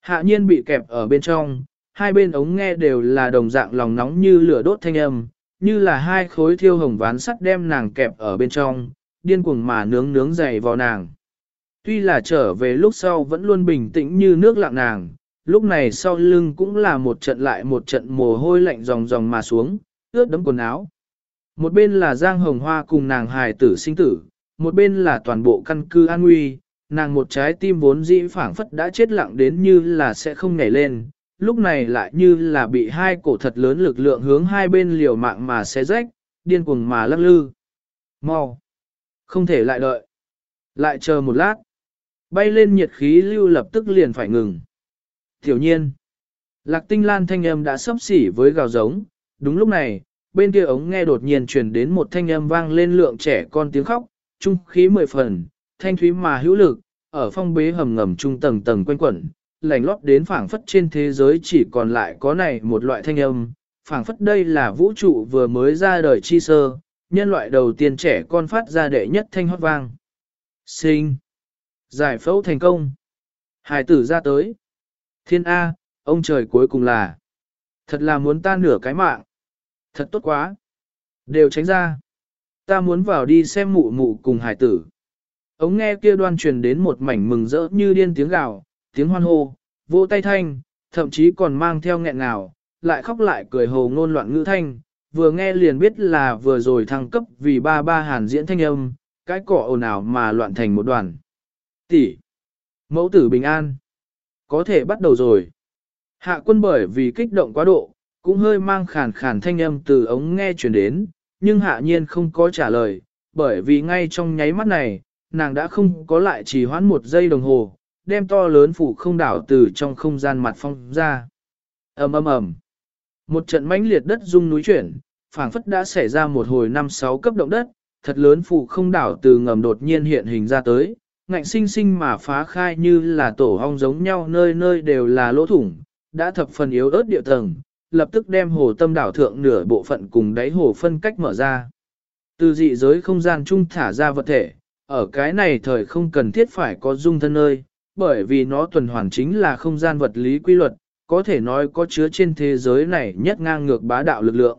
Hạ nhiên bị kẹp ở bên trong, hai bên ống nghe đều là đồng dạng lòng nóng như lửa đốt thanh âm, như là hai khối thiêu hồng ván sắt đem nàng kẹp ở bên trong, điên cuồng mà nướng nướng dày vào nàng. Tuy là trở về lúc sau vẫn luôn bình tĩnh như nước lặng nàng, lúc này sau lưng cũng là một trận lại một trận mồ hôi lạnh ròng ròng mà xuống, ướt đấm quần áo. Một bên là Giang Hồng Hoa cùng nàng hài tử sinh tử, một bên là toàn bộ căn cư an nguy, nàng một trái tim vốn dĩ phảng phất đã chết lặng đến như là sẽ không nhảy lên, lúc này lại như là bị hai cổ thật lớn lực lượng hướng hai bên liều mạng mà xé rách, điên cuồng mà lắc lư. Mau! Không thể lại đợi. Lại chờ một lát. Bay lên nhiệt khí lưu lập tức liền phải ngừng. Tiểu nhiên! Lạc tinh lan thanh âm đã sấp xỉ với gào giống. Đúng lúc này, bên kia ống nghe đột nhiên truyền đến một thanh âm vang lên lượng trẻ con tiếng khóc, trung khí mười phần, thanh thúy mà hữu lực, ở phong bế hầm ngầm trung tầng tầng quanh quẩn, lành lót đến phảng phất trên thế giới chỉ còn lại có này một loại thanh âm, phảng phất đây là vũ trụ vừa mới ra đời chi sơ, nhân loại đầu tiên trẻ con phát ra đệ nhất thanh hót vang. Sinh! Giải phẫu thành công! Hải tử ra tới! Thiên A, ông trời cuối cùng là! Thật là muốn ta nửa cái mạng! Thật tốt quá! Đều tránh ra! Ta muốn vào đi xem mụ mụ cùng hải tử. Ống nghe kia đoan truyền đến một mảnh mừng rỡ như điên tiếng gào, tiếng hoan hô, vỗ tay thanh, thậm chí còn mang theo nghẹn ngào, lại khóc lại cười hồ ngôn loạn ngữ thanh, vừa nghe liền biết là vừa rồi thăng cấp vì ba ba hàn diễn thanh âm, cái cỏ ồn ào mà loạn thành một đoàn. Tỷ, mẫu tử bình an, có thể bắt đầu rồi. Hạ quân bởi vì kích động quá độ, cũng hơi mang khàn khàn thanh âm từ ống nghe truyền đến, nhưng hạ nhiên không có trả lời, bởi vì ngay trong nháy mắt này, nàng đã không có lại chỉ hoãn một giây đồng hồ, đem to lớn phủ không đảo từ trong không gian mặt phong ra. ầm ầm ầm, Một trận mãnh liệt đất rung núi chuyển, phảng phất đã xảy ra một hồi năm sáu cấp động đất, thật lớn phủ không đảo từ ngầm đột nhiên hiện hình ra tới, ngạnh sinh sinh mà phá khai như là tổ hong giống nhau nơi nơi đều là lỗ thủng, đã thập phần yếu ớt địa tầng, lập tức đem hồ tâm đảo thượng nửa bộ phận cùng đáy hồ phân cách mở ra. Từ dị giới không gian trung thả ra vật thể, ở cái này thời không cần thiết phải có dung thân nơi, bởi vì nó tuần hoàn chính là không gian vật lý quy luật, có thể nói có chứa trên thế giới này nhất ngang ngược bá đạo lực lượng.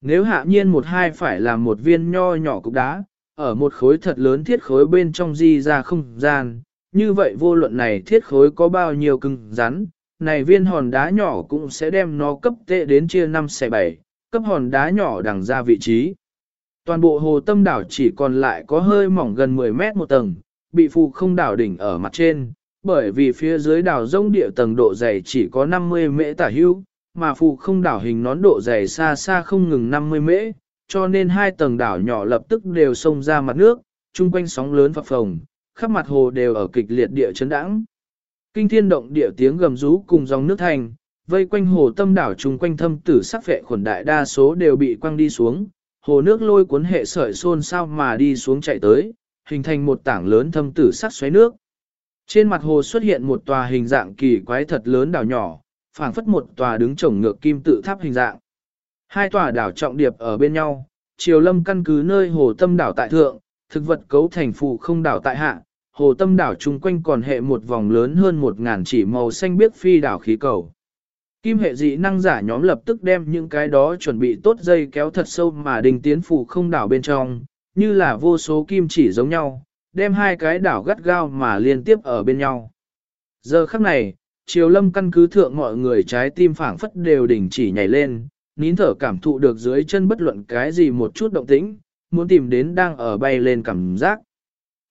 Nếu hạ nhiên một hai phải là một viên nho nhỏ cục đá, ở một khối thật lớn thiết khối bên trong di ra không gian, như vậy vô luận này thiết khối có bao nhiêu cứng rắn, này viên hòn đá nhỏ cũng sẽ đem nó cấp tệ đến chia 5 xe 7, cấp hòn đá nhỏ đằng ra vị trí. Toàn bộ hồ tâm đảo chỉ còn lại có hơi mỏng gần 10 mét một tầng, bị phù không đảo đỉnh ở mặt trên, bởi vì phía dưới đảo rông địa tầng độ dày chỉ có 50 mễ tả hữu, mà phù không đảo hình nón độ dày xa xa không ngừng 50 mễ, cho nên hai tầng đảo nhỏ lập tức đều xông ra mặt nước, chung quanh sóng lớn phập phồng, khắp mặt hồ đều ở kịch liệt địa chấn đãng. Kinh thiên động địa tiếng gầm rú cùng dòng nước thành, vây quanh hồ tâm đảo chung quanh thâm tử sắc vệ khuẩn đại đa số đều bị quăng đi xuống, hồ nước lôi cuốn hệ sợi xôn sao mà đi xuống chạy tới, hình thành một tảng lớn thâm tử sắc xoáy nước. Trên mặt hồ xuất hiện một tòa hình dạng kỳ quái thật lớn đảo nhỏ, phảng phất một tòa đứng trồng ngược kim tự tháp hình dạng. Hai tòa đảo trọng điệp ở bên nhau, triều lâm căn cứ nơi hồ tâm đảo tại thượng, thực vật cấu thành phụ không đảo tại hạ, hồ tâm đảo chung quanh còn hệ một vòng lớn hơn một ngàn chỉ màu xanh biếc phi đảo khí cầu. Kim hệ dị năng giả nhóm lập tức đem những cái đó chuẩn bị tốt dây kéo thật sâu mà đình tiến phủ không đảo bên trong, như là vô số kim chỉ giống nhau, đem hai cái đảo gắt gao mà liên tiếp ở bên nhau. Giờ khắc này, triều lâm căn cứ thượng mọi người trái tim phảng phất đều đình chỉ nhảy lên, nín thở cảm thụ được dưới chân bất luận cái gì một chút động tĩnh, muốn tìm đến đang ở bay lên cảm giác.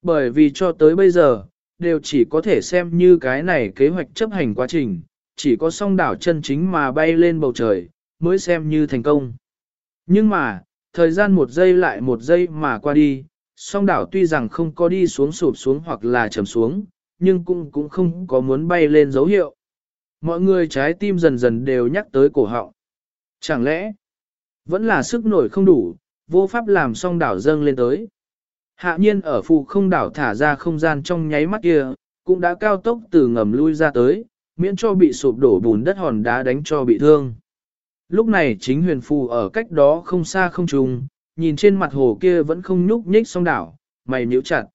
Bởi vì cho tới bây giờ, đều chỉ có thể xem như cái này kế hoạch chấp hành quá trình, chỉ có song đảo chân chính mà bay lên bầu trời, mới xem như thành công. Nhưng mà, thời gian một giây lại một giây mà qua đi, song đảo tuy rằng không có đi xuống sụp xuống hoặc là trầm xuống, nhưng cũng cũng không có muốn bay lên dấu hiệu. Mọi người trái tim dần dần đều nhắc tới cổ họng. Chẳng lẽ, vẫn là sức nổi không đủ, vô pháp làm song đảo dâng lên tới. Hạ nhiên ở phụ không đảo thả ra không gian trong nháy mắt kia, cũng đã cao tốc từ ngầm lui ra tới, miễn cho bị sụp đổ bùn đất hòn đá đánh cho bị thương. Lúc này chính huyền phù ở cách đó không xa không trùng, nhìn trên mặt hồ kia vẫn không nhúc nhích song đảo, mày nhíu chặt.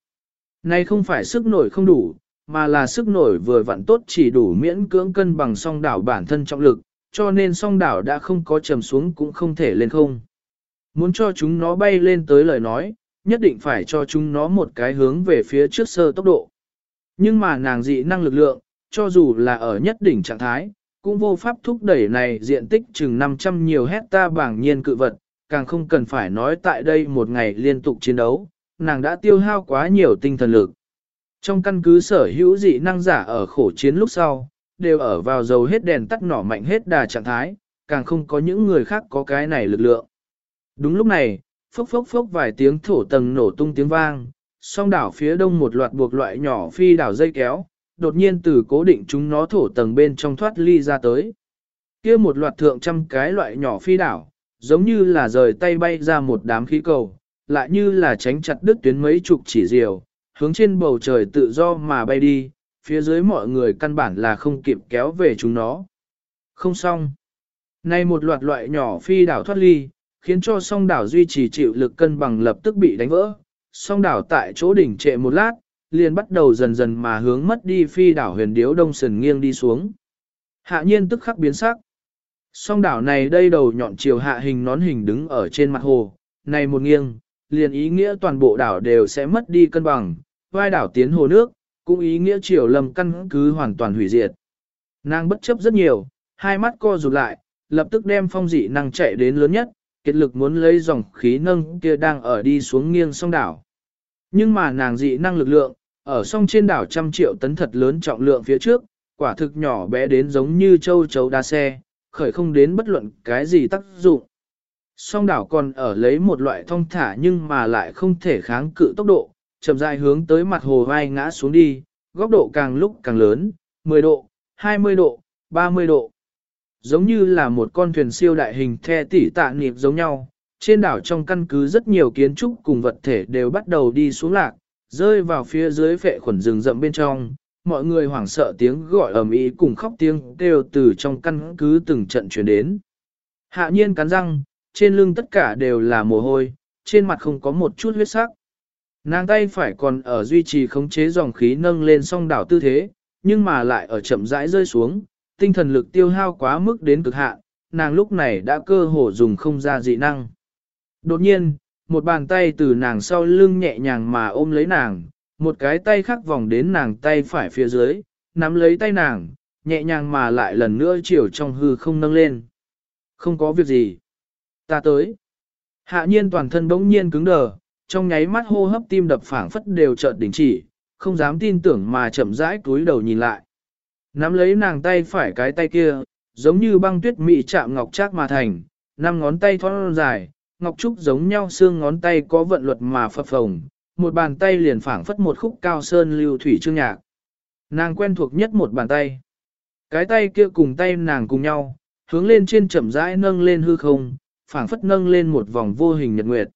Này không phải sức nổi không đủ, mà là sức nổi vừa vặn tốt chỉ đủ miễn cưỡng cân bằng song đảo bản thân trọng lực, cho nên song đảo đã không có trầm xuống cũng không thể lên không. Muốn cho chúng nó bay lên tới lời nói, nhất định phải cho chúng nó một cái hướng về phía trước sơ tốc độ. Nhưng mà nàng dị năng lực lượng, cho dù là ở nhất đỉnh trạng thái, cũng vô pháp thúc đẩy này diện tích chừng 500 nhiều hecta bảng nhiên cự vật, càng không cần phải nói tại đây một ngày liên tục chiến đấu, nàng đã tiêu hao quá nhiều tinh thần lực. Trong căn cứ sở hữu dị năng giả ở khổ chiến lúc sau, đều ở vào dầu hết đèn tắt nỏ mạnh hết đà trạng thái, càng không có những người khác có cái này lực lượng. Đúng lúc này, phốc phốc phốc vài tiếng thổ tầng nổ tung tiếng vang, song đảo phía đông một loạt buộc loại nhỏ phi đảo dây kéo, đột nhiên từ cố định chúng nó thổ tầng bên trong thoát ly ra tới. kia một loạt thượng trăm cái loại nhỏ phi đảo, giống như là rời tay bay ra một đám khí cầu, lại như là tránh chặt đứt tuyến mấy chục chỉ diều, hướng trên bầu trời tự do mà bay đi, phía dưới mọi người căn bản là không kịp kéo về chúng nó. Không xong. Nay một loạt loại nhỏ phi đảo thoát ly, khiến cho song đảo duy trì chịu lực cân bằng lập tức bị đánh vỡ. Song đảo tại chỗ đỉnh trệ một lát, liền bắt đầu dần dần mà hướng mất đi phi đảo huyền điếu đông sần nghiêng đi xuống. Hạ nhiên tức khắc biến sắc. Song đảo này đây đầu nhọn chiều hạ hình nón hình đứng ở trên mặt hồ, này một nghiêng, liền ý nghĩa toàn bộ đảo đều sẽ mất đi cân bằng, vai đảo tiến hồ nước, cũng ý nghĩa chiều lầm căn cứ hoàn toàn hủy diệt. Nàng bất chấp rất nhiều, hai mắt co rụt lại, lập tức đem phong dị năng chạy đến lớn nhất, Kiệt lực muốn lấy dòng khí nâng kia đang ở đi xuống nghiêng sông đảo. Nhưng mà nàng dị năng lực lượng, ở sông trên đảo trăm triệu tấn thật lớn trọng lượng phía trước, quả thực nhỏ bé đến giống như châu chấu đa xe, khởi không đến bất luận cái gì tác dụng. Song đảo còn ở lấy một loại thông thả nhưng mà lại không thể kháng cự tốc độ, chậm rãi hướng tới mặt hồ vai ngã xuống đi, góc độ càng lúc càng lớn, 10 độ, 20 độ, 30 độ. Giống như là một con thuyền siêu đại hình the tỉ tạ niệm giống nhau, trên đảo trong căn cứ rất nhiều kiến trúc cùng vật thể đều bắt đầu đi xuống lạc, rơi vào phía dưới phệ khuẩn rừng rậm bên trong. Mọi người hoảng sợ tiếng gọi ầm ĩ cùng khóc tiếng kêu từ trong căn cứ từng trận chuyển đến. Hạ nhiên cắn răng, trên lưng tất cả đều là mồ hôi, trên mặt không có một chút huyết sắc. Nàng tay phải còn ở duy trì khống chế dòng khí nâng lên song đảo tư thế, nhưng mà lại ở chậm rãi rơi xuống, tinh thần lực tiêu hao quá mức đến cực hạn, nàng lúc này đã cơ hồ dùng không ra dị năng. Đột nhiên, một bàn tay từ nàng sau lưng nhẹ nhàng mà ôm lấy nàng, một cái tay khác vòng đến nàng tay phải phía dưới, nắm lấy tay nàng, nhẹ nhàng mà lại lần nữa chiều trong hư không nâng lên. Không có việc gì. Ta tới. Hạ nhiên toàn thân bỗng nhiên cứng đờ, trong nháy mắt hô hấp tim đập phảng phất đều chợt đình chỉ, không dám tin tưởng mà chậm rãi túi đầu nhìn lại. Nắm lấy nàng tay phải cái tay kia, giống như băng tuyết mị chạm ngọc trác mà thành, năm ngón tay thon dài, ngọc trúc giống nhau xương ngón tay có vận luật mà phập phồng, một bàn tay liền phảng phất một khúc cao sơn lưu thủy chương nhạc. Nàng quen thuộc nhất một bàn tay. Cái tay kia cùng tay nàng cùng nhau, hướng lên trên chậm rãi nâng lên hư không, phảng phất nâng lên một vòng vô hình nhật nguyệt.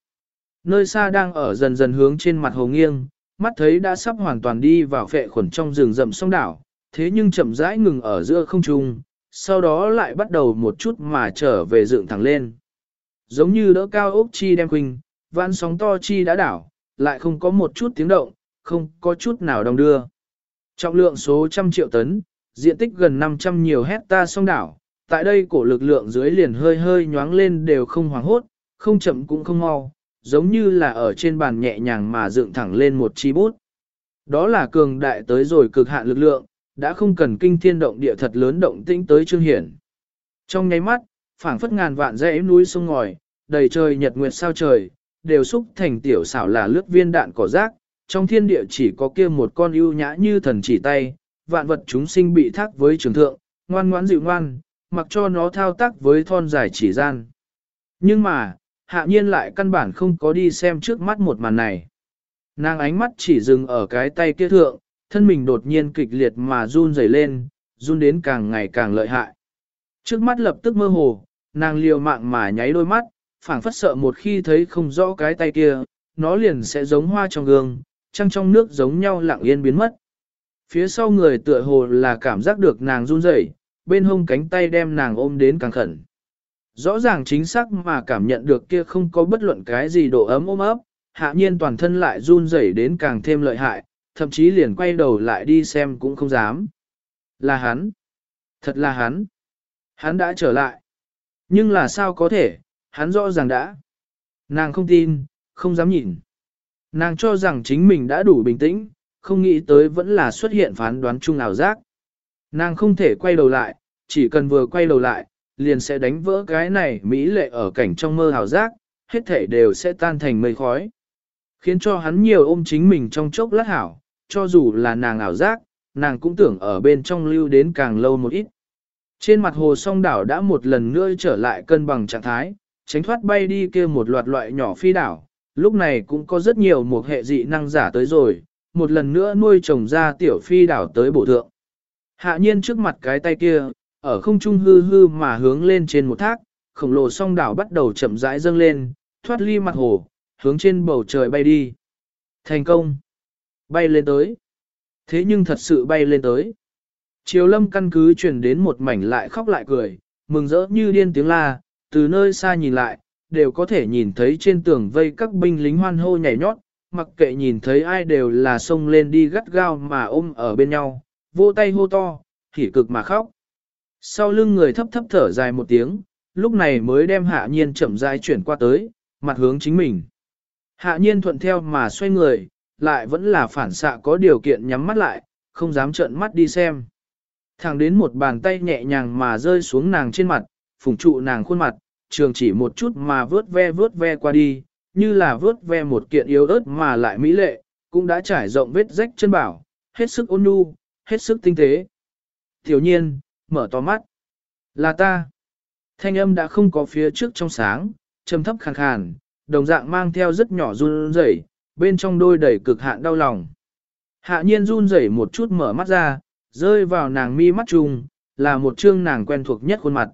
Nơi xa đang ở dần dần hướng trên mặt hồ nghiêng, mắt thấy đã sắp hoàn toàn đi vào phệ khuẩn trong rừng rậm sông đảo, thế nhưng chậm rãi ngừng ở giữa không trung, sau đó lại bắt đầu một chút mà trở về dựng thẳng lên. Giống như đỡ cao ốc chi đem quỳnh, vạn sóng to chi đã đảo, lại không có một chút tiếng động, không có chút nào đồng đưa. Trọng lượng số trăm triệu tấn, diện tích gần 500 nhiều hecta sông đảo, tại đây cổ lực lượng dưới liền hơi hơi nhoáng lên đều không hoảng hốt, không chậm cũng không mau, giống như là ở trên bàn nhẹ nhàng mà dựng thẳng lên một chi bút. Đó là cường đại tới rồi cực hạn lực lượng, đã không cần kinh thiên động địa thật lớn động tĩnh tới trương hiển. Trong nháy mắt, phảng phất ngàn vạn dãy núi sông ngòi, đầy trời nhật nguyệt sao trời, đều xúc thành tiểu xảo là lướt viên đạn cỏ rác, trong thiên địa chỉ có kia một con ưu nhã như thần chỉ tay, vạn vật chúng sinh bị thác với trường thượng, ngoan ngoãn dịu ngoan, mặc cho nó thao tác với thon dài chỉ gian. Nhưng mà, hạ nhiên lại căn bản không có đi xem trước mắt một màn này. Nàng ánh mắt chỉ dừng ở cái tay kia thượng, thân mình đột nhiên kịch liệt mà run rẩy lên, run đến càng ngày càng lợi hại. Trước mắt lập tức mơ hồ, nàng liều mạng mà nháy đôi mắt, phảng phất sợ một khi thấy không rõ cái tay kia, nó liền sẽ giống hoa trong gương, trăng trong nước giống nhau lặng yên biến mất. Phía sau người tựa hồ là cảm giác được nàng run rẩy, bên hông cánh tay đem nàng ôm đến càng khẩn. Rõ ràng chính xác mà cảm nhận được kia không có bất luận cái gì độ ấm ôm ấp, hạ nhiên toàn thân lại run rẩy đến càng thêm lợi hại, thậm chí liền quay đầu lại đi xem cũng không dám. Là hắn. Thật là hắn. Hắn đã trở lại. Nhưng là sao có thể, hắn rõ ràng đã. Nàng không tin, không dám nhìn. Nàng cho rằng chính mình đã đủ bình tĩnh, không nghĩ tới vẫn là xuất hiện phán đoán chung ảo giác. Nàng không thể quay đầu lại, chỉ cần vừa quay đầu lại, liền sẽ đánh vỡ cái này mỹ lệ ở cảnh trong mơ ảo giác, hết thể đều sẽ tan thành mây khói. Khiến cho hắn nhiều ôm chính mình trong chốc lát hảo, cho dù là nàng ảo giác, nàng cũng tưởng ở bên trong lưu đến càng lâu một ít. Trên mặt hồ song đảo đã một lần nữa trở lại cân bằng trạng thái, tránh thoát bay đi kia một loạt loại nhỏ phi đảo, lúc này cũng có rất nhiều một hệ dị năng giả tới rồi, một lần nữa nuôi trồng ra tiểu phi đảo tới bổ thượng. Hạ nhiên trước mặt cái tay kia, ở không trung hư hư mà hướng lên trên một thác, khổng lồ song đảo bắt đầu chậm rãi dâng lên, thoát ly mặt hồ, hướng trên bầu trời bay đi. Thành công! Bay lên tới. Thế nhưng thật sự bay lên tới. Triều lâm căn cứ truyền đến một mảnh lại khóc lại cười, mừng rỡ như điên tiếng la, từ nơi xa nhìn lại, đều có thể nhìn thấy trên tường vây các binh lính hoan hô nhảy nhót, mặc kệ nhìn thấy ai đều là xông lên đi gắt gao mà ôm ở bên nhau, vô tay hô to, hỉ cực mà khóc. Sau lưng người thấp thấp thở dài một tiếng, lúc này mới đem hạ nhiên chậm rãi chuyển qua tới, mặt hướng chính mình. Hạ nhiên thuận theo mà xoay người, lại vẫn là phản xạ có điều kiện nhắm mắt lại, không dám trợn mắt đi xem. Thẳng đến một bàn tay nhẹ nhàng mà rơi xuống nàng trên mặt, phủng trụ nàng khuôn mặt, trường chỉ một chút mà vớt ve vớt ve qua đi, như là vớt ve một kiện yếu ớt mà lại mỹ lệ, cũng đã trải rộng vết rách chân bảo, hết sức ôn nhu, hết sức tinh tế. Tiểu nhiên, mở to mắt. Là ta. Thanh âm đã không có phía trước trong sáng, trầm thấp khàn khàn, đồng dạng mang theo rất nhỏ run rẩy, bên trong đôi đầy cực hạn đau lòng. Hạ nhiên run rẩy một chút mở mắt ra, rơi vào nàng mi mắt trùng, là một chương nàng quen thuộc nhất khuôn mặt.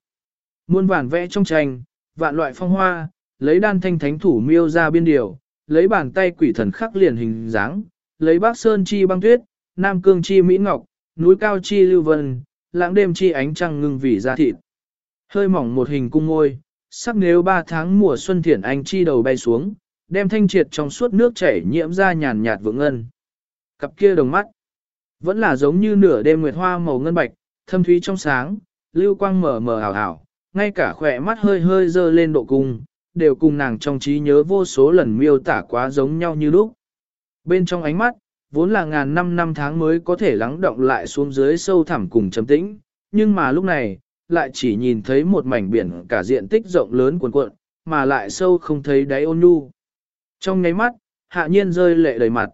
Muôn vàn vẽ trong tranh, vạn loại phong hoa, lấy đan thanh thánh thủ miêu ra biên điều, lấy bàn tay quỷ thần khắc liền hình dáng, lấy bác sơn chi băng tuyết, nam cương chi mỹ ngọc, núi cao chi lưu vân, lãng đêm chi ánh trăng ngưng vì da thịt. Hơi mỏng một hình cung ngôi, sắc nếu ba tháng mùa xuân thiển anh chi đầu bay xuống, đem thanh triệt trong suốt nước chảy nhiễm ra nhàn nhạt vượng ngân. Cặp kia đồng mắt, vẫn là giống như nửa đêm nguyệt hoa màu ngân bạch, thâm thúy trong sáng, lưu quang mờ mờ ảo ảo, ngay cả khỏe mắt hơi hơi dơ lên độ cung, đều cùng nàng trong trí nhớ vô số lần miêu tả quá giống nhau như lúc. Bên trong ánh mắt, vốn là ngàn năm năm tháng mới có thể lắng động lại xuống dưới sâu thẳm cùng trầm tĩnh, nhưng mà lúc này, lại chỉ nhìn thấy một mảnh biển cả diện tích rộng lớn cuồn cuộn, mà lại sâu không thấy đáy ôn nhu. Trong ngáy mắt, hạ nhiên rơi lệ đầy mặt.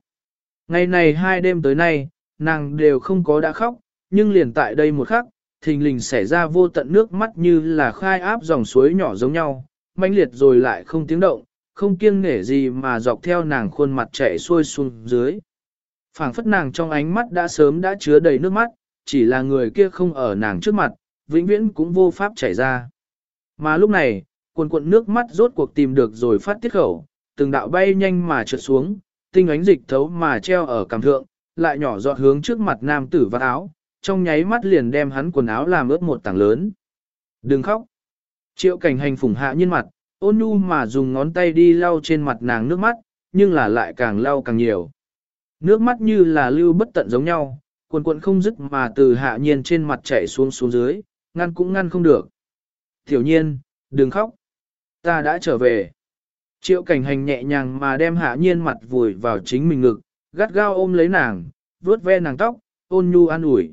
Ngày này hai đêm tới nay, nàng đều không có đã khóc, nhưng liền tại đây một khắc, thình lình xảy ra vô tận nước mắt như là khai áp dòng suối nhỏ giống nhau, mãnh liệt rồi lại không tiếng động, không kiêng nể gì mà dọc theo nàng khuôn mặt chảy xuôi xuống dưới. phảng phất nàng trong ánh mắt đã sớm đã chứa đầy nước mắt, chỉ là người kia không ở nàng trước mặt, vĩnh viễn cũng vô pháp chảy ra. Mà lúc này, cuộn cuộn nước mắt rốt cuộc tìm được rồi phát tiết khẩu, từng đạo bay nhanh mà trượt xuống, tinh ánh dịch thấu mà treo ở cằm thượng, lại nhỏ giọt hướng trước mặt nam tử vạt áo, trong nháy mắt liền đem hắn quần áo làm ướt một tảng lớn. Đừng khóc. Triệu cảnh hành phủng hạ nhân mặt, ôn nhu mà dùng ngón tay đi lau trên mặt nàng nước mắt, nhưng là lại càng lau càng nhiều. Nước mắt như là lưu bất tận giống nhau, cuộn cuộn không dứt mà từ hạ nhiên trên mặt chảy xuống xuống dưới, ngăn cũng ngăn không được. Tiểu nhiên, đừng khóc. Ta đã trở về. Triệu cảnh hành nhẹ nhàng mà đem hạ nhiên mặt vùi vào chính mình ngực, gắt gao ôm lấy nàng, vuốt ve nàng tóc, ôn nhu an ủi.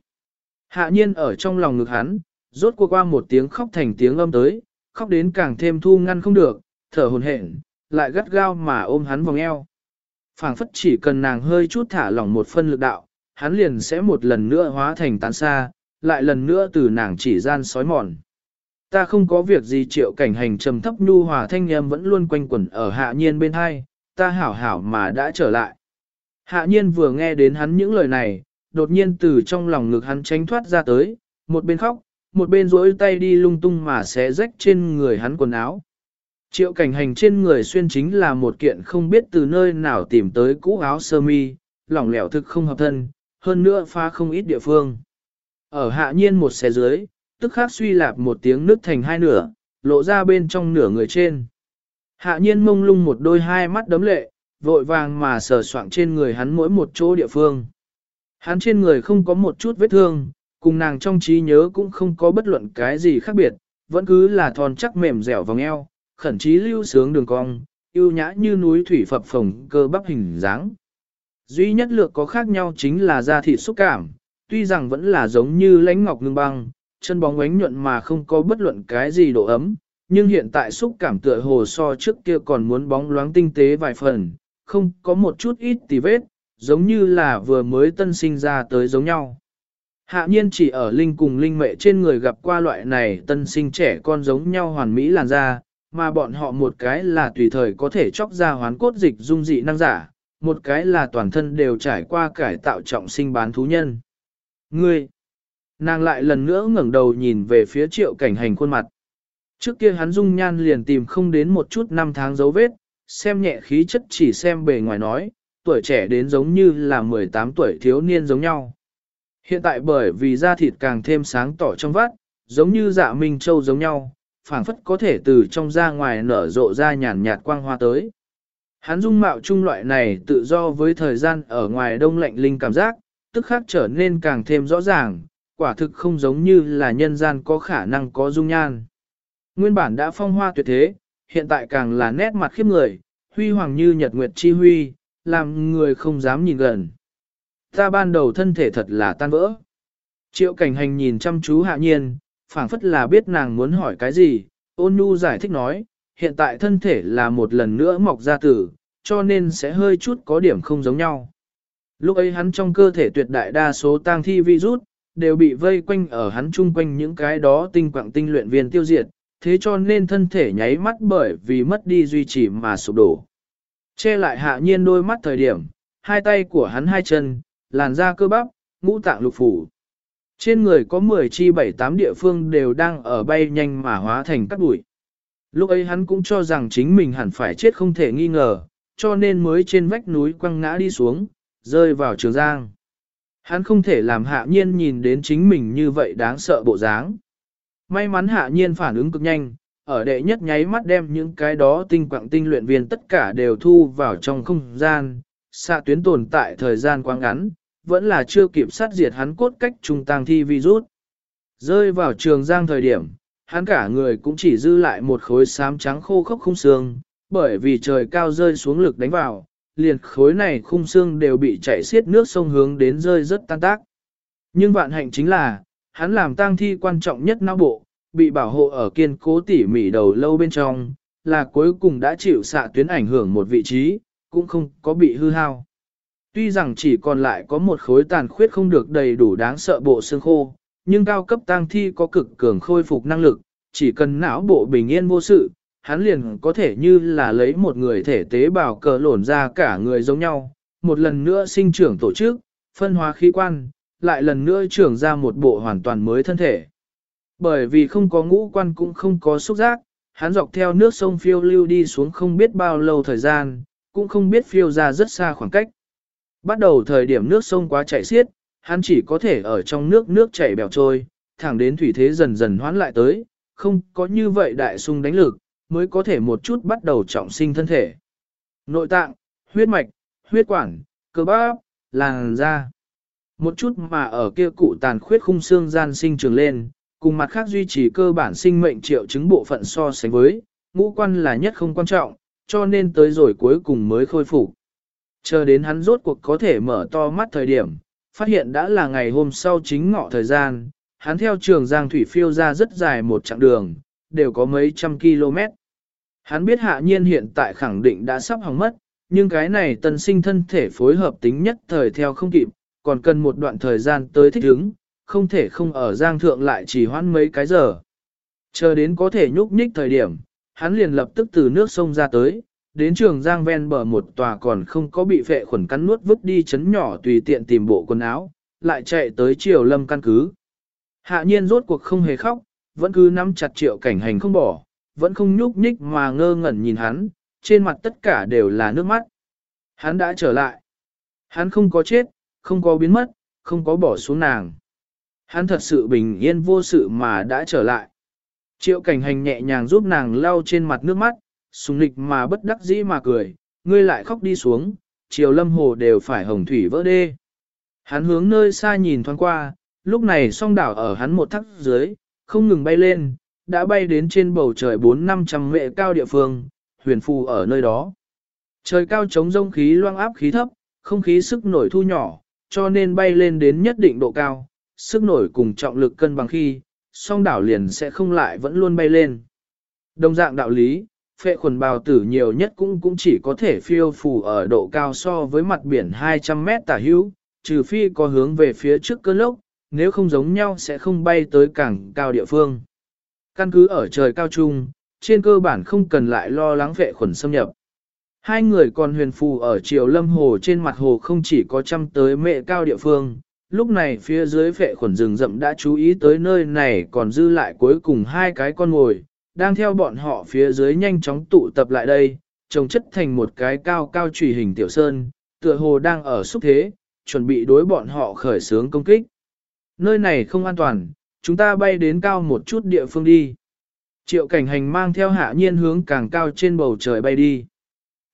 Hạ nhiên ở trong lòng ngực hắn, rốt cuộc qua một tiếng khóc thành tiếng âm tới, khóc đến càng thêm thu ngăn không được, thở hồn hển, lại gắt gao mà ôm hắn vòng eo. phảng phất chỉ cần nàng hơi chút thả lỏng một phân lực đạo, hắn liền sẽ một lần nữa hóa thành tán xa, lại lần nữa từ nàng chỉ gian sói mòn. Ta không có việc gì triệu cảnh hành trầm thấp nhu hòa thanh âm vẫn luôn quanh quẩn ở hạ nhiên bên hai, ta hảo hảo mà đã trở lại. Hạ nhiên vừa nghe đến hắn những lời này, đột nhiên từ trong lòng ngực hắn tránh thoát ra tới, một bên khóc, một bên rỗi tay đi lung tung mà xé rách trên người hắn quần áo. Triệu cảnh hành trên người xuyên chính là một kiện không biết từ nơi nào tìm tới cũ áo sơ mi, lỏng lẻo thực không hợp thân, hơn nữa pha không ít địa phương. Ở hạ nhiên một xe dưới, tức khắc suy lạp một tiếng nứt thành hai nửa, lộ ra bên trong nửa người trên. Hạ nhiên mông lung một đôi hai mắt đấm lệ, vội vàng mà sờ soạng trên người hắn mỗi một chỗ địa phương. Hắn trên người không có một chút vết thương, cùng nàng trong trí nhớ cũng không có bất luận cái gì khác biệt, vẫn cứ là thon chắc mềm dẻo vòng eo, khẩn trí lưu sướng đường cong, yêu nhã như núi thủy phập phồng cơ bắp hình dáng. Duy nhất lược có khác nhau chính là da thịt xúc cảm, tuy rằng vẫn là giống như lãnh ngọc ngưng băng, chân bóng ánh nhuận mà không có bất luận cái gì độ ấm, nhưng hiện tại xúc cảm tựa hồ so trước kia còn muốn bóng loáng tinh tế vài phần, không có một chút ít tì vết, giống như là vừa mới tân sinh ra tới giống nhau. Hạ nhiên chỉ ở linh cùng linh mẹ trên người gặp qua loại này tân sinh trẻ con giống nhau hoàn mỹ làn da, mà bọn họ một cái là tùy thời có thể chóc ra hoán cốt dịch dung dị năng giả, một cái là toàn thân đều trải qua cải tạo trọng sinh bán thú nhân. Ngươi! Nàng lại lần nữa ngẩng đầu nhìn về phía triệu cảnh hành khuôn mặt. Trước kia hắn dung nhan liền tìm không đến một chút năm tháng dấu vết, xem nhẹ khí chất chỉ xem bề ngoài nói, tuổi trẻ đến giống như là 18 tuổi thiếu niên giống nhau. Hiện tại bởi vì da thịt càng thêm sáng tỏ trong vắt, giống như dạ minh châu giống nhau, phảng phất có thể từ trong ra ngoài nở rộ ra nhàn nhạt quang hoa tới. Hắn dung mạo trung loại này tự do với thời gian ở ngoài đông lạnh linh cảm giác, tức khắc trở nên càng thêm rõ ràng, quả thực không giống như là nhân gian có khả năng có dung nhan. Nguyên bản đã phong hoa tuyệt thế, hiện tại càng là nét mặt khiếp người, huy hoàng như nhật nguyệt chi huy, làm người không dám nhìn gần. Ta ban đầu thân thể thật là tan vỡ. Triệu cảnh hành nhìn chăm chú hạ nhiên, phảng phất là biết nàng muốn hỏi cái gì, ôn nhu giải thích nói, hiện tại thân thể là một lần nữa mọc ra tử, cho nên sẽ hơi chút có điểm không giống nhau. Lúc ấy hắn trong cơ thể tuyệt đại đa số tang thi virus, đều bị vây quanh ở hắn chung quanh những cái đó tinh quạng tinh luyện viên tiêu diệt, thế cho nên thân thể nháy mắt bởi vì mất đi duy trì mà sụp đổ. Che lại hạ nhiên đôi mắt thời điểm, hai tay của hắn hai chân, làn da cơ bắp, ngũ tạng lục phủ. Trên người có 10 chi 7-8 địa phương đều đang ở bay nhanh mà hóa thành các bụi. Lúc ấy hắn cũng cho rằng chính mình hẳn phải chết không thể nghi ngờ, cho nên mới trên vách núi quăng ngã đi xuống, rơi vào trường giang. Hắn không thể làm hạ nhiên nhìn đến chính mình như vậy đáng sợ bộ dáng. May mắn hạ nhiên phản ứng cực nhanh, ở đệ nhất nháy mắt đem những cái đó tinh quạng tinh luyện viên tất cả đều thu vào trong không gian, xạ tuyến tồn tại thời gian quá ngắn, vẫn là chưa kịp sát diệt hắn cốt cách trung tàng thi virus. Rơi vào trường giang thời điểm, hắn cả người cũng chỉ dư lại một khối xám trắng khô khốc không xương, bởi vì trời cao rơi xuống lực đánh vào, liền khối này khung xương đều bị chảy xiết nước sông hướng đến rơi rất tan tác. Nhưng vạn hạnh chính là, hắn làm tang thi quan trọng nhất não bộ, bị bảo hộ ở kiên cố tỉ mỉ đầu lâu bên trong, là cuối cùng đã chịu xạ tuyến ảnh hưởng một vị trí, cũng không có bị hư hao. Tuy rằng chỉ còn lại có một khối tàn khuyết không được đầy đủ đáng sợ bộ xương khô, nhưng cao cấp tang thi có cực cường khôi phục năng lực, chỉ cần não bộ bình yên vô sự, hắn liền có thể như là lấy một người thể tế bào cờ lổn ra cả người giống nhau, một lần nữa sinh trưởng tổ chức, phân hóa khí quan, lại lần nữa trưởng ra một bộ hoàn toàn mới thân thể. Bởi vì không có ngũ quan cũng không có xúc giác, hắn dọc theo nước sông phiêu lưu đi xuống không biết bao lâu thời gian, cũng không biết phiêu ra rất xa khoảng cách. Bắt đầu thời điểm nước sông quá chảy xiết, hắn chỉ có thể ở trong nước nước chảy bèo trôi, thẳng đến thủy thế dần dần hoán lại tới, không có như vậy đại sung đánh lực, mới có thể một chút bắt đầu trọng sinh thân thể. Nội tạng, huyết mạch, huyết quản, cơ bắp, làn da. Một chút mà ở kia cụ tàn khuyết khung xương gian sinh trường lên, cùng mặt khác duy trì cơ bản sinh mệnh triệu chứng bộ phận so sánh với, ngũ quan là nhất không quan trọng, cho nên tới rồi cuối cùng mới khôi phục. Chờ đến hắn rốt cuộc có thể mở to mắt thời điểm, phát hiện đã là ngày hôm sau chính ngọ thời gian, hắn theo trường Giang Thủy phiêu ra rất dài một chặng đường, đều có mấy trăm km. Hắn biết hạ nhiên hiện tại khẳng định đã sắp hỏng mất, nhưng cái này tân sinh thân thể phối hợp tính nhất thời theo không kịp, còn cần một đoạn thời gian tới thích ứng, không thể không ở Giang Thượng lại chỉ hoãn mấy cái giờ. Chờ đến có thể nhúc nhích thời điểm, hắn liền lập tức từ nước sông ra tới, đến trường Giang ven bờ một tòa còn không có bị phệ khuẩn cắn nuốt vứt đi chấn nhỏ tùy tiện tìm bộ quần áo, lại chạy tới triều lâm căn cứ. Hạ nhiên rốt cuộc không hề khóc, vẫn cứ nắm chặt triệu cảnh hành không bỏ, vẫn không nhúc nhích mà ngơ ngẩn nhìn hắn, trên mặt tất cả đều là nước mắt. Hắn đã trở lại. Hắn không có chết, không có biến mất, không có bỏ xuống nàng. Hắn thật sự bình yên vô sự mà đã trở lại. Triệu cảnh hành nhẹ nhàng giúp nàng lau trên mặt nước mắt, sùng lịch mà bất đắc dĩ mà cười, ngươi lại khóc đi xuống, chiều lâm hồ đều phải hồng thủy vỡ đê. Hắn hướng nơi xa nhìn thoáng qua, lúc này song đảo ở hắn một thắc dưới, không ngừng bay lên, đã bay đến trên bầu trời 4-500 mệ cao địa phương, huyền phù ở nơi đó. Trời cao chống rông khí loang áp khí thấp, không khí sức nổi thu nhỏ, cho nên bay lên đến nhất định độ cao, sức nổi cùng trọng lực cân bằng khi, song đảo liền sẽ không lại vẫn luôn bay lên. Đồng dạng đạo lý, phệ khuẩn bào tử nhiều nhất cũng cũng chỉ có thể phiêu phù ở độ cao so với mặt biển 200 mét tả hữu, trừ phi có hướng về phía trước cơn lốc, nếu không giống nhau sẽ không bay tới cảng cao địa phương. Căn cứ ở trời cao trung, trên cơ bản không cần lại lo lắng vệ khuẩn xâm nhập. Hai người còn huyền phù ở triều lâm hồ trên mặt hồ không chỉ có chăm tới mệ cao địa phương, lúc này phía dưới vệ khuẩn rừng rậm đã chú ý tới nơi này còn dư lại cuối cùng hai cái con ngồi, đang theo bọn họ phía dưới nhanh chóng tụ tập lại đây, trồng chất thành một cái cao cao trùy hình tiểu sơn, tựa hồ đang ở xúc thế, chuẩn bị đối bọn họ khởi xướng công kích. Nơi này không an toàn, chúng ta bay đến cao một chút địa phương đi. Triệu cảnh hành mang theo hạ nhiên hướng càng cao trên bầu trời bay đi.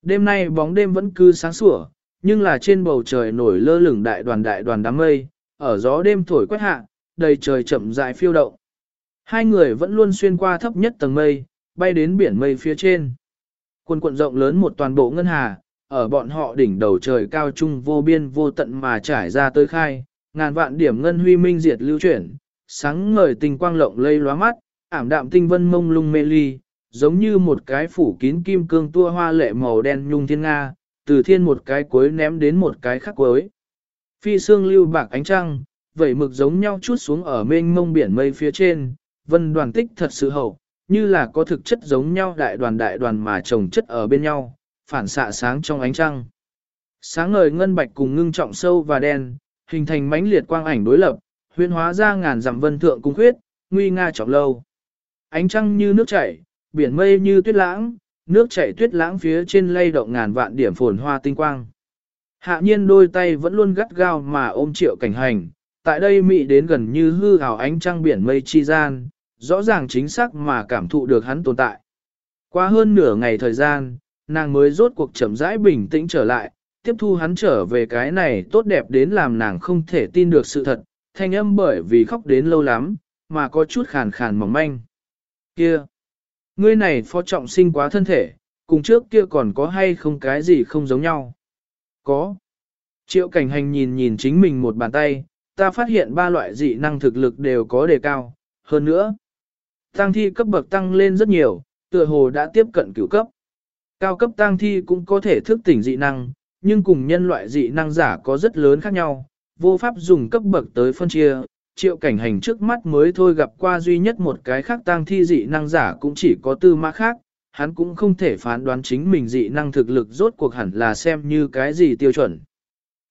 Đêm nay bóng đêm vẫn cứ sáng sủa, nhưng là trên bầu trời nổi lơ lửng đại đoàn đại đoàn đám mây, ở gió đêm thổi quét hạ, đầy trời chậm rãi phiêu động. Hai người vẫn luôn xuyên qua thấp nhất tầng mây, bay đến biển mây phía trên. Quần quận rộng lớn một toàn bộ ngân hà, ở bọn họ đỉnh đầu trời cao trung vô biên vô tận mà trải ra tới khai, ngàn vạn điểm ngân huy minh diệt lưu chuyển, sáng ngời tình quang lộng lây lóa mắt, ảm đạm tinh vân mông lung mê ly, giống như một cái phủ kín kim cương tua hoa lệ màu đen nhung thiên nga, từ thiên một cái cuối ném đến một cái khác cuối. Phi xương lưu bạc ánh trăng, vẩy mực giống nhau chút xuống ở mênh mông biển mây phía trên, vân đoàn tích thật sự hậu, như là có thực chất giống nhau đại đoàn đại đoàn mà chồng chất ở bên nhau, phản xạ sáng trong ánh trăng. Sáng ngời ngân bạch cùng ngưng trọng sâu và đen, hình thành mãnh liệt quang ảnh đối lập, huyễn hóa ra ngàn dặm vân thượng cung khuyết, nguy nga trọng lâu. Ánh trăng như nước chảy, biển mây như tuyết lãng, nước chảy tuyết lãng phía trên lay động ngàn vạn điểm phồn hoa tinh quang. Hạ nhiên đôi tay vẫn luôn gắt gao mà ôm triệu cảnh hành, tại đây mị đến gần như hư ảo ánh trăng biển mây chi gian, rõ ràng chính xác mà cảm thụ được hắn tồn tại. Qua hơn nửa ngày thời gian, nàng mới rốt cuộc chậm rãi bình tĩnh trở lại, tiếp thu hắn trở về cái này tốt đẹp đến làm nàng không thể tin được sự thật, thanh âm bởi vì khóc đến lâu lắm, mà có chút khàn khàn mỏng manh. Kia! Ngươi này phó trọng sinh quá thân thể, cùng trước kia còn có hay không cái gì không giống nhau? Có. Triệu cảnh hành nhìn nhìn chính mình một bàn tay, ta phát hiện ba loại dị năng thực lực đều có đề cao, hơn nữa. Tăng thi cấp bậc tăng lên rất nhiều, tựa hồ đã tiếp cận cửu cấp. Cao cấp tăng thi cũng có thể thức tỉnh dị năng, nhưng cùng nhân loại dị năng giả có rất lớn khác nhau, vô pháp dùng cấp bậc tới phân chia, triệu cảnh hành trước mắt mới thôi gặp qua duy nhất một cái khác tang thi dị năng giả cũng chỉ có tư mã khác, hắn cũng không thể phán đoán chính mình dị năng thực lực rốt cuộc hẳn là xem như cái gì tiêu chuẩn.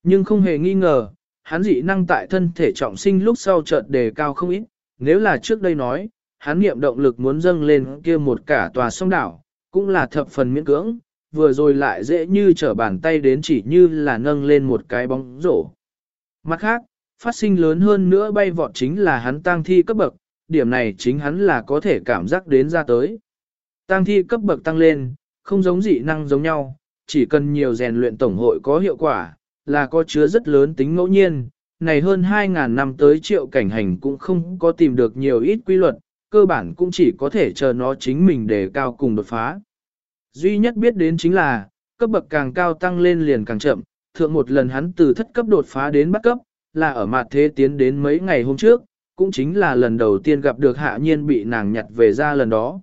Nhưng không hề nghi ngờ, hắn dị năng tại thân thể trọng sinh lúc sau chợt đề cao không ít, nếu là trước đây nói, hắn niệm động lực muốn dâng lên kia một cả tòa sông đảo, cũng là thập phần miễn cưỡng, vừa rồi lại dễ như trở bàn tay đến chỉ như là nâng lên một cái bóng rổ. Mặt khác, phát sinh lớn hơn nữa bay vọt chính là hắn tăng thi cấp bậc, điểm này chính hắn là có thể cảm giác đến ra tới. Tăng thi cấp bậc tăng lên, không giống dị năng giống nhau, chỉ cần nhiều rèn luyện tổng hội có hiệu quả, là có chứa rất lớn tính ngẫu nhiên. Này hơn 2.000 năm tới triệu cảnh hành cũng không có tìm được nhiều ít quy luật, cơ bản cũng chỉ có thể chờ nó chính mình để cao cùng đột phá. Duy nhất biết đến chính là, cấp bậc càng cao tăng lên liền càng chậm, thượng một lần hắn từ thất cấp đột phá đến bắt cấp, là ở mặt thế tiến đến mấy ngày hôm trước, cũng chính là lần đầu tiên gặp được hạ nhiên bị nàng nhặt về ra lần đó.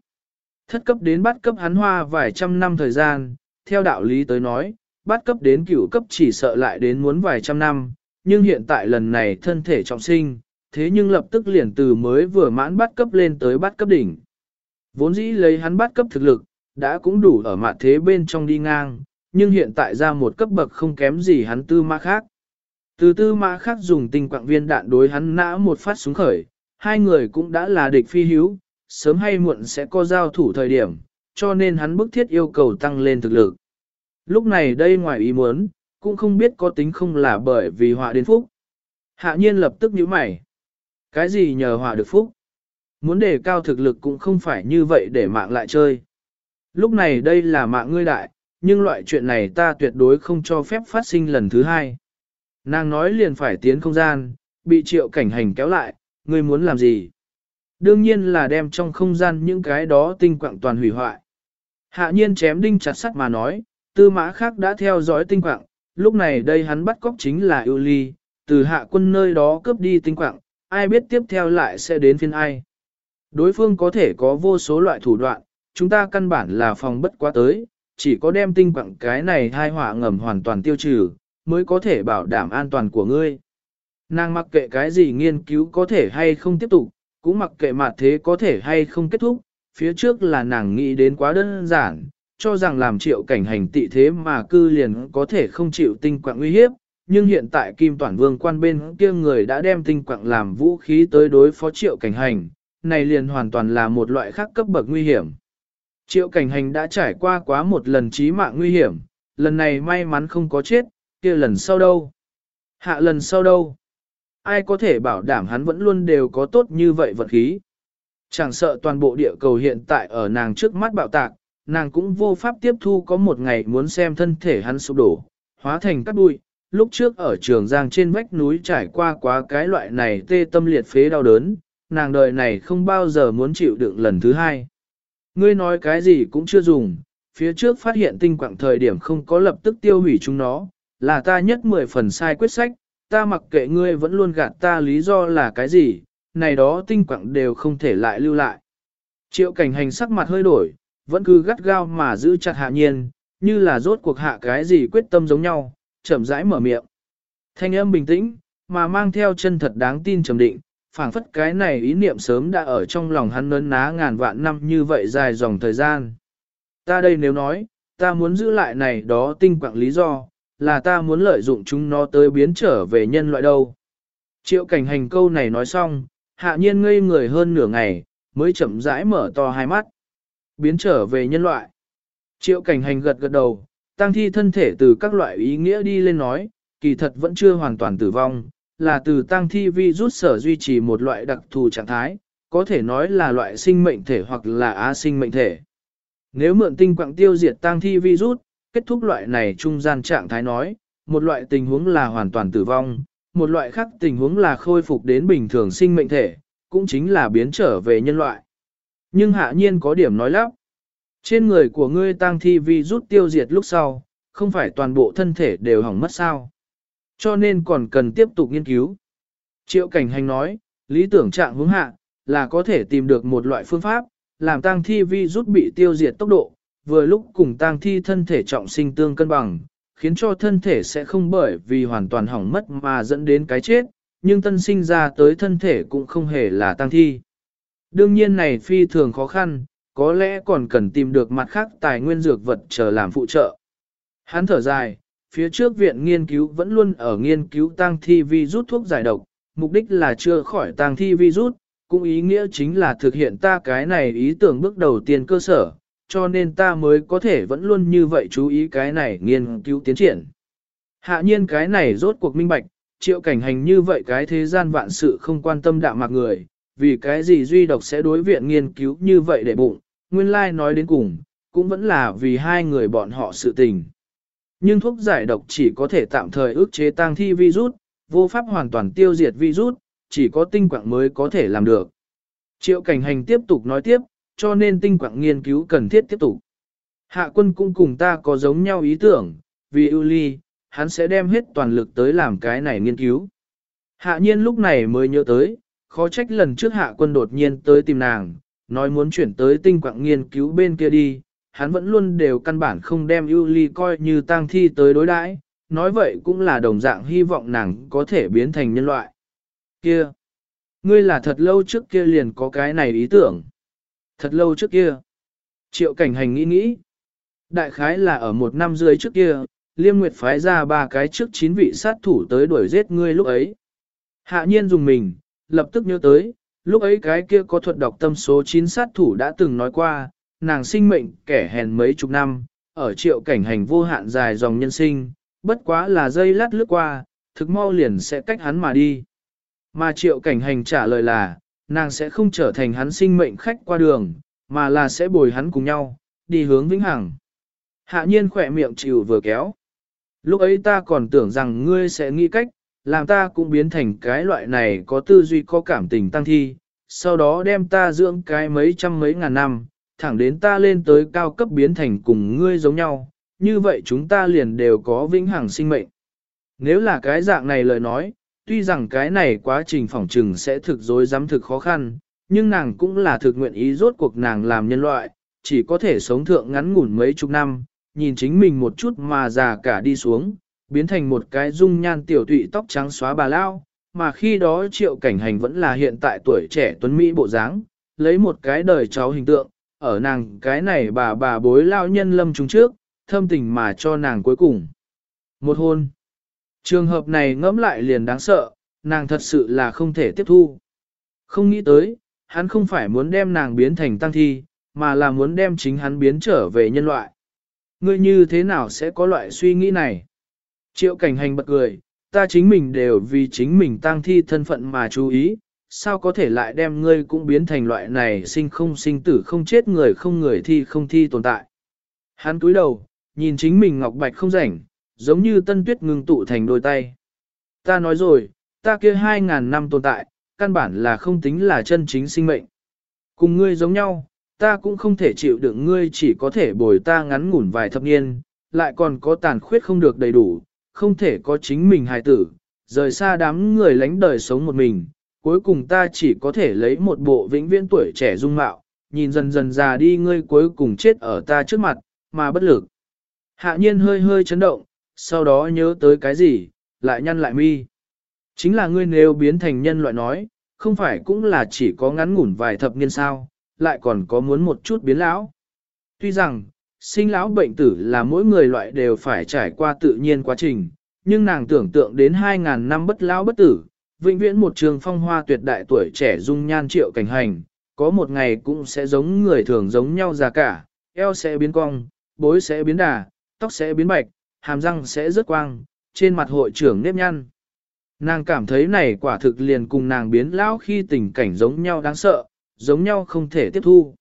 Thất cấp đến bắt cấp hắn hoa vài trăm năm thời gian, theo đạo lý tới nói, bắt cấp đến cửu cấp chỉ sợ lại đến muốn vài trăm năm, nhưng hiện tại lần này thân thể trọng sinh, thế nhưng lập tức liền từ mới vừa mãn bắt cấp lên tới bắt cấp đỉnh. Vốn dĩ lấy hắn bắt cấp thực lực, đã cũng đủ ở mặt thế bên trong đi ngang, nhưng hiện tại ra một cấp bậc không kém gì hắn tư mã khác. Từ tư mã khác dùng tinh quạng viên đạn đối hắn nã một phát súng khởi, hai người cũng đã là địch phi hiếu, sớm hay muộn sẽ có giao thủ thời điểm, cho nên hắn bức thiết yêu cầu tăng lên thực lực. Lúc này đây ngoài ý muốn, cũng không biết có tính không là bởi vì họa đến phúc. Hạ nhiên lập tức nhíu mày. Cái gì nhờ họa được phúc? Muốn đề cao thực lực cũng không phải như vậy để mạng lại chơi. Lúc này đây là mạng ngươi đại, nhưng loại chuyện này ta tuyệt đối không cho phép phát sinh lần thứ hai. Nàng nói liền phải tiến không gian, bị triệu cảnh hành kéo lại, ngươi muốn làm gì? Đương nhiên là đem trong không gian những cái đó tinh quạng toàn hủy hoại. Hạ nhiên chém đinh chặt sắt mà nói, tư mã khác đã theo dõi tinh quạng, lúc này đây hắn bắt cóc chính là yêu ly, từ hạ quân nơi đó cướp đi tinh quạng, ai biết tiếp theo lại sẽ đến phiên ai. Đối phương có thể có vô số loại thủ đoạn, chúng ta căn bản là phòng bất quá tới, chỉ có đem tinh quặng cái này hai họa ngầm hoàn toàn tiêu trừ, mới có thể bảo đảm an toàn của ngươi. Nàng mặc kệ cái gì nghiên cứu có thể hay không tiếp tục, cũng mặc kệ mặt thế có thể hay không kết thúc, phía trước là nàng nghĩ đến quá đơn giản, cho rằng làm triệu cảnh hành tị thế mà cư liền có thể không chịu tinh quạng uy hiếp, nhưng hiện tại Kim Toản Vương quan bên kia người đã đem tinh quạng làm vũ khí tới đối phó triệu cảnh hành, này liền hoàn toàn là một loại khác cấp bậc nguy hiểm. Triệu cảnh hành đã trải qua quá một lần chí mạng nguy hiểm, lần này may mắn không có chết, kia lần sau đâu? Hạ lần sau đâu? Ai có thể bảo đảm hắn vẫn luôn đều có tốt như vậy vận khí? Chẳng sợ toàn bộ địa cầu hiện tại ở nàng trước mắt bạo tạc, nàng cũng vô pháp tiếp thu có một ngày muốn xem thân thể hắn sụp đổ, hóa thành cát bụi. Lúc trước ở trường giang trên vách núi trải qua quá cái loại này tê tâm liệt phế đau đớn, nàng đời này không bao giờ muốn chịu đựng lần thứ hai. Ngươi nói cái gì cũng chưa dùng, phía trước phát hiện tinh quạng thời điểm không có lập tức tiêu hủy chúng nó, là ta nhất mười phần sai quyết sách, ta mặc kệ ngươi vẫn luôn gạt ta lý do là cái gì, này đó tinh quạng đều không thể lại lưu lại. Triệu cảnh hành sắc mặt hơi đổi, vẫn cứ gắt gao mà giữ chặt hạ nhiên, như là rốt cuộc hạ cái gì quyết tâm giống nhau, chậm rãi mở miệng. Thanh âm bình tĩnh, mà mang theo chân thật đáng tin trầm định, phảng phất cái này ý niệm sớm đã ở trong lòng hắn nấn ná ngàn vạn năm như vậy dài dòng thời gian. Ta đây nếu nói, ta muốn giữ lại này đó tinh quạng lý do, là ta muốn lợi dụng chúng nó tới biến trở về nhân loại đâu. Triệu cảnh hành câu này nói xong, hạ nhiên ngây người hơn nửa ngày, mới chậm rãi mở to hai mắt. Biến trở về nhân loại. Triệu cảnh hành gật gật đầu, tăng thi thân thể từ các loại ý nghĩa đi lên nói, kỳ thật vẫn chưa hoàn toàn tử vong, là từ tăng thi vi rút sở duy trì một loại đặc thù trạng thái, có thể nói là loại sinh mệnh thể hoặc là á sinh mệnh thể. Nếu mượn tinh quạng tiêu diệt tăng thi virus, kết thúc loại này trung gian trạng thái nói, một loại tình huống là hoàn toàn tử vong, một loại khác tình huống là khôi phục đến bình thường sinh mệnh thể, cũng chính là biến trở về nhân loại. Nhưng hạ nhiên có điểm nói lắp. Trên người của ngươi tăng thi virus tiêu diệt lúc sau, không phải toàn bộ thân thể đều hỏng mất sao. Cho nên còn cần tiếp tục nghiên cứu. Triệu cảnh hành nói, lý tưởng trạng hướng hạ, là có thể tìm được một loại phương pháp, làm tang thi vi rút bị tiêu diệt tốc độ, vừa lúc cùng tang thi thân thể trọng sinh tương cân bằng, khiến cho thân thể sẽ không bởi vì hoàn toàn hỏng mất mà dẫn đến cái chết, nhưng tân sinh ra tới thân thể cũng không hề là tăng thi. Đương nhiên này phi thường khó khăn, có lẽ còn cần tìm được mặt khác tài nguyên dược vật chờ làm phụ trợ. Hắn thở dài, phía trước viện nghiên cứu vẫn luôn ở nghiên cứu tăng thi vi rút thuốc giải độc, mục đích là chưa khỏi tăng thi vi rút, cũng ý nghĩa chính là thực hiện ta cái này ý tưởng bước đầu tiên cơ sở, cho nên ta mới có thể vẫn luôn như vậy chú ý cái này nghiên cứu tiến triển. Hạ nhiên cái này rốt cuộc minh bạch, triệu cảnh hành như vậy cái thế gian vạn sự không quan tâm đạo mạc người, vì cái gì duy độc sẽ đối viện nghiên cứu như vậy để bụng, nguyên lai like nói đến cùng, cũng vẫn là vì hai người bọn họ sự tình. Nhưng thuốc giải độc chỉ có thể tạm thời ức chế tăng thi virus, vô pháp hoàn toàn tiêu diệt virus, chỉ có tinh quạng mới có thể làm được. Triệu cảnh hành tiếp tục nói tiếp, cho nên tinh quạng nghiên cứu cần thiết tiếp tục. Hạ quân cũng cùng ta có giống nhau ý tưởng, vì ưu ly, hắn sẽ đem hết toàn lực tới làm cái này nghiên cứu. Hạ nhiên lúc này mới nhớ tới, khó trách lần trước hạ quân đột nhiên tới tìm nàng, nói muốn chuyển tới tinh quạng nghiên cứu bên kia đi, hắn vẫn luôn đều căn bản không đem ưu ly coi như tang thi tới đối đãi, nói vậy cũng là đồng dạng hy vọng nàng có thể biến thành nhân loại. Kia! Ngươi là thật lâu trước kia liền có cái này ý tưởng. Thật lâu trước kia. Triệu cảnh hành nghĩ nghĩ. Đại khái là ở một năm dưới trước kia, Liêm Nguyệt phái ra ba cái trước chín vị sát thủ tới đuổi giết ngươi lúc ấy. Hạ nhiên dùng mình, lập tức nhớ tới, lúc ấy cái kia có thuật đọc tâm số 9 sát thủ đã từng nói qua, nàng sinh mệnh kẻ hèn mấy chục năm, ở triệu cảnh hành vô hạn dài dòng nhân sinh, bất quá là dây lát lướt qua, thực mau liền sẽ cách hắn mà đi. Mà triệu cảnh hành trả lời là, nàng sẽ không trở thành hắn sinh mệnh khách qua đường, mà là sẽ bồi hắn cùng nhau, đi hướng vĩnh hằng. Hạ nhiên khỏe miệng chịu vừa kéo. Lúc ấy ta còn tưởng rằng ngươi sẽ nghĩ cách, làm ta cũng biến thành cái loại này có tư duy có cảm tình tăng thi, sau đó đem ta dưỡng cái mấy trăm mấy ngàn năm, thẳng đến ta lên tới cao cấp biến thành cùng ngươi giống nhau, như vậy chúng ta liền đều có vĩnh hằng sinh mệnh. Nếu là cái dạng này lời nói, tuy rằng cái này quá trình phỏng trừng sẽ thực dối dám thực khó khăn, nhưng nàng cũng là thực nguyện ý rốt cuộc nàng làm nhân loại, chỉ có thể sống thượng ngắn ngủn mấy chục năm, nhìn chính mình một chút mà già cả đi xuống, biến thành một cái dung nhan tiểu tụy tóc trắng xóa bà lao, mà khi đó triệu cảnh hành vẫn là hiện tại tuổi trẻ tuấn Mỹ bộ dáng, lấy một cái đời cháu hình tượng, ở nàng cái này bà bà bối lao nhân lâm chúng trước, thâm tình mà cho nàng cuối cùng. Một hôn. Trường hợp này ngẫm lại liền đáng sợ, nàng thật sự là không thể tiếp thu. Không nghĩ tới, hắn không phải muốn đem nàng biến thành tăng thi, mà là muốn đem chính hắn biến trở về nhân loại. Ngươi như thế nào sẽ có loại suy nghĩ này? Triệu cảnh hành bật cười, ta chính mình đều vì chính mình tăng thi thân phận mà chú ý, sao có thể lại đem ngươi cũng biến thành loại này sinh không sinh tử không chết người không người thi không thi tồn tại. Hắn cúi đầu, nhìn chính mình ngọc bạch không rảnh, giống như tân tuyết ngưng tụ thành đôi tay. Ta nói rồi, ta kia hai ngàn năm tồn tại, căn bản là không tính là chân chính sinh mệnh. Cùng ngươi giống nhau, ta cũng không thể chịu đựng ngươi chỉ có thể bồi ta ngắn ngủn vài thập niên, lại còn có tàn khuyết không được đầy đủ, không thể có chính mình hài tử, rời xa đám người lánh đời sống một mình, cuối cùng ta chỉ có thể lấy một bộ vĩnh viễn tuổi trẻ dung mạo, nhìn dần dần già đi ngươi cuối cùng chết ở ta trước mặt, mà bất lực. Hạ nhiên hơi hơi chấn động, sau đó nhớ tới cái gì, lại nhăn lại mi. Chính là ngươi nếu biến thành nhân loại nói, không phải cũng là chỉ có ngắn ngủn vài thập niên sao, lại còn có muốn một chút biến lão. Tuy rằng, sinh lão bệnh tử là mỗi người loại đều phải trải qua tự nhiên quá trình, nhưng nàng tưởng tượng đến 2.000 năm bất lão bất tử, vĩnh viễn một trường phong hoa tuyệt đại tuổi trẻ dung nhan triệu cảnh hành, có một ngày cũng sẽ giống người thường giống nhau già cả, eo sẽ biến cong, bối sẽ biến đà, tóc sẽ biến bạch, hàm răng sẽ rớt quang, trên mặt hội trưởng nếp nhăn. Nàng cảm thấy này quả thực liền cùng nàng biến lão khi tình cảnh giống nhau đáng sợ, giống nhau không thể tiếp thu.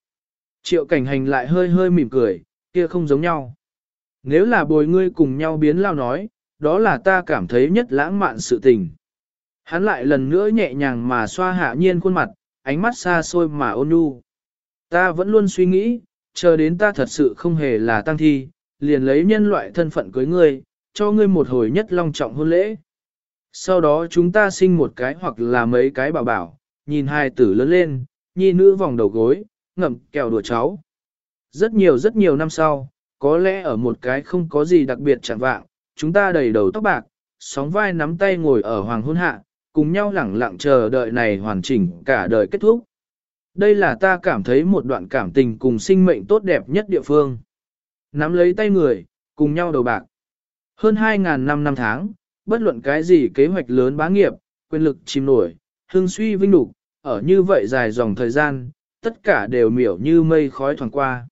Triệu cảnh hành lại hơi hơi mỉm cười, kia không giống nhau. Nếu là bồi ngươi cùng nhau biến lao nói, đó là ta cảm thấy nhất lãng mạn sự tình. Hắn lại lần nữa nhẹ nhàng mà xoa hạ nhiên khuôn mặt, ánh mắt xa xôi mà ôn nhu. Ta vẫn luôn suy nghĩ, chờ đến ta thật sự không hề là tăng thi, liền lấy nhân loại thân phận cưới ngươi, cho ngươi một hồi nhất long trọng hôn lễ. Sau đó chúng ta sinh một cái hoặc là mấy cái bảo bảo, nhìn hai tử lớn lên, nhi nữ vòng đầu gối, ngậm kẹo đùa cháu. Rất nhiều rất nhiều năm sau, có lẽ ở một cái không có gì đặc biệt chẳng vạng, chúng ta đầy đầu tóc bạc, sóng vai nắm tay ngồi ở hoàng hôn hạ, cùng nhau lẳng lặng chờ đợi này hoàn chỉnh cả đời kết thúc. Đây là ta cảm thấy một đoạn cảm tình cùng sinh mệnh tốt đẹp nhất địa phương. Nắm lấy tay người, cùng nhau đầu bạc. Hơn 2.000 năm năm tháng, bất luận cái gì kế hoạch lớn bá nghiệp, quyền lực chìm nổi, hương suy vinh đủ, ở như vậy dài dòng thời gian, tất cả đều miểu như mây khói thoảng qua.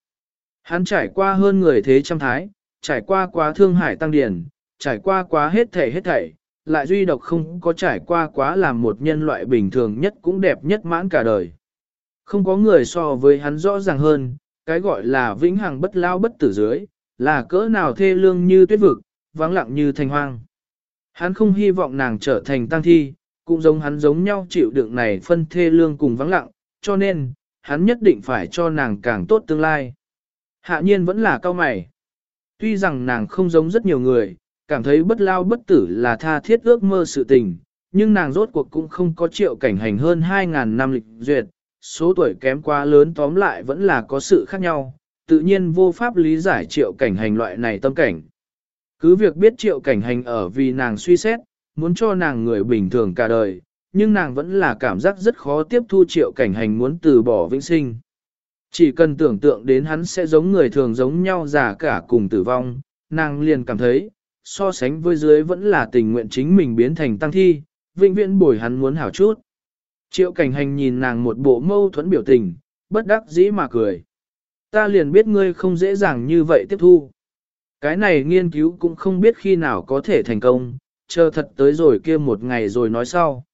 Hắn trải qua hơn người thế trăm thái, trải qua quá thương hải tăng điển, trải qua quá hết thảy hết thảy, lại duy độc không có trải qua quá làm một nhân loại bình thường nhất cũng đẹp nhất mãn cả đời. Không có người so với hắn rõ ràng hơn, cái gọi là vĩnh hằng bất lao bất tử dưới, là cỡ nào thê lương như tuyết vực, vắng lặng như thành hoang. Hắn không hy vọng nàng trở thành tăng thi, cũng giống hắn giống nhau chịu đựng này phân thê lương cùng vắng lặng, cho nên, hắn nhất định phải cho nàng càng tốt tương lai. Hạ nhiên vẫn là cao mày. Tuy rằng nàng không giống rất nhiều người, cảm thấy bất lao bất tử là tha thiết ước mơ sự tình, nhưng nàng rốt cuộc cũng không có triệu cảnh hành hơn 2.000 năm lịch duyệt, số tuổi kém quá lớn tóm lại vẫn là có sự khác nhau, tự nhiên vô pháp lý giải triệu cảnh hành loại này tâm cảnh. Cứ việc biết triệu cảnh hành ở vì nàng suy xét, muốn cho nàng người bình thường cả đời, nhưng nàng vẫn là cảm giác rất khó tiếp thu triệu cảnh hành muốn từ bỏ vĩnh sinh. Chỉ cần tưởng tượng đến hắn sẽ giống người thường giống nhau già cả cùng tử vong, nàng liền cảm thấy, so sánh với dưới vẫn là tình nguyện chính mình biến thành tăng thi, vĩnh viễn bồi hắn muốn hảo chút. Triệu cảnh hành nhìn nàng một bộ mâu thuẫn biểu tình, bất đắc dĩ mà cười. Ta liền biết ngươi không dễ dàng như vậy tiếp thu. Cái này nghiên cứu cũng không biết khi nào có thể thành công, chờ thật tới rồi kia một ngày rồi nói sau.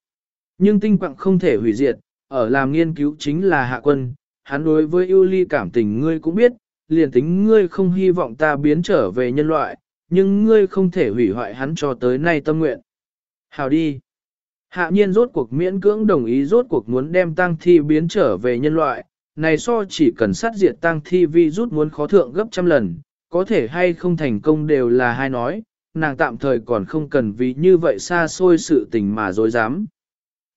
Nhưng tinh quặng không thể hủy diệt, ở làm nghiên cứu chính là hạ quân, hắn đối với ưu ly cảm tình ngươi cũng biết, liền tính ngươi không hy vọng ta biến trở về nhân loại, nhưng ngươi không thể hủy hoại hắn cho tới nay tâm nguyện. Hào đi. Hạ nhiên rốt cuộc miễn cưỡng đồng ý rốt cuộc muốn đem tang thi biến trở về nhân loại, này so chỉ cần sát diệt tang thi vi rút muốn khó thượng gấp trăm lần, có thể hay không thành công đều là hai nói, nàng tạm thời còn không cần vì như vậy xa xôi sự tình mà dối dám.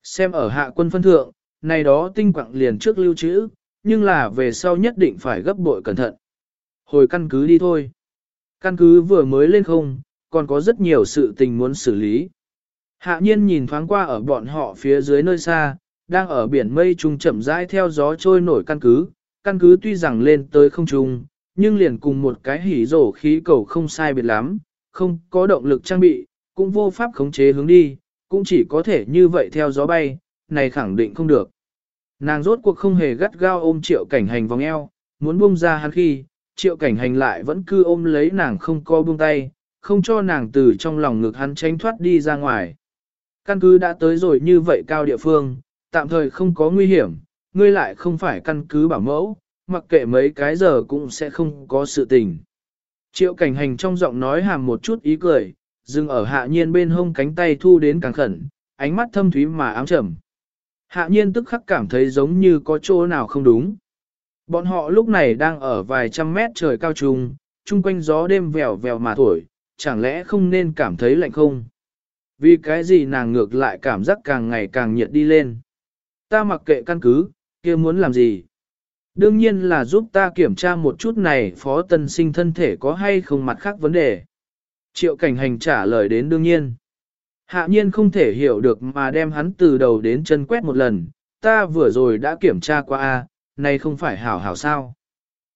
Xem ở hạ quân phân thượng, này đó tinh quặng liền trước lưu trữ, nhưng là về sau nhất định phải gấp bội cẩn thận. Hồi căn cứ đi thôi. Căn cứ vừa mới lên không, còn có rất nhiều sự tình muốn xử lý. Hạ nhiên nhìn thoáng qua ở bọn họ phía dưới nơi xa, đang ở biển mây trung chậm rãi theo gió trôi nổi căn cứ. Căn cứ tuy rằng lên tới không trung, nhưng liền cùng một cái hỉ rổ khí cầu không sai biệt lắm, không có động lực trang bị, cũng vô pháp khống chế hướng đi, cũng chỉ có thể như vậy theo gió bay, này khẳng định không được. Nàng rốt cuộc không hề gắt gao ôm triệu cảnh hành vòng eo, muốn buông ra hắn khi, triệu cảnh hành lại vẫn cứ ôm lấy nàng không co buông tay, không cho nàng từ trong lòng ngực hắn tránh thoát đi ra ngoài. Căn cứ đã tới rồi như vậy cao địa phương, tạm thời không có nguy hiểm, ngươi lại không phải căn cứ bảo mẫu, mặc kệ mấy cái giờ cũng sẽ không có sự tình. Triệu cảnh hành trong giọng nói hàm một chút ý cười, dừng ở hạ nhiên bên hông cánh tay thu đến càng khẩn, ánh mắt thâm thúy mà ám trầm. Hạ nhiên tức khắc cảm thấy giống như có chỗ nào không đúng. Bọn họ lúc này đang ở vài trăm mét trời cao trung, chung quanh gió đêm vèo vèo mà thổi, chẳng lẽ không nên cảm thấy lạnh không? Vì cái gì nàng ngược lại cảm giác càng ngày càng nhiệt đi lên. Ta mặc kệ căn cứ, kia muốn làm gì? Đương nhiên là giúp ta kiểm tra một chút này phó tân sinh thân thể có hay không mặt khác vấn đề. Triệu cảnh hành trả lời đến đương nhiên. Hạ nhiên không thể hiểu được mà đem hắn từ đầu đến chân quét một lần, ta vừa rồi đã kiểm tra qua a, này không phải hảo hảo sao.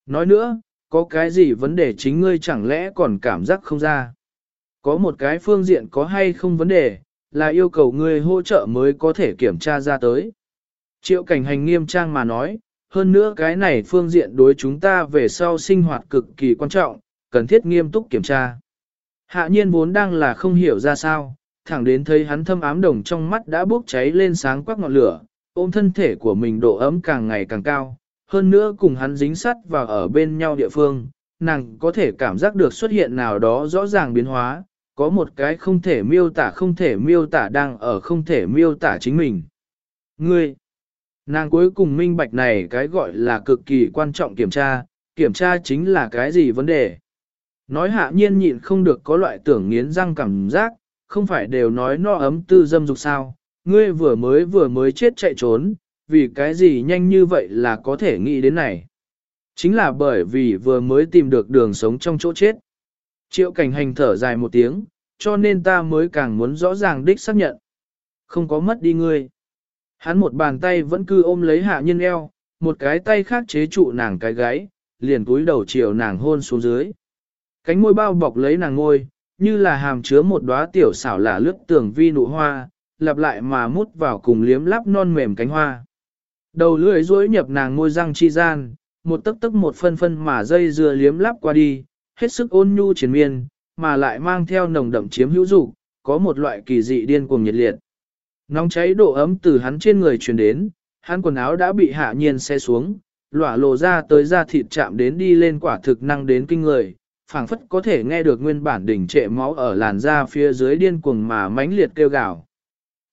Nói nữa, có cái gì vấn đề chính ngươi chẳng lẽ còn cảm giác không ra. Có một cái phương diện có hay không vấn đề, là yêu cầu ngươi hỗ trợ mới có thể kiểm tra ra tới. Triệu cảnh hành nghiêm trang mà nói, hơn nữa cái này phương diện đối chúng ta về sau sinh hoạt cực kỳ quan trọng, cần thiết nghiêm túc kiểm tra. Hạ nhiên vốn đang là không hiểu ra sao, thẳng đến thấy hắn thâm ám đồng trong mắt đã bốc cháy lên sáng quắc ngọn lửa, ôm thân thể của mình độ ấm càng ngày càng cao, hơn nữa cùng hắn dính sắt và ở bên nhau địa phương, nàng có thể cảm giác được xuất hiện nào đó rõ ràng biến hóa, có một cái không thể miêu tả không thể miêu tả đang ở không thể miêu tả chính mình. Ngươi, nàng cuối cùng minh bạch này cái gọi là cực kỳ quan trọng kiểm tra, kiểm tra chính là cái gì vấn đề. Nói hạ nhiên nhịn không được có loại tưởng nghiến răng cảm giác, không phải đều nói no ấm tư dâm dục sao, ngươi vừa mới vừa mới chết chạy trốn, vì cái gì nhanh như vậy là có thể nghĩ đến này. Chính là bởi vì vừa mới tìm được đường sống trong chỗ chết. Triệu cảnh hành thở dài một tiếng, cho nên ta mới càng muốn rõ ràng đích xác nhận. Không có mất đi ngươi. Hắn một bàn tay vẫn cứ ôm lấy hạ nhân eo, một cái tay khác chế trụ nàng cái gáy, liền cúi đầu chiều nàng hôn xuống dưới. Cánh môi bao bọc lấy nàng ngôi, như là hàm chứa một đóa tiểu xảo là lướt tường vi nụ hoa, lặp lại mà mút vào cùng liếm lắp non mềm cánh hoa. Đầu lưỡi duỗi nhập nàng môi răng chi gian, một tấc tấc một phân phân mà dây dưa liếm lắp qua đi, hết sức ôn nhu triển miên, mà lại mang theo nồng đậm chiếm hữu dục, có một loại kỳ dị điên cuồng nhiệt liệt. Nóng cháy độ ấm từ hắn trên người truyền đến, hắn quần áo đã bị hạ nhiên xe xuống, lỏa lộ ra tới da thịt chạm đến đi lên quả thực năng đến kinh người, phảng phất có thể nghe được nguyên bản đỉnh trệ máu ở làn da phía dưới điên cuồng mà mãnh liệt kêu gào.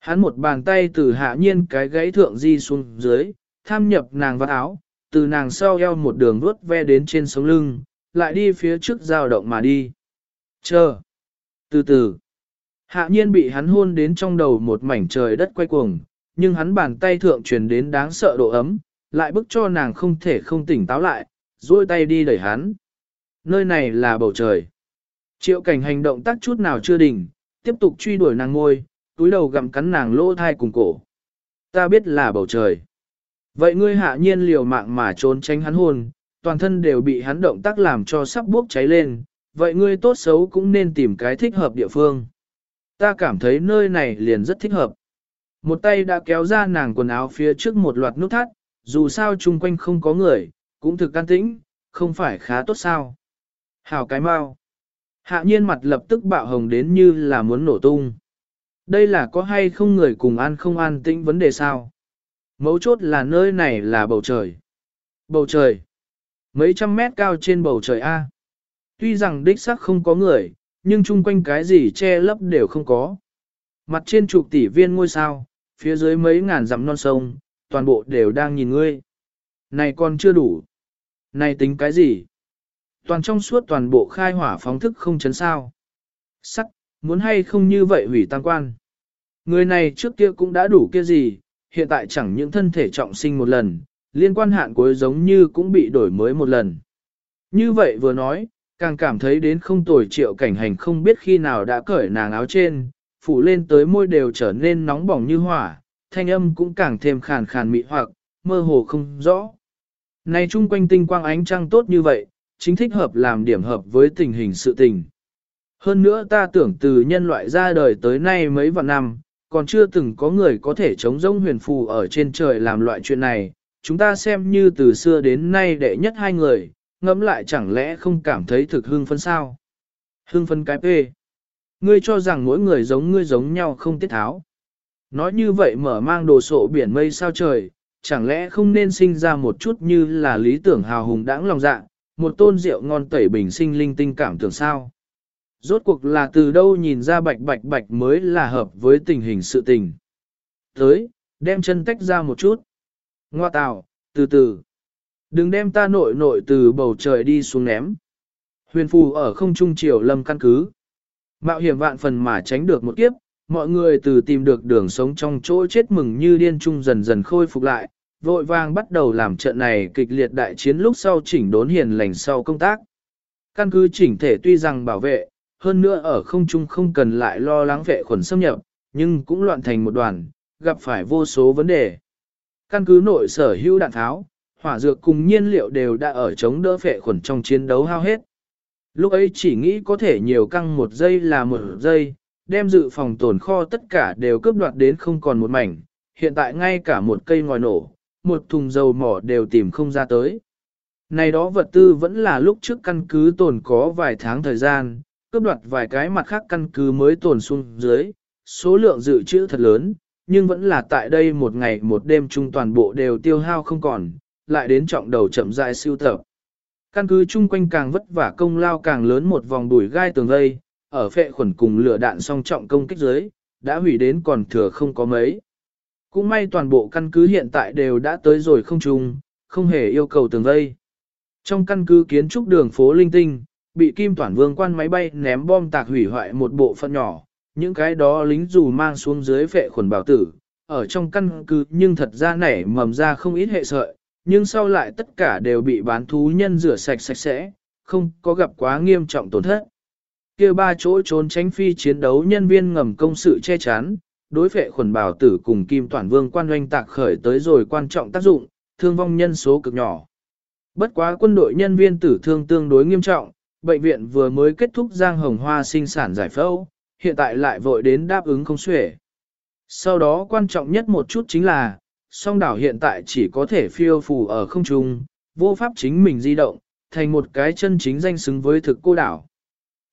Hắn một bàn tay từ hạ nhiên cái gãy thượng di xuống dưới, tham nhập nàng vào áo, từ nàng sau eo một đường vuốt ve đến trên sống lưng, lại đi phía trước dao động mà đi. Chờ. Từ từ. Hạ nhiên bị hắn hôn đến trong đầu một mảnh trời đất quay cuồng, nhưng hắn bàn tay thượng truyền đến đáng sợ độ ấm, lại bức cho nàng không thể không tỉnh táo lại, duỗi tay đi đẩy hắn. Nơi này là bầu trời. Triệu cảnh hành động tác chút nào chưa đỉnh, tiếp tục truy đuổi nàng ngôi, túi đầu gặm cắn nàng lỗ thai cùng cổ. Ta biết là bầu trời. Vậy ngươi hạ nhiên liều mạng mà trốn tránh hắn hôn, toàn thân đều bị hắn động tác làm cho sắp bốc cháy lên, vậy ngươi tốt xấu cũng nên tìm cái thích hợp địa phương. Ta cảm thấy nơi này liền rất thích hợp. Một tay đã kéo ra nàng quần áo phía trước một loạt nút thắt, dù sao chung quanh không có người, cũng thực can tĩnh, không phải khá tốt sao. Hào cái mau. Hạ nhiên mặt lập tức bạo hồng đến như là muốn nổ tung. Đây là có hay không người cùng ăn không an tĩnh vấn đề sao? Mấu chốt là nơi này là bầu trời. Bầu trời. Mấy trăm mét cao trên bầu trời A. Tuy rằng đích sắc không có người, nhưng chung quanh cái gì che lấp đều không có. Mặt trên chục tỷ viên ngôi sao, phía dưới mấy ngàn dặm non sông, toàn bộ đều đang nhìn ngươi. Này còn chưa đủ. Này tính cái gì? Toàn trong suốt toàn bộ khai hỏa phóng thức không chấn sao. Sắc, muốn hay không như vậy hủy tăng quan. Người này trước kia cũng đã đủ kia gì, hiện tại chẳng những thân thể trọng sinh một lần, liên quan hạn cuối giống như cũng bị đổi mới một lần. Như vậy vừa nói, càng cảm thấy đến không tồi triệu cảnh hành không biết khi nào đã cởi nàng áo trên, phủ lên tới môi đều trở nên nóng bỏng như hỏa, thanh âm cũng càng thêm khàn khàn mị hoặc, mơ hồ không rõ. Này chung quanh tinh quang ánh trăng tốt như vậy, chính thích hợp làm điểm hợp với tình hình sự tình. Hơn nữa ta tưởng từ nhân loại ra đời tới nay mấy vạn năm, còn chưa từng có người có thể chống rông huyền phù ở trên trời làm loại chuyện này, chúng ta xem như từ xưa đến nay đệ nhất hai người, ngẫm lại chẳng lẽ không cảm thấy thực hưng phân sao? Hưng phân cái phê. Ngươi cho rằng mỗi người giống ngươi giống nhau không tiết tháo. Nói như vậy mở mang đồ sộ biển mây sao trời, chẳng lẽ không nên sinh ra một chút như là lý tưởng hào hùng đãng lòng dạ, một tôn rượu ngon tẩy bình sinh linh tinh cảm tưởng sao? Rốt cuộc là từ đâu nhìn ra bạch bạch bạch mới là hợp với tình hình sự tình. Tới, đem chân tách ra một chút. Ngoa tào, từ từ. Đừng đem ta nội nội từ bầu trời đi xuống ném. Huyền phù ở không trung triều lâm căn cứ. Mạo hiểm vạn phần mà tránh được một kiếp, mọi người từ tìm được đường sống trong chỗ chết mừng như điên trung dần dần khôi phục lại, vội vàng bắt đầu làm trận này kịch liệt đại chiến lúc sau chỉnh đốn hiền lành sau công tác. Căn cứ chỉnh thể tuy rằng bảo vệ, hơn nữa ở không trung không cần lại lo lắng vệ khuẩn xâm nhập, nhưng cũng loạn thành một đoàn, gặp phải vô số vấn đề. Căn cứ nội sở hữu đạn tháo, hỏa dược cùng nhiên liệu đều đã ở chống đỡ vệ khuẩn trong chiến đấu hao hết. Lúc ấy chỉ nghĩ có thể nhiều căng một giây là một giây, đem dự phòng tồn kho tất cả đều cướp đoạt đến không còn một mảnh, hiện tại ngay cả một cây ngòi nổ, một thùng dầu mỏ đều tìm không ra tới. Này đó vật tư vẫn là lúc trước căn cứ tồn có vài tháng thời gian, cướp đoạt vài cái mặt khác căn cứ mới tồn xuống dưới, số lượng dự trữ thật lớn, nhưng vẫn là tại đây một ngày một đêm chung toàn bộ đều tiêu hao không còn, lại đến trọng đầu chậm rãi siêu tập. Căn cứ chung quanh càng vất vả công lao càng lớn một vòng đùi gai tường vây, ở phệ khuẩn cùng lửa đạn song trọng công kích dưới, đã hủy đến còn thừa không có mấy. Cũng may toàn bộ căn cứ hiện tại đều đã tới rồi không trùng, không hề yêu cầu tường vây. Trong căn cứ kiến trúc đường phố linh tinh, bị Kim Toản Vương quan máy bay ném bom tạc hủy hoại một bộ phận nhỏ, những cái đó lính dù mang xuống dưới phệ khuẩn bảo tử, ở trong căn cứ nhưng thật ra nảy mầm ra không ít hệ sợi, nhưng sau lại tất cả đều bị bán thú nhân rửa sạch sạch sẽ, không có gặp quá nghiêm trọng tổn thất. kia ba chỗ trốn tránh phi chiến đấu nhân viên ngầm công sự che chắn, đối phệ khuẩn bảo tử cùng kim toàn vương quan doanh tạc khởi tới rồi quan trọng tác dụng, thương vong nhân số cực nhỏ. Bất quá quân đội nhân viên tử thương tương đối nghiêm trọng, bệnh viện vừa mới kết thúc giang hồng hoa sinh sản giải phẫu, hiện tại lại vội đến đáp ứng không xuể. Sau đó quan trọng nhất một chút chính là, song đảo hiện tại chỉ có thể phiêu phù ở không trung, vô pháp chính mình di động, thành một cái chân chính danh xứng với thực cô đảo.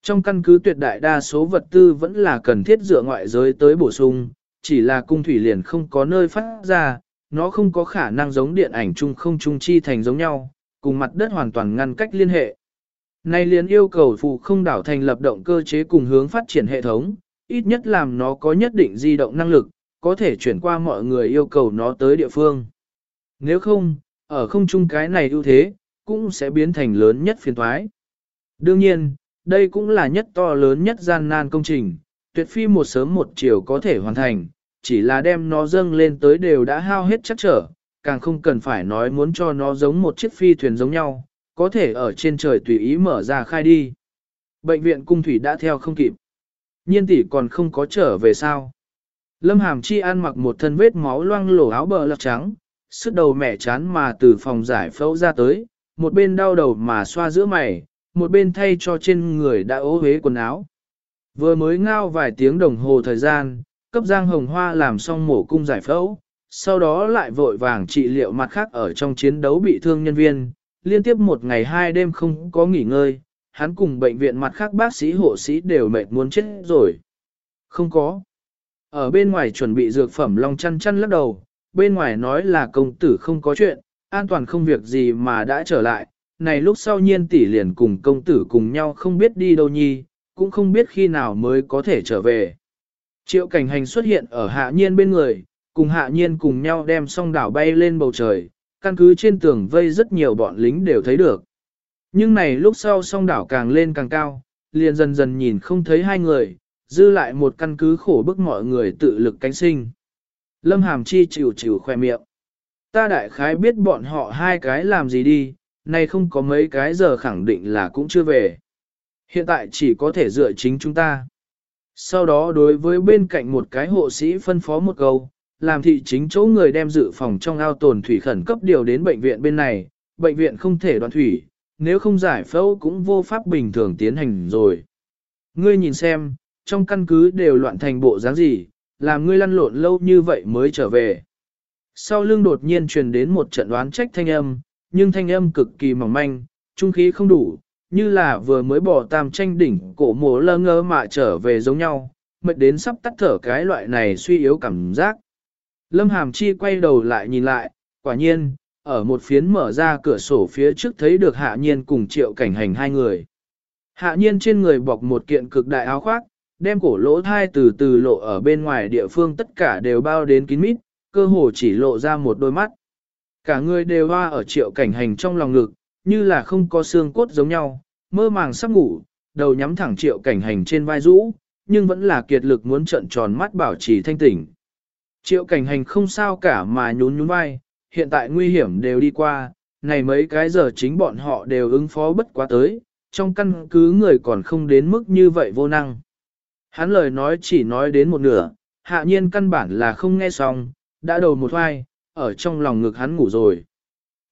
Trong căn cứ tuyệt đại đa số vật tư vẫn là cần thiết dựa ngoại giới tới bổ sung, chỉ là cung thủy liền không có nơi phát ra, nó không có khả năng giống điện ảnh chung không chung chi thành giống nhau, cùng mặt đất hoàn toàn ngăn cách liên hệ. Này liền yêu cầu phụ không đảo thành lập động cơ chế cùng hướng phát triển hệ thống, ít nhất làm nó có nhất định di động năng lực, có thể chuyển qua mọi người yêu cầu nó tới địa phương. Nếu không, ở không chung cái này ưu thế, cũng sẽ biến thành lớn nhất phiền thoái. Đương nhiên, đây cũng là nhất to lớn nhất gian nan công trình, tuyệt phi một sớm một chiều có thể hoàn thành, chỉ là đem nó dâng lên tới đều đã hao hết chắc trở, càng không cần phải nói muốn cho nó giống một chiếc phi thuyền giống nhau, có thể ở trên trời tùy ý mở ra khai đi. Bệnh viện cung thủy đã theo không kịp. Nhiên tỷ còn không có trở về sao. Lâm Hàm Chi ăn mặc một thân vết máu loang lổ áo bờ lọc trắng, sức đầu mẹ chán mà từ phòng giải phẫu ra tới, một bên đau đầu mà xoa giữa mày, một bên thay cho trên người đã ố huế quần áo. Vừa mới ngao vài tiếng đồng hồ thời gian, cấp Giang Hồng Hoa làm xong mổ cung giải phẫu, sau đó lại vội vàng trị liệu mặt khác ở trong chiến đấu bị thương nhân viên, liên tiếp một ngày hai đêm không có nghỉ ngơi, hắn cùng bệnh viện mặt khác bác sĩ hộ sĩ đều mệt muốn chết rồi. Không có. Ở bên ngoài chuẩn bị dược phẩm long chăn chăn lắc đầu, bên ngoài nói là công tử không có chuyện, an toàn không việc gì mà đã trở lại, này lúc sau nhiên tỷ liền cùng công tử cùng nhau không biết đi đâu nhi, cũng không biết khi nào mới có thể trở về. Triệu cảnh hành xuất hiện ở hạ nhiên bên người, cùng hạ nhiên cùng nhau đem song đảo bay lên bầu trời, căn cứ trên tường vây rất nhiều bọn lính đều thấy được. Nhưng này lúc sau song đảo càng lên càng cao, liền dần dần nhìn không thấy hai người, dư lại một căn cứ khổ bức mọi người tự lực cánh sinh. Lâm Hàm Chi chịu chịu khoe miệng. Ta đại khái biết bọn họ hai cái làm gì đi, nay không có mấy cái giờ khẳng định là cũng chưa về. Hiện tại chỉ có thể dựa chính chúng ta. Sau đó đối với bên cạnh một cái hộ sĩ phân phó một câu, làm thị chính chỗ người đem dự phòng trong ao tồn thủy khẩn cấp điều đến bệnh viện bên này, bệnh viện không thể đoạn thủy, nếu không giải phẫu cũng vô pháp bình thường tiến hành rồi. Ngươi nhìn xem, trong căn cứ đều loạn thành bộ dáng gì, làm ngươi lăn lộn lâu như vậy mới trở về. Sau lưng đột nhiên truyền đến một trận đoán trách thanh âm, nhưng thanh âm cực kỳ mỏng manh, trung khí không đủ, như là vừa mới bỏ tam tranh đỉnh cổ mồ lơ ngơ mà trở về giống nhau, mệt đến sắp tắt thở cái loại này suy yếu cảm giác. Lâm Hàm Chi quay đầu lại nhìn lại, quả nhiên, ở một phiến mở ra cửa sổ phía trước thấy được hạ nhiên cùng triệu cảnh hành hai người. Hạ nhiên trên người bọc một kiện cực đại áo khoác, đem cổ lỗ thai từ từ lộ ở bên ngoài địa phương tất cả đều bao đến kín mít, cơ hồ chỉ lộ ra một đôi mắt. Cả người đều hoa ở triệu cảnh hành trong lòng ngực, như là không có xương cốt giống nhau, mơ màng sắp ngủ, đầu nhắm thẳng triệu cảnh hành trên vai rũ, nhưng vẫn là kiệt lực muốn trận tròn mắt bảo trì thanh tỉnh. Triệu cảnh hành không sao cả mà nhún nhún vai, hiện tại nguy hiểm đều đi qua, này mấy cái giờ chính bọn họ đều ứng phó bất quá tới, trong căn cứ người còn không đến mức như vậy vô năng. Hắn lời nói chỉ nói đến một nửa, hạ nhiên căn bản là không nghe xong, đã đầu một vai, ở trong lòng ngực hắn ngủ rồi.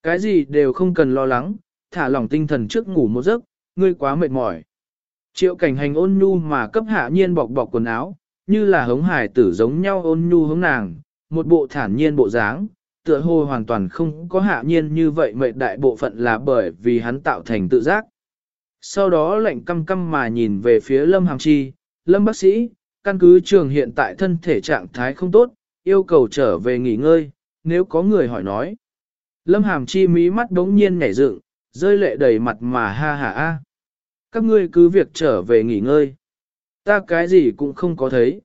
Cái gì đều không cần lo lắng, thả lòng tinh thần trước ngủ một giấc, ngươi quá mệt mỏi. Triệu cảnh hành ôn nhu mà cấp hạ nhiên bọc bọc quần áo, như là hống hải tử giống nhau ôn nhu hống nàng, một bộ thản nhiên bộ dáng, tựa hồ hoàn toàn không có hạ nhiên như vậy mệt đại bộ phận là bởi vì hắn tạo thành tự giác. Sau đó lệnh căm căm mà nhìn về phía Lâm Hàm Chi, Lâm bác sĩ, căn cứ trường hiện tại thân thể trạng thái không tốt, yêu cầu trở về nghỉ ngơi, nếu có người hỏi nói. Lâm Hàm Chi mí mắt đống nhiên nhảy dựng, rơi lệ đầy mặt mà ha ha a. Các ngươi cứ việc trở về nghỉ ngơi. Ta cái gì cũng không có thấy.